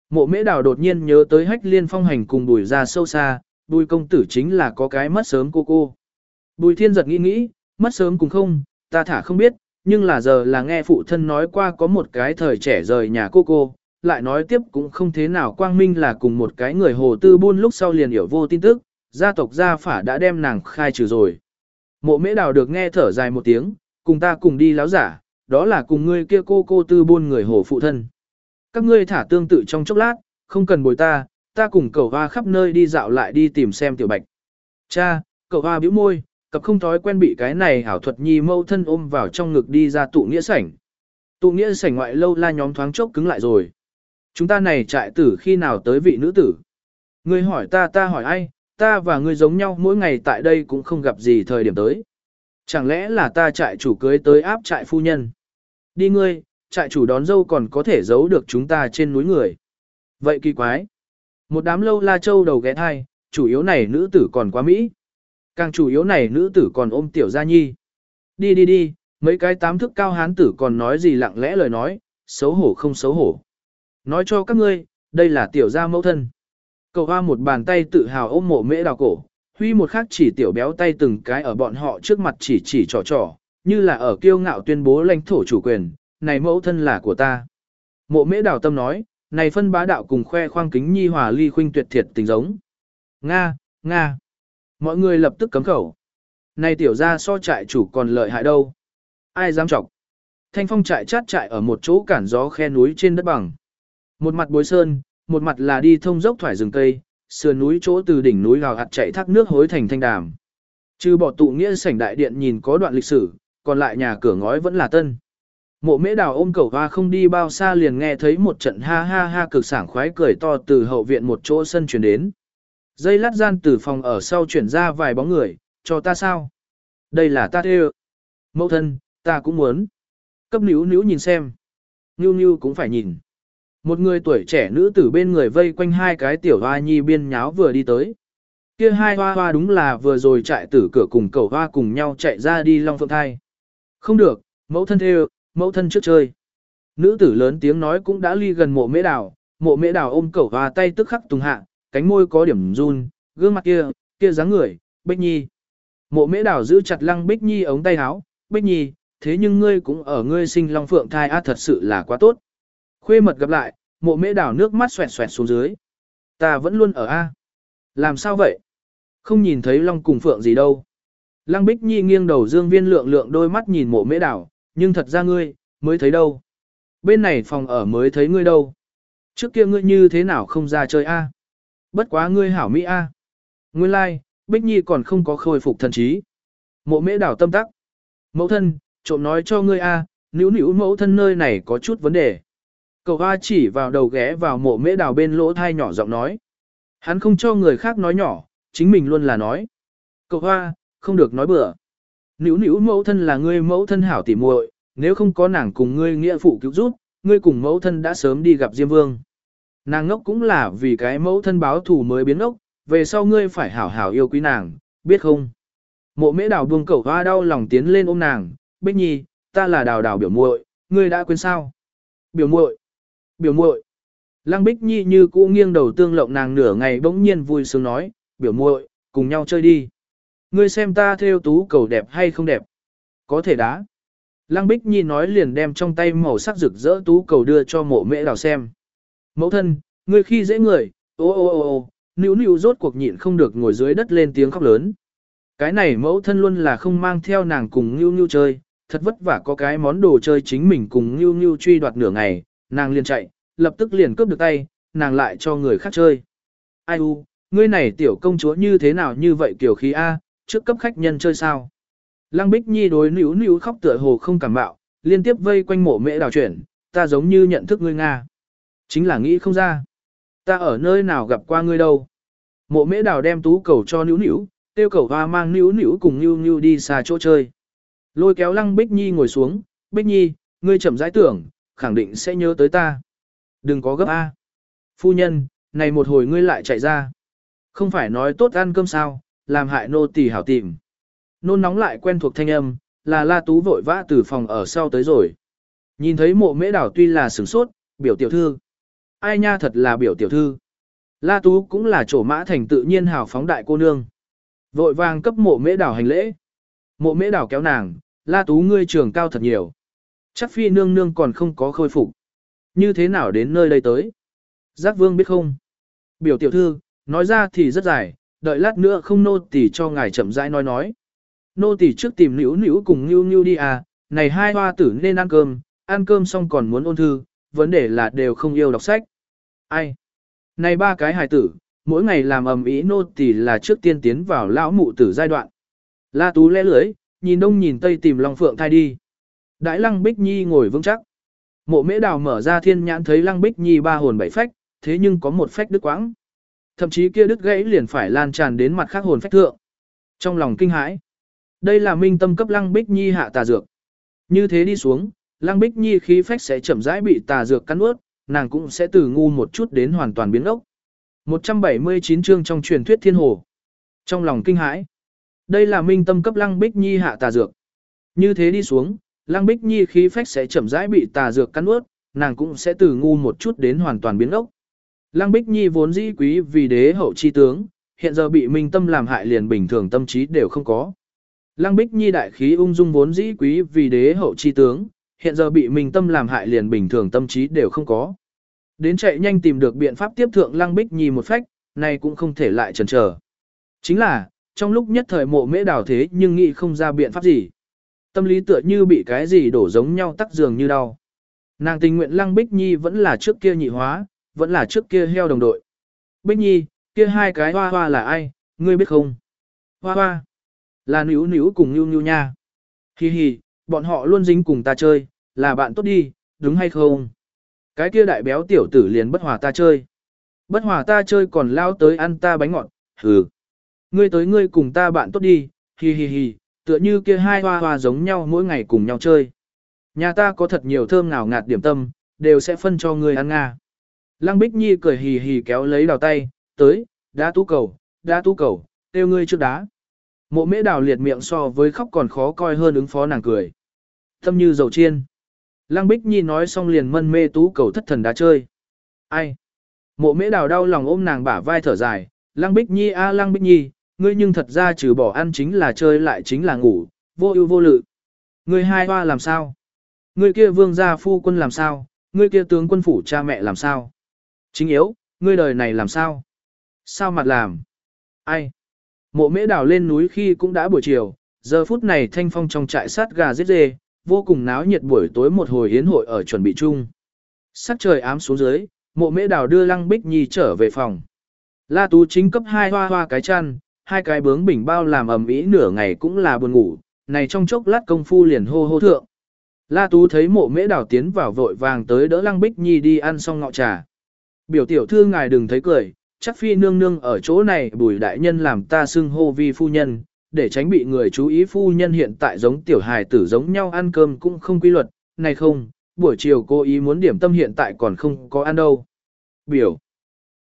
Mộ mễ Đào đột nhiên nhớ tới hách liên phong hành cùng bùi ra sâu xa, bùi công tử chính là có cái mất sớm cô cô. Bùi thiên giật nghĩ nghĩ, mất sớm cùng không, ta thả không biết, nhưng là giờ là nghe phụ thân nói qua có một cái thời trẻ rời nhà cô cô, lại nói tiếp cũng không thế nào quang minh là cùng một cái người hồ tư buôn lúc sau liền hiểu vô tin tức, gia tộc gia phả đã đem nàng khai trừ rồi. Mộ mễ đào được nghe thở dài một tiếng, cùng ta cùng đi láo giả, đó là cùng ngươi kia cô cô tư buôn người hồ phụ thân. Các ngươi thả tương tự trong chốc lát, không cần bồi ta, ta cùng cậu hoa khắp nơi đi dạo lại đi tìm xem tiểu bạch. Cha, cậu hoa bĩu môi, cặp không thói quen bị cái này hảo thuật nhi mâu thân ôm vào trong ngực đi ra tụ nghĩa sảnh. Tụ nghĩa sảnh ngoại lâu la nhóm thoáng chốc cứng lại rồi. Chúng ta này trại tử khi nào tới vị nữ tử? Ngươi hỏi ta ta hỏi ai, ta và ngươi giống nhau mỗi ngày tại đây cũng không gặp gì thời điểm tới. Chẳng lẽ là ta trại chủ cưới tới áp trại phu nhân? Đi ngươi, trại chủ đón dâu còn có thể giấu được chúng ta trên núi người. Vậy kỳ quái. Một đám lâu la châu đầu ghé thai, chủ yếu này nữ tử còn quá Mỹ. Càng chủ yếu này nữ tử còn ôm tiểu gia nhi. Đi đi đi, mấy cái tám thức cao hán tử còn nói gì lặng lẽ lời nói, xấu hổ không xấu hổ. Nói cho các ngươi, đây là tiểu gia mẫu thân. Cầu hoa một bàn tay tự hào ôm mộ mễ đào cổ, huy một khắc chỉ tiểu béo tay từng cái ở bọn họ trước mặt chỉ chỉ trò trò, như là ở kiêu ngạo tuyên bố lãnh thổ chủ quyền, này mẫu thân là của ta. Mộ mễ đào tâm nói, này phân bá đạo cùng khoe khoang kính nhi hòa ly khuynh tuyệt thiệt tình giống. Nga, Nga. Mọi người lập tức cấm khẩu. Này tiểu ra so trại chủ còn lợi hại đâu. Ai dám chọc. Thanh phong trại chát trại ở một chỗ cản gió khe núi trên đất bằng. Một mặt bối sơn, một mặt là đi thông dốc thoải rừng cây, sườn núi chỗ từ đỉnh núi gào hạt chạy thác nước hối thành thanh đàm. Trừ bỏ tụ nghĩa sảnh đại điện nhìn có đoạn lịch sử, còn lại nhà cửa ngói vẫn là tân. Mộ mễ đào ôm cầu hoa không đi bao xa liền nghe thấy một trận ha ha ha cực sảng khoái cười to từ hậu viện một chỗ sân chuyển đến. Dây lát gian từ phòng ở sau chuyển ra vài bóng người, cho ta sao? Đây là ta thê Mẫu thân, ta cũng muốn. Cấp níu níu nhìn xem. Níu níu cũng phải nhìn. Một người tuổi trẻ nữ tử bên người vây quanh hai cái tiểu hoa nhi biên nháo vừa đi tới. Kia hai hoa hoa đúng là vừa rồi chạy tử cửa cùng cầu hoa cùng nhau chạy ra đi long phượng thai. Không được, mẫu thân thê mẫu thân trước chơi. Nữ tử lớn tiếng nói cũng đã ly gần mộ mễ đào, mộ mễ đào ôm cầu hoa tay tức khắc tung hạ, cánh môi có điểm run, gương mặt kia, kia dáng người, Bích Nhi. Mộ mễ đào giữ chặt lăng Bích Nhi ống tay áo, Bích Nhi, thế nhưng ngươi cũng ở ngươi sinh long phượng thai a thật sự là quá tốt. Khuê mật gặp lại, mộ mễ đảo nước mắt xoẹt xoẹt xuống dưới. Ta vẫn luôn ở A. Làm sao vậy? Không nhìn thấy long cùng phượng gì đâu. Lăng Bích Nhi nghiêng đầu dương viên lượng lượng đôi mắt nhìn mộ mễ đảo, nhưng thật ra ngươi, mới thấy đâu. Bên này phòng ở mới thấy ngươi đâu. Trước kia ngươi như thế nào không ra chơi A. Bất quá ngươi hảo Mỹ A. Nguyên lai, like, Bích Nhi còn không có khôi phục thần trí. Mộ mễ đảo tâm tắc. Mẫu thân, trộm nói cho ngươi A, nữ nữ mẫu thân nơi này có chút vấn đề. Cậu hoa chỉ vào đầu ghé vào mộ mễ đào bên lỗ thai nhỏ giọng nói. Hắn không cho người khác nói nhỏ, chính mình luôn là nói. Cậu hoa, không được nói bừa. Nữ nữ mẫu thân là ngươi mẫu thân hảo tỉ muội, nếu không có nàng cùng ngươi nghĩa phụ cứu giúp, ngươi cùng mẫu thân đã sớm đi gặp Diêm Vương. Nàng ngốc cũng là vì cái mẫu thân báo thù mới biến ngốc, về sau ngươi phải hảo hảo yêu quý nàng, biết không? Mộ mễ đào buông cẩu hoa đau lòng tiến lên ôm nàng, Bích Nhi, ta là đào đào biểu muội, ngươi đã quên sao? Biểu muội, biểu muội. Lăng Bích Nhi như cũ nghiêng đầu tương lộng nàng nửa ngày bỗng nhiên vui sướng nói, biểu muội, cùng nhau chơi đi. Ngươi xem ta theo tú cầu đẹp hay không đẹp? Có thể đá. Lăng Bích Nhi nói liền đem trong tay màu sắc rực rỡ tú cầu đưa cho mộ mễ đào xem. Mẫu thân, ngươi khi dễ người, ô ô ô ô, níu níu rốt cuộc nhịn không được ngồi dưới đất lên tiếng khóc lớn. Cái này mẫu thân luôn là không mang theo nàng cùng Nưu Nưu chơi, thật vất vả có cái món đồ chơi chính mình cùng Nưu Nưu truy đoạt nửa ngày, nàng liền chạy, lập tức liền cướp được tay, nàng lại cho người khác chơi. Ai u, ngươi này tiểu công chúa như thế nào như vậy kiểu khí A, trước cấp khách nhân chơi sao? Lăng Bích Nhi đối níu níu khóc tựa hồ không cảm bạo, liên tiếp vây quanh mộ mễ đào chuyển, ta giống như nhận thức ngươi Nga. Chính là nghĩ không ra. Ta ở nơi nào gặp qua ngươi đâu. Mộ mễ đào đem tú cầu cho níu níu, tiêu cầu hoa mang níu níu cùng níu níu đi xa chỗ chơi. Lôi kéo lăng Bích Nhi ngồi xuống, Bích Nhi, ngươi chậm rãi tưởng, khẳng định sẽ nhớ tới ta. Đừng có gấp A. Phu nhân, này một hồi ngươi lại chạy ra. Không phải nói tốt ăn cơm sao, làm hại nô tỳ hảo tìm. Nôn nóng lại quen thuộc thanh âm, là La Tú vội vã từ phòng ở sau tới rồi. Nhìn thấy mộ mễ đảo tuy là sửng sốt, biểu tiểu thư. Ai nha thật là biểu tiểu thư. La Tú cũng là chỗ mã thành tự nhiên hào phóng đại cô nương. Vội vàng cấp mộ mễ đảo hành lễ. Mộ mễ đảo kéo nàng, La Tú ngươi trường cao thật nhiều. Chắc phi nương nương còn không có khôi phục. Như thế nào đến nơi đây tới? Giác vương biết không? Biểu tiểu thư, nói ra thì rất dài, đợi lát nữa không nô tỳ cho ngài chậm rãi nói nói. Nô tỳ trước tìm nữu nữu cùng nữu nữu đi à, này hai hoa tử nên ăn cơm, ăn cơm xong còn muốn ôn thư, vấn đề là đều không yêu đọc sách. Ai? Này ba cái hài tử, mỗi ngày làm ầm ĩ nô tỳ là trước tiên tiến vào lão mụ tử giai đoạn. La Tú lẽ lưới, nhìn đông nhìn tây tìm Long Phượng thai đi. Đại Lăng Bích Nhi ngồi vững chắc. Mộ Mễ Đào mở ra thiên nhãn thấy Lăng Bích Nhi ba hồn bảy phách, thế nhưng có một phách đứt quãng. Thậm chí kia đứt gãy liền phải lan tràn đến mặt khác hồn phách thượng. Trong lòng kinh hãi, đây là minh tâm cấp Lăng Bích Nhi hạ tà dược. Như thế đi xuống, Lăng Bích Nhi khí phách sẽ chậm rãi bị tà dược cắn ướt, nàng cũng sẽ từ ngu một chút đến hoàn toàn biến ốc. 179 chương trong truyền thuyết thiên hồ. Trong lòng kinh hãi, đây là minh tâm cấp Lăng Bích Nhi hạ tà dược. Như thế đi xuống, Lăng Bích Nhi khí phách sẽ chậm rãi bị tà dược cắn ướt, nàng cũng sẽ từ ngu một chút đến hoàn toàn biến ốc. Lăng Bích Nhi vốn dĩ quý vì đế hậu chi tướng, hiện giờ bị minh tâm làm hại liền bình thường tâm trí đều không có. Lăng Bích Nhi đại khí ung dung vốn dĩ quý vì đế hậu chi tướng, hiện giờ bị minh tâm làm hại liền bình thường tâm trí đều không có. Đến chạy nhanh tìm được biện pháp tiếp thượng Lăng Bích Nhi một phách, này cũng không thể lại chần chờ. Chính là, trong lúc nhất thời mộ mễ đào thế nhưng nghĩ không ra biện pháp gì. Tâm lý tựa như bị cái gì đổ giống nhau tắc giường như đau. Nàng tình nguyện Lăng Bích Nhi vẫn là trước kia nhị hóa, vẫn là trước kia heo đồng đội. Bích Nhi, kia hai cái hoa hoa là ai, ngươi biết không? Hoa hoa, là níu níu cùng nhu nhu nha. Hi hi, bọn họ luôn dính cùng ta chơi, là bạn tốt đi, đúng hay không? Cái kia đại béo tiểu tử liền bất hòa ta chơi. Bất hòa ta chơi còn lao tới ăn ta bánh ngọt, hừ. Ngươi tới ngươi cùng ta bạn tốt đi, hi hi hi, tựa như kia hai hoa hoa giống nhau mỗi ngày cùng nhau chơi. Nhà ta có thật nhiều thơm ngào ngạt điểm tâm, đều sẽ phân cho người ăn nga. Lăng Bích Nhi cười hì hì kéo lấy đào tay, tới, đá tú cầu, đá tú cầu, tiêu ngươi trước đá. Mộ mễ đào liệt miệng so với khóc còn khó coi hơn ứng phó nàng cười. Tâm như dầu chiên. Lăng Bích Nhi nói xong liền mân mê tú cầu thất thần đá chơi. Ai? Mộ mễ đào đau lòng ôm nàng bả vai thở dài. Lăng Bích Nhi a Lăng Bích Nhi, ngươi nhưng thật ra trừ bỏ ăn chính là chơi lại chính là ngủ, vô ưu vô lự. Ngươi hai hoa làm sao? Ngươi kia vương gia phu quân làm sao? Ngươi kia tướng quân phủ cha mẹ làm sao? Chính yếu, ngươi đời này làm sao? Sao mặt làm? Ai? Mộ mễ đào lên núi khi cũng đã buổi chiều, giờ phút này thanh phong trong trại sát gà giết dê, vô cùng náo nhiệt buổi tối một hồi hiến hội ở chuẩn bị chung. Sắc trời ám xuống dưới, mộ mễ đào đưa lăng bích nhi trở về phòng. La tú chính cấp hai hoa hoa cái chăn, hai cái bướng bình bao làm ầm ĩ nửa ngày cũng là buồn ngủ, này trong chốc lát công phu liền hô hô thượng. La tú thấy mộ mễ đào tiến vào vội vàng tới đỡ lăng bích nhi đi ăn xong ngọ trà. Biểu tiểu thư ngài đừng thấy cười, chắc phi nương nương ở chỗ này bùi đại nhân làm ta xưng hô vi phu nhân, để tránh bị người chú ý phu nhân hiện tại giống tiểu hài tử giống nhau ăn cơm cũng không quy luật, này không, buổi chiều cô ý muốn điểm tâm hiện tại còn không có ăn đâu. Biểu,